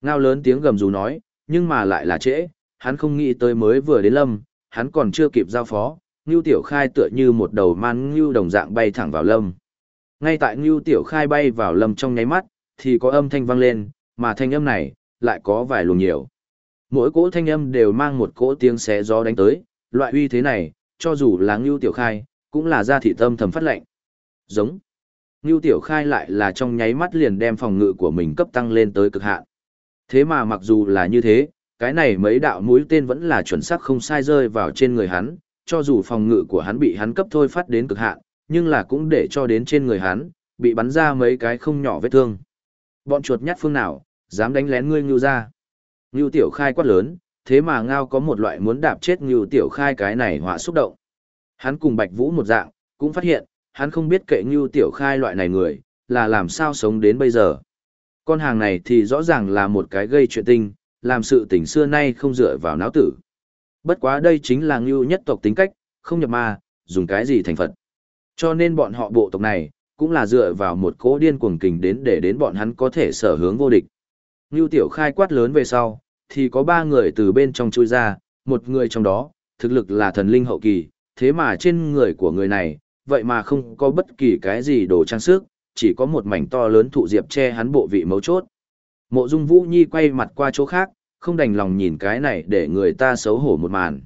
Ngao lớn tiếng gầm rú nói, nhưng mà lại là trễ, hắn không nghĩ tới mới vừa đến lâm, hắn còn chưa kịp giao phó, Ngưu Tiểu Khai tựa như một đầu man ngưu đồng dạng bay thẳng vào lâm. Ngay tại Ngưu Tiểu Khai bay vào lâm trong nháy mắt, thì có âm thanh vang lên, mà thanh âm này, lại có vài luồng nhiều. Mỗi cỗ thanh âm đều mang một cỗ tiếng xé gió đánh tới, loại uy thế này, cho dù là Ngưu Tiểu Khai, cũng là ra thị tâm thầm phát lệnh. Giống. Ngưu Tiểu Khai lại là trong nháy mắt liền đem phòng ngự của mình cấp tăng lên tới cực hạn. Thế mà mặc dù là như thế, cái này mấy đạo mũi tên vẫn là chuẩn xác không sai rơi vào trên người hắn, cho dù phòng ngự của hắn bị hắn cấp thôi phát đến cực hạn, nhưng là cũng để cho đến trên người hắn, bị bắn ra mấy cái không nhỏ vết thương. Bọn chuột nhắt phương nào, dám đánh lén ngươi Ngưu ra. Ngưu Tiểu Khai quát lớn, thế mà ngao có một loại muốn đạp chết Ngưu Tiểu Khai cái này họa xúc động. Hắn cùng Bạch Vũ một dạng, cũng phát hiện, hắn không biết kệ Ngưu Tiểu Khai loại này người, là làm sao sống đến bây giờ. Con hàng này thì rõ ràng là một cái gây chuyện tinh, làm sự tình xưa nay không dựa vào não tử. Bất quá đây chính là Ngưu nhất tộc tính cách, không nhập ma, dùng cái gì thành Phật. Cho nên bọn họ bộ tộc này, cũng là dựa vào một cỗ điên cuồng kình đến để đến bọn hắn có thể sở hướng vô địch. Ngưu Tiểu Khai quát lớn về sau, thì có ba người từ bên trong chui ra, một người trong đó, thực lực là thần linh hậu kỳ, thế mà trên người của người này, vậy mà không có bất kỳ cái gì đồ trang sức, chỉ có một mảnh to lớn thụ diệp che hắn bộ vị mấu chốt. Mộ Dung Vũ Nhi quay mặt qua chỗ khác, không đành lòng nhìn cái này để người ta xấu hổ một màn.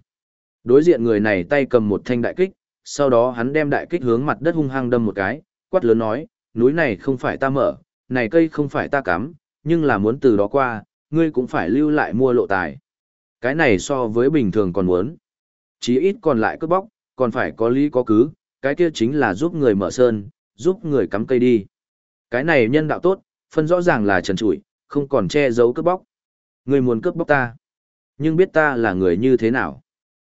Đối diện người này tay cầm một thanh đại kích, sau đó hắn đem đại kích hướng mặt đất hung hăng đâm một cái, quát lớn nói, núi này không phải ta mở, này cây không phải ta cắm, nhưng là muốn từ đó qua, ngươi cũng phải lưu lại mua lộ tài. Cái này so với bình thường còn muốn. Chí ít còn lại cướp bóc, còn phải có lý có cứ, cái kia chính là giúp người mở sơn, giúp người cắm cây đi. Cái này nhân đạo tốt, phân rõ ràng là trần trụi, không còn che giấu cướp bóc. Ngươi muốn cướp bóc ta, nhưng biết ta là người như thế nào.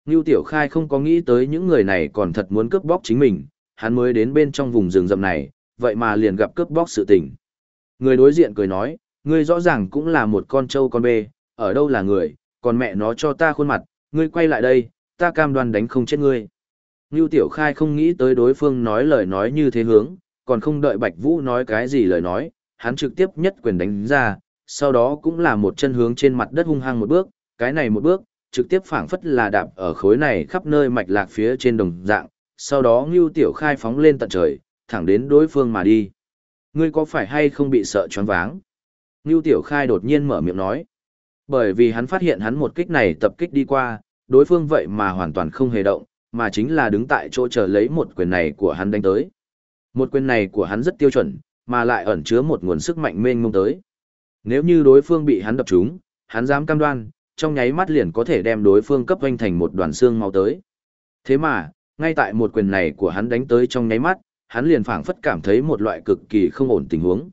Ngưu Tiểu Khai không có nghĩ tới những người này còn thật muốn cướp bóc chính mình, hắn mới đến bên trong vùng rừng rậm này, vậy mà liền gặp cướp bóc sự tình. Người đối diện cười nói, ngươi rõ ràng cũng là một con trâu con bê, ở đâu là người, còn mẹ nó cho ta khuôn mặt, ngươi quay lại đây, ta cam đoan đánh không chết ngươi. Ngưu Tiểu Khai không nghĩ tới đối phương nói lời nói như thế hướng, còn không đợi Bạch Vũ nói cái gì lời nói, hắn trực tiếp nhất quyền đánh ra, sau đó cũng là một chân hướng trên mặt đất hung hăng một bước, cái này một bước, trực tiếp phảng phất là đạp ở khối này khắp nơi mạch lạc phía trên đồng dạng, sau đó Ngưu Tiểu Khai phóng lên tận trời, thẳng đến đối phương mà đi. Ngươi có phải hay không bị sợ choáng váng? Ngưu Tiểu Khai đột nhiên mở miệng nói. Bởi vì hắn phát hiện hắn một kích này tập kích đi qua, đối phương vậy mà hoàn toàn không hề động, mà chính là đứng tại chỗ chờ lấy một quyền này của hắn đánh tới. Một quyền này của hắn rất tiêu chuẩn, mà lại ẩn chứa một nguồn sức mạnh mênh mông tới. Nếu như đối phương bị hắn đập trúng, hắn dám cam đoan, trong nháy mắt liền có thể đem đối phương cấp hoanh thành một đoàn xương mau tới. Thế mà, ngay tại một quyền này của hắn đánh tới trong nháy mắt, hắn liền phảng phất cảm thấy một loại cực kỳ không ổn tình huống.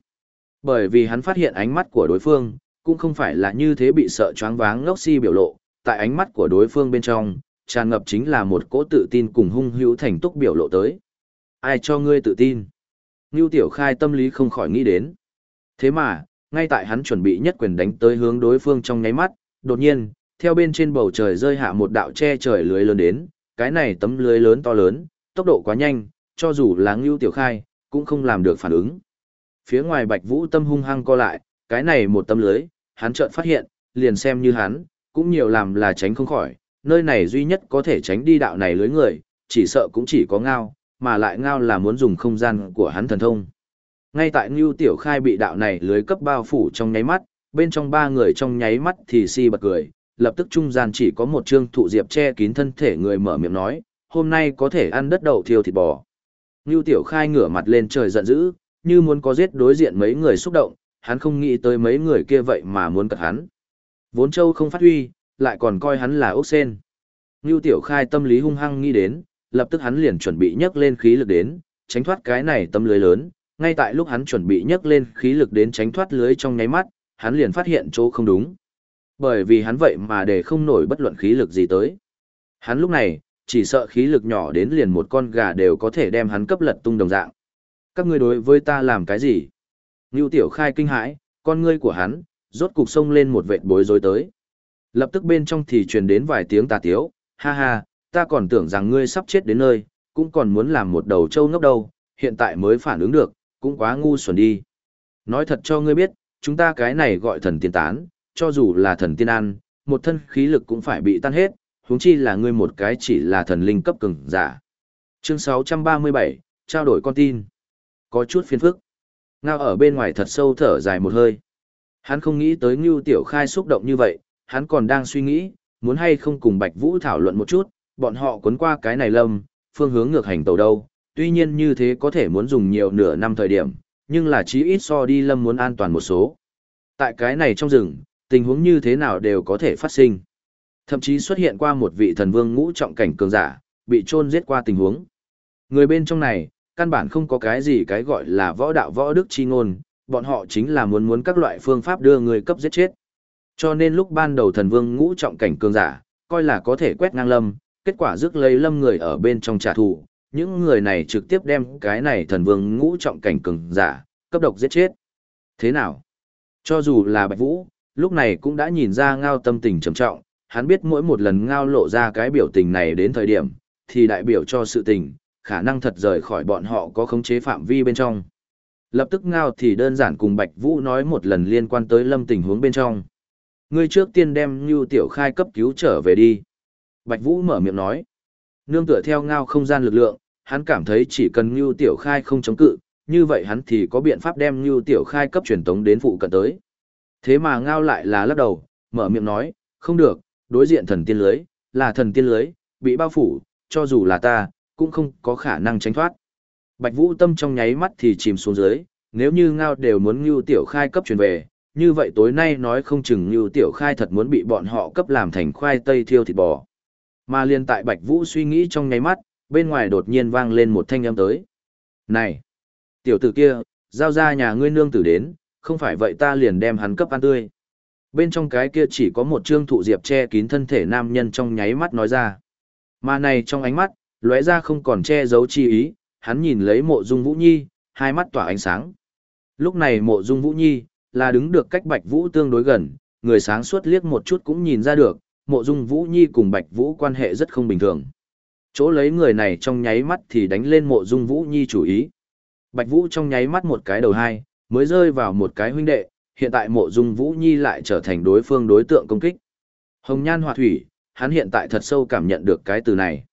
Bởi vì hắn phát hiện ánh mắt của đối phương, cũng không phải là như thế bị sợ choáng váng ngốc si biểu lộ, tại ánh mắt của đối phương bên trong, tràn ngập chính là một cỗ tự tin cùng hung hữu thành túc biểu lộ tới. Ai cho ngươi tự tin? Ngưu Tiểu Khai tâm lý không khỏi nghĩ đến. Thế mà, ngay tại hắn chuẩn bị nhất quyền đánh tới hướng đối phương trong nháy mắt, đột nhiên, theo bên trên bầu trời rơi hạ một đạo che trời lưới lớn đến, cái này tấm lưới lớn to lớn, tốc độ quá nhanh, cho dù là Ngưu Tiểu Khai, cũng không làm được phản ứng. Phía ngoài Bạch Vũ tâm hung hăng co lại, cái này một tâm lưới, hắn chợt phát hiện, liền xem như hắn, cũng nhiều làm là tránh không khỏi, nơi này duy nhất có thể tránh đi đạo này lưới người, chỉ sợ cũng chỉ có ngao, mà lại ngao là muốn dùng không gian của hắn thần thông. Ngay tại Ngưu Tiểu Khai bị đạo này lưới cấp bao phủ trong nháy mắt, bên trong ba người trong nháy mắt thì si bật cười, lập tức trung gian chỉ có một trương thụ diệp che kín thân thể người mở miệng nói, hôm nay có thể ăn đất đậu thiêu thịt bò. Ngưu Tiểu Khai ngửa mặt lên trời giận dữ, như muốn có giết đối diện mấy người xúc động, hắn không nghĩ tới mấy người kia vậy mà muốn cật hắn. Vốn châu không phát huy, lại còn coi hắn là ốc sen. Ngưu Tiểu Khai tâm lý hung hăng nghĩ đến, lập tức hắn liền chuẩn bị nhấc lên khí lực đến, tránh thoát cái này tâm lưới lớn, ngay tại lúc hắn chuẩn bị nhấc lên khí lực đến tránh thoát lưới trong nháy mắt, hắn liền phát hiện chỗ không đúng. Bởi vì hắn vậy mà để không nổi bất luận khí lực gì tới. Hắn lúc này, chỉ sợ khí lực nhỏ đến liền một con gà đều có thể đem hắn cấp lật tung đồng dạng. Các ngươi đối với ta làm cái gì? Ngưu Tiểu Khai kinh hãi, con ngươi của hắn, rốt cục sông lên một vệt bối rối tới. Lập tức bên trong thì truyền đến vài tiếng tà tiếu, ha ha, ta còn tưởng rằng ngươi sắp chết đến nơi, cũng còn muốn làm một đầu trâu ngốc đâu, hiện tại mới phản ứng được, cũng quá ngu xuẩn đi. Nói thật cho ngươi biết, chúng ta cái này gọi thần tiên tán, cho dù là thần tiên ăn, một thân khí lực cũng phải bị tan hết, huống chi là ngươi một cái chỉ là thần linh cấp cường giả. Chương 637, trao đổi con tin. Có chút phiền phức. Ngao ở bên ngoài thật sâu thở dài một hơi. Hắn không nghĩ tới Ngưu Tiểu Khai xúc động như vậy, hắn còn đang suy nghĩ, muốn hay không cùng Bạch Vũ thảo luận một chút, bọn họ cuốn qua cái này lâm, phương hướng ngược hành tàu đâu, tuy nhiên như thế có thể muốn dùng nhiều nửa năm thời điểm, nhưng là chí ít so đi lâm muốn an toàn một số. Tại cái này trong rừng, tình huống như thế nào đều có thể phát sinh. Thậm chí xuất hiện qua một vị thần vương ngũ trọng cảnh cường giả, bị chôn giết qua tình huống. Người bên trong này, căn bản không có cái gì cái gọi là võ đạo võ đức chi ngôn, bọn họ chính là muốn muốn các loại phương pháp đưa người cấp giết chết. Cho nên lúc ban đầu thần vương ngũ trọng cảnh cường giả, coi là có thể quét ngang lâm, kết quả rước lấy lâm người ở bên trong trả thù, những người này trực tiếp đem cái này thần vương ngũ trọng cảnh cường giả, cấp độc giết chết. Thế nào? Cho dù là Bạch Vũ, lúc này cũng đã nhìn ra ngao tâm tình trầm trọng, hắn biết mỗi một lần ngao lộ ra cái biểu tình này đến thời điểm, thì đại biểu cho sự tình, khả năng thật rời khỏi bọn họ có khống chế phạm vi bên trong. Lập tức ngao thì đơn giản cùng Bạch Vũ nói một lần liên quan tới lâm tình huống bên trong. Ngươi trước tiên đem Nưu Tiểu Khai cấp cứu trở về đi. Bạch Vũ mở miệng nói. Nương tựa theo ngao không gian lực lượng, hắn cảm thấy chỉ cần Nưu Tiểu Khai không chống cự, như vậy hắn thì có biện pháp đem Nưu Tiểu Khai cấp truyền tống đến phụ cận tới. Thế mà ngao lại là lắc đầu, mở miệng nói, không được, đối diện thần tiên lưới, là thần tiên lưới, bị bao phủ, cho dù là ta, cũng không có khả năng tránh thoát. Bạch Vũ tâm trong nháy mắt thì chìm xuống dưới, nếu như ngao đều muốn Ngưu Tiểu Khai cấp truyền về, như vậy tối nay nói không chừng Ngưu Tiểu Khai thật muốn bị bọn họ cấp làm thành khoai tây thiêu thịt bò. Mà liên tại Bạch Vũ suy nghĩ trong nháy mắt, bên ngoài đột nhiên vang lên một thanh âm tới. Này! Tiểu tử kia, giao ra nhà ngươi nương tử đến, không phải vậy ta liền đem hắn cấp ăn tươi. Bên trong cái kia chỉ có một trương thụ diệp che kín thân thể nam nhân trong nháy mắt nói ra. Mà này trong ánh mắt, lóe ra không còn che giấu chi ý, hắn nhìn lấy mộ dung Vũ Nhi, hai mắt tỏa ánh sáng. Lúc này mộ dung Vũ Nhi, là đứng được cách Bạch Vũ tương đối gần, người sáng suốt liếc một chút cũng nhìn ra được, mộ dung Vũ Nhi cùng Bạch Vũ quan hệ rất không bình thường. Chỗ lấy người này trong nháy mắt thì đánh lên mộ dung Vũ Nhi chủ ý. Bạch Vũ trong nháy mắt một cái đầu hai, mới rơi vào một cái huynh đệ, hiện tại mộ dung Vũ Nhi lại trở thành đối phương đối tượng công kích. Hồng nhan hòa thủy, hắn hiện tại thật sâu cảm nhận được cái từ này.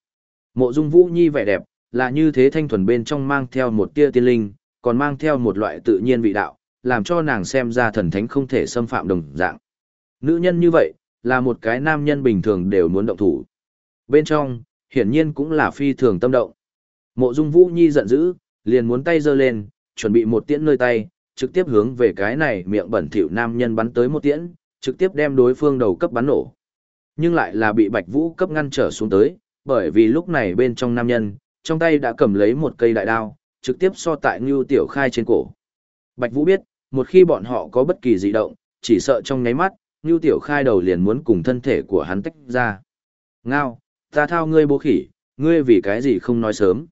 Mộ dung Vũ Nhi vẻ đẹp, là như thế thanh thuần bên trong mang theo một tia tiên linh, còn mang theo một loại tự nhiên vị đạo, làm cho nàng xem ra thần thánh không thể xâm phạm đồng dạng. Nữ nhân như vậy, là một cái nam nhân bình thường đều muốn động thủ. Bên trong, hiển nhiên cũng là phi thường tâm động. Mộ Dung Vũ Nhi giận dữ, liền muốn tay giơ lên, chuẩn bị một tiễn nơi tay, trực tiếp hướng về cái này miệng bẩn thỉu nam nhân bắn tới một tiễn, trực tiếp đem đối phương đầu cấp bắn nổ. Nhưng lại là bị Bạch Vũ cấp ngăn trở xuống tới, bởi vì lúc này bên trong nam nhân, trong tay đã cầm lấy một cây đại đao, trực tiếp so tại Ngưu Tiểu Khai trên cổ. Bạch Vũ biết, một khi bọn họ có bất kỳ dị động, chỉ sợ trong nháy mắt, Ngưu Tiểu Khai đầu liền muốn cùng thân thể của hắn tách ra. Ngao, ta thao ngươi bố khỉ, ngươi vì cái gì không nói sớm.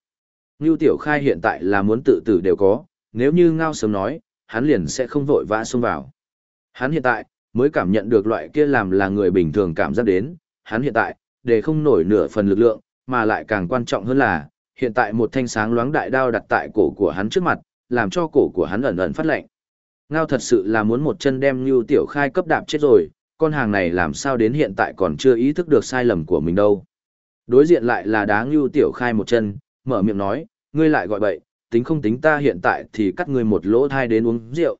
Ngưu Tiểu Khai hiện tại là muốn tự tử đều có, nếu như Ngao sớm nói, hắn liền sẽ không vội vã xông vào. Hắn hiện tại, mới cảm nhận được loại kia làm là người bình thường cảm giác đến, hắn hiện tại, để không nổi nửa phần lực lượng, mà lại càng quan trọng hơn là, hiện tại một thanh sáng loáng đại đao đặt tại cổ của hắn trước mặt, làm cho cổ của hắn ẩn ẩn phát lạnh. Ngao thật sự là muốn một chân đem Nưu Tiểu Khai cấp đạp chết rồi, con hàng này làm sao đến hiện tại còn chưa ý thức được sai lầm của mình đâu. Đối diện lại là đá Nưu Tiểu Khai một chân, mở miệng nói, ngươi lại gọi bậy, tính không tính ta hiện tại thì cắt ngươi một lỗ thai đến uống rượu.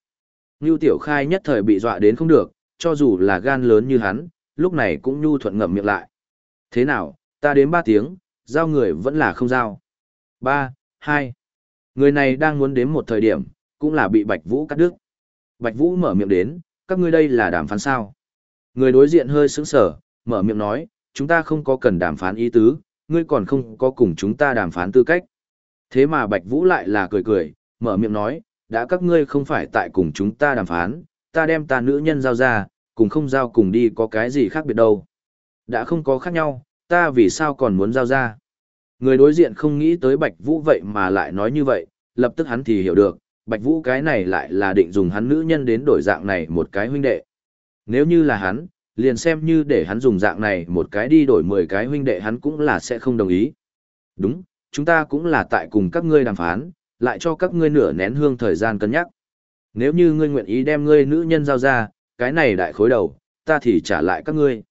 Nưu Tiểu Khai nhất thời bị dọa đến không được, cho dù là gan lớn như hắn, lúc này cũng nhu thuận ngậm miệng lại. Thế nào, ta đến ba tiếng, giao người vẫn là không giao. Ba, hai. Người này đang muốn đến một thời điểm, cũng là bị Bạch Vũ cắt đứt. Bạch Vũ mở miệng đến, các ngươi đây là đàm phán sao? Người đối diện hơi sững sờ, mở miệng nói, chúng ta không có cần đàm phán ý tứ, ngươi còn không có cùng chúng ta đàm phán tư cách. Thế mà Bạch Vũ lại là cười cười, mở miệng nói, đã các ngươi không phải tại cùng chúng ta đàm phán, ta đem ta nữ nhân giao ra, cùng không giao cùng đi có cái gì khác biệt đâu. Đã không có khác nhau, ta vì sao còn muốn giao ra. Người đối diện không nghĩ tới Bạch Vũ vậy mà lại nói như vậy, lập tức hắn thì hiểu được, Bạch Vũ cái này lại là định dùng hắn nữ nhân đến đổi dạng này một cái huynh đệ. Nếu như là hắn, liền xem như để hắn dùng dạng này một cái đi đổi 10 cái huynh đệ hắn cũng là sẽ không đồng ý. Đúng, chúng ta cũng là tại cùng các ngươi đàm phán, lại cho các ngươi nửa nén hương thời gian cân nhắc. Nếu như ngươi nguyện ý đem ngươi nữ nhân giao ra, cái này đại khối đầu, ta thì trả lại các ngươi.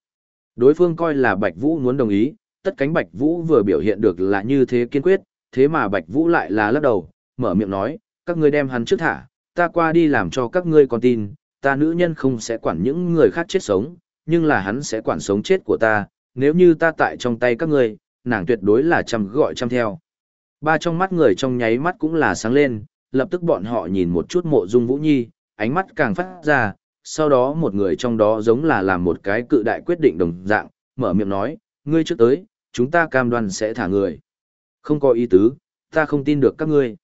Đối phương coi là Bạch Vũ muốn đồng ý, tất cánh Bạch Vũ vừa biểu hiện được là như thế kiên quyết, thế mà Bạch Vũ lại là lắc đầu, mở miệng nói, các ngươi đem hắn trước thả, ta qua đi làm cho các ngươi con tin, ta nữ nhân không sẽ quản những người khác chết sống, nhưng là hắn sẽ quản sống chết của ta, nếu như ta tại trong tay các ngươi, nàng tuyệt đối là chăm gọi chăm theo. Ba trong mắt người trong nháy mắt cũng là sáng lên, lập tức bọn họ nhìn một chút mộ dung Vũ Nhi, ánh mắt càng phát ra, sau đó một người trong đó giống là làm một cái cự đại quyết định đồng dạng, mở miệng nói, ngươi trước tới, chúng ta cam đoan sẽ thả người. Không có ý tứ, ta không tin được các ngươi.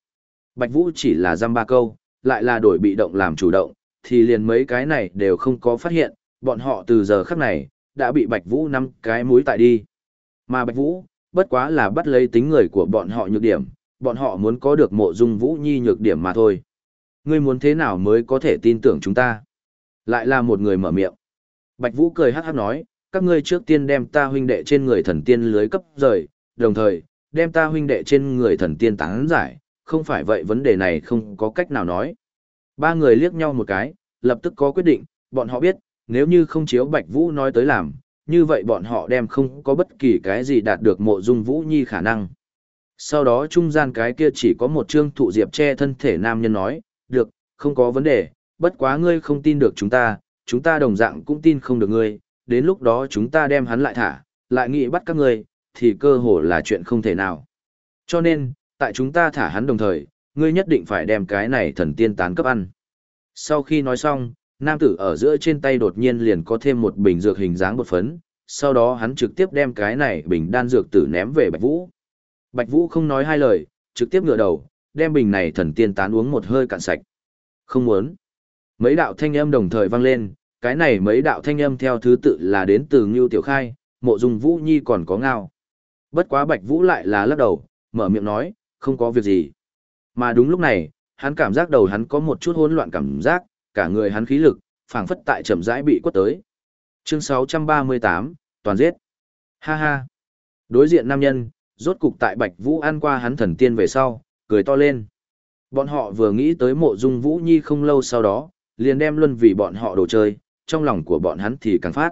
Bạch Vũ chỉ là giam ba câu, lại là đổi bị động làm chủ động, thì liền mấy cái này đều không có phát hiện, bọn họ từ giờ khắc này, đã bị Bạch Vũ năm cái mũi tại đi. Mà Bạch Vũ, bất quá là bắt lấy tính người của bọn họ nhược điểm, bọn họ muốn có được mộ dung Vũ Nhi nhược điểm mà thôi. Ngươi muốn thế nào mới có thể tin tưởng chúng ta? Lại là một người mở miệng. Bạch Vũ cười hát hát nói, các ngươi trước tiên đem ta huynh đệ trên người thần tiên lưới cấp rời, đồng thời, đem ta huynh đệ trên người thần tiên tán giải, không phải vậy vấn đề này không có cách nào nói. Ba người liếc nhau một cái, lập tức có quyết định, bọn họ biết, nếu như không chiếu Bạch Vũ nói tới làm, như vậy bọn họ đem không có bất kỳ cái gì đạt được mộ dung Vũ Nhi khả năng. Sau đó trung gian cái kia chỉ có một trương thụ diệp che thân thể nam nhân nói, được, không có vấn đề, bất quá ngươi không tin được chúng ta, chúng ta đồng dạng cũng tin không được ngươi, đến lúc đó chúng ta đem hắn lại thả, lại nghĩ bắt các ngươi, thì cơ hồ là chuyện không thể nào. Cho nên, tại chúng ta thả hắn đồng thời, ngươi nhất định phải đem cái này thần tiên tán cấp ăn. Sau khi nói xong, nam tử ở giữa trên tay đột nhiên liền có thêm một bình dược hình dáng bột phấn, sau đó hắn trực tiếp đem cái này bình đan dược tử ném về Bạch Vũ. Bạch Vũ không nói hai lời, trực tiếp ngửa đầu, đem bình này thần tiên tán uống một hơi cạn sạch. Không muốn. Mấy đạo thanh âm đồng thời vang lên, cái này mấy đạo thanh âm theo thứ tự là đến từ Ngưu Tiểu Khai, Mộ Dung Vũ Nhi còn có ngao. Bất quá Bạch Vũ lại là lắc đầu, mở miệng nói, không có việc gì. Mà đúng lúc này, hắn cảm giác đầu hắn có một chút hỗn loạn cảm giác, cả người hắn khí lực, phảng phất tại chậm rãi bị quất tới. Chương 638, toàn giết. Ha ha. Đối diện nam nhân, rốt cục tại Bạch Vũ ăn qua hắn thần tiên về sau, cười to lên. Bọn họ vừa nghĩ tới mộ dung Vũ Nhi không lâu sau đó, liền đem luân vì bọn họ đồ chơi, trong lòng của bọn hắn thì càng phát.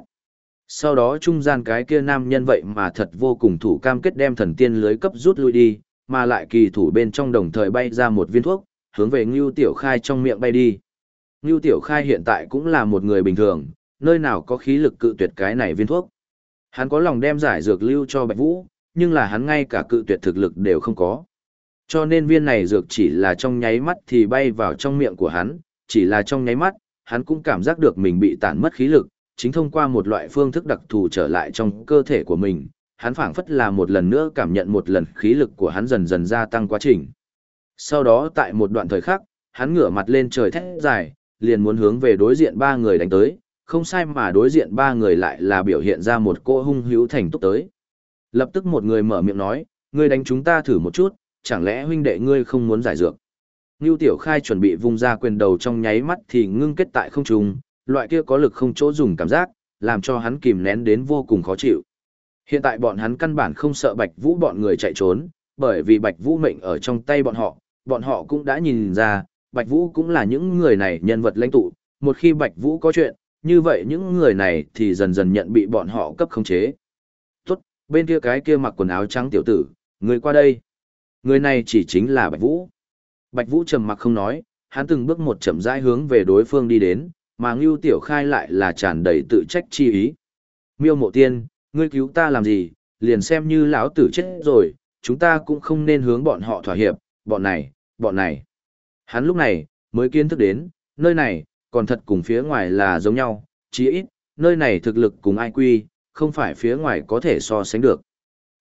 Sau đó trung gian cái kia nam nhân vậy mà thật vô cùng thủ cam kết đem thần tiên lưới cấp rút lui đi, mà lại kỳ thủ bên trong đồng thời bay ra một viên thuốc, hướng về Ngưu Tiểu Khai trong miệng bay đi. Ngưu Tiểu Khai hiện tại cũng là một người bình thường, nơi nào có khí lực cự tuyệt cái này viên thuốc. Hắn có lòng đem giải dược lưu cho Bạch Vũ, nhưng là hắn ngay cả cự tuyệt thực lực đều không có. Cho nên viên này dược chỉ là trong nháy mắt thì bay vào trong miệng của hắn, chỉ là trong nháy mắt, hắn cũng cảm giác được mình bị tản mất khí lực, chính thông qua một loại phương thức đặc thù trở lại trong cơ thể của mình, hắn phảng phất là một lần nữa cảm nhận một lần khí lực của hắn dần dần gia tăng quá trình. Sau đó tại một đoạn thời khắc, hắn ngửa mặt lên trời thét dài, liền muốn hướng về đối diện ba người đánh tới, không sai mà đối diện ba người lại là biểu hiện ra một cô hung hữu thành túc tới. Lập tức một người mở miệng nói, ngươi đánh chúng ta thử một chút, chẳng lẽ huynh đệ ngươi không muốn giải dược. Ngưu Tiểu Khai chuẩn bị vung ra quyền đầu trong nháy mắt thì ngưng kết tại không trung, loại kia có lực không chỗ dùng cảm giác, làm cho hắn kìm nén đến vô cùng khó chịu. Hiện tại bọn hắn căn bản không sợ Bạch Vũ bọn người chạy trốn, bởi vì Bạch Vũ mệnh ở trong tay bọn họ, bọn họ cũng đã nhìn ra, Bạch Vũ cũng là những người này nhân vật lãnh tụ, một khi Bạch Vũ có chuyện, như vậy những người này thì dần dần nhận bị bọn họ cấp khống chế. Tốt, bên kia cái kia mặc quần áo trắng tiểu tử, người qua đây. Người này chỉ chính là Bạch Vũ. Bạch Vũ trầm mặc không nói, hắn từng bước một chậm rãi hướng về đối phương đi đến, mà Ngưu Tiểu Khai lại là tràn đầy tự trách chi ý. Miêu Mộ Tiên, ngươi cứu ta làm gì, liền xem như lão tử chết rồi, chúng ta cũng không nên hướng bọn họ thỏa hiệp, bọn này, bọn này. Hắn lúc này, mới kiến thức đến, nơi này, còn thật cùng phía ngoài là giống nhau, chí ít, nơi này thực lực cùng ai quy, không phải phía ngoài có thể so sánh được.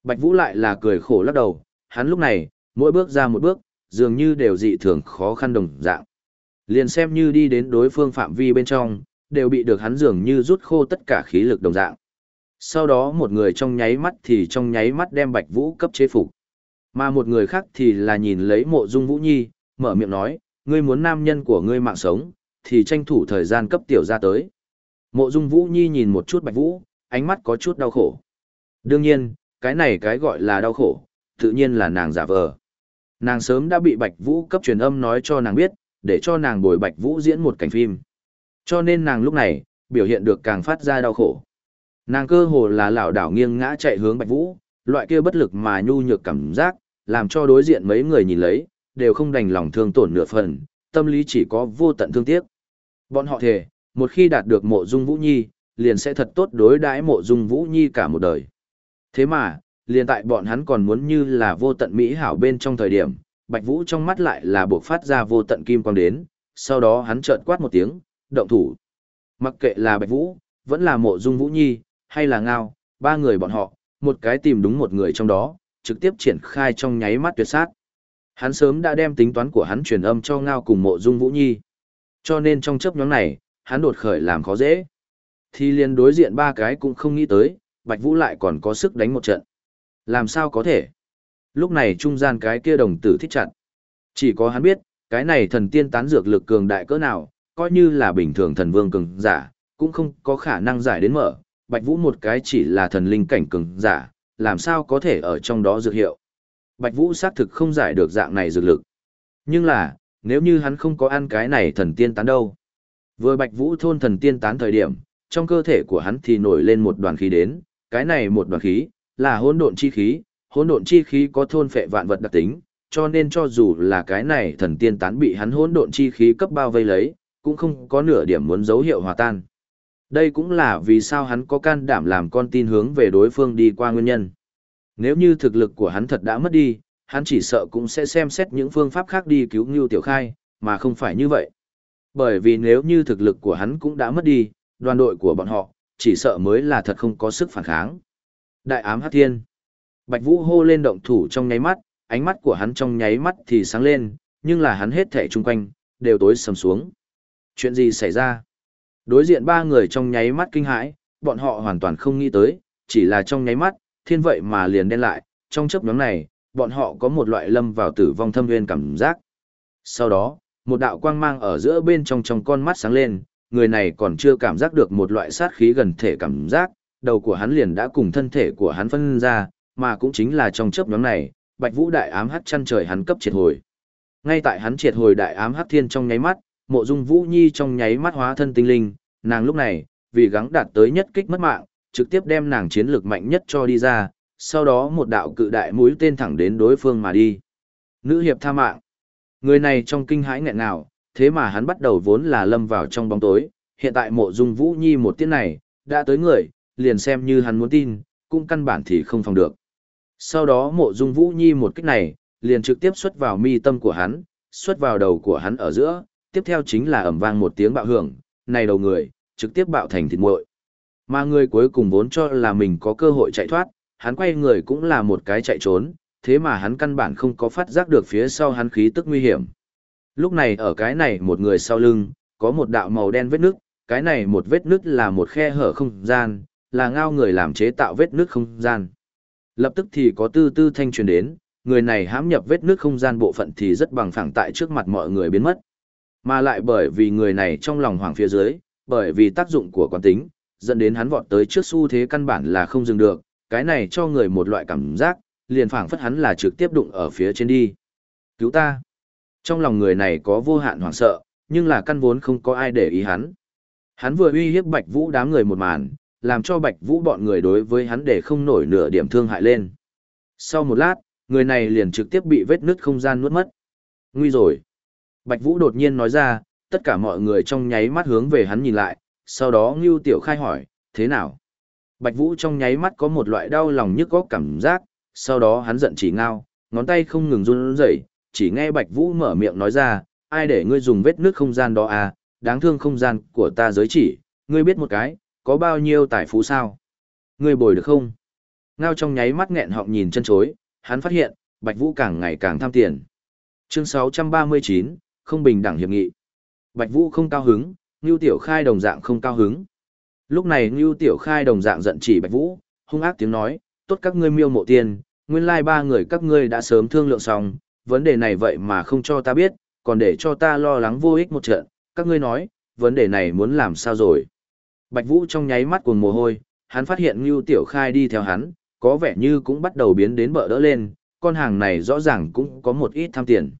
Bạch Vũ lại là cười khổ lắc đầu, hắn lúc này, mỗi bước ra một bước, dường như đều dị thường khó khăn đồng dạng. Liền xem như đi đến đối phương phạm vi bên trong, đều bị được hắn dường như rút khô tất cả khí lực đồng dạng. Sau đó một người trong nháy mắt thì trong nháy mắt đem Bạch Vũ cấp chế phục. Mà một người khác thì là nhìn lấy mộ dung Vũ Nhi, mở miệng nói, ngươi muốn nam nhân của ngươi mạng sống, thì tranh thủ thời gian cấp tiểu ra tới. Mộ dung Vũ Nhi nhìn một chút Bạch Vũ, ánh mắt có chút đau khổ. Đương nhiên, cái này cái gọi là đau khổ, tự nhiên là nàng giả vờ. Nàng sớm đã bị Bạch Vũ cấp truyền âm nói cho nàng biết, để cho nàng bồi Bạch Vũ diễn một cảnh phim. Cho nên nàng lúc này, biểu hiện được càng phát ra đau khổ. Nàng cơ hồ là lảo đảo nghiêng ngã chạy hướng Bạch Vũ, loại kia bất lực mà nhu nhược cảm giác, làm cho đối diện mấy người nhìn lấy, đều không đành lòng thương tổn nửa phần, tâm lý chỉ có vô tận thương tiếc. Bọn họ thề, một khi đạt được mộ dung Vũ Nhi, liền sẽ thật tốt đối đãi mộ dung Vũ Nhi cả một đời. Thế mà, liền tại bọn hắn còn muốn như là vô tận mỹ hảo bên trong thời điểm, Bạch Vũ trong mắt lại là buộc phát ra vô tận kim quang đến, sau đó hắn chợt quát một tiếng, động thủ. Mặc kệ là Bạch Vũ, vẫn là Mộ Dung Vũ Nhi, hay là Ngao, ba người bọn họ, một cái tìm đúng một người trong đó, trực tiếp triển khai trong nháy mắt tuyệt sát. Hắn sớm đã đem tính toán của hắn truyền âm cho Ngao cùng Mộ Dung Vũ Nhi. Cho nên trong chấp nhóm này, hắn đột khởi làm khó dễ. Thì liền đối diện ba cái cũng không nghĩ tới, Bạch Vũ lại còn có sức đánh một trận. Làm sao có thể? Lúc này trung gian cái kia đồng tử thích chặt. Chỉ có hắn biết, cái này thần tiên tán dược lực cường đại cỡ nào, coi như là bình thường thần vương cường giả, cũng không có khả năng giải đến mở. Bạch Vũ một cái chỉ là thần linh cảnh cường giả, làm sao có thể ở trong đó dược hiệu. Bạch Vũ xác thực không giải được dạng này dược lực. Nhưng là, nếu như hắn không có ăn cái này thần tiên tán đâu. Vừa Bạch Vũ thôn thần tiên tán thời điểm, trong cơ thể của hắn thì nổi lên một đoàn khí đến, cái này một đoàn khí, là hỗn độn chi khí, hỗn độn chi khí có thôn phệ vạn vật đặc tính, cho nên cho dù là cái này thần tiên tán bị hắn hỗn độn chi khí cấp bao vây lấy, cũng không có nửa điểm muốn dấu hiệu hòa tan. Đây cũng là vì sao hắn có can đảm làm con tin hướng về đối phương đi qua nguyên nhân. Nếu như thực lực của hắn thật đã mất đi, hắn chỉ sợ cũng sẽ xem xét những phương pháp khác đi cứu Ngưu Tiểu Khai, mà không phải như vậy. Bởi vì nếu như thực lực của hắn cũng đã mất đi, đoàn đội của bọn họ, chỉ sợ mới là thật không có sức phản kháng. Đại ám hát thiên. Bạch Vũ hô lên động thủ trong nháy mắt, ánh mắt của hắn trong nháy mắt thì sáng lên, nhưng là hắn hết thể chung quanh, đều tối sầm xuống. Chuyện gì xảy ra? Đối diện ba người trong nháy mắt kinh hãi, bọn họ hoàn toàn không nghĩ tới, chỉ là trong nháy mắt, thiên vậy mà liền đen lại, trong chớp nhóm này, bọn họ có một loại lâm vào tử vong thâm nguyên cảm giác. Sau đó, một đạo quang mang ở giữa bên trong trong con mắt sáng lên, người này còn chưa cảm giác được một loại sát khí gần thể cảm giác, đầu của hắn liền đã cùng thân thể của hắn phân ra, mà cũng chính là trong chớp nhóm này, Bạch Vũ đại ám hắc chăn trời hắn cấp triệt hồi. Ngay tại hắn triệt hồi đại ám hắc thiên trong nháy mắt, Mộ Dung Vũ Nhi trong nháy mắt hóa thân tinh linh, nàng lúc này, vì gắng đạt tới nhất kích mất mạng, trực tiếp đem nàng chiến lược mạnh nhất cho đi ra, sau đó một đạo cự đại mũi tên thẳng đến đối phương mà đi. Nữ hiệp tha mạng. Người này trong kinh hãi nghẹn nào, thế mà hắn bắt đầu vốn là lâm vào trong bóng tối, hiện tại mộ dung vũ nhi một tiếng này, đã tới người, liền xem như hắn muốn tin, cũng căn bản thì không phòng được. Sau đó mộ dung vũ nhi một kích này, liền trực tiếp xuất vào mi tâm của hắn, xuất vào đầu của hắn ở giữa, tiếp theo chính là ẩm vang một tiếng bạo hưởng, này đầu người, trực tiếp bạo thành thịt muội. Mà người cuối cùng vốn cho là mình có cơ hội chạy thoát, hắn quay người cũng là một cái chạy trốn, thế mà hắn căn bản không có phát giác được phía sau hắn khí tức nguy hiểm. Lúc này ở cái này một người sau lưng, có một đạo màu đen vết nước, cái này một vết nước là một khe hở không gian, là ngao người làm chế tạo vết nước không gian. Lập tức thì có tư tư thanh truyền đến, người này hãm nhập vết nước không gian bộ phận thì rất bằng phẳng tại trước mặt mọi người biến mất. Mà lại bởi vì người này trong lòng hoàng phía dưới, bởi vì tác dụng của quán tính, dẫn đến hắn vọt tới trước xu thế căn bản là không dừng được, cái này cho người một loại cảm giác, liền phảng phất hắn là trực tiếp đụng ở phía trên đi. Cứu ta! Trong lòng người này có vô hạn hoảng sợ, nhưng là căn vốn không có ai để ý hắn. Hắn vừa uy hiếp Bạch Vũ đám người một màn, làm cho Bạch Vũ bọn người đối với hắn để không nổi nửa điểm thương hại lên. Sau một lát, người này liền trực tiếp bị vết nứt không gian nuốt mất. Nguy rồi. Bạch Vũ đột nhiên nói ra, tất cả mọi người trong nháy mắt hướng về hắn nhìn lại, sau đó Ngưu Tiểu Khai hỏi, thế nào? Bạch Vũ trong nháy mắt có một loại đau lòng nhức có cảm giác, sau đó hắn giận chỉ ngao, ngón tay không ngừng run rẩy, chỉ nghe Bạch Vũ mở miệng nói ra, ai để ngươi dùng vết nước không gian đó à, đáng thương không gian của ta giới chỉ, ngươi biết một cái, có bao nhiêu tài phú sao? Ngươi bồi được không? Ngao trong nháy mắt nghẹn họng nhìn chân chối, hắn phát hiện, Bạch Vũ càng ngày càng tham tiền. Chương 639, không bình đẳng hiệp nghị. Bạch Vũ không cao hứng, Ngưu Tiểu Khai đồng dạng không cao hứng. Lúc này Ngưu Tiểu Khai đồng dạng giận chỉ Bạch Vũ, hung ác tiếng nói, tốt các ngươi miêu mộ tiền, nguyên lai ba người các ngươi đã sớm thương lượng xong, vấn đề này vậy mà không cho ta biết, còn để cho ta lo lắng vô ích một trận, các ngươi nói, vấn đề này muốn làm sao rồi. Bạch Vũ trong nháy mắt cuồng mồ hôi, hắn phát hiện Ngưu Tiểu Khai đi theo hắn, có vẻ như cũng bắt đầu biến đến bợ đỡ lên, con hàng này rõ ràng cũng có một ít tham tiền.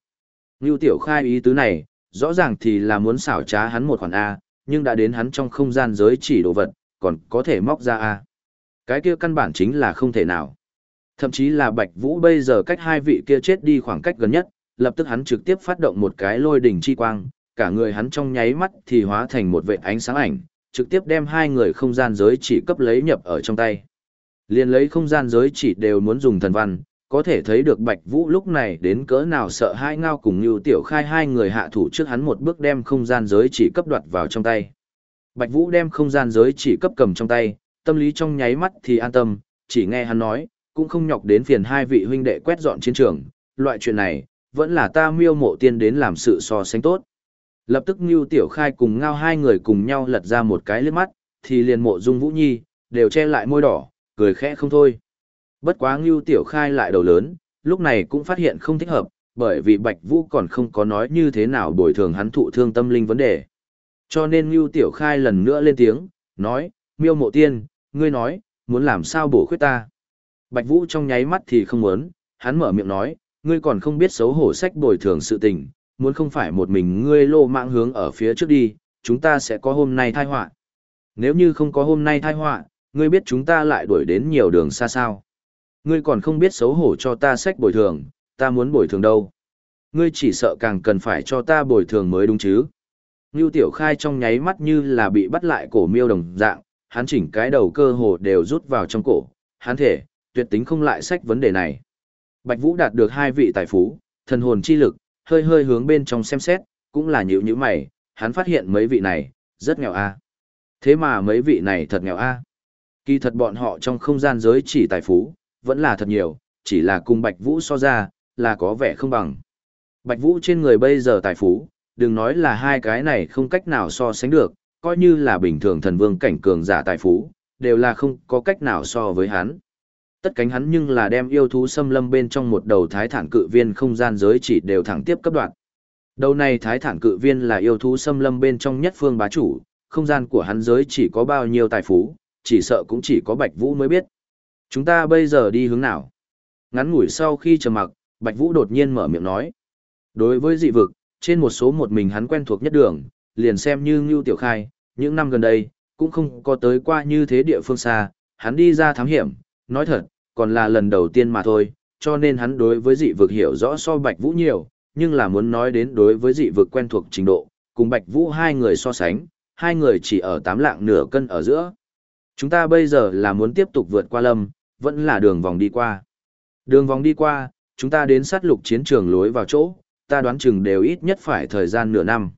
Ngưu Tiểu Khai ý tứ này, rõ ràng thì là muốn xảo trá hắn một khoản A, nhưng đã đến hắn trong không gian giới chỉ đồ vật, còn có thể móc ra A. Cái kia căn bản chính là không thể nào. Thậm chí là Bạch Vũ bây giờ cách hai vị kia chết đi khoảng cách gần nhất, lập tức hắn trực tiếp phát động một cái lôi đỉnh chi quang, cả người hắn trong nháy mắt thì hóa thành một vệ ánh sáng ảnh, trực tiếp đem hai người không gian giới chỉ cấp lấy nhập ở trong tay. Liền lấy không gian giới chỉ đều muốn dùng thần văn, có thể thấy được Bạch Vũ lúc này đến cỡ nào sợ hai ngao cùng như tiểu khai hai người hạ thủ trước hắn một bước đem không gian giới chỉ cấp đoạt vào trong tay. Bạch Vũ đem không gian giới chỉ cấp cầm trong tay, tâm lý trong nháy mắt thì an tâm, chỉ nghe hắn nói, cũng không nhọc đến phiền hai vị huynh đệ quét dọn chiến trường, loại chuyện này, vẫn là ta miêu mộ tiên đến làm sự so sánh tốt. Lập tức Ngưu Tiểu Khai cùng ngao hai người cùng nhau lật ra một cái liếc mắt, thì liền mộ dung Vũ Nhi, đều che lại môi đỏ, cười khẽ không thôi. Bất quá Ngưu Tiểu Khai lại đầu lớn, lúc này cũng phát hiện không thích hợp, bởi vì Bạch Vũ còn không có nói như thế nào bồi thường hắn thụ thương tâm linh vấn đề. Cho nên Ngưu Tiểu Khai lần nữa lên tiếng, nói, miêu mộ tiên, ngươi nói, muốn làm sao bổ khuyết ta. Bạch Vũ trong nháy mắt thì không muốn, hắn mở miệng nói, ngươi còn không biết xấu hổ sách bồi thường sự tình, muốn không phải một mình ngươi lô mạng hướng ở phía trước đi, chúng ta sẽ có hôm nay thai họa. Nếu như không có hôm nay thai họa, ngươi biết chúng ta lại đuổi đến nhiều đường xa sao. Ngươi còn không biết xấu hổ cho ta sách bồi thường, ta muốn bồi thường đâu. Ngươi chỉ sợ càng cần phải cho ta bồi thường mới đúng chứ. Ngưu Tiểu Khai trong nháy mắt như là bị bắt lại cổ miêu đồng dạng, hắn chỉnh cái đầu cơ hồ đều rút vào trong cổ, hắn thể, tuyệt tính không lại sách vấn đề này. Bạch Vũ đạt được hai vị tài phú, thần hồn chi lực, hơi hơi hướng bên trong xem xét, cũng là nhữ nhữ mày, hắn phát hiện mấy vị này, rất nghèo a. Thế mà mấy vị này thật nghèo a. Kỳ thật bọn họ trong không gian giới chỉ tài phú, vẫn là thật nhiều, chỉ là cùng Bạch Vũ so ra, là có vẻ không bằng. Bạch Vũ trên người bây giờ tài phú, đừng nói là hai cái này không cách nào so sánh được, coi như là bình thường thần vương cảnh cường giả tài phú, đều là không có cách nào so với hắn. Tất cánh hắn nhưng là đem yêu thú xâm lâm bên trong một đầu thái thản cự viên không gian giới chỉ đều thẳng tiếp cấp đoạn. Đầu này thái thản cự viên là yêu thú xâm lâm bên trong nhất phương bá chủ, không gian của hắn giới chỉ có bao nhiêu tài phú, chỉ sợ cũng chỉ có Bạch Vũ mới biết. Chúng ta bây giờ đi hướng nào? Ngắn ngủi sau khi trầm mặc, Bạch Vũ đột nhiên mở miệng nói. Đối với dị vực, trên một số một mình hắn quen thuộc nhất đường, liền xem như Ngưu Tiểu Khai, những năm gần đây, cũng không có tới qua như thế địa phương xa, hắn đi ra thám hiểm, nói thật, còn là lần đầu tiên mà thôi, cho nên hắn đối với dị vực hiểu rõ so Bạch Vũ nhiều, nhưng là muốn nói đến đối với dị vực quen thuộc trình độ, cùng Bạch Vũ hai người so sánh, hai người chỉ ở tám lạng nửa cân ở giữa. Chúng ta bây giờ là muốn tiếp tục vượt qua lâm, vẫn là đường vòng đi qua. Đường vòng đi qua, chúng ta đến sát lục chiến trường lối vào chỗ, ta đoán chừng đều ít nhất phải thời gian nửa năm.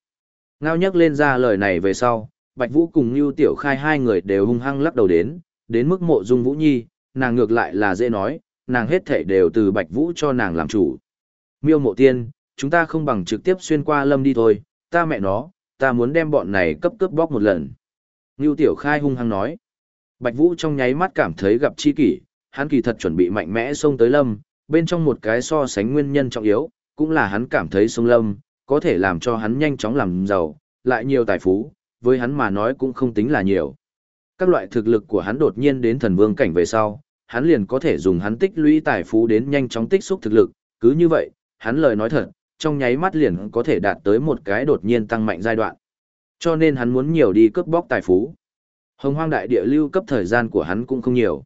Ngao nhắc lên ra lời này về sau, Bạch Vũ cùng Nưu Tiểu Khai hai người đều hung hăng lắc đầu đến, đến mức mộ dung Vũ Nhi, nàng ngược lại là dễ nói, nàng hết thể đều từ Bạch Vũ cho nàng làm chủ. Miêu mộ tiên, chúng ta không bằng trực tiếp xuyên qua lâm đi thôi, ta mẹ nó, ta muốn đem bọn này cấp cướp bóc một lần. Ngưu Tiểu Khai hung hăng nói. Bạch Vũ trong nháy mắt cảm thấy gặp chi kỷ, hắn kỳ thật chuẩn bị mạnh mẽ xông tới lâm, bên trong một cái so sánh nguyên nhân trọng yếu, cũng là hắn cảm thấy sông lâm, có thể làm cho hắn nhanh chóng làm giàu, lại nhiều tài phú, với hắn mà nói cũng không tính là nhiều. Các loại thực lực của hắn đột nhiên đến thần vương cảnh về sau, hắn liền có thể dùng hắn tích lũy tài phú đến nhanh chóng tích xúc thực lực, cứ như vậy, hắn lời nói thật, trong nháy mắt liền có thể đạt tới một cái đột nhiên tăng mạnh giai đoạn. Cho nên hắn muốn nhiều đi cướp bóc tài phú. Hồng hoang đại địa lưu cấp thời gian của hắn cũng không nhiều.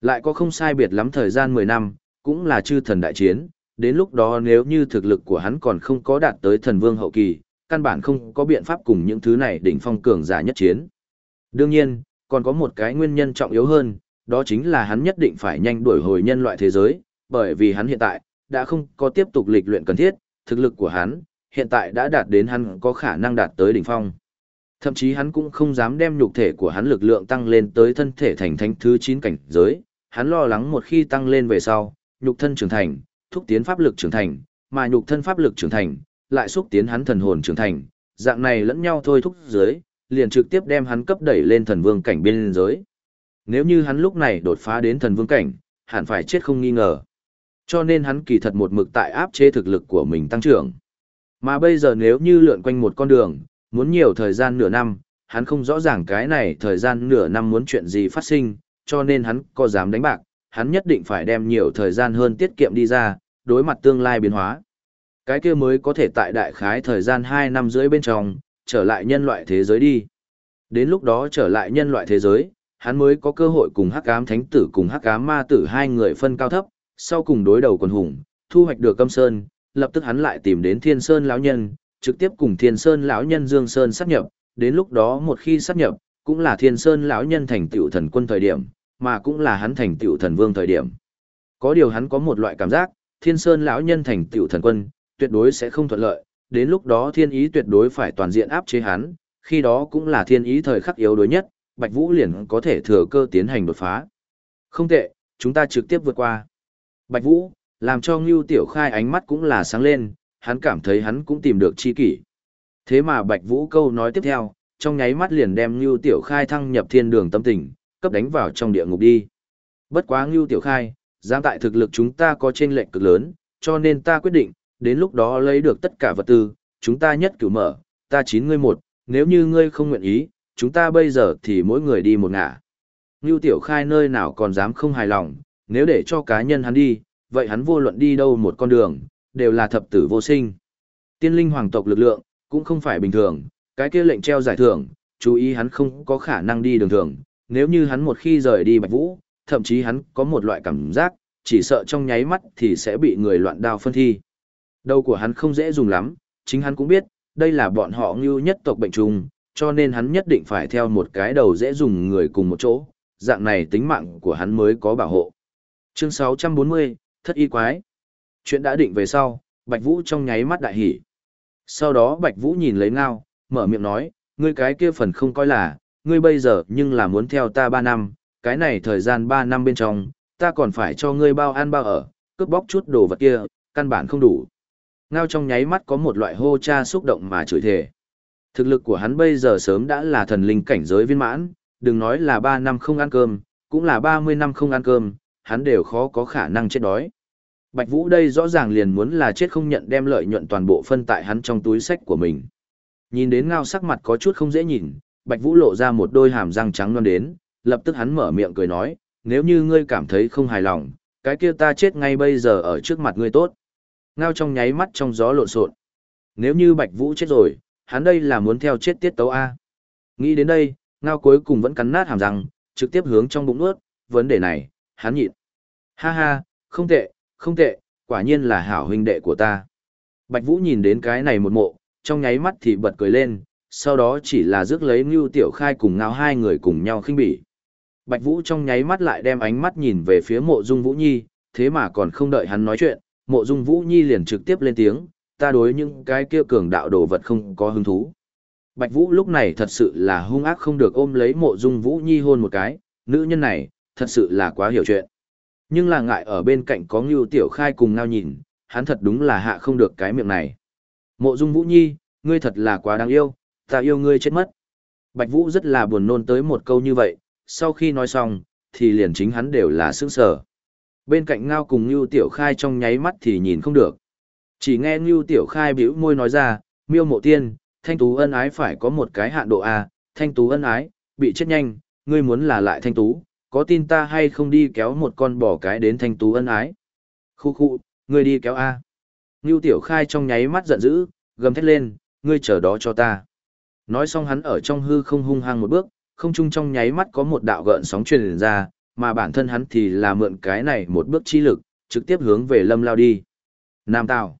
Lại có không sai biệt lắm thời gian 10 năm, cũng là chư thần đại chiến, đến lúc đó nếu như thực lực của hắn còn không có đạt tới thần vương hậu kỳ, căn bản không có biện pháp cùng những thứ này đỉnh phong cường giả nhất chiến. Đương nhiên, còn có một cái nguyên nhân trọng yếu hơn, đó chính là hắn nhất định phải nhanh đuổi hồi nhân loại thế giới, bởi vì hắn hiện tại, đã không có tiếp tục lịch luyện cần thiết, thực lực của hắn, hiện tại đã đạt đến hắn có khả năng đạt tới đỉnh phong. Thậm chí hắn cũng không dám đem nhục thể của hắn lực lượng tăng lên tới thân thể thành thánh thứ 9 cảnh giới, hắn lo lắng một khi tăng lên về sau, nhục thân trưởng thành, thúc tiến pháp lực trưởng thành, mà nhục thân pháp lực trưởng thành, lại xúc tiến hắn thần hồn trưởng thành, dạng này lẫn nhau thôi thúc dưới, liền trực tiếp đem hắn cấp đẩy lên thần vương cảnh biên giới. Nếu như hắn lúc này đột phá đến thần vương cảnh, hẳn phải chết không nghi ngờ. Cho nên hắn kỳ thật một mực tại áp chế thực lực của mình tăng trưởng. Mà bây giờ nếu như lượn quanh một con đường, muốn nhiều thời gian nửa năm, hắn không rõ ràng cái này thời gian nửa năm muốn chuyện gì phát sinh, cho nên hắn có dám đánh bạc, hắn nhất định phải đem nhiều thời gian hơn tiết kiệm đi ra, đối mặt tương lai biến hóa. Cái kia mới có thể tại đại khái thời gian 2 năm rưỡi bên trong, trở lại nhân loại thế giới đi. Đến lúc đó trở lại nhân loại thế giới, hắn mới có cơ hội cùng hắc ám thánh tử cùng hắc ám ma tử hai người phân cao thấp, sau cùng đối đầu quần hùng, thu hoạch được câm sơn, lập tức hắn lại tìm đến thiên sơn lão nhân, trực tiếp cùng thiên sơn lão nhân dương sơn sát nhập, đến lúc đó một khi sát nhập, cũng là thiên sơn lão nhân thành tựu thần quân thời điểm, mà cũng là hắn thành tựu thần vương thời điểm. Có điều hắn có một loại cảm giác, thiên sơn lão nhân thành tựu thần quân, tuyệt đối sẽ không thuận lợi, đến lúc đó thiên ý tuyệt đối phải toàn diện áp chế hắn, khi đó cũng là thiên ý thời khắc yếu đối nhất, Bạch Vũ liền có thể thừa cơ tiến hành đột phá. Không tệ, chúng ta trực tiếp vượt qua. Bạch Vũ, làm cho Ngưu Tiểu Khai ánh mắt cũng là sáng lên, hắn cảm thấy hắn cũng tìm được chi kỷ. Thế mà Bạch Vũ câu nói tiếp theo, trong nháy mắt liền đem Ngưu Tiểu Khai thăng nhập thiên đường tâm tình, cấp đánh vào trong địa ngục đi. Bất quá Ngưu Tiểu Khai, dám tại thực lực chúng ta có trên lệnh cực lớn, cho nên ta quyết định, đến lúc đó lấy được tất cả vật tư, chúng ta nhất cử mở, ta chín ngươi một, nếu như ngươi không nguyện ý, chúng ta bây giờ thì mỗi người đi một ngả. Ngưu Tiểu Khai nơi nào còn dám không hài lòng, nếu để cho cá nhân hắn đi, vậy hắn vô luận đi đâu một con đường, đều là thập tử vô sinh. Tiên linh hoàng tộc lực lượng, cũng không phải bình thường, cái kia lệnh treo giải thưởng, chú ý hắn không có khả năng đi đường thường, nếu như hắn một khi rời đi Bạch Vũ, thậm chí hắn có một loại cảm giác, chỉ sợ trong nháy mắt thì sẽ bị người loạn đao phân thi. Đầu của hắn không dễ dùng lắm, chính hắn cũng biết, đây là bọn họ ngưu nhất tộc bệnh trùng, cho nên hắn nhất định phải theo một cái đầu dễ dùng người cùng một chỗ, dạng này tính mạng của hắn mới có bảo hộ. Chương 640, Thất Y Quái Chuyện đã định về sau, Bạch Vũ trong nháy mắt đại hỉ. Sau đó Bạch Vũ nhìn lấy ngao, mở miệng nói, ngươi cái kia phần không coi là, ngươi bây giờ nhưng là muốn theo ta 3 năm, cái này thời gian 3 năm bên trong, ta còn phải cho ngươi bao ăn bao ở, cướp bóc chút đồ vật kia, căn bản không đủ. Ngao trong nháy mắt có một loại hô cha xúc động mà chửi thề. Thực lực của hắn bây giờ sớm đã là thần linh cảnh giới viên mãn, đừng nói là 3 năm không ăn cơm, cũng là 30 năm không ăn cơm, hắn đều khó có khả năng chết đói. Bạch Vũ đây rõ ràng liền muốn là chết không nhận đem lợi nhuận toàn bộ phân tại hắn trong túi sách của mình. Nhìn đến ngao sắc mặt có chút không dễ nhìn, Bạch Vũ lộ ra một đôi hàm răng trắng non đến, lập tức hắn mở miệng cười nói, nếu như ngươi cảm thấy không hài lòng, cái kia ta chết ngay bây giờ ở trước mặt ngươi tốt. Ngao trong nháy mắt trong gió lộn xộn. Nếu như Bạch Vũ chết rồi, hắn đây là muốn theo chết tiết tấu A. Nghĩ đến đây, ngao cuối cùng vẫn cắn nát hàm răng, trực tiếp hướng trong bụng nuốt, vấn đề này, hắn nhịn. Ha ha, không tệ, không tệ, quả nhiên là hảo huynh đệ của ta. Bạch Vũ nhìn đến cái này một mộ, trong nháy mắt thì bật cười lên, sau đó chỉ là rước lấy Ngưu Tiểu Khai cùng ngao hai người cùng nhau khinh bỉ. Bạch Vũ trong nháy mắt lại đem ánh mắt nhìn về phía mộ dung Vũ Nhi, thế mà còn không đợi hắn nói chuyện, mộ dung Vũ Nhi liền trực tiếp lên tiếng, ta đối những cái kia cường đạo đồ vật không có hứng thú. Bạch Vũ lúc này thật sự là hung ác không được ôm lấy mộ dung Vũ Nhi hôn một cái, nữ nhân này, thật sự là quá hiểu chuyện. Nhưng là ngại ở bên cạnh có Ngưu Tiểu Khai cùng ngao nhìn, hắn thật đúng là hạ không được cái miệng này. Mộ dung Vũ Nhi, ngươi thật là quá đáng yêu, ta yêu ngươi chết mất. Bạch Vũ rất là buồn nôn tới một câu như vậy, sau khi nói xong, thì liền chính hắn đều là sững sờ. Bên cạnh Ngao cùng Ngưu Tiểu Khai trong nháy mắt thì nhìn không được. Chỉ nghe Nưu Tiểu Khai bĩu môi nói ra, miêu mộ tiên, thanh tú ân ái phải có một cái hạn độ A, thanh tú ân ái, bị chết nhanh, ngươi muốn là lại thanh tú, có tin ta hay không đi kéo một con bò cái đến thanh tú ân ái. Khu khu, ngươi đi kéo A. Nưu Tiểu Khai trong nháy mắt giận dữ, gầm thét lên, ngươi chờ đó cho ta. Nói xong hắn ở trong hư không hung hăng một bước, không chung trong nháy mắt có một đạo gợn sóng truyền ra, mà bản thân hắn thì là mượn cái này một bước chi lực, trực tiếp hướng về lâm lao đi. Nam Tào.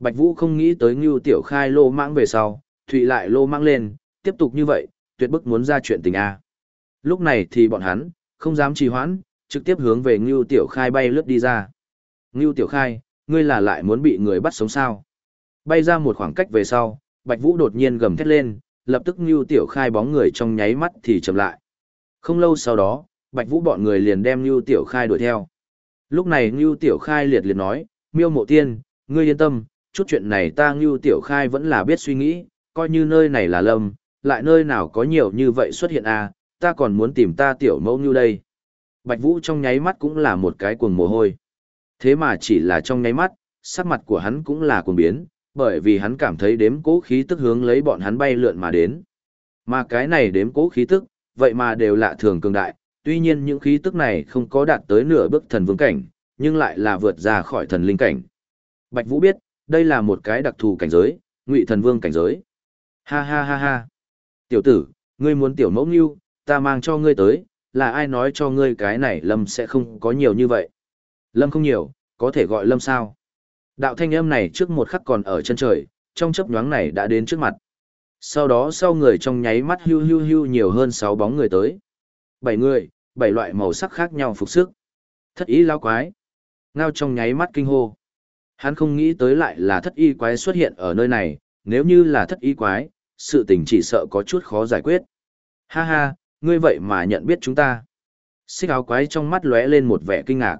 Bạch Vũ không nghĩ tới Ngưu Tiểu Khai lô mãng về sau, Thụy lại lô mãng lên, tiếp tục như vậy, tuyệt bức muốn ra chuyện tình A. Lúc này thì bọn hắn, không dám trì hoãn, trực tiếp hướng về Ngưu Tiểu Khai bay lướt đi ra. Ngưu Tiểu Khai, ngươi là lại muốn bị người bắt sống sao? Bay ra một khoảng cách về sau, Bạch Vũ đột nhiên gầm thét lên, lập tức Ngưu Tiểu Khai bóng người trong nháy mắt thì chậm lại. Không lâu sau đó, Bạch Vũ bọn người liền đem Ngưu Tiểu Khai đuổi theo. Lúc này Ngưu Tiểu Khai liệt liệt nói, miêu mộ tiên, ngươi yên tâm, chút chuyện này ta Ngưu Tiểu Khai vẫn là biết suy nghĩ, coi như nơi này là lâm, lại nơi nào có nhiều như vậy xuất hiện à, ta còn muốn tìm ta Tiểu mẫu như đây. Bạch Vũ trong nháy mắt cũng là một cái cuồng mồ hôi. Thế mà chỉ là trong nháy mắt, sắc mặt của hắn cũng là cuồng biến, bởi vì hắn cảm thấy đếm cố khí tức hướng lấy bọn hắn bay lượn mà đến. Mà cái này đếm cố khí tức, vậy mà đều lạ thường cường đại, tuy nhiên những khí tức này không có đạt tới nửa bước thần vương cảnh, nhưng lại là vượt ra khỏi thần linh cảnh. Bạch Vũ biết, đây là một cái đặc thù cảnh giới, ngụy thần vương cảnh giới. Ha ha ha ha. Tiểu tử, ngươi muốn tiểu mẫu nghiêu, ta mang cho ngươi tới, là ai nói cho ngươi cái này lâm sẽ không có nhiều như vậy. Lâm không nhiều, có thể gọi lâm sao. Đạo thanh âm này trước một khắc còn ở chân trời, trong chấp nhoáng này đã đến trước mặt. Sau đó sau người trong nháy mắt hưu hưu hưu nhiều hơn 6 bóng người tới. 7 người, bảy loại màu sắc khác nhau phục sức. Thất ý lao quái. Ngao trong nháy mắt kinh hô. Hắn không nghĩ tới lại là thất y quái xuất hiện ở nơi này, nếu như là thất y quái, sự tình chỉ sợ có chút khó giải quyết. Ha ha, ngươi vậy mà nhận biết chúng ta. Xích áo quái trong mắt lóe lên một vẻ kinh ngạc.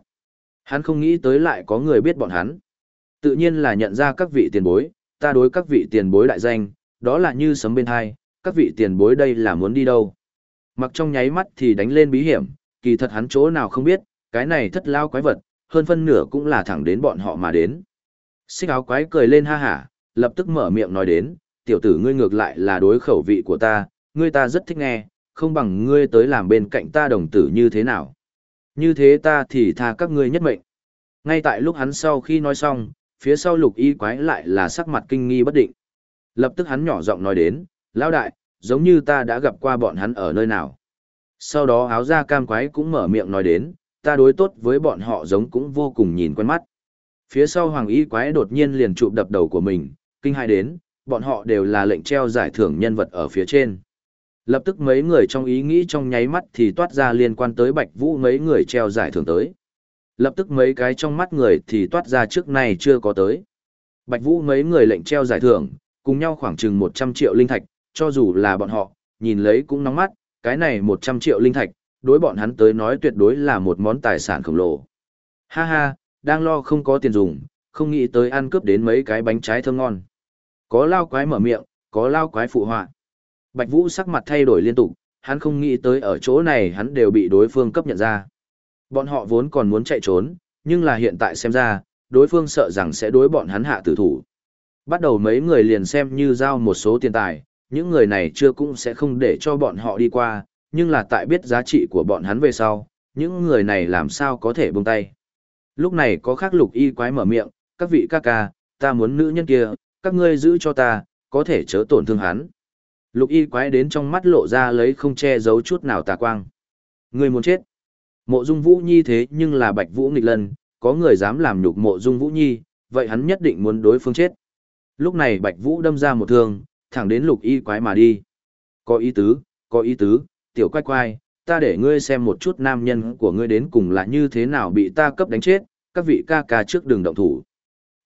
Hắn không nghĩ tới lại có người biết bọn hắn. Tự nhiên là nhận ra các vị tiền bối, ta đối các vị tiền bối đại danh, đó là như sấm bên hai, các vị tiền bối đây là muốn đi đâu. Mặc trong nháy mắt thì đánh lên bí hiểm, kỳ thật hắn chỗ nào không biết, cái này thất lao quái vật, hơn phân nửa cũng là thẳng đến bọn họ mà đến. Xích áo quái cười lên ha hả, lập tức mở miệng nói đến, tiểu tử ngươi ngược lại là đối khẩu vị của ta, ngươi ta rất thích nghe, không bằng ngươi tới làm bên cạnh ta đồng tử như thế nào. Như thế ta thì tha các ngươi nhất mệnh. Ngay tại lúc hắn sau khi nói xong, phía sau lục y quái lại là sắc mặt kinh nghi bất định. Lập tức hắn nhỏ giọng nói đến, lão đại, giống như ta đã gặp qua bọn hắn ở nơi nào. Sau đó áo da cam quái cũng mở miệng nói đến, ta đối tốt với bọn họ giống cũng vô cùng nhìn quen mắt. Phía sau hoàng y quái đột nhiên liền chụp đập đầu của mình, kinh hai đến, bọn họ đều là lệnh treo giải thưởng nhân vật ở phía trên. Lập tức mấy người trong ý nghĩ trong nháy mắt thì toát ra liên quan tới Bạch Vũ mấy người treo giải thưởng tới. Lập tức mấy cái trong mắt người thì toát ra trước này chưa có tới. Bạch Vũ mấy người lệnh treo giải thưởng, cùng nhau khoảng chừng 100 triệu linh thạch, cho dù là bọn họ, nhìn lấy cũng nóng mắt, cái này 100 triệu linh thạch, đối bọn hắn tới nói tuyệt đối là một món tài sản khổng lồ. Ha ha, đang lo không có tiền dùng, không nghĩ tới ăn cướp đến mấy cái bánh trái thơm ngon. Có lao quái mở miệng, có lao quái phụ họa. Bạch Vũ sắc mặt thay đổi liên tục, hắn không nghĩ tới ở chỗ này hắn đều bị đối phương cấp nhận ra. Bọn họ vốn còn muốn chạy trốn, nhưng là hiện tại xem ra, đối phương sợ rằng sẽ đối bọn hắn hạ tử thủ. Bắt đầu mấy người liền xem như giao một số tiền tài, những người này chưa cũng sẽ không để cho bọn họ đi qua, nhưng là tại biết giá trị của bọn hắn về sau, những người này làm sao có thể buông tay. Lúc này có khắc lục y quái mở miệng, các vị ca ca, ta muốn nữ nhân kia, các ngươi giữ cho ta, có thể chớ tổn thương hắn. Lục y quái đến trong mắt lộ ra lấy không che giấu chút nào tà quang. Ngươi muốn chết. Mộ dung vũ nhi thế nhưng là bạch vũ nghịch lần có người dám làm nhục mộ dung vũ nhi, vậy hắn nhất định muốn đối phương chết. Lúc này bạch vũ đâm ra một thương, thẳng đến lục y quái mà đi. Có ý tứ, có ý tứ, tiểu quái quái, ta để ngươi xem một chút nam nhân của ngươi đến cùng là như thế nào bị ta cấp đánh chết, các vị ca ca trước đường động thủ.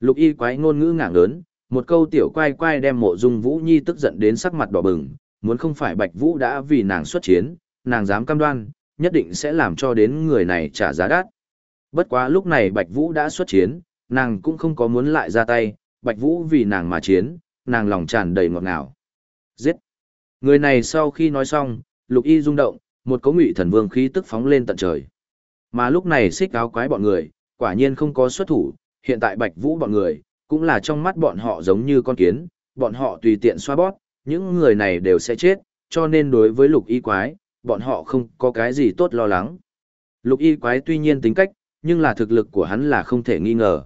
Lục y quái ngôn ngữ ngảng lớn, một câu tiểu quay quay đem mộ dung vũ nhi tức giận đến sắc mặt đỏ bừng, muốn không phải bạch vũ đã vì nàng xuất chiến, nàng dám cam đoan, nhất định sẽ làm cho đến người này trả giá đắt. Bất quá lúc này bạch vũ đã xuất chiến, nàng cũng không có muốn lại ra tay, bạch vũ vì nàng mà chiến, nàng lòng tràn đầy ngọt ngào. Giết! Người này sau khi nói xong, lục y rung động, một cấu ngụy thần vương khí tức phóng lên tận trời. Mà lúc này xích áo quái bọn người, quả nhiên không có xuất thủ, hiện tại bạch vũ bọn người, cũng là trong mắt bọn họ giống như con kiến, bọn họ tùy tiện xoa bót, những người này đều sẽ chết, cho nên đối với lục y quái, bọn họ không có cái gì tốt lo lắng. Lục y quái tuy nhiên tính cách, nhưng là thực lực của hắn là không thể nghi ngờ.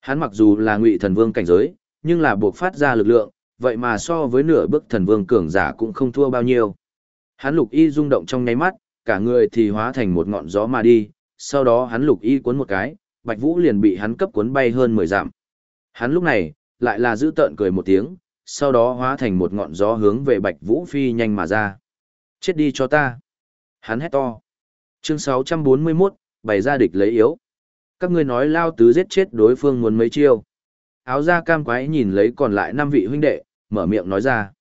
Hắn mặc dù là ngụy thần vương cảnh giới, nhưng là buộc phát ra lực lượng, vậy mà so với nửa bước thần vương cường giả cũng không thua bao nhiêu. Hắn lục y rung động trong nháy mắt, cả người thì hóa thành một ngọn gió mà đi, sau đó hắn lục y cuốn một cái, Bạch Vũ liền bị hắn cấp cuốn bay hơn 10 dặm. Hắn lúc này, lại là giữ tợn cười một tiếng, sau đó hóa thành một ngọn gió hướng về Bạch Vũ phi nhanh mà ra. Chết đi cho ta. Hắn hét to. Chương 641, bày ra địch lấy yếu. Các ngươi nói lao tứ giết chết đối phương muốn mấy chiêu. Áo da cam quái nhìn lấy còn lại năm vị huynh đệ, mở miệng nói ra.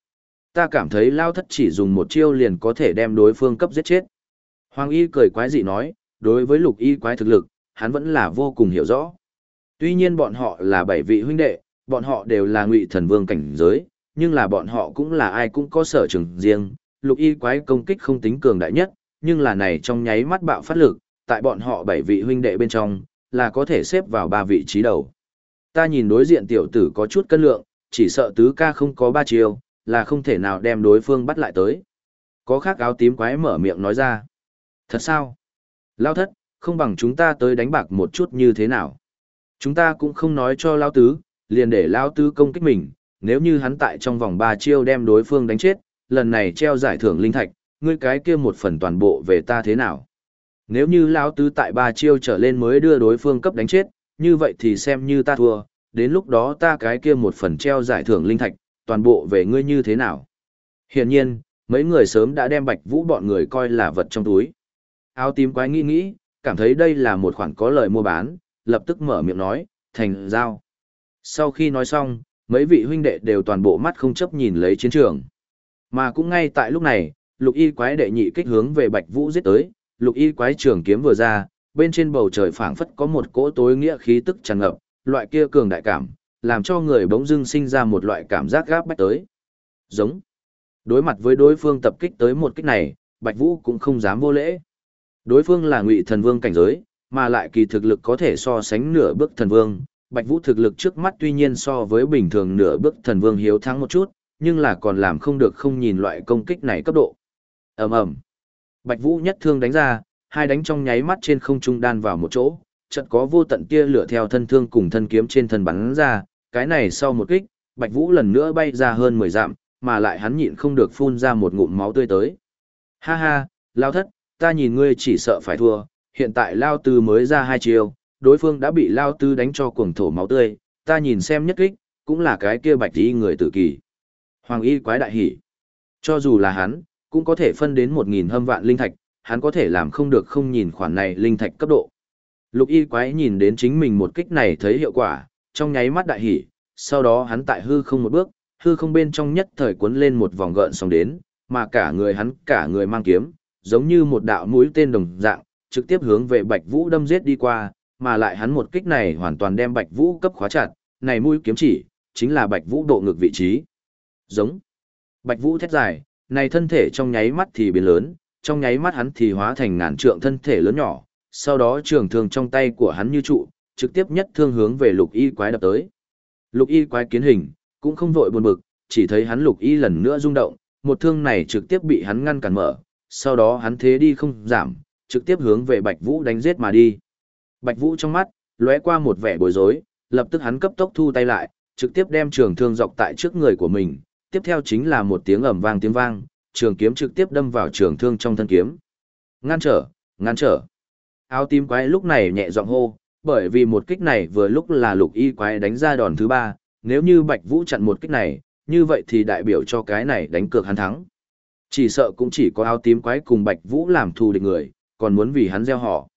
Ta cảm thấy lao thất chỉ dùng một chiêu liền có thể đem đối phương cấp giết chết. Hoàng y cười quái dị nói, đối với lục y quái thực lực, hắn vẫn là vô cùng hiểu rõ. Tuy nhiên bọn họ là bảy vị huynh đệ, bọn họ đều là ngụy thần vương cảnh giới, nhưng là bọn họ cũng là ai cũng có sở trường riêng, lục y quái công kích không tính cường đại nhất, nhưng là này trong nháy mắt bạo phát lực, tại bọn họ bảy vị huynh đệ bên trong, là có thể xếp vào ba vị trí đầu. Ta nhìn đối diện tiểu tử có chút cân lượng, chỉ sợ tứ ca không có ba chiêu là không thể nào đem đối phương bắt lại tới. Có khác áo tím quái mở miệng nói ra. Thật sao? Lao thất, không bằng chúng ta tới đánh bạc một chút như thế nào? Chúng ta cũng không nói cho Lao Tứ, liền để Lao Tứ công kích mình, nếu như hắn tại trong vòng 3 chiêu đem đối phương đánh chết, lần này treo giải thưởng linh thạch, ngươi cái kia một phần toàn bộ về ta thế nào? Nếu như Lao Tứ tại 3 chiêu trở lên mới đưa đối phương cấp đánh chết, như vậy thì xem như ta thua, đến lúc đó ta cái kia một phần treo giải thưởng linh thạch, toàn bộ về ngươi như thế nào? Hiển nhiên, mấy người sớm đã đem Bạch Vũ bọn người coi là vật trong túi. Áo tím quái nghĩ nghĩ, cảm thấy đây là một khoản có lời mua bán, lập tức mở miệng nói, thành giao. Sau khi nói xong, mấy vị huynh đệ đều toàn bộ mắt không chấp nhìn lấy chiến trường. Mà cũng ngay tại lúc này, lục y quái đệ nhị kích hướng về Bạch Vũ giết tới, lục y quái trường kiếm vừa ra, bên trên bầu trời phảng phất có một cỗ tối nghĩa khí tức tràn ngập, loại kia cường đại cảm, làm cho người bỗng dưng sinh ra một loại cảm giác gáp bách tới. Giống. Đối mặt với đối phương tập kích tới một kích này, Bạch Vũ cũng không dám vô lễ. Đối phương là Ngụy Thần Vương cảnh giới, mà lại kỳ thực lực có thể so sánh nửa bước thần vương. Bạch Vũ thực lực trước mắt tuy nhiên so với bình thường nửa bước thần vương hiếu thắng một chút, nhưng là còn làm không được không nhìn loại công kích này cấp độ. Ầm ầm. Bạch Vũ nhất thương đánh ra, hai đánh trong nháy mắt trên không trung đan vào một chỗ, chợt có vô tận tia lửa theo thân thương cùng thân kiếm trên thân bắn ra, cái này sau một kích, Bạch Vũ lần nữa bay ra hơn 10 dặm, mà lại hắn nhịn không được phun ra một ngụm máu tươi tới. Ha ha, lao thất, ta nhìn ngươi chỉ sợ phải thua, hiện tại lao tư mới ra hai chiều, đối phương đã bị lao tư đánh cho cuồng thổ máu tươi, ta nhìn xem nhất kích, cũng là cái kia bạch y người tử kỳ. Hoàng y quái đại hỉ. Cho dù là hắn, cũng có thể phân đến một nghìn hâm vạn linh thạch, hắn có thể làm không được không nhìn khoản này linh thạch cấp độ. Lục y quái nhìn đến chính mình một kích này thấy hiệu quả, trong nháy mắt đại hỉ, sau đó hắn tại hư không một bước, hư không bên trong nhất thời cuốn lên một vòng gợn sóng đến, mà cả người hắn cả người mang kiếm, giống như một đạo mũi tên đồng dạng, trực tiếp hướng về Bạch Vũ đâm giết đi qua, mà lại hắn một kích này hoàn toàn đem Bạch Vũ cấp khóa chặt, này mũi kiếm chỉ, chính là Bạch Vũ độ ngược vị trí. Giống. Bạch Vũ thét dài, này thân thể trong nháy mắt thì biến lớn, trong nháy mắt hắn thì hóa thành ngàn trượng thân thể lớn nhỏ, sau đó trường thương trong tay của hắn như trụ, trực tiếp nhất thương hướng về lục y quái đập tới. Lục y quái kiến hình, cũng không vội buồn bực, chỉ thấy hắn lục y lần nữa rung động, một thương này trực tiếp bị hắn ngăn cản mở, sau đó hắn thế đi không giảm, trực tiếp hướng về Bạch Vũ đánh giết mà đi. Bạch Vũ trong mắt, lóe qua một vẻ bối rối, lập tức hắn cấp tốc thu tay lại, trực tiếp đem trường thương dọc tại trước người của mình, tiếp theo chính là một tiếng ầm vang tiếng vang, trường kiếm trực tiếp đâm vào trường thương trong thân kiếm. Ngăn trở, ngăn trở. Áo tím quái lúc này nhẹ giọng hô, bởi vì một kích này vừa lúc là lục y quái đánh ra đòn thứ ba, nếu như Bạch Vũ chặn một kích này, như vậy thì đại biểu cho cái này đánh cược hắn thắng. Chỉ sợ cũng chỉ có áo tím quái cùng Bạch Vũ làm thù địch người, còn muốn vì hắn gieo họ.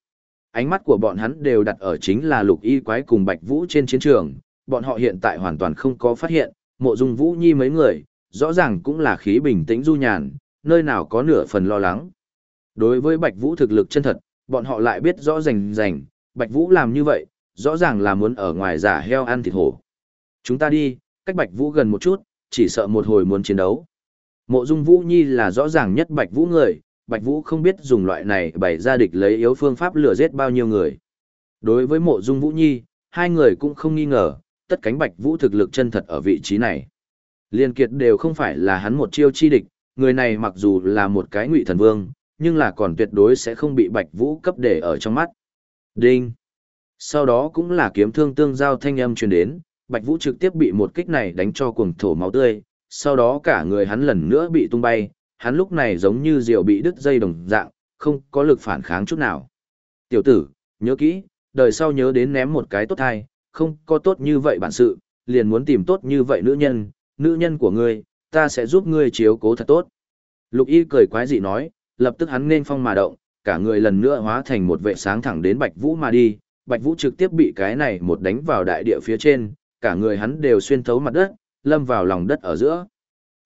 Ánh mắt của bọn hắn đều đặt ở chính là lục y quái cùng Bạch Vũ trên chiến trường, bọn họ hiện tại hoàn toàn không có phát hiện, mộ dung Vũ Nhi mấy người, rõ ràng cũng là khí bình tĩnh du nhàn, nơi nào có nửa phần lo lắng. Đối với Bạch Vũ thực lực chân thật, bọn họ lại biết rõ rành rành, Bạch Vũ làm như vậy, rõ ràng là muốn ở ngoài giả heo ăn thịt hổ. Chúng ta đi, cách Bạch Vũ gần một chút, chỉ sợ một hồi muốn chiến đấu. Mộ Dung Vũ Nhi là rõ ràng nhất Bạch Vũ người, Bạch Vũ không biết dùng loại này bày ra địch lấy yếu phương pháp lừa giết bao nhiêu người. Đối với Mộ Dung Vũ Nhi, hai người cũng không nghi ngờ, tất cánh Bạch Vũ thực lực chân thật ở vị trí này. Liên kiệt đều không phải là hắn một chiêu chi địch, người này mặc dù là một cái ngụy thần vương, nhưng là còn tuyệt đối sẽ không bị Bạch Vũ cấp để ở trong mắt. Đinh. Sau đó cũng là kiếm thương tương giao thanh âm truyền đến, Bạch Vũ trực tiếp bị một kích này đánh cho cuồng thổ máu tươi, sau đó cả người hắn lần nữa bị tung bay, hắn lúc này giống như diều bị đứt dây đồng dạng, không có lực phản kháng chút nào. Tiểu tử, nhớ kỹ, đời sau nhớ đến ném một cái tốt thai, không có tốt như vậy bản sự, liền muốn tìm tốt như vậy nữ nhân, nữ nhân của ngươi, ta sẽ giúp ngươi chiếu cố thật tốt. Lục y cười quái dị nói, lập tức hắn nên phong mà động, cả người lần nữa hóa thành một vệ sáng thẳng đến Bạch Vũ mà đi, Bạch Vũ trực tiếp bị cái này một đánh vào đại địa phía trên, cả người hắn đều xuyên thấu mặt đất, lâm vào lòng đất ở giữa.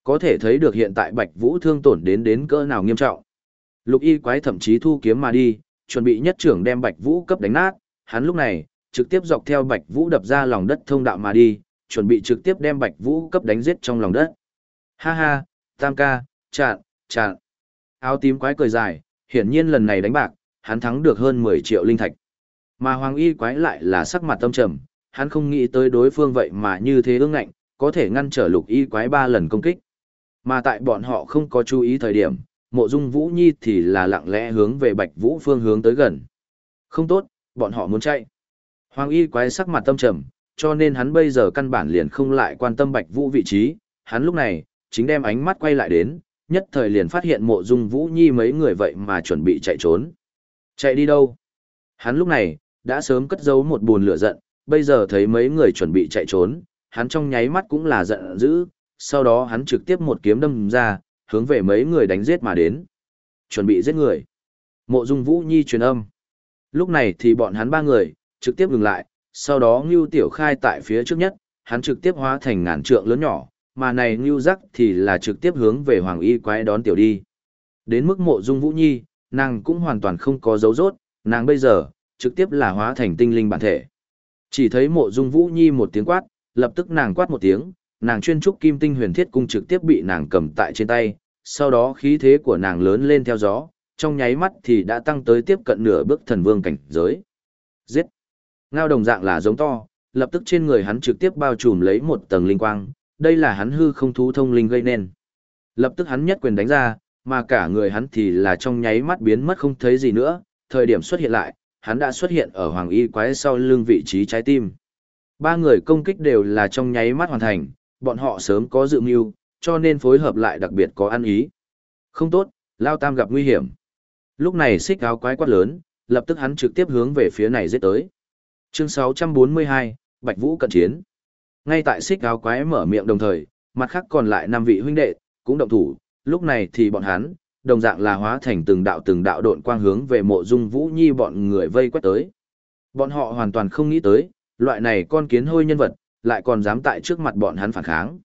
Có thể thấy được hiện tại Bạch Vũ thương tổn đến đến cỡ nào nghiêm trọng. Lục y quái thậm chí thu kiếm mà đi, chuẩn bị nhất trưởng đem Bạch Vũ cấp đánh nát, hắn lúc này, trực tiếp dọc theo Bạch Vũ đập ra lòng đất thông đạo mà đi, chuẩn bị trực tiếp đem Bạch Vũ cấp đánh giết trong lòng đất. Ha ha, tam ca, chặn, chặn. Áo tím quái cười dài, hiển nhiên lần này đánh bạc, hắn thắng được hơn 10 triệu linh thạch. Mà Hoàng Y quái lại là sắc mặt tâm trầm, hắn không nghĩ tới đối phương vậy mà như thế ương ngạnh, có thể ngăn trở lục y quái ba lần công kích. Mà tại bọn họ không có chú ý thời điểm, mộ dung Vũ Nhi thì là lặng lẽ hướng về Bạch Vũ phương hướng tới gần. Không tốt, bọn họ muốn chạy. Hoàng y quái sắc mặt tâm trầm, cho nên hắn bây giờ căn bản liền không lại quan tâm Bạch Vũ vị trí, hắn lúc này, chính đem ánh mắt quay lại đến, nhất thời liền phát hiện mộ dung Vũ Nhi mấy người vậy mà chuẩn bị chạy trốn. Chạy đi đâu? Hắn lúc này, đã sớm cất giấu một buồn lửa giận, bây giờ thấy mấy người chuẩn bị chạy trốn, hắn trong nháy mắt cũng là giận dữ, sau đó hắn trực tiếp một kiếm đâm ra, hướng về mấy người đánh giết mà đến. Chuẩn bị giết người. Mộ Dung Vũ Nhi truyền âm. Lúc này thì bọn hắn ba người, trực tiếp ngừng lại, sau đó Ngưu Tiểu Khai tại phía trước nhất, hắn trực tiếp hóa thành ngàn trượng lớn nhỏ, mà này Ngưu Giác thì là trực tiếp hướng về Hoàng Y quái đón tiểu đi. Đến mức Mộ Dung Vũ Nhi, nàng cũng hoàn toàn không có dấu rốt, nàng bây giờ, trực tiếp là hóa thành tinh linh bản thể. Chỉ thấy Mộ Dung Vũ Nhi một tiếng quát, lập tức nàng quát một tiếng, nàng chuyên trúc kim tinh huyền thiết cung trực tiếp bị nàng cầm tại trên tay, sau đó khí thế của nàng lớn lên theo gió, trong nháy mắt thì đã tăng tới tiếp cận nửa bước thần vương cảnh giới. Giết! Ngao đồng dạng là giống to, lập tức trên người hắn trực tiếp bao trùm lấy một tầng linh quang, đây là hắn hư không thú thông linh gây nên. Lập tức hắn nhất quyền đánh ra, mà cả người hắn thì là trong nháy mắt biến mất không thấy gì nữa, thời điểm xuất hiện lại, hắn đã xuất hiện ở hoàng y quái sau lưng vị trí trái tim. Ba người công kích đều là trong nháy mắt hoàn thành, bọn họ sớm có dự mưu, cho nên phối hợp lại đặc biệt có ăn ý. Không tốt, Lao Tam gặp nguy hiểm. Lúc này xích áo quái quát lớn, lập tức hắn trực tiếp hướng về phía này giết tới. Chương 642, Bạch Vũ cận chiến. Ngay tại xích áo quái mở miệng đồng thời, mặt khác còn lại năm vị huynh đệ, cũng động thủ, lúc này thì bọn hắn, đồng dạng là hóa thành từng đạo từng đạo độn quang hướng về mộ dung vũ nhi bọn người vây quét tới. Bọn họ hoàn toàn không nghĩ tới, loại này con kiến hôi nhân vật, lại còn dám tại trước mặt bọn hắn phản kháng.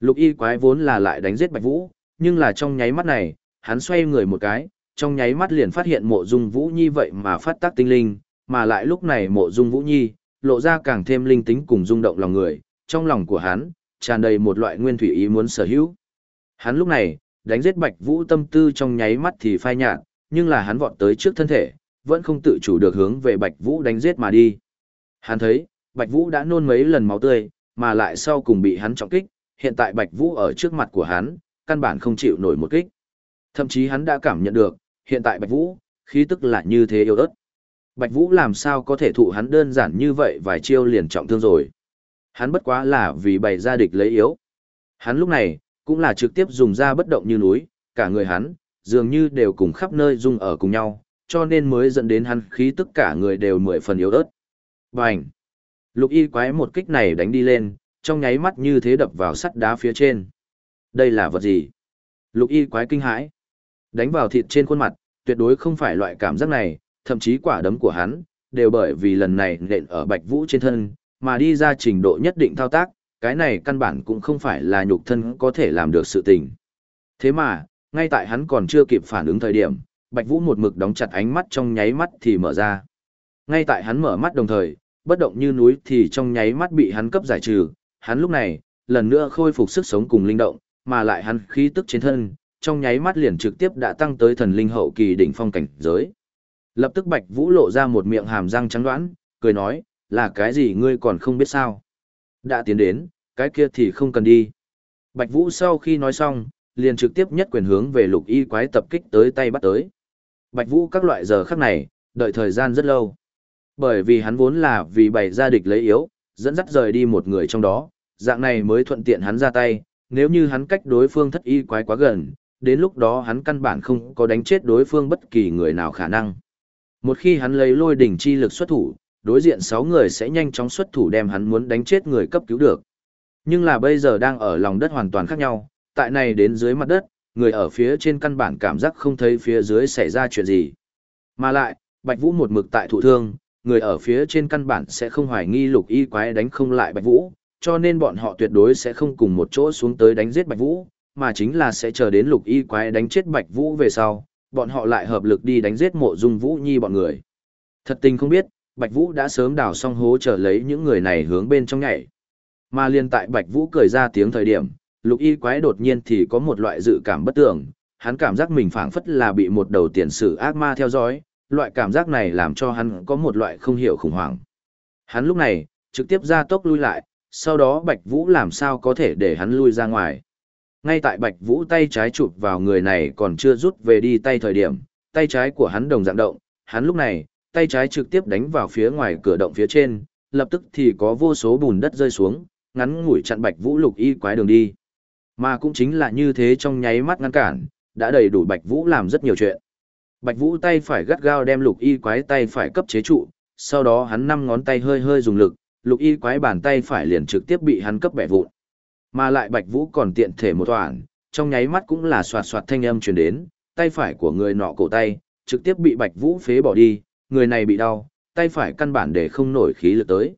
Lục y quái vốn là lại đánh giết Bạch Vũ, nhưng là trong nháy mắt này, hắn xoay người một cái, trong nháy mắt liền phát hiện mộ dung Vũ Nhi vậy mà phát tác tinh linh, mà lại lúc này mộ dung Vũ Nhi, lộ ra càng thêm linh tính cùng rung động lòng người, trong lòng của hắn, tràn đầy một loại nguyên thủy ý muốn sở hữu. Hắn lúc này, đánh giết Bạch Vũ tâm tư trong nháy mắt thì phai nhạt, nhưng là hắn vọt tới trước thân thể, vẫn không tự chủ được hướng về Bạch Vũ đánh giết mà đi. Hắn thấy, Bạch Vũ đã nôn mấy lần máu tươi, mà lại sau cùng bị hắn trọng kích, hiện tại Bạch Vũ ở trước mặt của hắn, căn bản không chịu nổi một kích. Thậm chí hắn đã cảm nhận được, hiện tại Bạch Vũ, khí tức là như thế yếu ớt. Bạch Vũ làm sao có thể thụ hắn đơn giản như vậy vài chiêu liền trọng thương rồi. Hắn bất quá là vì bày ra địch lấy yếu. Hắn lúc này, cũng là trực tiếp dùng ra bất động như núi, cả người hắn, dường như đều cùng khắp nơi dung ở cùng nhau, cho nên mới dẫn đến hắn khí tức cả người đều mười phần yếu ớt. Bành! Lục y quái một kích này đánh đi lên, trong nháy mắt như thế đập vào sắt đá phía trên. Đây là vật gì? Lục y quái kinh hãi. Đánh vào thịt trên khuôn mặt, tuyệt đối không phải loại cảm giác này, thậm chí quả đấm của hắn, đều bởi vì lần này nện ở bạch vũ trên thân, mà đi ra trình độ nhất định thao tác, cái này căn bản cũng không phải là nhục thân có thể làm được sự tình. Thế mà, ngay tại hắn còn chưa kịp phản ứng thời điểm, Bạch Vũ một mực đóng chặt ánh mắt trong nháy mắt thì mở ra. Ngay tại hắn mở mắt đồng thời, bất động như núi thì trong nháy mắt bị hắn cấp giải trừ, hắn lúc này, lần nữa khôi phục sức sống cùng linh động, mà lại hắn khí tức trên thân, trong nháy mắt liền trực tiếp đã tăng tới thần linh hậu kỳ đỉnh phong cảnh giới. Lập tức Bạch Vũ lộ ra một miệng hàm răng trắng đoán, cười nói, là cái gì ngươi còn không biết sao? Đã tiến đến, cái kia thì không cần đi. Bạch Vũ sau khi nói xong, liền trực tiếp nhất quyền hướng về lục y quái tập kích tới tay bắt tới. Bạch Vũ các loại giờ khắc này, đợi thời gian rất lâu. Bởi vì hắn vốn là vì bày ra địch lấy yếu, dẫn dắt rời đi một người trong đó, dạng này mới thuận tiện hắn ra tay, nếu như hắn cách đối phương thất y quái quá gần, đến lúc đó hắn căn bản không có đánh chết đối phương bất kỳ người nào khả năng. Một khi hắn lấy lôi đỉnh chi lực xuất thủ, đối diện 6 người sẽ nhanh chóng xuất thủ đem hắn muốn đánh chết người cấp cứu được. Nhưng là bây giờ đang ở lòng đất hoàn toàn khác nhau, tại này đến dưới mặt đất, người ở phía trên căn bản cảm giác không thấy phía dưới xảy ra chuyện gì. Mà lại, Bạch Vũ một mực tại thụ thương, người ở phía trên căn bản sẽ không hoài nghi lục y quái đánh không lại Bạch Vũ, cho nên bọn họ tuyệt đối sẽ không cùng một chỗ xuống tới đánh giết Bạch Vũ, mà chính là sẽ chờ đến lục y quái đánh chết Bạch Vũ về sau, bọn họ lại hợp lực đi đánh giết mộ dung Vũ Nhi bọn người. Thật tình không biết, Bạch Vũ đã sớm đào xong hố chờ lấy những người này hướng bên trong nhảy. Mà liên tại Bạch Vũ cười ra tiếng thời điểm, lục y quái đột nhiên thì có một loại dự cảm bất tường, hắn cảm giác mình phảng phất là bị một đầu tiền sử ác ma theo dõi, loại cảm giác này làm cho hắn có một loại không hiểu khủng hoảng. Hắn lúc này, trực tiếp ra tốc lui lại, sau đó Bạch Vũ làm sao có thể để hắn lui ra ngoài. Ngay tại Bạch Vũ tay trái chụp vào người này còn chưa rút về đi tay thời điểm, tay trái của hắn đồng dạng động, hắn lúc này, tay trái trực tiếp đánh vào phía ngoài cửa động phía trên, lập tức thì có vô số bùn đất rơi xuống, ngắn ngủi chặn Bạch Vũ lục y quái đường đi. Mà cũng chính là như thế trong nháy mắt ngăn cản, đã đầy đủ Bạch Vũ làm rất nhiều chuyện. Bạch Vũ tay phải gắt gao đem lục y quái tay phải cấp chế trụ, sau đó hắn năm ngón tay hơi hơi dùng lực, lục y quái bàn tay phải liền trực tiếp bị hắn cấp bẻ vụn. Mà lại Bạch Vũ còn tiện thể một toản, trong nháy mắt cũng là xoạt xoạt thanh âm truyền đến, tay phải của người nọ cổ tay, trực tiếp bị Bạch Vũ phế bỏ đi, người này bị đau, tay phải căn bản để không nổi khí lực tới.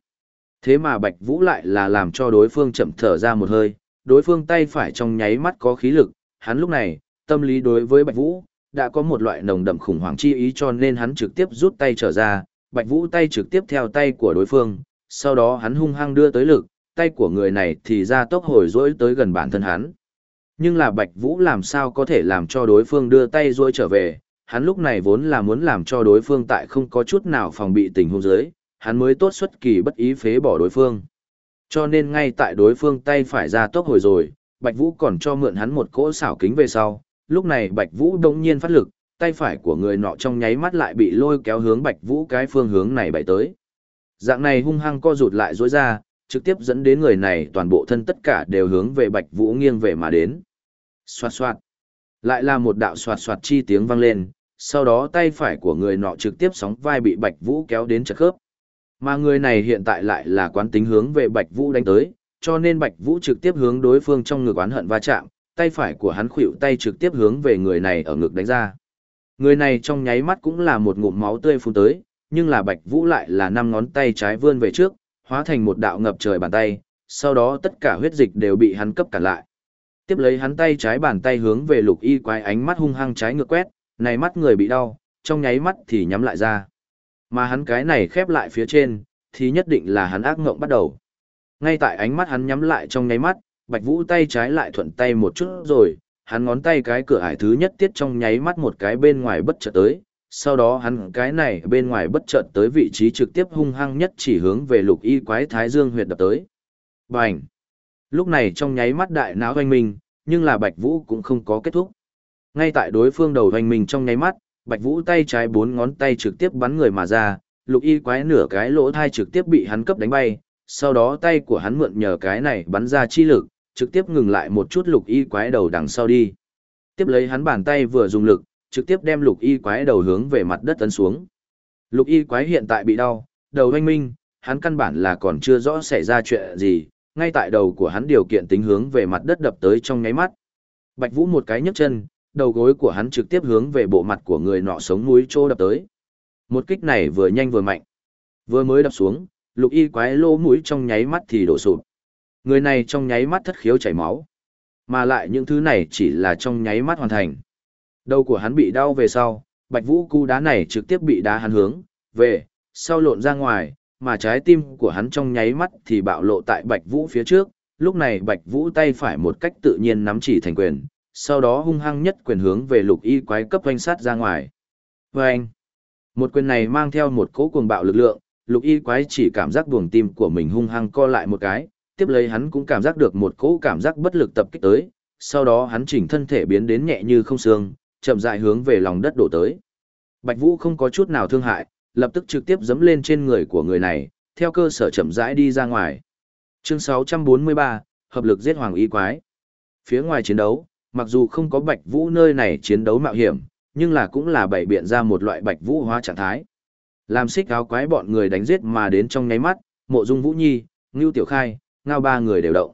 Thế mà Bạch Vũ lại là làm cho đối phương chậm thở ra một hơi, đối phương tay phải trong nháy mắt có khí lực, hắn lúc này, tâm lý đối với Bạch Vũ, đã có một loại nồng đậm khủng hoảng chi ý cho nên hắn trực tiếp rút tay trở ra, Bạch Vũ tay trực tiếp theo tay của đối phương, sau đó hắn hung hăng đưa tới lực, tay của người này thì ra tốc hồi rỗi tới gần bản thân hắn. Nhưng là Bạch Vũ làm sao có thể làm cho đối phương đưa tay rỗi trở về, hắn lúc này vốn là muốn làm cho đối phương tại không có chút nào phòng bị tình huống dưới, hắn mới tốt xuất kỳ bất ý phế bỏ đối phương. Cho nên ngay tại đối phương tay phải ra tốc hồi rồi, Bạch Vũ còn cho mượn hắn một cỗ xảo kính về sau, lúc này Bạch Vũ đống nhiên phát lực, tay phải của người nọ trong nháy mắt lại bị lôi kéo hướng Bạch Vũ cái phương hướng này bày tới. Dạng này hung hăng co rụt lại rối ra, trực tiếp dẫn đến người này toàn bộ thân tất cả đều hướng về Bạch Vũ nghiêng về mà đến. Xoạt xoạt. Lại là một đạo xoạt xoạt chi tiếng vang lên, sau đó tay phải của người nọ trực tiếp sóng vai bị Bạch Vũ kéo đến chật khớp. Mà người này hiện tại lại là quán tính hướng về Bạch Vũ đánh tới, cho nên Bạch Vũ trực tiếp hướng đối phương trong ngực oán hận va chạm, tay phải của hắn khuỵu tay trực tiếp hướng về người này ở ngực đánh ra. Người này trong nháy mắt cũng là một ngụm máu tươi phun tới, nhưng là Bạch Vũ lại là năm ngón tay trái vươn về trước, hóa thành một đạo ngập trời bàn tay, sau đó tất cả huyết dịch đều bị hắn cấp cản lại. Tiếp lấy hắn tay trái bàn tay hướng về lục y quái ánh mắt hung hăng trái ngược quét, này mắt người bị đau, trong nháy mắt thì nhắm lại ra. Mà hắn cái này khép lại phía trên, thì nhất định là hắn ác ngộng bắt đầu. Ngay tại ánh mắt hắn nhắm lại trong nháy mắt, Bạch Vũ tay trái lại thuận tay một chút rồi, hắn ngón tay cái cửa ải thứ nhất tiết trong nháy mắt một cái bên ngoài bất chợt tới, sau đó hắn cái này bên ngoài bất chợt tới vị trí trực tiếp hung hăng nhất chỉ hướng về lục y quái thái dương huyệt đập tới. Bành! Lúc này trong nháy mắt đại não hoanh minh, nhưng là Bạch Vũ cũng không có kết thúc. Ngay tại đối phương đầu hoành minh trong nháy mắt, Bạch Vũ tay trái bốn ngón tay trực tiếp bắn người mà ra, lục y quái nửa cái lỗ thai trực tiếp bị hắn cấp đánh bay, sau đó tay của hắn mượn nhờ cái này bắn ra chi lực, trực tiếp ngừng lại một chút lục y quái đầu đằng sau đi. Tiếp lấy hắn bàn tay vừa dùng lực, trực tiếp đem lục y quái đầu hướng về mặt đất tấn xuống. Lục y quái hiện tại bị đau, đầu hoanh minh, hắn căn bản là còn chưa rõ xảy ra chuyện gì, ngay tại đầu của hắn điều kiện tính hướng về mặt đất đập tới trong nháy mắt. Bạch Vũ một cái nhấc chân, đầu gối của hắn trực tiếp hướng về bộ mặt của người nọ sống núi trô đập tới. Một kích này vừa nhanh vừa mạnh. Vừa mới đập xuống, lục y quái lỗ mũi trong nháy mắt thì đổ sụp. Người này trong nháy mắt thất khiếu chảy máu. Mà lại những thứ này chỉ là trong nháy mắt hoàn thành. Đầu của hắn bị đau về sau, bạch vũ cu đá này trực tiếp bị đá hắn hướng, về, sau lộn ra ngoài, mà trái tim của hắn trong nháy mắt thì bạo lộ tại bạch vũ phía trước. Lúc này bạch vũ tay phải một cách tự nhiên nắm chỉ thành quyền, sau đó hung hăng nhất quyền hướng về lục y quái cấp oanh sát ra ngoài. Và anh, một quyền này mang theo một cỗ cuồng bạo lực lượng, lục y quái chỉ cảm giác buồng tim của mình hung hăng co lại một cái, tiếp lấy hắn cũng cảm giác được một cỗ cảm giác bất lực tập kích tới, sau đó hắn chỉnh thân thể biến đến nhẹ như không xương, chậm rãi hướng về lòng đất đổ tới. Bạch Vũ không có chút nào thương hại, lập tức trực tiếp giẫm lên trên người của người này, theo cơ sở chậm rãi đi ra ngoài. Chương 643, hợp lực giết hoàng y quái. Phía ngoài chiến đấu, mặc dù không có Bạch Vũ nơi này chiến đấu mạo hiểm, nhưng là cũng là bày biện ra một loại Bạch Vũ hóa trạng thái. Làm xích áo quái bọn người đánh giết mà đến trong nháy mắt, Mộ Dung Vũ Nhi, Ngưu Tiểu Khai, ngao ba người đều động.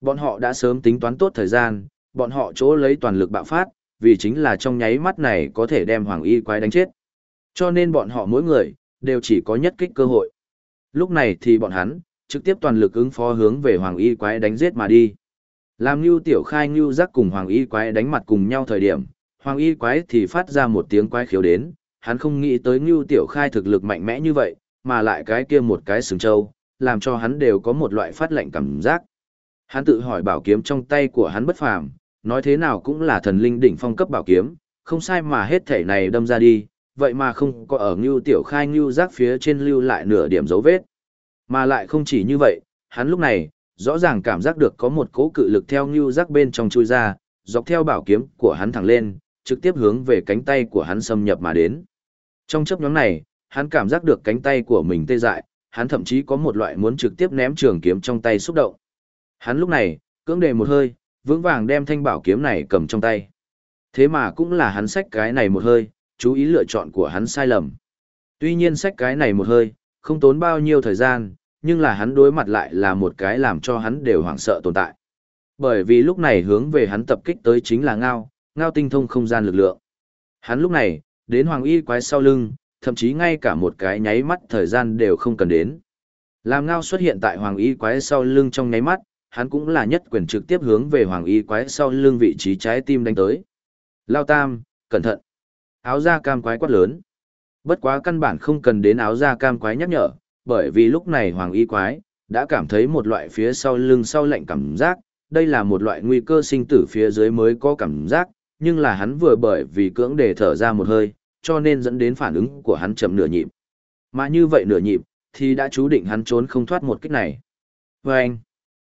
Bọn họ đã sớm tính toán tốt thời gian, bọn họ chỗ lấy toàn lực bạo phát, vì chính là trong nháy mắt này có thể đem Hoàng Y quái đánh chết. Cho nên bọn họ mỗi người, đều chỉ có nhất kích cơ hội. Lúc này thì bọn hắn, trực tiếp toàn lực ứng phó hướng về Hoàng Y quái đánh giết mà đi. Làm Nưu Tiểu Khai Nưu Giác cùng Hoàng Y quái đánh mặt cùng nhau thời điểm, Hoàng Y quái thì phát ra một tiếng quái khiếu đến, hắn không nghĩ tới Nưu Tiểu Khai thực lực mạnh mẽ như vậy, mà lại cái kia một cái sừng trâu, làm cho hắn đều có một loại phát lệnh cảm giác. Hắn tự hỏi bảo kiếm trong tay của hắn bất phàm, nói thế nào cũng là thần linh đỉnh phong cấp bảo kiếm, không sai mà hết thể này đâm ra đi, vậy mà không có ở Ngưu Tiểu Khai Ngưu Giác phía trên lưu lại nửa điểm dấu vết. Mà lại không chỉ như vậy, hắn lúc này, rõ ràng cảm giác được có một cỗ cự lực theo Ngưu rắc bên trong chui ra, dọc theo bảo kiếm của hắn thẳng lên, trực tiếp hướng về cánh tay của hắn xâm nhập mà đến. Trong chấp nhóm này, hắn cảm giác được cánh tay của mình tê dại, hắn thậm chí có một loại muốn trực tiếp ném trường kiếm trong tay xúc động. Hắn lúc này, cưỡng đề một hơi, vững vàng đem thanh bảo kiếm này cầm trong tay. Thế mà cũng là hắn xách cái này một hơi, chú ý lựa chọn của hắn sai lầm. Tuy nhiên xách cái này một hơi, không tốn bao nhiêu thời gian, nhưng là hắn đối mặt lại là một cái làm cho hắn đều hoảng sợ tồn tại. Bởi vì lúc này hướng về hắn tập kích tới chính là ngao, ngao tinh thông không gian lực lượng. Hắn lúc này, đến hoàng y quái sau lưng, thậm chí ngay cả một cái nháy mắt thời gian đều không cần đến. Làm ngao xuất hiện tại hoàng y quái sau lưng trong nháy mắt, hắn cũng là nhất quyền trực tiếp hướng về hoàng y quái sau lưng vị trí trái tim đánh tới. Lao tam, cẩn thận. Áo da cam quái quát lớn. Bất quá căn bản không cần đến áo da cam quái nhắc nhở, bởi vì lúc này hoàng y quái đã cảm thấy một loại phía sau lưng sau lạnh cảm giác, đây là một loại nguy cơ sinh tử phía dưới mới có cảm giác, nhưng là hắn vừa bởi vì cưỡng để thở ra một hơi, cho nên dẫn đến phản ứng của hắn chậm nửa nhịp. Mà như vậy nửa nhịp, thì đã chú định hắn trốn không thoát một kích này. Và anh,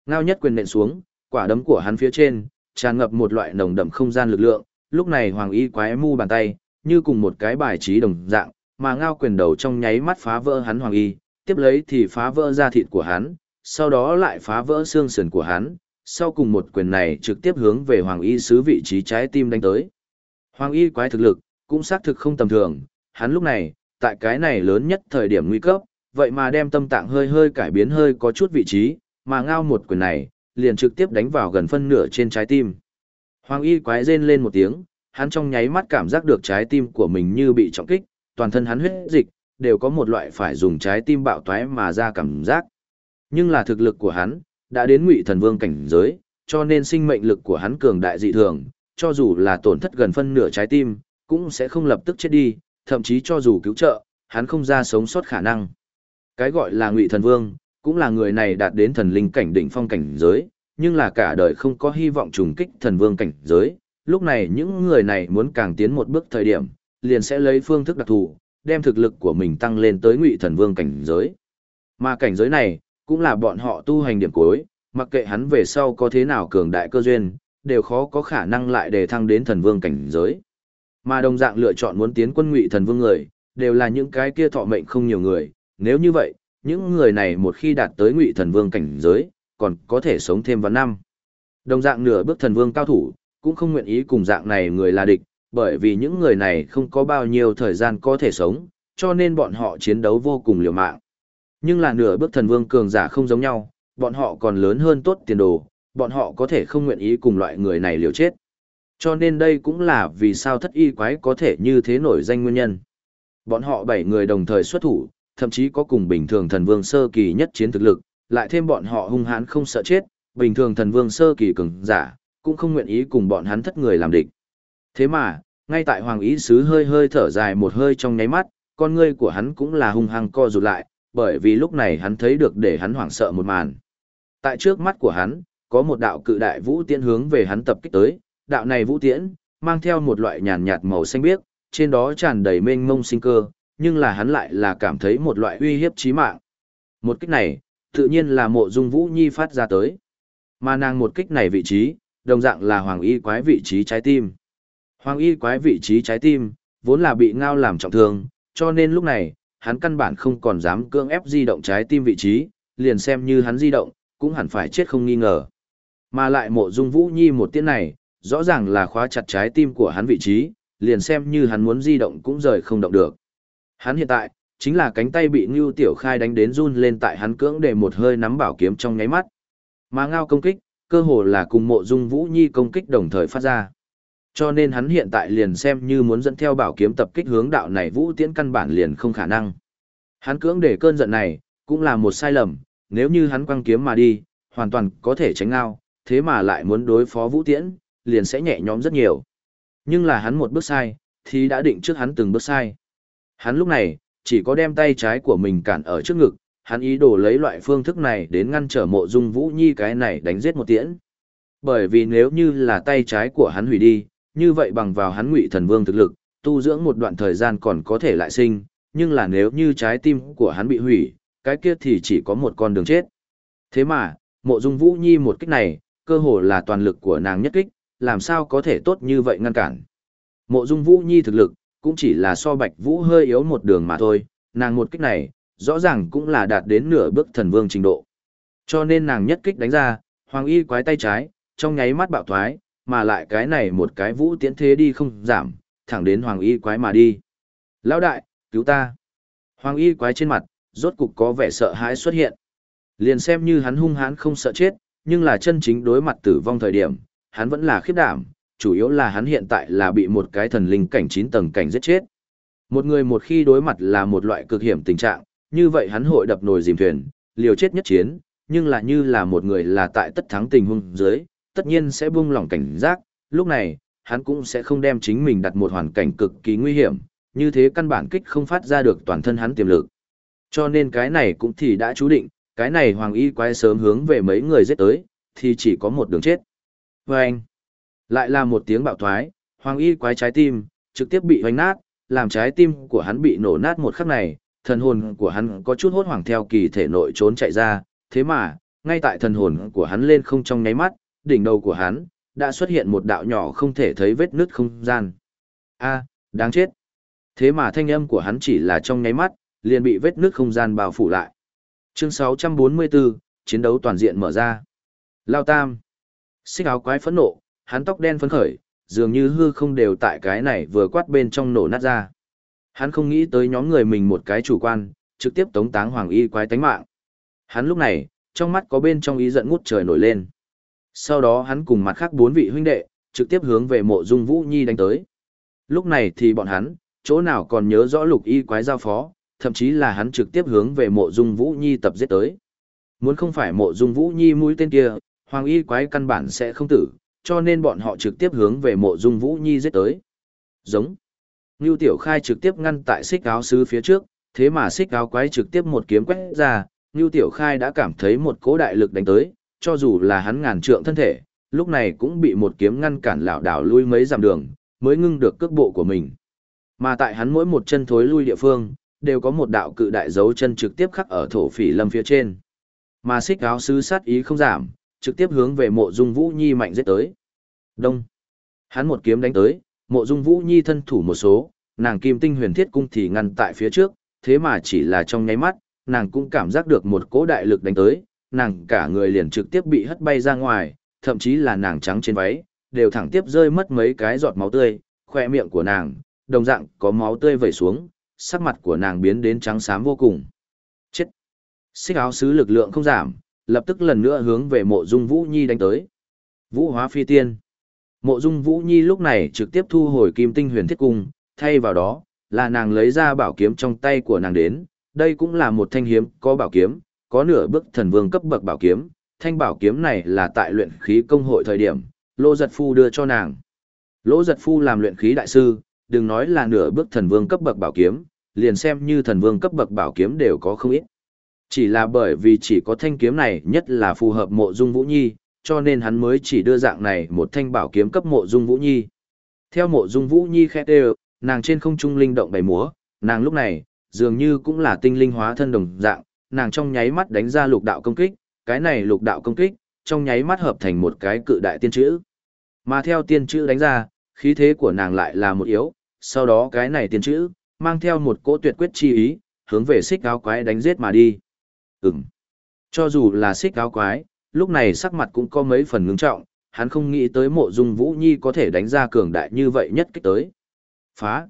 ngao nhất quyền nện xuống, quả đấm của hắn phía trên, tràn ngập một loại nồng đậm không gian lực lượng, lúc này hoàng y quái mu bàn tay, như cùng một cái bài trí đồng dạng, mà ngao quyền đầu trong nháy mắt phá vỡ hắn hoàng y, tiếp lấy thì phá vỡ da thịt của hắn, sau đó lại phá vỡ xương sườn của hắn, sau cùng một quyền này trực tiếp hướng về hoàng y sứ vị trí trái tim đánh tới. Hoàng y quái thực lực, cũng xác thực không tầm thường, hắn lúc này, tại cái này lớn nhất thời điểm nguy cấp, vậy mà đem tâm tạng hơi hơi cải biến hơi có chút vị trí, mà ngao một quyền này, liền trực tiếp đánh vào gần phân nửa trên trái tim. Hoàng y quái rên lên một tiếng, hắn trong nháy mắt cảm giác được trái tim của mình như bị trọng kích, toàn thân hắn huyết dịch, đều có một loại phải dùng trái tim bạo toái mà ra cảm giác. Nhưng là thực lực của hắn, đã đến ngụy thần vương cảnh giới, cho nên sinh mệnh lực của hắn cường đại dị thường, cho dù là tổn thất gần phân nửa trái tim, cũng sẽ không lập tức chết đi, thậm chí cho dù cứu trợ, hắn không ra sống sót khả năng. Cái gọi là ngụy thần vương, cũng là người này đạt đến thần linh cảnh đỉnh phong cảnh giới, nhưng là cả đời không có hy vọng trùng kích thần vương cảnh giới. Lúc này những người này muốn càng tiến một bước thời điểm, liền sẽ lấy phương thức đặc thù, đem thực lực của mình tăng lên tới ngụy thần vương cảnh giới. Mà cảnh giới này, cũng là bọn họ tu hành điểm cuối, mặc kệ hắn về sau có thế nào cường đại cơ duyên, đều khó có khả năng lại đề thăng đến thần vương cảnh giới. Mà đồng dạng lựa chọn muốn tiến quân ngụy thần vương người, đều là những cái kia thọ mệnh không nhiều người, nếu như vậy, những người này một khi đạt tới ngụy thần vương cảnh giới, còn có thể sống thêm vào năm. Đồng dạng nửa bước thần vương cao thủ, cũng không nguyện ý cùng dạng này người là địch, bởi vì những người này không có bao nhiêu thời gian có thể sống, cho nên bọn họ chiến đấu vô cùng liều mạng. Nhưng là nửa bước thần vương cường giả không giống nhau, bọn họ còn lớn hơn tốt tiền đồ, bọn họ có thể không nguyện ý cùng loại người này liều chết. Cho nên đây cũng là vì sao thất y quái có thể như thế nổi danh nguyên nhân. Bọn họ bảy người đồng thời xuất thủ, thậm chí có cùng bình thường thần vương sơ kỳ nhất chiến thực lực, lại thêm bọn họ hung hãn không sợ chết, bình thường thần vương sơ kỳ cường giả, cũng không nguyện ý cùng bọn hắn thất người làm địch. Thế mà, ngay tại hoàng ý sứ hơi hơi thở dài một hơi trong nháy mắt, con ngươi của hắn cũng là hung hăng co rụt lại, bởi vì lúc này hắn thấy được để hắn hoảng sợ một màn. Tại trước mắt của hắn, có một đạo cự đại vũ tiễn hướng về hắn tập kích tới, đạo này vũ tiễn, mang theo một loại nhàn nhạt màu xanh biếc, trên đó tràn đầy mênh mông sinh cơ, nhưng là hắn lại là cảm thấy một loại uy hiếp chí mạng. Một kích này, tự nhiên là mộ dung vũ nhi phát ra tới. Mà nàng một kích này vị trí, đồng dạng là hoàng y quái vị trí trái tim. Hoàng y quái vị trí trái tim, vốn là bị ngao làm trọng thương, cho nên lúc này, hắn căn bản không còn dám cưỡng ép di động trái tim vị trí, liền xem như hắn di động, cũng hẳn phải chết không nghi ngờ. Mà lại mộ dung vũ nhi một tiếng này, rõ ràng là khóa chặt trái tim của hắn vị trí, liền xem như hắn muốn di động cũng rời không động được. Hắn hiện tại, chính là cánh tay bị Ngưu Tiểu Khai đánh đến run lên tại hắn cưỡng để một hơi nắm bảo kiếm trong nháy mắt. Mà ngao công kích, cơ hồ là cùng mộ dung Vũ Nhi công kích đồng thời phát ra. Cho nên hắn hiện tại liền xem như muốn dẫn theo bảo kiếm tập kích hướng đạo này Vũ Tiễn căn bản liền không khả năng. Hắn cưỡng để cơn giận này, cũng là một sai lầm, nếu như hắn quăng kiếm mà đi, hoàn toàn có thể tránh ngao, thế mà lại muốn đối phó Vũ Tiễn, liền sẽ nhẹ nhõm rất nhiều. Nhưng là hắn một bước sai, thì đã định trước hắn từng bước sai. Hắn lúc này, chỉ có đem tay trái của mình cản ở trước ngực, hắn ý đồ lấy loại phương thức này đến ngăn trở mộ dung vũ nhi cái này đánh giết một tiễn. Bởi vì nếu như là tay trái của hắn hủy đi, như vậy bằng vào hắn ngụy thần vương thực lực, tu dưỡng một đoạn thời gian còn có thể lại sinh, nhưng là nếu như trái tim của hắn bị hủy, cái kia thì chỉ có một con đường chết. Thế mà, mộ dung vũ nhi một kích này, cơ hồ là toàn lực của nàng nhất kích, làm sao có thể tốt như vậy ngăn cản. Mộ dung vũ nhi thực lực, cũng chỉ là so bạch vũ hơi yếu một đường mà thôi, nàng một kích này, rõ ràng cũng là đạt đến nửa bước thần vương trình độ. Cho nên nàng nhất kích đánh ra, hoàng y quái tay trái, trong nháy mắt bạo thoái, mà lại cái này một cái vũ tiễn thế đi không giảm, thẳng đến hoàng y quái mà đi. Lão đại, cứu ta. Hoàng y quái trên mặt, rốt cục có vẻ sợ hãi xuất hiện. Liền xem như hắn hung hãn không sợ chết, nhưng là chân chính đối mặt tử vong thời điểm, hắn vẫn là khiếp đảm, chủ yếu là hắn hiện tại là bị một cái thần linh cảnh 9 tầng cảnh giết chết, Một người một khi đối mặt là một loại cực hiểm tình trạng, như vậy hắn hội đập nồi dìm thuyền, liều chết nhất chiến, nhưng là như là một người là tại tất thắng tình huống dưới, tất nhiên sẽ buông lỏng cảnh giác, lúc này, hắn cũng sẽ không đem chính mình đặt một hoàn cảnh cực kỳ nguy hiểm, như thế căn bản kích không phát ra được toàn thân hắn tiềm lực. Cho nên cái này cũng thì đã chú định, cái này hoàng y quái sớm hướng về mấy người giết tới, thì chỉ có một đường chết. Và anh, lại là một tiếng bạo thoái, hoàng y quái trái tim, trực tiếp bị hoành nát, làm trái tim của hắn bị nổ nát một khắc này, thần hồn của hắn có chút hốt hoảng theo kỳ thể nội trốn chạy ra, thế mà, ngay tại thần hồn của hắn lên không trong nháy mắt, đỉnh đầu của hắn, đã xuất hiện một đạo nhỏ không thể thấy vết nứt không gian. A, đáng chết. Thế mà thanh âm của hắn chỉ là trong nháy mắt, liền bị vết nứt không gian bao phủ lại. Chương 644, chiến đấu toàn diện mở ra. Lao Tam. Xích áo quái phẫn nộ, hắn tóc đen phấn khởi, dường như hư không đều tại cái này vừa quát bên trong nổ nát ra. Hắn không nghĩ tới nhóm người mình một cái chủ quan, trực tiếp tống táng hoàng y quái tánh mạng. Hắn lúc này, trong mắt có bên trong ý giận ngút trời nổi lên. Sau đó hắn cùng mặt khác bốn vị huynh đệ, trực tiếp hướng về mộ dung Vũ Nhi đánh tới. Lúc này thì bọn hắn, chỗ nào còn nhớ rõ lục y quái giao phó, thậm chí là hắn trực tiếp hướng về mộ dung Vũ Nhi tập giết tới. Muốn không phải mộ dung Vũ Nhi mũi tên kia, hoàng y quái căn bản sẽ không tử, cho nên bọn họ trực tiếp hướng về mộ dung Vũ Nhi giết tới. Giống. Ngưu Tiểu Khai trực tiếp ngăn tại xích áo sứ phía trước, thế mà xích áo quái trực tiếp một kiếm quét ra, Ngưu Tiểu Khai đã cảm thấy một cỗ đại lực đánh tới, cho dù là hắn ngàn trượng thân thể, lúc này cũng bị một kiếm ngăn cản lảo đảo lui mấy dặm đường, mới ngưng được cước bộ của mình. Mà tại hắn mỗi một chân thối lui địa phương, đều có một đạo cự đại dấu chân trực tiếp khắc ở thổ phỉ lâm phía trên. Mà xích áo sứ sát ý không giảm, trực tiếp hướng về mộ dung vũ nhi mạnh giết tới. Đông. Hắn một kiếm đánh tới, mộ dung vũ nhi thân thủ một số, nàng kim tinh huyền thiết cung thì ngăn tại phía trước, thế mà chỉ là trong nháy mắt, nàng cũng cảm giác được một cỗ đại lực đánh tới, nàng cả người liền trực tiếp bị hất bay ra ngoài, thậm chí là nàng trắng trên váy, đều thẳng tiếp rơi mất mấy cái giọt máu tươi, khoe miệng của nàng, đồng dạng có máu tươi vẩy xuống, sắc mặt của nàng biến đến trắng xám vô cùng. Chết! Xích áo sứ lực lượng không giảm, lập tức lần nữa hướng về mộ dung Vũ Nhi đánh tới. Vũ hóa phi tiên. Mộ dung Vũ Nhi lúc này trực tiếp thu hồi kim tinh huyền thiết cung, thay vào đó, là nàng lấy ra bảo kiếm trong tay của nàng đến, đây cũng là một thanh hiếm có bảo kiếm, có nửa bước thần vương cấp bậc bảo kiếm, thanh bảo kiếm này là tại luyện khí công hội thời điểm, Lô Giật Phu đưa cho nàng. Lỗ Giật Phu làm luyện khí đại sư, đừng nói là nửa bước thần vương cấp bậc bảo kiếm, liền xem như thần vương cấp bậc bảo kiếm đều có không ít. Chỉ là bởi vì chỉ có thanh kiếm này nhất là phù hợp mộ dung Vũ Nhi, cho nên hắn mới chỉ đưa dạng này một thanh bảo kiếm cấp mộ dung Vũ Nhi. Theo mộ dung Vũ Nhi khẽ đều, nàng trên không trung linh động bảy múa, nàng lúc này, dường như cũng là tinh linh hóa thân đồng dạng, nàng trong nháy mắt đánh ra lục đạo công kích, cái này lục đạo công kích, trong nháy mắt hợp thành một cái cự đại tiên chữ. Mà theo tiên chữ đánh ra, khí thế của nàng lại là một yếu, sau đó cái này tiên chữ, mang theo một cỗ tuyệt quyết chi ý, hướng về xích áo quái đánh giết mà đi. Ừm. Cho dù là xích áo quái, lúc này sắc mặt cũng có mấy phần ngưng trọng, hắn không nghĩ tới mộ dung Vũ Nhi có thể đánh ra cường đại như vậy nhất kích tới. Phá.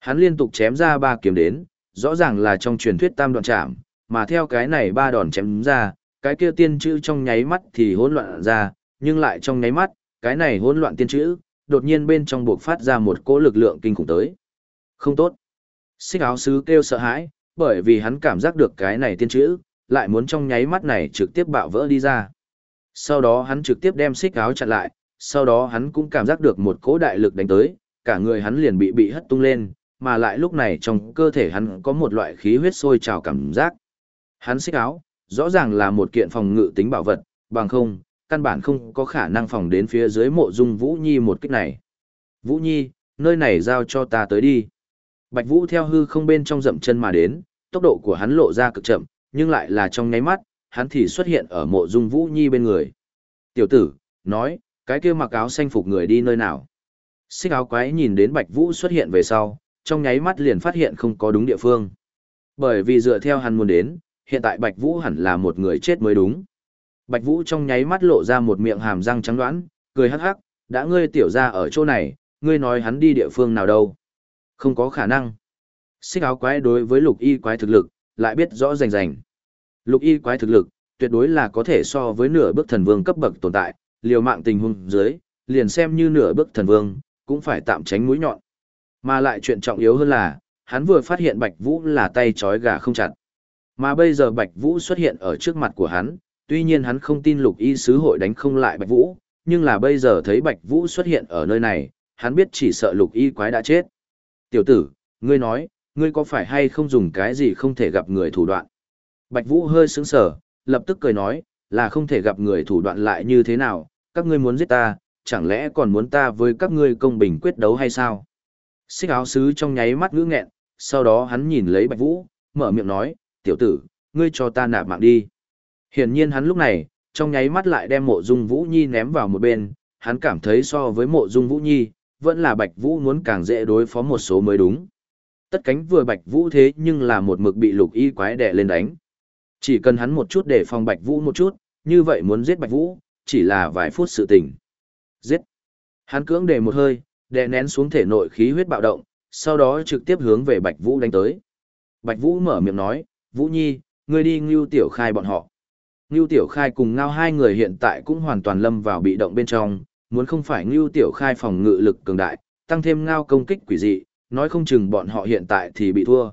Hắn liên tục chém ra ba kiếm đến, rõ ràng là trong truyền thuyết tam đoạn chạm, mà theo cái này ba đòn chém ra, cái kia tiên chữ trong nháy mắt thì hỗn loạn ra, nhưng lại trong nháy mắt, cái này hỗn loạn tiên chữ, đột nhiên bên trong buộc phát ra một cỗ lực lượng kinh khủng tới. Không tốt. Xích áo sứ kêu sợ hãi, bởi vì hắn cảm giác được cái này tiên chữ, lại muốn trong nháy mắt này trực tiếp bạo vỡ đi ra. Sau đó hắn trực tiếp đem xích áo chặn lại, sau đó hắn cũng cảm giác được một cỗ đại lực đánh tới, cả người hắn liền bị bị hất tung lên, mà lại lúc này trong cơ thể hắn có một loại khí huyết sôi trào cảm giác. Hắn xích áo, rõ ràng là một kiện phòng ngự tính bảo vật, bằng không, căn bản không có khả năng phòng đến phía dưới mộ dung Vũ Nhi một kích này. Vũ Nhi, nơi này giao cho ta tới đi. Bạch Vũ theo hư không bên trong rậm chân mà đến, tốc độ của hắn lộ ra cực chậm, nhưng lại là trong nháy mắt, hắn thì xuất hiện ở mộ dung Vũ Nhi bên người. Tiểu tử, nói, cái kia mặc áo xanh phục người đi nơi nào. Xích áo quái nhìn đến Bạch Vũ xuất hiện về sau, trong nháy mắt liền phát hiện không có đúng địa phương. Bởi vì dựa theo hắn muốn đến, hiện tại Bạch Vũ hẳn là một người chết mới đúng. Bạch Vũ trong nháy mắt lộ ra một miệng hàm răng trắng đoán, cười hắc hắc, đã ngươi tiểu ra ở chỗ này, ngươi nói hắn đi địa phương nào đâu. Không có khả năng. Xích áo quái đối với lục y quái thực lực, lại biết rõ rành rành. Lục y quái thực lực, tuyệt đối là có thể so với nửa bước thần vương cấp bậc tồn tại, liều mạng tình huống dưới, liền xem như nửa bước thần vương, cũng phải tạm tránh mũi nhọn. Mà lại chuyện trọng yếu hơn là, hắn vừa phát hiện Bạch Vũ là tay trói gà không chặt. Mà bây giờ Bạch Vũ xuất hiện ở trước mặt của hắn, tuy nhiên hắn không tin lục y sứ hội đánh không lại Bạch Vũ, nhưng là bây giờ thấy Bạch Vũ xuất hiện ở nơi này, hắn biết chỉ sợ lục y quái đã chết. Tiểu tử, ngươi nói, ngươi có phải hay không dùng cái gì không thể gặp người thủ đoạn? Bạch Vũ hơi sững sờ, lập tức cười nói, là không thể gặp người thủ đoạn lại như thế nào, các ngươi muốn giết ta, chẳng lẽ còn muốn ta với các ngươi công bình quyết đấu hay sao? Xích áo sứ trong nháy mắt ngữ nghẹn, sau đó hắn nhìn lấy Bạch Vũ, mở miệng nói, tiểu tử, ngươi cho ta nạp mạng đi. Hiển nhiên hắn lúc này, trong nháy mắt lại đem mộ dung Vũ Nhi ném vào một bên, hắn cảm thấy so với mộ dung Vũ Nhi, vẫn là Bạch Vũ muốn càng dễ đối phó một số mới đúng. Tất cánh vừa Bạch Vũ thế nhưng là một mực bị lục y quái đè lên đánh. Chỉ cần hắn một chút để phòng Bạch Vũ một chút, như vậy muốn giết Bạch Vũ, chỉ là vài phút sự tình. Giết. Hắn cưỡng để một hơi, đè nén xuống thể nội khí huyết bạo động, sau đó trực tiếp hướng về Bạch Vũ đánh tới. Bạch Vũ mở miệng nói, Vũ Nhi, ngươi đi ngưu tiểu khai bọn họ. Ngưu tiểu khai cùng ngao hai người hiện tại cũng hoàn toàn lâm vào bị động bên trong, muốn không phải ngưu tiểu khai phòng ngự lực cường đại, tăng thêm ngao công kích quỷ dị, nói không chừng bọn họ hiện tại thì bị thua.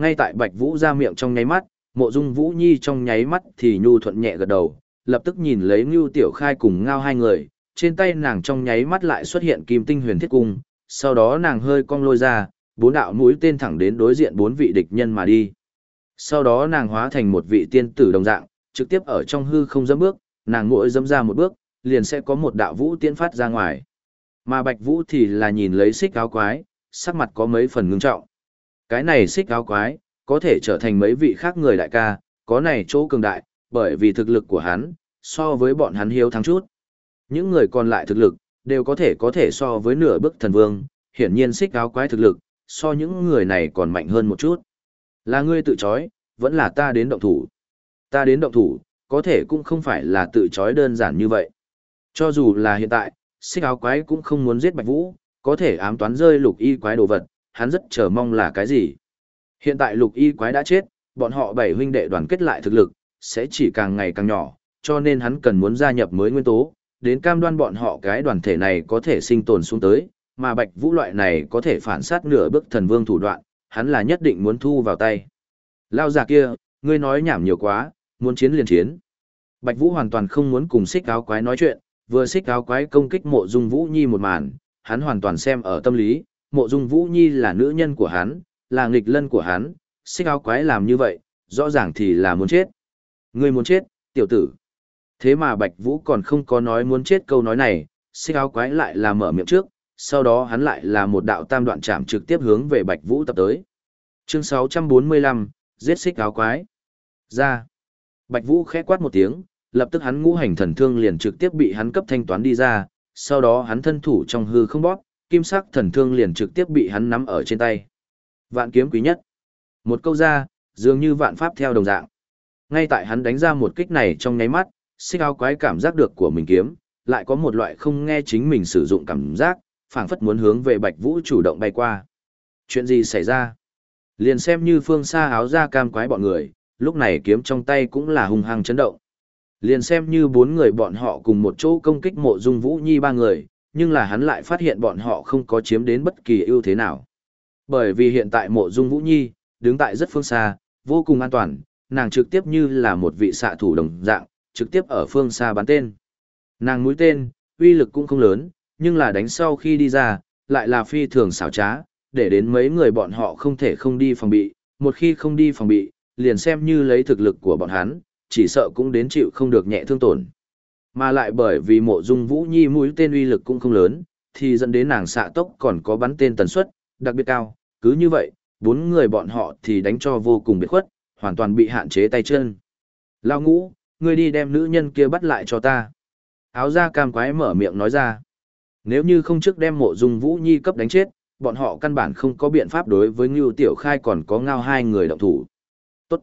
Ngay tại Bạch Vũ ra miệng trong nháy mắt, mộ dung Vũ Nhi trong nháy mắt thì nhu thuận nhẹ gật đầu, lập tức nhìn lấy ngưu tiểu khai cùng ngao hai người, trên tay nàng trong nháy mắt lại xuất hiện kim tinh huyền thiết cung, sau đó nàng hơi cong lôi ra, bốn đạo mũi tên thẳng đến đối diện bốn vị địch nhân mà đi. Sau đó nàng hóa thành một vị tiên tử đồng dạng, trực tiếp ở trong hư không dẫm bước, nàng mỗi dẫm ra một bước, liền sẽ có một đạo vũ tiên phát ra ngoài. Mà Bạch Vũ thì là nhìn lấy xích áo quái, sắc mặt có mấy phần ngưng trọng. Cái này xích áo quái, có thể trở thành mấy vị khác người đại ca, có này chỗ cường đại, bởi vì thực lực của hắn, so với bọn hắn hiếu thắng chút. Những người còn lại thực lực, đều có thể có thể so với nửa bước thần vương, hiển nhiên xích áo quái thực lực, so những người này còn mạnh hơn một chút. Là ngươi tự chói, vẫn là ta đến động thủ. Ta đến động thủ, có thể cũng không phải là tự chói đơn giản như vậy. Cho dù là hiện tại, xích áo quái cũng không muốn giết Bạch Vũ, có thể ám toán rơi lục y quái đồ vật, hắn rất chờ mong là cái gì. Hiện tại lục y quái đã chết, bọn họ bảy huynh đệ đoàn kết lại thực lực, sẽ chỉ càng ngày càng nhỏ, cho nên hắn cần muốn gia nhập mới nguyên tố, đến cam đoan bọn họ cái đoàn thể này có thể sinh tồn xuống tới, mà bạch vũ loại này có thể phản sát nửa bước thần vương thủ đoạn, hắn là nhất định muốn thu vào tay. Lao già kia, ngươi nói nhảm nhiều quá, muốn chiến liền chiến. Bạch vũ hoàn toàn không muốn cùng xích áo quái nói chuyện, vừa xích áo quái công kích mộ dung vũ nhi một màn, hắn hoàn toàn xem ở tâm lý, mộ dung vũ nhi là nữ nhân của hắn, là nghịch lân của hắn, xích áo quái làm như vậy, rõ ràng thì là muốn chết. Ngươi muốn chết, tiểu tử. Thế mà Bạch Vũ còn không có nói muốn chết câu nói này, xích áo quái lại là mở miệng trước, sau đó hắn lại là một đạo tam đoạn chạm trực tiếp hướng về Bạch Vũ tập tới. Chương 645, giết xích áo quái. Ra. Bạch Vũ khẽ quát một tiếng, lập tức hắn ngũ hành thần thương liền trực tiếp bị hắn cấp thanh toán đi ra, sau đó hắn thân thủ trong hư không bóp, kim sắc thần thương liền trực tiếp bị hắn nắm ở trên tay. Vạn kiếm quý nhất. Một câu ra, dường như vạn pháp theo đồng dạng. Ngay tại hắn đánh ra một kích này trong nháy mắt, xích áo quái cảm giác được của mình kiếm, lại có một loại không nghe chính mình sử dụng cảm giác, phảng phất muốn hướng về Bạch Vũ chủ động bay qua. Chuyện gì xảy ra? Liền xem như phương xa áo ra cam quái bọn người, lúc này kiếm trong tay cũng là hung hăng chấn động. Liền xem như bốn người bọn họ cùng một chỗ công kích mộ dung Vũ Nhi ba người, nhưng là hắn lại phát hiện bọn họ không có chiếm đến bất kỳ ưu thế nào. Bởi vì hiện tại mộ dung Vũ Nhi, đứng tại rất phương xa, vô cùng an toàn, nàng trực tiếp như là một vị xạ thủ đồng dạng, trực tiếp ở phương xa bắn tên. Nàng mũi tên, uy lực cũng không lớn, nhưng là đánh sau khi đi ra, lại là phi thường xảo trá, để đến mấy người bọn họ không thể không đi phòng bị, một khi không đi phòng bị, liền xem như lấy thực lực của bọn hắn, chỉ sợ cũng đến chịu không được nhẹ thương tổn. Mà lại bởi vì mộ dung vũ nhi mũi tên uy lực cũng không lớn, thì dẫn đến nàng xạ tốc còn có bắn tên tần suất, đặc biệt cao, cứ như vậy, bốn người bọn họ thì đánh cho vô cùng biệt khuất, hoàn toàn bị hạn chế tay chân. Lao ngũ, ngươi đi đem nữ nhân kia bắt lại cho ta. Áo da cam quái mở miệng nói ra. Nếu như không trước đem mộ dung vũ nhi cấp đánh chết, bọn họ căn bản không có biện pháp đối với Ngưu Tiểu Khai còn có ngao hai người động thủ. Tốt.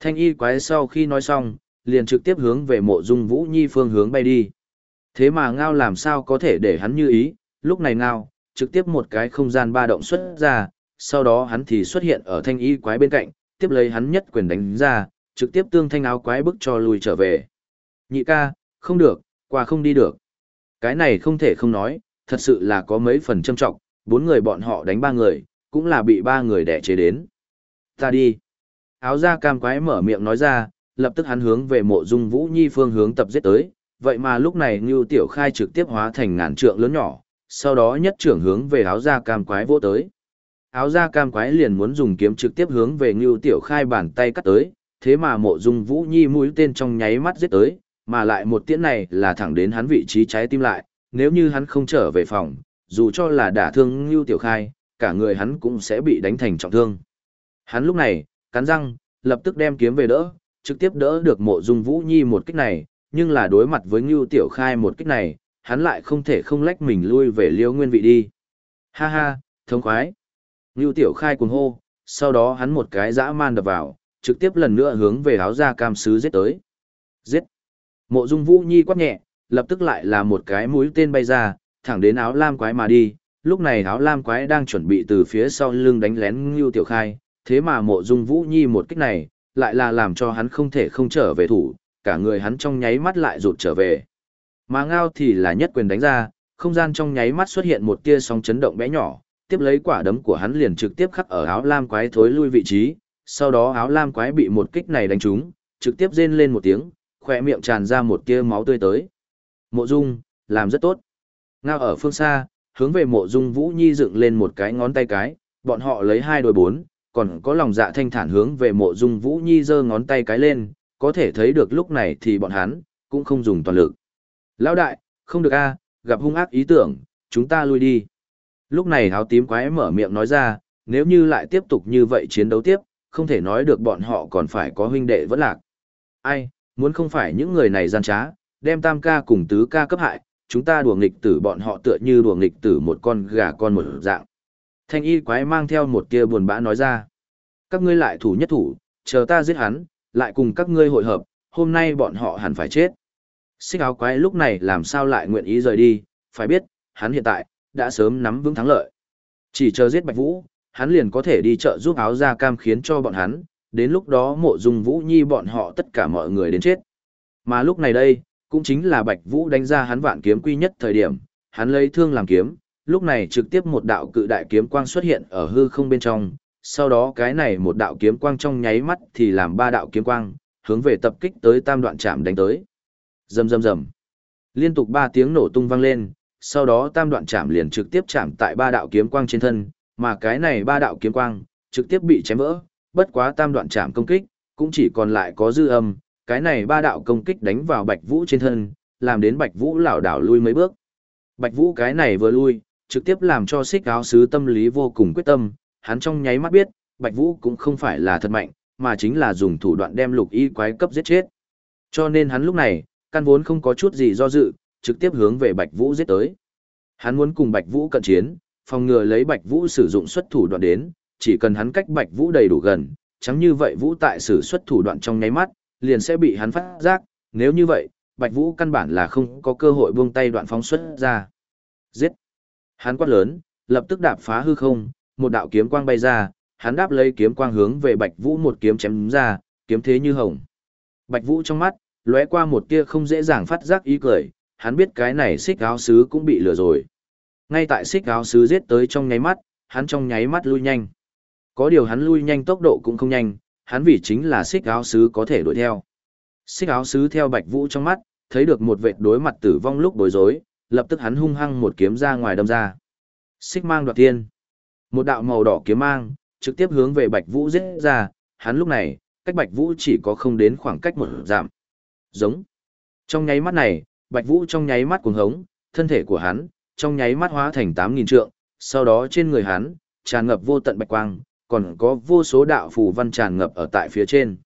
Thanh y quái sau khi nói xong, liền trực tiếp hướng về mộ dung vũ nhi phương hướng bay đi. Thế mà ngao làm sao có thể để hắn như ý, lúc này ngao, trực tiếp một cái không gian ba động xuất ra, sau đó hắn thì xuất hiện ở thanh y quái bên cạnh, tiếp lấy hắn nhất quyền đánh ra, trực tiếp tương thanh áo quái bức cho lùi trở về. Nhị ca, không được, qua không đi được. Cái này không thể không nói, thật sự là có mấy phần châm trọng, bốn người bọn họ đánh ba người, cũng là bị ba người đẻ chế đến. Ta đi. Áo da cam quái mở miệng nói ra, lập tức hắn hướng về mộ dung vũ nhi phương hướng tập giết tới, vậy mà lúc này Ngưu Tiểu Khai trực tiếp hóa thành ngàn trượng lớn nhỏ, sau đó nhất trưởng hướng về áo da cam quái vô tới. Áo da cam quái liền muốn dùng kiếm trực tiếp hướng về Ngưu Tiểu Khai bàn tay cắt tới, thế mà mộ dung vũ nhi mũi tên trong nháy mắt giết tới, mà lại một tiễn này là thẳng đến hắn vị trí trái tim lại, nếu như hắn không trở về phòng, dù cho là đả thương Ngưu Tiểu Khai, cả người hắn cũng sẽ bị đánh thành trọng thương. Hắn lúc này, cắn răng, lập tức đem kiếm về đỡ, trực tiếp đỡ được mộ dung vũ nhi một kích này, nhưng là đối mặt với Ngưu Tiểu Khai một kích này, hắn lại không thể không lách mình lui về liêu nguyên vị đi. Ha ha, thông khoái. Ngưu Tiểu Khai cuồng hô, sau đó hắn một cái dã man đập vào, trực tiếp lần nữa hướng về áo da cam sứ giết tới. Giết. Mộ Dung Vũ Nhi quát nhẹ, lập tức lại là một cái mũi tên bay ra, thẳng đến áo lam quái mà đi. Lúc này áo lam quái đang chuẩn bị từ phía sau lưng đánh lén Ngưu Tiểu Khai, thế mà Mộ Dung Vũ Nhi một kích này, lại là làm cho hắn không thể không trở về thủ, cả người hắn trong nháy mắt lại rụt trở về. Mà ngao thì là nhất quyền đánh ra, không gian trong nháy mắt xuất hiện một tia sóng chấn động bé nhỏ, tiếp lấy quả đấm của hắn liền trực tiếp khắc ở áo lam quái thối lui vị trí, sau đó áo lam quái bị một kích này đánh trúng, trực tiếp rên lên một tiếng, khỏe miệng tràn ra một tia máu tươi tới. Mộ Dung, làm rất tốt. Ngao ở phương xa, hướng về Mộ Dung Vũ Nhi dựng lên một cái ngón tay cái, bọn họ lấy hai đôi bốn, còn có lòng dạ thanh thản hướng về Mộ Dung Vũ Nhi giơ ngón tay cái lên, có thể thấy được lúc này thì bọn hắn cũng không dùng toàn lực. Lão đại, không được a, gặp hung ác ý tưởng, chúng ta lui đi. Lúc này áo tím quái mở miệng nói ra, nếu như lại tiếp tục như vậy chiến đấu tiếp, không thể nói được bọn họ còn phải có huynh đệ vẫn lạc. Ai, muốn không phải những người này gian trá, đem tam ca cùng tứ ca cấp hại, chúng ta đùa nghịch tử bọn họ tựa như đùa nghịch tử một con gà con một dạng. Thanh y quái mang theo một kia buồn bã nói ra. Các ngươi lại thủ nhất thủ, chờ ta giết hắn, lại cùng các ngươi hội hợp, hôm nay bọn họ hẳn phải chết. Xích áo quái lúc này làm sao lại nguyện ý rời đi, phải biết, hắn hiện tại, đã sớm nắm vững thắng lợi. Chỉ chờ giết Bạch Vũ, hắn liền có thể đi chợ giúp áo ra cam khiến cho bọn hắn, đến lúc đó mộ dung Vũ Nhi bọn họ tất cả mọi người đến chết. Mà lúc này đây, cũng chính là Bạch Vũ đánh ra hắn vạn kiếm quy nhất thời điểm, hắn lấy thương làm kiếm, lúc này trực tiếp một đạo cự đại kiếm quang xuất hiện ở hư không bên trong, sau đó cái này một đạo kiếm quang trong nháy mắt thì làm ba đạo kiếm quang, hướng về tập kích tới tam đoạn chạm đánh tới. Rầm rầm rầm. Liên tục ba tiếng nổ tung vang lên, sau đó tam đoạn chạm liền trực tiếp chạm tại ba đạo kiếm quang trên thân, mà cái này ba đạo kiếm quang trực tiếp bị chém vỡ, bất quá tam đoạn chạm công kích, cũng chỉ còn lại có dư âm, cái này ba đạo công kích đánh vào Bạch Vũ trên thân, làm đến Bạch Vũ lảo đảo lui mấy bước. Bạch Vũ cái này vừa lui, trực tiếp làm cho xích áo sứ tâm lý vô cùng quyết tâm, hắn trong nháy mắt biết, Bạch Vũ cũng không phải là thật mạnh, mà chính là dùng thủ đoạn đem lục y quái cấp giết chết. Cho nên hắn lúc này, căn vốn không có chút gì do dự, trực tiếp hướng về Bạch Vũ giết tới. Hắn muốn cùng Bạch Vũ cận chiến, phòng ngừa lấy Bạch Vũ sử dụng xuất thủ đoạn đến, chỉ cần hắn cách Bạch Vũ đầy đủ gần, chẳng như vậy Vũ tại sử xuất thủ đoạn trong nháy mắt, liền sẽ bị hắn phát giác, nếu như vậy, Bạch Vũ căn bản là không có cơ hội buông tay đoạn phóng xuất ra. Giết! Hắn quát lớn, lập tức đạp phá hư không, một đạo kiếm quang bay ra, hắn đáp lấy kiếm quang hướng về Bạch Vũ một kiếm chém ra, kiếm thế như hồng. Bạch Vũ trong mắt, lóe qua một tia không dễ dàng phát giác ý cười, hắn biết cái này xích áo sứ cũng bị lừa rồi. Ngay tại xích áo sứ giết tới trong nháy mắt, hắn trong nháy mắt lui nhanh. Có điều hắn lui nhanh tốc độ cũng không nhanh, hắn vì chính là xích áo sứ có thể đuổi theo. Xích áo sứ theo Bạch Vũ trong mắt, thấy được một vệt đối mặt tử vong lúc bối rối, lập tức hắn hung hăng một kiếm ra ngoài đâm ra. Xích mang đoạt tiên. Một đạo màu đỏ kiếm mang, trực tiếp hướng về Bạch Vũ giết ra, hắn lúc này, cách Bạch Vũ chỉ có không đến khoảng cách một giảm. Giống. Trong nháy mắt này, Bạch Vũ trong nháy mắt cuồng hống, thân thể của hắn, trong nháy mắt hóa thành 8.000 trượng, sau đó trên người hắn, tràn ngập vô tận bạch quang, còn có vô số đạo phù văn tràn ngập ở tại phía trên.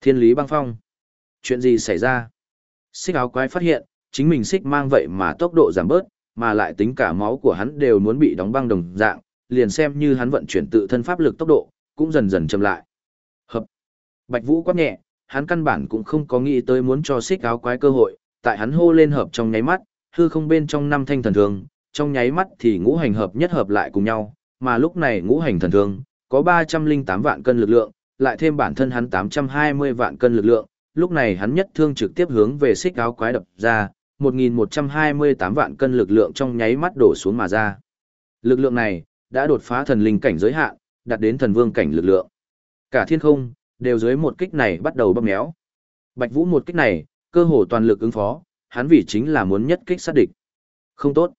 Thiên lý băng phong. Chuyện gì xảy ra? Xích áo quái phát hiện, chính mình xích mang vậy mà tốc độ giảm bớt, mà lại tính cả máu của hắn đều muốn bị đóng băng đồng dạng, liền xem như hắn vận chuyển tự thân pháp lực tốc độ, cũng dần dần chậm lại. Hợp. Bạch Vũ quát nhẹ, hắn căn bản cũng không có nghĩ tới muốn cho xích áo quái cơ hội, tại hắn hô lên hợp trong nháy mắt, hư không bên trong năm thanh thần thương, trong nháy mắt thì ngũ hành hợp nhất hợp lại cùng nhau, mà lúc này ngũ hành thần thương có 308 vạn cân lực lượng, lại thêm bản thân hắn 820 vạn cân lực lượng, lúc này hắn nhất thương trực tiếp hướng về xích áo quái đập ra, 1128 vạn cân lực lượng trong nháy mắt đổ xuống mà ra. Lực lượng này, đã đột phá thần linh cảnh giới hạn, đạt đến thần vương cảnh lực lượng. Cả thiên không, đều dưới một kích này bắt đầu bóp méo. Bạch Vũ một kích này, cơ hồ toàn lực ứng phó, hắn vì chính là muốn nhất kích sát địch. Không tốt.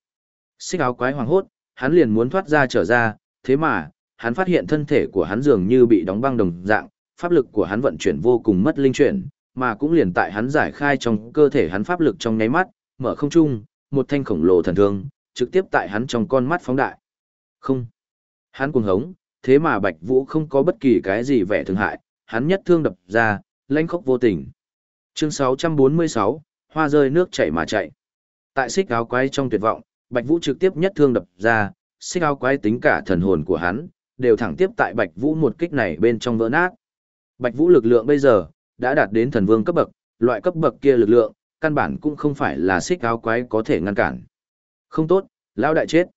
Xích áo quái hoàng hốt, hắn liền muốn thoát ra trở ra, thế mà, hắn phát hiện thân thể của hắn dường như bị đóng băng đồng dạng, pháp lực của hắn vận chuyển vô cùng mất linh chuyển, mà cũng liền tại hắn giải khai trong cơ thể hắn pháp lực trong nháy mắt, mở không trung, một thanh khổng lồ thần thương, trực tiếp tại hắn trong con mắt phóng đại. Không. Hắn cuồng hống, thế mà Bạch Vũ không có bất kỳ cái gì vẻ thương hại, hắn nhất thương đập ra, lãnh khốc vô tình. Chương 646, hoa rơi nước chảy mà chạy. Tại xích áo quái trong tuyệt vọng, Bạch Vũ trực tiếp nhất thương đập ra, xích áo quái tính cả thần hồn của hắn, đều thẳng tiếp tại Bạch Vũ một kích này bên trong vỡ nát. Bạch Vũ lực lượng bây giờ, đã đạt đến thần vương cấp bậc, loại cấp bậc kia lực lượng, căn bản cũng không phải là xích áo quái có thể ngăn cản. Không tốt, lão đại chết.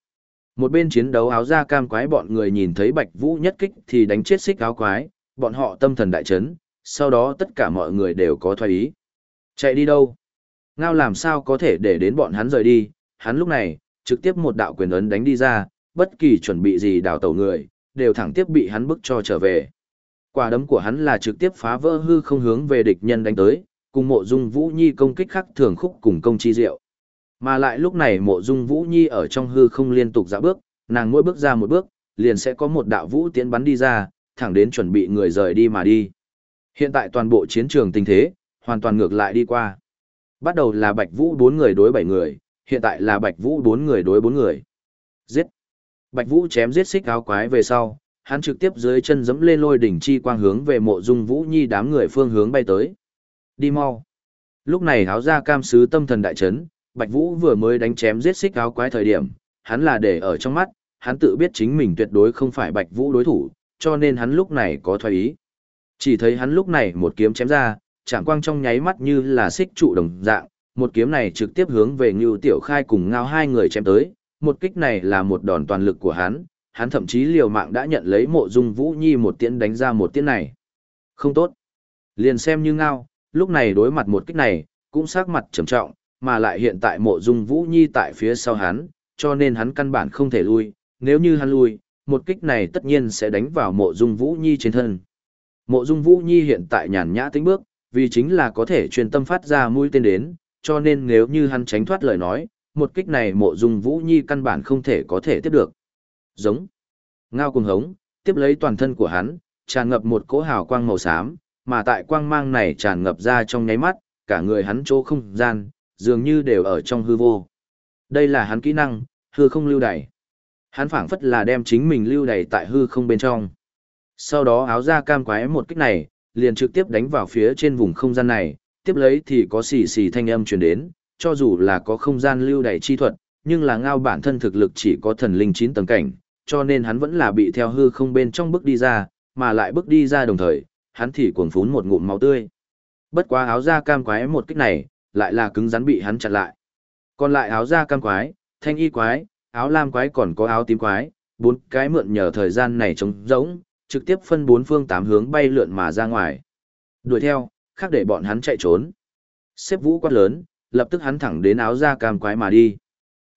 Một bên chiến đấu áo da cam quái bọn người nhìn thấy Bạch Vũ nhất kích thì đánh chết xích áo quái, bọn họ tâm thần đại chấn, sau đó tất cả mọi người đều có thoái ý. Chạy đi đâu? Ngao làm sao có thể để đến bọn hắn rời đi, hắn lúc này, trực tiếp một đạo quyền ấn đánh đi ra, bất kỳ chuẩn bị gì đào tẩu người, đều thẳng tiếp bị hắn bức cho trở về. Quả đấm của hắn là trực tiếp phá vỡ hư không hướng về địch nhân đánh tới, cùng mộ dung Vũ Nhi công kích khắc thường khúc cùng công chi diệu. Mà lại lúc này mộ dung Vũ Nhi ở trong hư không liên tục dạo bước, nàng mỗi bước ra một bước, liền sẽ có một đạo vũ tiến bắn đi ra, thẳng đến chuẩn bị người rời đi mà đi. Hiện tại toàn bộ chiến trường tình thế, hoàn toàn ngược lại đi qua. Bắt đầu là Bạch Vũ bốn người đối bảy người, hiện tại là Bạch Vũ bốn người đối bốn người. Giết! Bạch Vũ chém giết xích áo quái về sau, hắn trực tiếp dưới chân dẫm lên lôi đỉnh chi quang hướng về mộ dung Vũ Nhi đám người phương hướng bay tới. Đi mau! Lúc này áo ra cam sứ tâm thần đại chấn, Bạch Vũ vừa mới đánh chém giết xích áo quái thời điểm, hắn là để ở trong mắt, hắn tự biết chính mình tuyệt đối không phải Bạch Vũ đối thủ, cho nên hắn lúc này có thoái ý. Chỉ thấy hắn lúc này một kiếm chém ra, chạm quang trong nháy mắt như là xích trụ đồng dạng, một kiếm này trực tiếp hướng về Ngưu Tiểu Khai cùng ngao hai người chém tới, một kích này là một đòn toàn lực của hắn, hắn thậm chí liều mạng đã nhận lấy mộ dung Vũ Nhi một tiễn đánh ra một tiễn này. Không tốt. Liền xem như ngao, lúc này đối mặt một kích này, cũng sắc mặt trầm trọng, mà lại hiện tại mộ dung Vũ Nhi tại phía sau hắn, cho nên hắn căn bản không thể lui, nếu như hắn lui, một kích này tất nhiên sẽ đánh vào mộ dung Vũ Nhi trên thân. Mộ dung Vũ Nhi hiện tại nhàn nhã tính bước, vì chính là có thể truyền tâm phát ra mũi tên đến, cho nên nếu như hắn tránh thoát lời nói, một kích này mộ dung Vũ Nhi căn bản không thể có thể tiếp được. Giống. Ngao cùng hống, tiếp lấy toàn thân của hắn, tràn ngập một cỗ hào quang màu xám, mà tại quang mang này tràn ngập ra trong nháy mắt, cả người hắn chỗ không gian, dường như đều ở trong hư vô. Đây là hắn kỹ năng, hư không lưu đày Hắn phảng phất là đem chính mình lưu đày tại hư không bên trong. Sau đó áo ra cam quái một kích này, liền trực tiếp đánh vào phía trên vùng không gian này, tiếp lấy thì có xì xì thanh âm truyền đến, cho dù là có không gian lưu đẩy chi thuật, nhưng là ngao bản thân thực lực chỉ có thần linh 9 tầng cảnh, cho nên hắn vẫn là bị theo hư không bên trong bước đi ra, mà lại bước đi ra đồng thời, hắn thì cuồng phún một ngụm máu tươi. Bất quá áo da cam quái một kích này, lại là cứng rắn bị hắn chặn lại. Còn lại áo da cam quái, thanh y quái, áo lam quái còn có áo tím quái, bốn cái mượn nhờ thời gian này trống rỗng, trực tiếp phân bốn phương tám hướng bay lượn mà ra ngoài. Đuổi theo, khác để bọn hắn chạy trốn. Xếp vũ quát lớn, lập tức hắn thẳng đến áo da cam quái mà đi.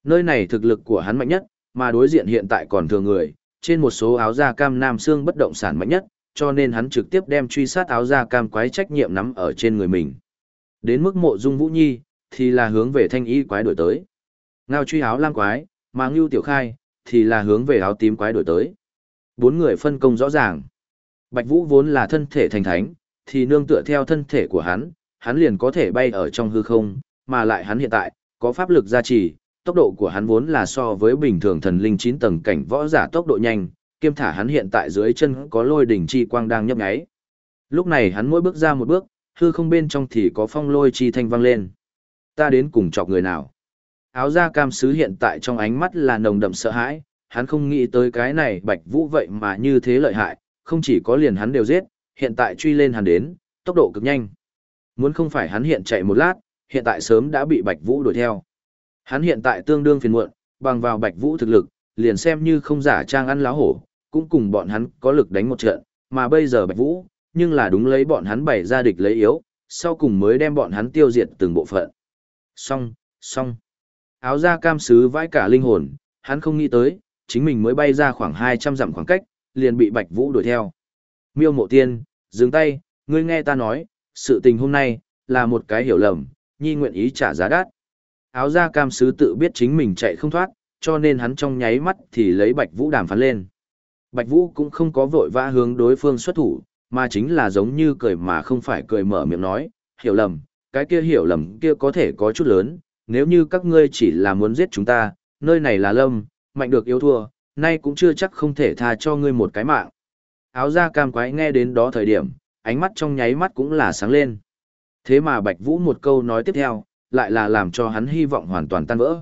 Nơi này thực lực của hắn mạnh nhất, mà đối diện hiện tại còn thừa người, trên một số áo da cam nam xương bất động sản mạnh nhất, cho nên hắn trực tiếp đem truy sát áo da cam quái trách nhiệm nắm ở trên người mình. Đến mức mộ dung vũ nhi, thì là hướng về thanh y quái đổi tới. Ngao truy áo lam quái, mà ngưu tiểu khai, thì là hướng về áo tím quái đổi tới. Bốn người phân công rõ ràng. Bạch Vũ vốn là thân thể thành thánh, thì nương tựa theo thân thể của hắn, hắn liền có thể bay ở trong hư không, mà lại hắn hiện tại, có pháp lực gia trì, tốc độ của hắn vốn là so với bình thường thần linh 9 tầng cảnh võ giả tốc độ nhanh, kiêm thả hắn hiện tại dưới chân có lôi đỉnh chi quang đang nhấp nháy. Lúc này hắn mỗi bước ra một bước, hư không bên trong thì có phong lôi chi thanh vang lên. Ta đến cùng chọc người nào? Áo da cam sứ hiện tại trong ánh mắt là nồng đậm sợ hãi, hắn không nghĩ tới cái này bạch vũ vậy mà như thế lợi hại, không chỉ có liền hắn đều giết, hiện tại truy lên hắn đến, tốc độ cực nhanh. Muốn không phải hắn hiện chạy một lát, hiện tại sớm đã bị bạch vũ đuổi theo. Hắn hiện tại tương đương phiền muộn, bằng vào bạch vũ thực lực, liền xem như không giả trang ăn láo hổ, cũng cùng bọn hắn có lực đánh một trận, mà bây giờ bạch vũ, nhưng là đúng lấy bọn hắn bày ra địch lấy yếu, sau cùng mới đem bọn hắn tiêu diệt từng bộ phận. Xong, xong. Áo da cam sứ vãi cả linh hồn, hắn không nghĩ tới, chính mình mới bay ra khoảng 200 dặm khoảng cách, liền bị Bạch Vũ đuổi theo. Miêu Mộ Tiên, dừng tay, ngươi nghe ta nói, sự tình hôm nay, là một cái hiểu lầm, nhi nguyện ý trả giá đắt. Áo da cam sứ tự biết chính mình chạy không thoát, cho nên hắn trong nháy mắt thì lấy Bạch Vũ đàm phán lên. Bạch Vũ cũng không có vội vã hướng đối phương xuất thủ, mà chính là giống như cười mà không phải cười mở miệng nói, hiểu lầm, cái kia hiểu lầm kia có thể có chút lớn, nếu như các ngươi chỉ là muốn giết chúng ta, nơi này là lâm, mạnh được yếu thua, nay cũng chưa chắc không thể tha cho ngươi một cái mạng. Áo da cam quái nghe đến đó thời điểm, ánh mắt trong nháy mắt cũng là sáng lên. Thế mà Bạch Vũ một câu nói tiếp theo, lại là làm cho hắn hy vọng hoàn toàn tan vỡ.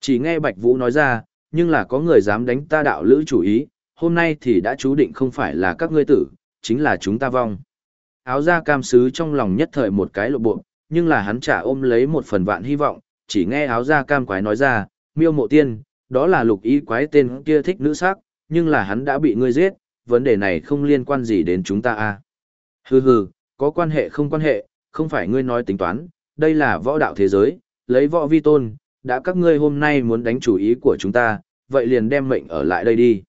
Chỉ nghe Bạch Vũ nói ra, nhưng là có người dám đánh ta đạo lữ chủ ý, hôm nay thì đã chú định không phải là các ngươi tử, chính là chúng ta vong. Áo da cam sứ trong lòng nhất thời một cái lộ bộ, nhưng là hắn trả ôm lấy một phần vạn hy vọng, chỉ nghe áo da cam quái nói ra, miêu mộ tiên, đó là lục y quái tên kia thích nữ sắc, nhưng là hắn đã bị ngươi giết, vấn đề này không liên quan gì đến chúng ta à. Hừ hừ, có quan hệ không quan hệ, không phải ngươi nói tính toán, đây là võ đạo thế giới, lấy võ vi tôn, đã các ngươi hôm nay muốn đánh chủ ý của chúng ta, vậy liền đem mệnh ở lại đây đi.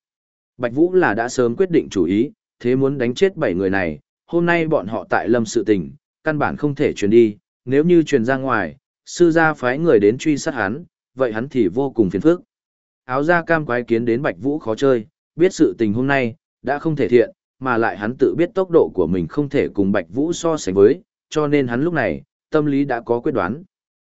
Bạch Vũ là đã sớm quyết định chủ ý, thế muốn đánh chết bảy người này, hôm nay bọn họ tại lâm sự tình, căn bản không thể truyền đi, nếu như truyền ra ngoài, sư gia phái người đến truy sát hắn, vậy hắn thì vô cùng phiền phức. Áo da cam quái kiến đến Bạch Vũ khó chơi, biết sự tình hôm nay, đã không thể thiện, mà lại hắn tự biết tốc độ của mình không thể cùng Bạch Vũ so sánh với, cho nên hắn lúc này, tâm lý đã có quyết đoán.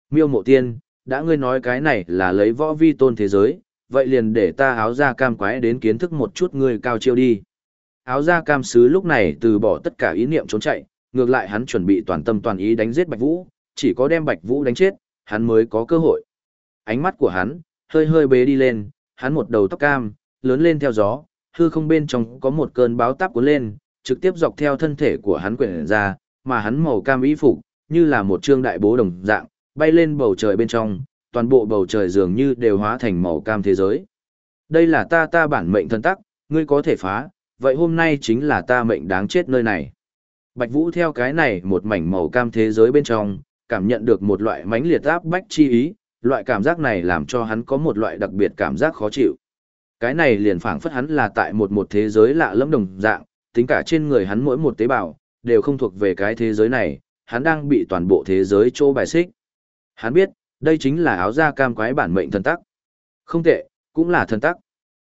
Miêu mộ tiên, đã ngươi nói cái này là lấy võ vi tôn thế giới, vậy liền để ta áo da cam quái đến kiến thức một chút ngươi cao chiêu đi. Áo da cam sứ lúc này từ bỏ tất cả ý niệm trốn chạy, ngược lại hắn chuẩn bị toàn tâm toàn ý đánh giết Bạch Vũ, chỉ có đem Bạch Vũ đánh chết, hắn mới có cơ hội. Ánh mắt của hắn, hơi hơi bế đi lên, hắn một đầu tóc cam, lớn lên theo gió, hư không bên trong có một cơn báo táp cuốn lên, trực tiếp dọc theo thân thể của hắn quyển ra, mà hắn màu cam y phục, như là một trương đại bố đồng dạng, bay lên bầu trời bên trong, toàn bộ bầu trời dường như đều hóa thành màu cam thế giới. Đây là ta ta bản mệnh thân tắc, ngươi có thể phá, vậy hôm nay chính là ta mệnh đáng chết nơi này. Bạch Vũ theo cái này một mảnh màu cam thế giới bên trong, cảm nhận được một loại mãnh liệt áp bách chi ý, loại cảm giác này làm cho hắn có một loại đặc biệt cảm giác khó chịu. Cái này liền phảng phất hắn là tại một một thế giới lạ lẫm đồng dạng, tính cả trên người hắn mỗi một tế bào, đều không thuộc về cái thế giới này, hắn đang bị toàn bộ thế giới chỗ bài xích. Hắn biết, đây chính là áo da cam quái bản mệnh thần tắc. Không tệ, cũng là thần tắc.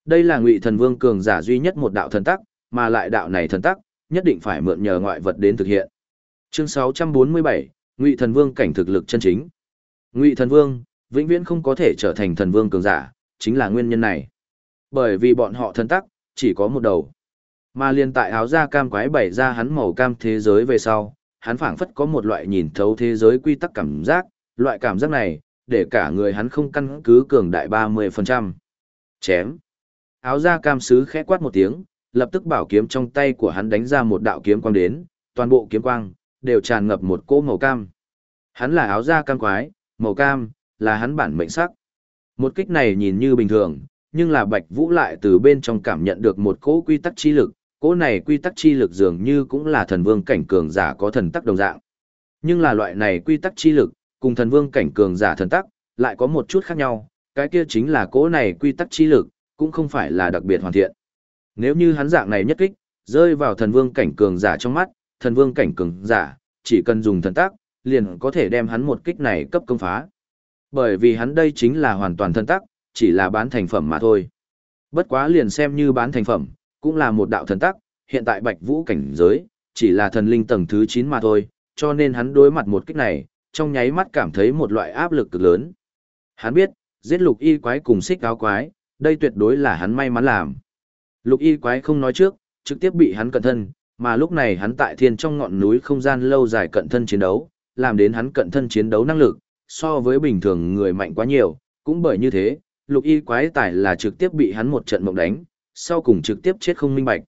Đây là ngụy thần vương cường giả duy nhất một đạo thần tắc, mà lại đạo này thần tắc, nhất định phải mượn nhờ ngoại vật đến thực hiện. Chương 647, Ngụy thần vương cảnh thực lực chân chính. Ngụy thần vương, vĩnh viễn không có thể trở thành thần vương cường giả, chính là nguyên nhân này. Bởi vì bọn họ thần tắc, chỉ có một đầu. Mà liên tại áo da cam quái bày ra hắn màu cam thế giới về sau, hắn phảng phất có một loại nhìn thấu thế giới quy tắc cảm giác, loại cảm giác này, để cả người hắn không căn cứ cường đại 30%. Chém. Áo da cam sứ khẽ quát một tiếng, lập tức bảo kiếm trong tay của hắn đánh ra một đạo kiếm quang đến, toàn bộ kiếm quang, đều tràn ngập một cỗ màu cam. Hắn là áo da cam quái, màu cam, là hắn bản mệnh sắc. Một kích này nhìn như bình thường, nhưng là Bạch Vũ lại từ bên trong cảm nhận được một cỗ quy tắc chi lực, cỗ này quy tắc chi lực dường như cũng là thần vương cảnh cường giả có thần tắc đồng dạng. Nhưng là loại này quy tắc chi lực, cùng thần vương cảnh cường giả thần tắc, lại có một chút khác nhau, cái kia chính là cỗ này quy tắc chi lực, cũng không phải là đặc biệt hoàn thiện. Nếu như hắn dạng này nhất kích, rơi vào thần vương cảnh cường giả trong mắt, thần vương cảnh cường giả, chỉ cần dùng thần tác, liền có thể đem hắn một kích này cấp công phá. Bởi vì hắn đây chính là hoàn toàn thần tác, chỉ là bán thành phẩm mà thôi. Bất quá liền xem như bán thành phẩm, cũng là một đạo thần tác, hiện tại Bạch Vũ cảnh giới, chỉ là thần linh tầng thứ 9 mà thôi, cho nên hắn đối mặt một kích này, trong nháy mắt cảm thấy một loại áp lực cực lớn. Hắn biết, giết lục y quái cùng xích áo quái, đây tuyệt đối là hắn may mắn làm. Lục y quái không nói trước, trực tiếp bị hắn cận thân, mà lúc này hắn tại thiên trong ngọn núi không gian lâu dài cận thân chiến đấu, làm đến hắn cận thân chiến đấu năng lực, so với bình thường người mạnh quá nhiều, cũng bởi như thế, lục y quái tài là trực tiếp bị hắn một trận mộng đánh, sau cùng trực tiếp chết không minh bạch.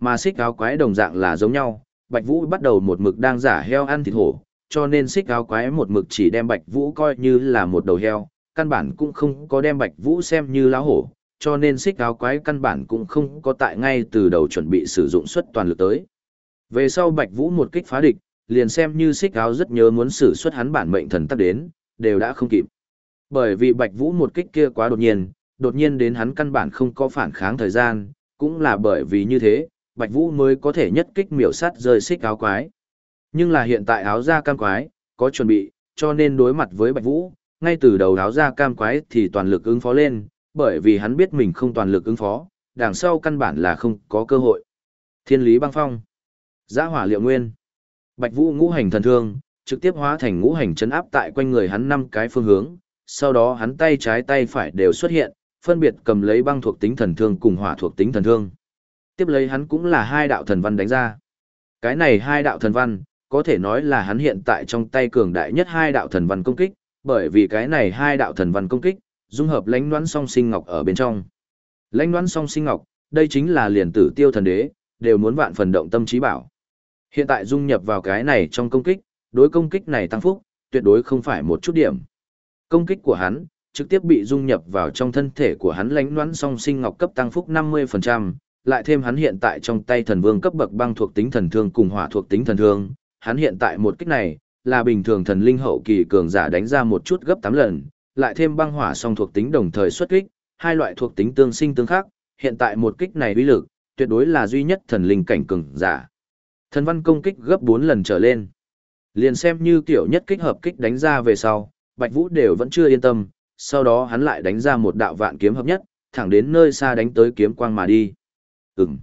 Mà xích áo quái đồng dạng là giống nhau, Bạch Vũ bắt đầu một mực đang giả heo ăn thịt hổ, cho nên xích áo quái một mực chỉ đem Bạch Vũ coi như là một đầu heo, căn bản cũng không có đem Bạch Vũ xem như lá hổ, cho nên xích áo quái căn bản cũng không có tại ngay từ đầu chuẩn bị sử dụng suất toàn lực tới. Về sau Bạch Vũ một kích phá địch, liền xem như xích áo rất nhớ muốn sử xuất hắn bản mệnh thần tắc đến, đều đã không kịp. Bởi vì Bạch Vũ một kích kia quá đột nhiên, đột nhiên đến hắn căn bản không có phản kháng thời gian, cũng là bởi vì như thế, Bạch Vũ mới có thể nhất kích miểu sát rơi xích áo quái. Nhưng là hiện tại áo da cam quái, có chuẩn bị, cho nên đối mặt với Bạch Vũ, ngay từ đầu áo da cam quái thì toàn lực ứng phó lên, bởi vì hắn biết mình không toàn lực ứng phó, đằng sau căn bản là không có cơ hội. Thiên lý băng phong, giã hỏa liệu nguyên, Bạch Vũ ngũ hành thần thương, trực tiếp hóa thành ngũ hành chấn áp tại quanh người hắn năm cái phương hướng, sau đó hắn tay trái tay phải đều xuất hiện, phân biệt cầm lấy băng thuộc tính thần thương cùng hỏa thuộc tính thần thương. Tiếp lấy hắn cũng là hai đạo thần văn đánh ra. Cái này hai đạo thần văn, có thể nói là hắn hiện tại trong tay cường đại nhất hai đạo thần văn công kích, bởi vì cái này hai đạo thần văn công kích, dung hợp lãnh đoán song sinh ngọc ở bên trong. Lãnh đoán song sinh ngọc, đây chính là liền tử tiêu thần đế, đều muốn vạn phần động tâm trí bảo. Hiện tại dung nhập vào cái này trong công kích, đối công kích này tăng phúc, tuyệt đối không phải một chút điểm. Công kích của hắn, trực tiếp bị dung nhập vào trong thân thể của hắn lãnh đoán song sinh ngọc cấp tăng phúc 50%, lại thêm hắn hiện tại trong tay thần vương cấp bậc băng thuộc tính thần thương cùng hỏa thuộc tính thần thương, hắn hiện tại một kích này, là bình thường thần linh hậu kỳ cường giả đánh ra một chút gấp 8 lần, lại thêm băng hỏa song thuộc tính đồng thời xuất kích, hai loại thuộc tính tương sinh tương khắc, hiện tại một kích này uy lực, tuyệt đối là duy nhất thần linh cảnh cường giả. Thần văn công kích gấp 4 lần trở lên. Liền xem như kiểu nhất kích hợp kích đánh ra về sau, Bạch Vũ đều vẫn chưa yên tâm, sau đó hắn lại đánh ra một đạo vạn kiếm hợp nhất, thẳng đến nơi xa đánh tới kiếm quang mà đi. Ừm.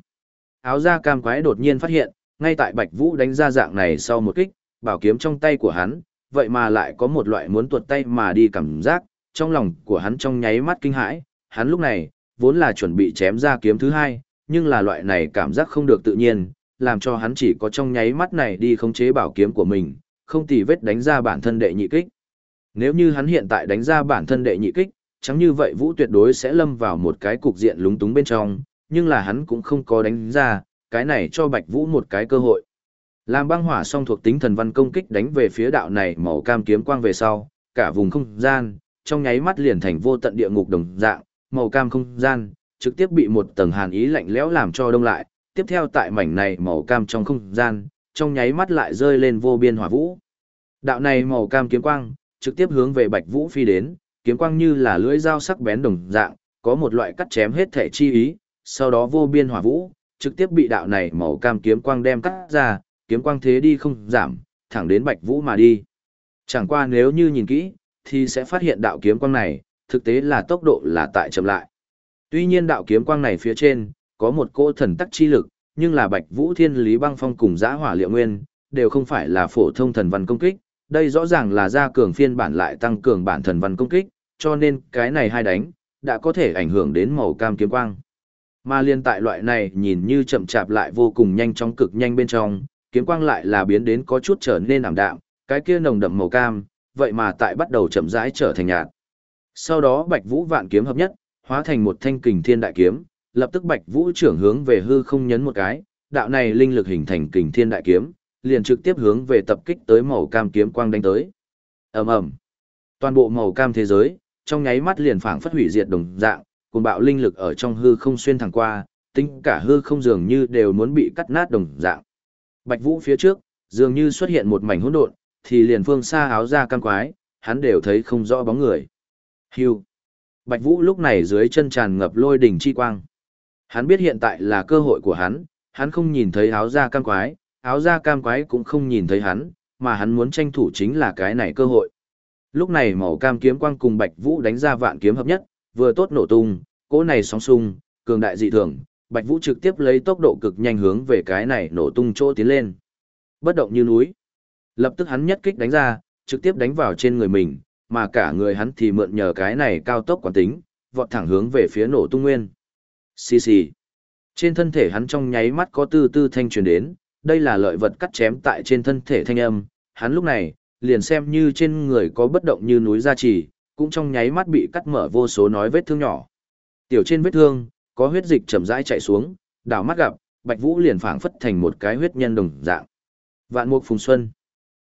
Áo da cam quái đột nhiên phát hiện, ngay tại Bạch Vũ đánh ra dạng này sau một kích, bảo kiếm trong tay của hắn, vậy mà lại có một loại muốn tuột tay mà đi cảm giác, trong lòng của hắn trong nháy mắt kinh hãi, hắn lúc này, vốn là chuẩn bị chém ra kiếm thứ hai, nhưng là loại này cảm giác không được tự nhiên, làm cho hắn chỉ có trong nháy mắt này đi khống chế bảo kiếm của mình, không tì vết đánh ra bản thân đệ nhị kích. Nếu như hắn hiện tại đánh ra bản thân đệ nhị kích, chẳng như vậy Vũ tuyệt đối sẽ lâm vào một cái cục diện lúng túng bên trong, nhưng là hắn cũng không có đánh ra, cái này cho Bạch Vũ một cái cơ hội. Làm băng hỏa song thuộc tính thần văn công kích đánh về phía đạo này màu cam kiếm quang về sau, cả vùng không gian, trong nháy mắt liền thành vô tận địa ngục đồng dạng, màu cam không gian, trực tiếp bị một tầng hàn ý lạnh lẽo làm cho đông lại, tiếp theo tại mảnh này màu cam trong không gian, trong nháy mắt lại rơi lên vô biên hỏa vũ. Đạo này màu cam kiếm quang, trực tiếp hướng về Bạch Vũ phi đến, kiếm quang như là lưỡi dao sắc bén đồng dạng, có một loại cắt chém hết thể chi ý, sau đó vô biên hỏa vũ, trực tiếp bị đạo này màu cam kiếm quang đem cắt ra, kiếm quang thế đi không giảm, thẳng đến Bạch Vũ mà đi. Chẳng qua nếu như nhìn kỹ, thì sẽ phát hiện đạo kiếm quang này, thực tế là tốc độ là tại chậm lại. Tuy nhiên đạo kiếm quang này phía trên, có một cỗ thần tắc chi lực, nhưng là Bạch Vũ Thiên Lý Băng Phong cùng Giã Hỏa Liệu Nguyên, đều không phải là phổ thông thần văn công kích, đây rõ ràng là gia cường phiên bản lại tăng cường bản thần văn công kích, cho nên cái này hai đánh, đã có thể ảnh hưởng đến màu cam kiếm quang. Mà liên tại loại này nhìn như chậm chạp lại vô cùng nhanh chóng cực nhanh bên trong, kiếm quang lại là biến đến có chút trở nên ảm đạm, cái kia nồng đậm màu cam, vậy mà tại bắt đầu chậm rãi trở thành nhạt. Sau đó Bạch Vũ vạn kiếm hợp nhất, hóa thành một thanh kình thiên đại kiếm, lập tức Bạch Vũ trưởng hướng về hư không nhấn một cái, đạo này linh lực hình thành kình thiên đại kiếm, liền trực tiếp hướng về tập kích tới màu cam kiếm quang đánh tới. Ầm ầm. Toàn bộ màu cam thế giới, trong nháy mắt liền phảng phất hủy diệt đồng dạng, cuồng bạo linh lực ở trong hư không xuyên thẳng qua, tính cả hư không dường như đều muốn bị cắt nát đồng dạng. Bạch Vũ phía trước, dường như xuất hiện một mảnh hỗn độn, thì liền phương xa áo ra cam quái, hắn đều thấy không rõ bóng người. Hưu. Bạch Vũ lúc này dưới chân tràn ngập lôi đỉnh chi quang. Hắn biết hiện tại là cơ hội của hắn, hắn không nhìn thấy áo ra cam quái, áo da cam quái cũng không nhìn thấy hắn, mà hắn muốn tranh thủ chính là cái này cơ hội. Lúc này màu cam kiếm quang cùng Bạch Vũ đánh ra vạn kiếm hợp nhất, vừa tốt nổ tung, cỗ này sóng sung, cường đại dị thường, Bạch Vũ trực tiếp lấy tốc độ cực nhanh hướng về cái này nổ tung chỗ tiến lên. Bất động như núi. Lập tức hắn nhất kích đánh ra, trực tiếp đánh vào trên người mình, mà cả người hắn thì mượn nhờ cái này cao tốc quán tính, vọt thẳng hướng về phía nổ tung nguyên. Xì xì. Trên thân thể hắn trong nháy mắt có tư tư thanh truyền đến, đây là lợi vật cắt chém tại trên thân thể thanh âm, hắn lúc này, liền xem như trên người có bất động như núi gia trì, cũng trong nháy mắt bị cắt mở vô số nói vết thương nhỏ. Tiểu trên vết thương, có huyết dịch chậm rãi chảy xuống, đảo mắt gặp, Bạch Vũ liền phảng phất thành một cái huyết nhân đồng dạng. Vạn Mục Phùng Xuân,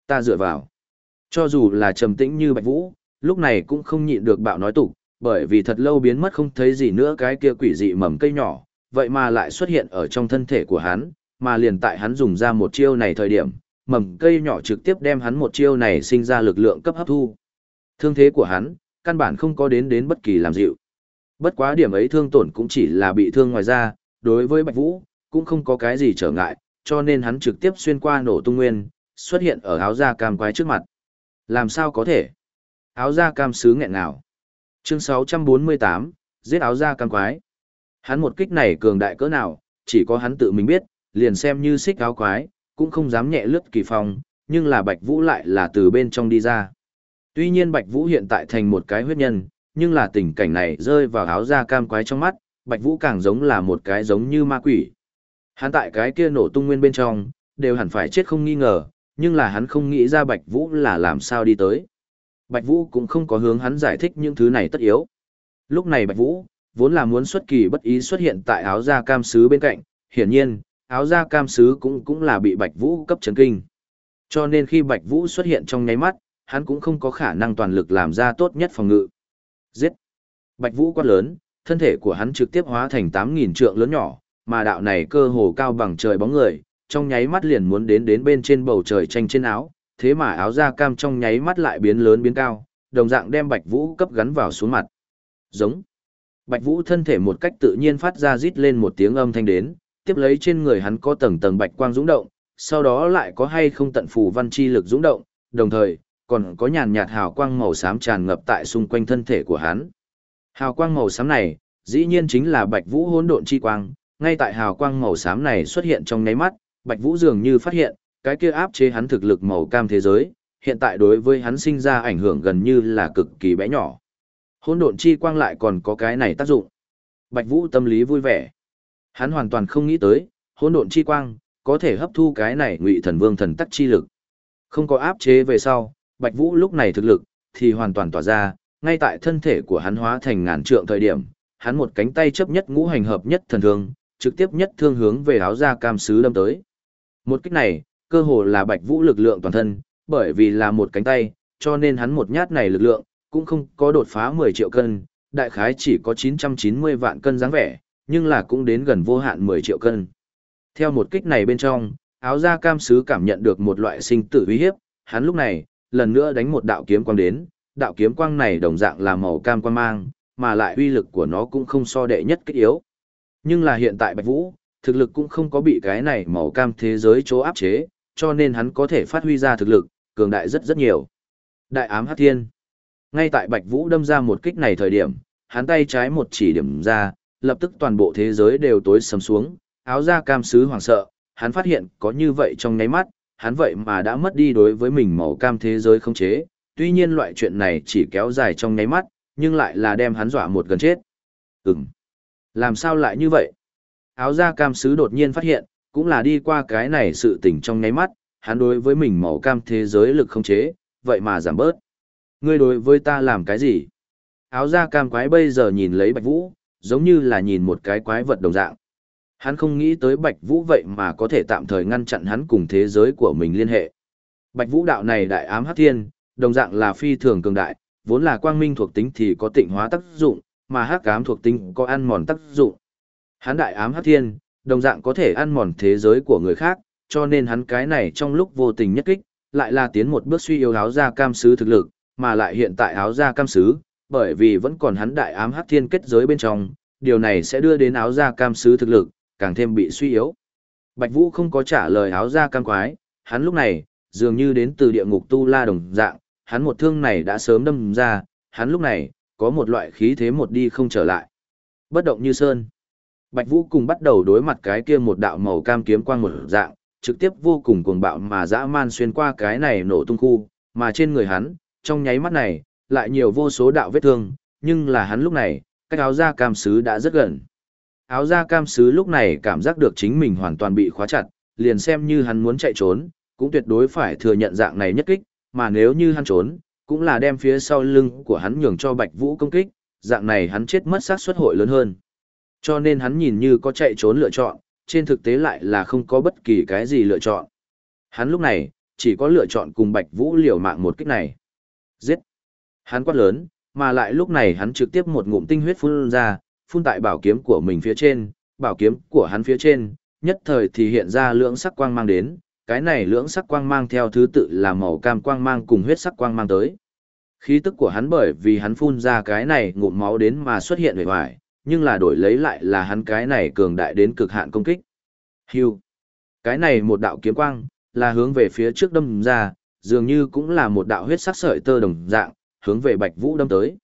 ta dựa vào. Cho dù là trầm tĩnh như Bạch Vũ, lúc này cũng không nhịn được bạo nói tục, bởi vì thật lâu biến mất không thấy gì nữa cái kia quỷ dị mầm cây nhỏ, vậy mà lại xuất hiện ở trong thân thể của hắn, mà liền tại hắn dùng ra một chiêu này thời điểm, mầm cây nhỏ trực tiếp đem hắn một chiêu này sinh ra lực lượng cấp hấp thu. Thương thế của hắn, căn bản không có đến đến bất kỳ làm dịu. Bất quá điểm ấy thương tổn cũng chỉ là bị thương ngoài ra, đối với Bạch Vũ, cũng không có cái gì trở ngại, cho nên hắn trực tiếp xuyên qua nổ tung nguyên, xuất hiện ở áo da cam quái trước mặt. Làm sao có thể? Áo da cam sứ nghẹn nào? Chương 648, giết áo da cam quái. Hắn một kích này cường đại cỡ nào, chỉ có hắn tự mình biết, liền xem như xích áo quái, cũng không dám nhẹ lướt kỳ phong, nhưng là Bạch Vũ lại là từ bên trong đi ra. Tuy nhiên Bạch Vũ hiện tại thành một cái huyết nhân, nhưng là tình cảnh này rơi vào áo da cam quái trong mắt, Bạch Vũ càng giống là một cái giống như ma quỷ. Hắn tại cái kia nổ tung nguyên bên trong, đều hẳn phải chết không nghi ngờ, nhưng là hắn không nghĩ ra Bạch Vũ là làm sao đi tới. Bạch Vũ cũng không có hướng hắn giải thích những thứ này tất yếu. Lúc này Bạch Vũ, vốn là muốn xuất kỳ bất ý xuất hiện tại áo da cam sứ bên cạnh, hiển nhiên, áo da cam sứ cũng cũng là bị Bạch Vũ cấp chấn kinh. Cho nên khi Bạch Vũ xuất hiện trong nháy mắt, hắn cũng không có khả năng toàn lực làm ra tốt nhất phòng ngự. Giết! Bạch Vũ quát lớn, thân thể của hắn trực tiếp hóa thành 8.000 trượng lớn nhỏ, mà đạo này cơ hồ cao bằng trời bóng người, trong nháy mắt liền muốn đến đến bên trên bầu trời tranh trên áo, thế mà áo da cam trong nháy mắt lại biến lớn biến cao, đồng dạng đem Bạch Vũ cấp gắn vào xuống mặt. Giống. Bạch Vũ thân thể một cách tự nhiên phát ra rít lên một tiếng âm thanh đến, tiếp lấy trên người hắn có tầng tầng bạch quang dũng động, sau đó lại có hay không tận phù văn chi lực dũng động, đồng thời, còn có nhàn nhạt hào quang màu xám tràn ngập tại xung quanh thân thể của hắn. Hào quang màu xám này, dĩ nhiên chính là Bạch Vũ hỗn độn chi quang, ngay tại hào quang màu xám này xuất hiện trong nháy mắt, Bạch Vũ dường như phát hiện, cái kia áp chế hắn thực lực màu cam thế giới, hiện tại đối với hắn sinh ra ảnh hưởng gần như là cực kỳ bé nhỏ. Hỗn độn chi quang lại còn có cái này tác dụng. Bạch Vũ tâm lý vui vẻ. Hắn hoàn toàn không nghĩ tới, hỗn độn chi quang có thể hấp thu cái này Ngụy Thần Vương thần tắc chi lực. Không có áp chế về sau, Bạch Vũ lúc này thực lực thì hoàn toàn tỏa ra, ngay tại thân thể của hắn hóa thành ngàn trượng thời điểm, hắn một cánh tay chấp nhất ngũ hành hợp nhất thần thương, trực tiếp nhất thương hướng về áo da cam sứ đâm tới. Một kích này, cơ hồ là Bạch Vũ lực lượng toàn thân, bởi vì là một cánh tay, cho nên hắn một nhát này lực lượng cũng không có đột phá 10 triệu cân, đại khái chỉ có 990 vạn cân dáng vẻ, nhưng là cũng đến gần vô hạn 10 triệu cân. Theo một kích này bên trong, áo da cam sứ cảm nhận được một loại sinh tử uy hiếp, hắn lúc này, lần nữa đánh một đạo kiếm quang đến, đạo kiếm quang này đồng dạng là màu cam quang mang, mà lại uy lực của nó cũng không so đệ nhất kích yếu. Nhưng là hiện tại Bạch Vũ, thực lực cũng không có bị cái này màu cam thế giới chỗ áp chế, cho nên hắn có thể phát huy ra thực lực, cường đại rất rất nhiều. Đại ám hắc thiên. Ngay tại Bạch Vũ đâm ra một kích này thời điểm, hắn tay trái một chỉ điểm ra, lập tức toàn bộ thế giới đều tối sầm xuống, áo da cam sứ hoảng sợ, hắn phát hiện có như vậy trong nháy mắt, hắn vậy mà đã mất đi đối với mình màu cam thế giới không chế, tuy nhiên loại chuyện này chỉ kéo dài trong nháy mắt, nhưng lại là đem hắn dọa một gần chết. Ừm, làm sao lại như vậy? Áo da cam sứ đột nhiên phát hiện, cũng là đi qua cái này sự tình trong nháy mắt, hắn đối với mình màu cam thế giới lực không chế, vậy mà giảm bớt. Ngươi đối với ta làm cái gì? Áo da cam quái bây giờ nhìn lấy Bạch Vũ, giống như là nhìn một cái quái vật đồng dạng. Hắn không nghĩ tới Bạch Vũ vậy mà có thể tạm thời ngăn chặn hắn cùng thế giới của mình liên hệ. Bạch Vũ đạo này đại ám hắc thiên, đồng dạng là phi thường cường đại, vốn là quang minh thuộc tính thì có tịnh hóa tác dụng, mà hắc ám thuộc tính có ăn mòn tác dụng. Hắn đại ám hắc thiên, đồng dạng có thể ăn mòn thế giới của người khác, cho nên hắn cái này trong lúc vô tình nhất kích, lại là tiến một bước suy yếu áo da cam sứ thực lực, mà lại hiện tại áo da cam sứ, bởi vì vẫn còn hắn đại ám hắc thiên kết giới bên trong, điều này sẽ đưa đến áo da cam sứ thực lực, càng thêm bị suy yếu. Bạch Vũ không có trả lời áo da cam quái, hắn lúc này, dường như đến từ địa ngục tu la đồng dạng, hắn một thương này đã sớm đâm ra, hắn lúc này, có một loại khí thế một đi không trở lại. Bất động như sơn. Bạch Vũ cùng bắt đầu đối mặt cái kia một đạo màu cam kiếm quang một dạng, trực tiếp vô cùng cuồng bạo mà dã man xuyên qua cái này nổ tung khu, mà trên người hắn, trong nháy mắt này, lại nhiều vô số đạo vết thương, nhưng là hắn lúc này, cách áo da cam sứ đã rất gần. Áo da cam sứ lúc này cảm giác được chính mình hoàn toàn bị khóa chặt, liền xem như hắn muốn chạy trốn, cũng tuyệt đối phải thừa nhận dạng này nhất kích, mà nếu như hắn trốn, cũng là đem phía sau lưng của hắn nhường cho Bạch Vũ công kích, dạng này hắn chết mất xác suất hội lớn hơn. Cho nên hắn nhìn như có chạy trốn lựa chọn, trên thực tế lại là không có bất kỳ cái gì lựa chọn. Hắn lúc này, chỉ có lựa chọn cùng Bạch Vũ liều mạng một kích này. Giết! Hắn quát lớn, mà lại lúc này hắn trực tiếp một ngụm tinh huyết phun ra, phun tại bảo kiếm của mình phía trên, bảo kiếm của hắn phía trên, nhất thời thì hiện ra lưỡng sắc quang mang đến, cái này lưỡng sắc quang mang theo thứ tự là màu cam quang mang cùng huyết sắc quang mang tới. Khí tức của hắn bởi vì hắn phun ra cái này ngụm máu đến mà xuất hiện vẻ vải, nhưng là đổi lấy lại là hắn cái này cường đại đến cực hạn công kích. Hưu. Cái này một đạo kiếm quang, là hướng về phía trước đâm ra, dường như cũng là một đạo huyết sắc sợi tơ đồng dạng, hướng về Bạch Vũ đâm tới.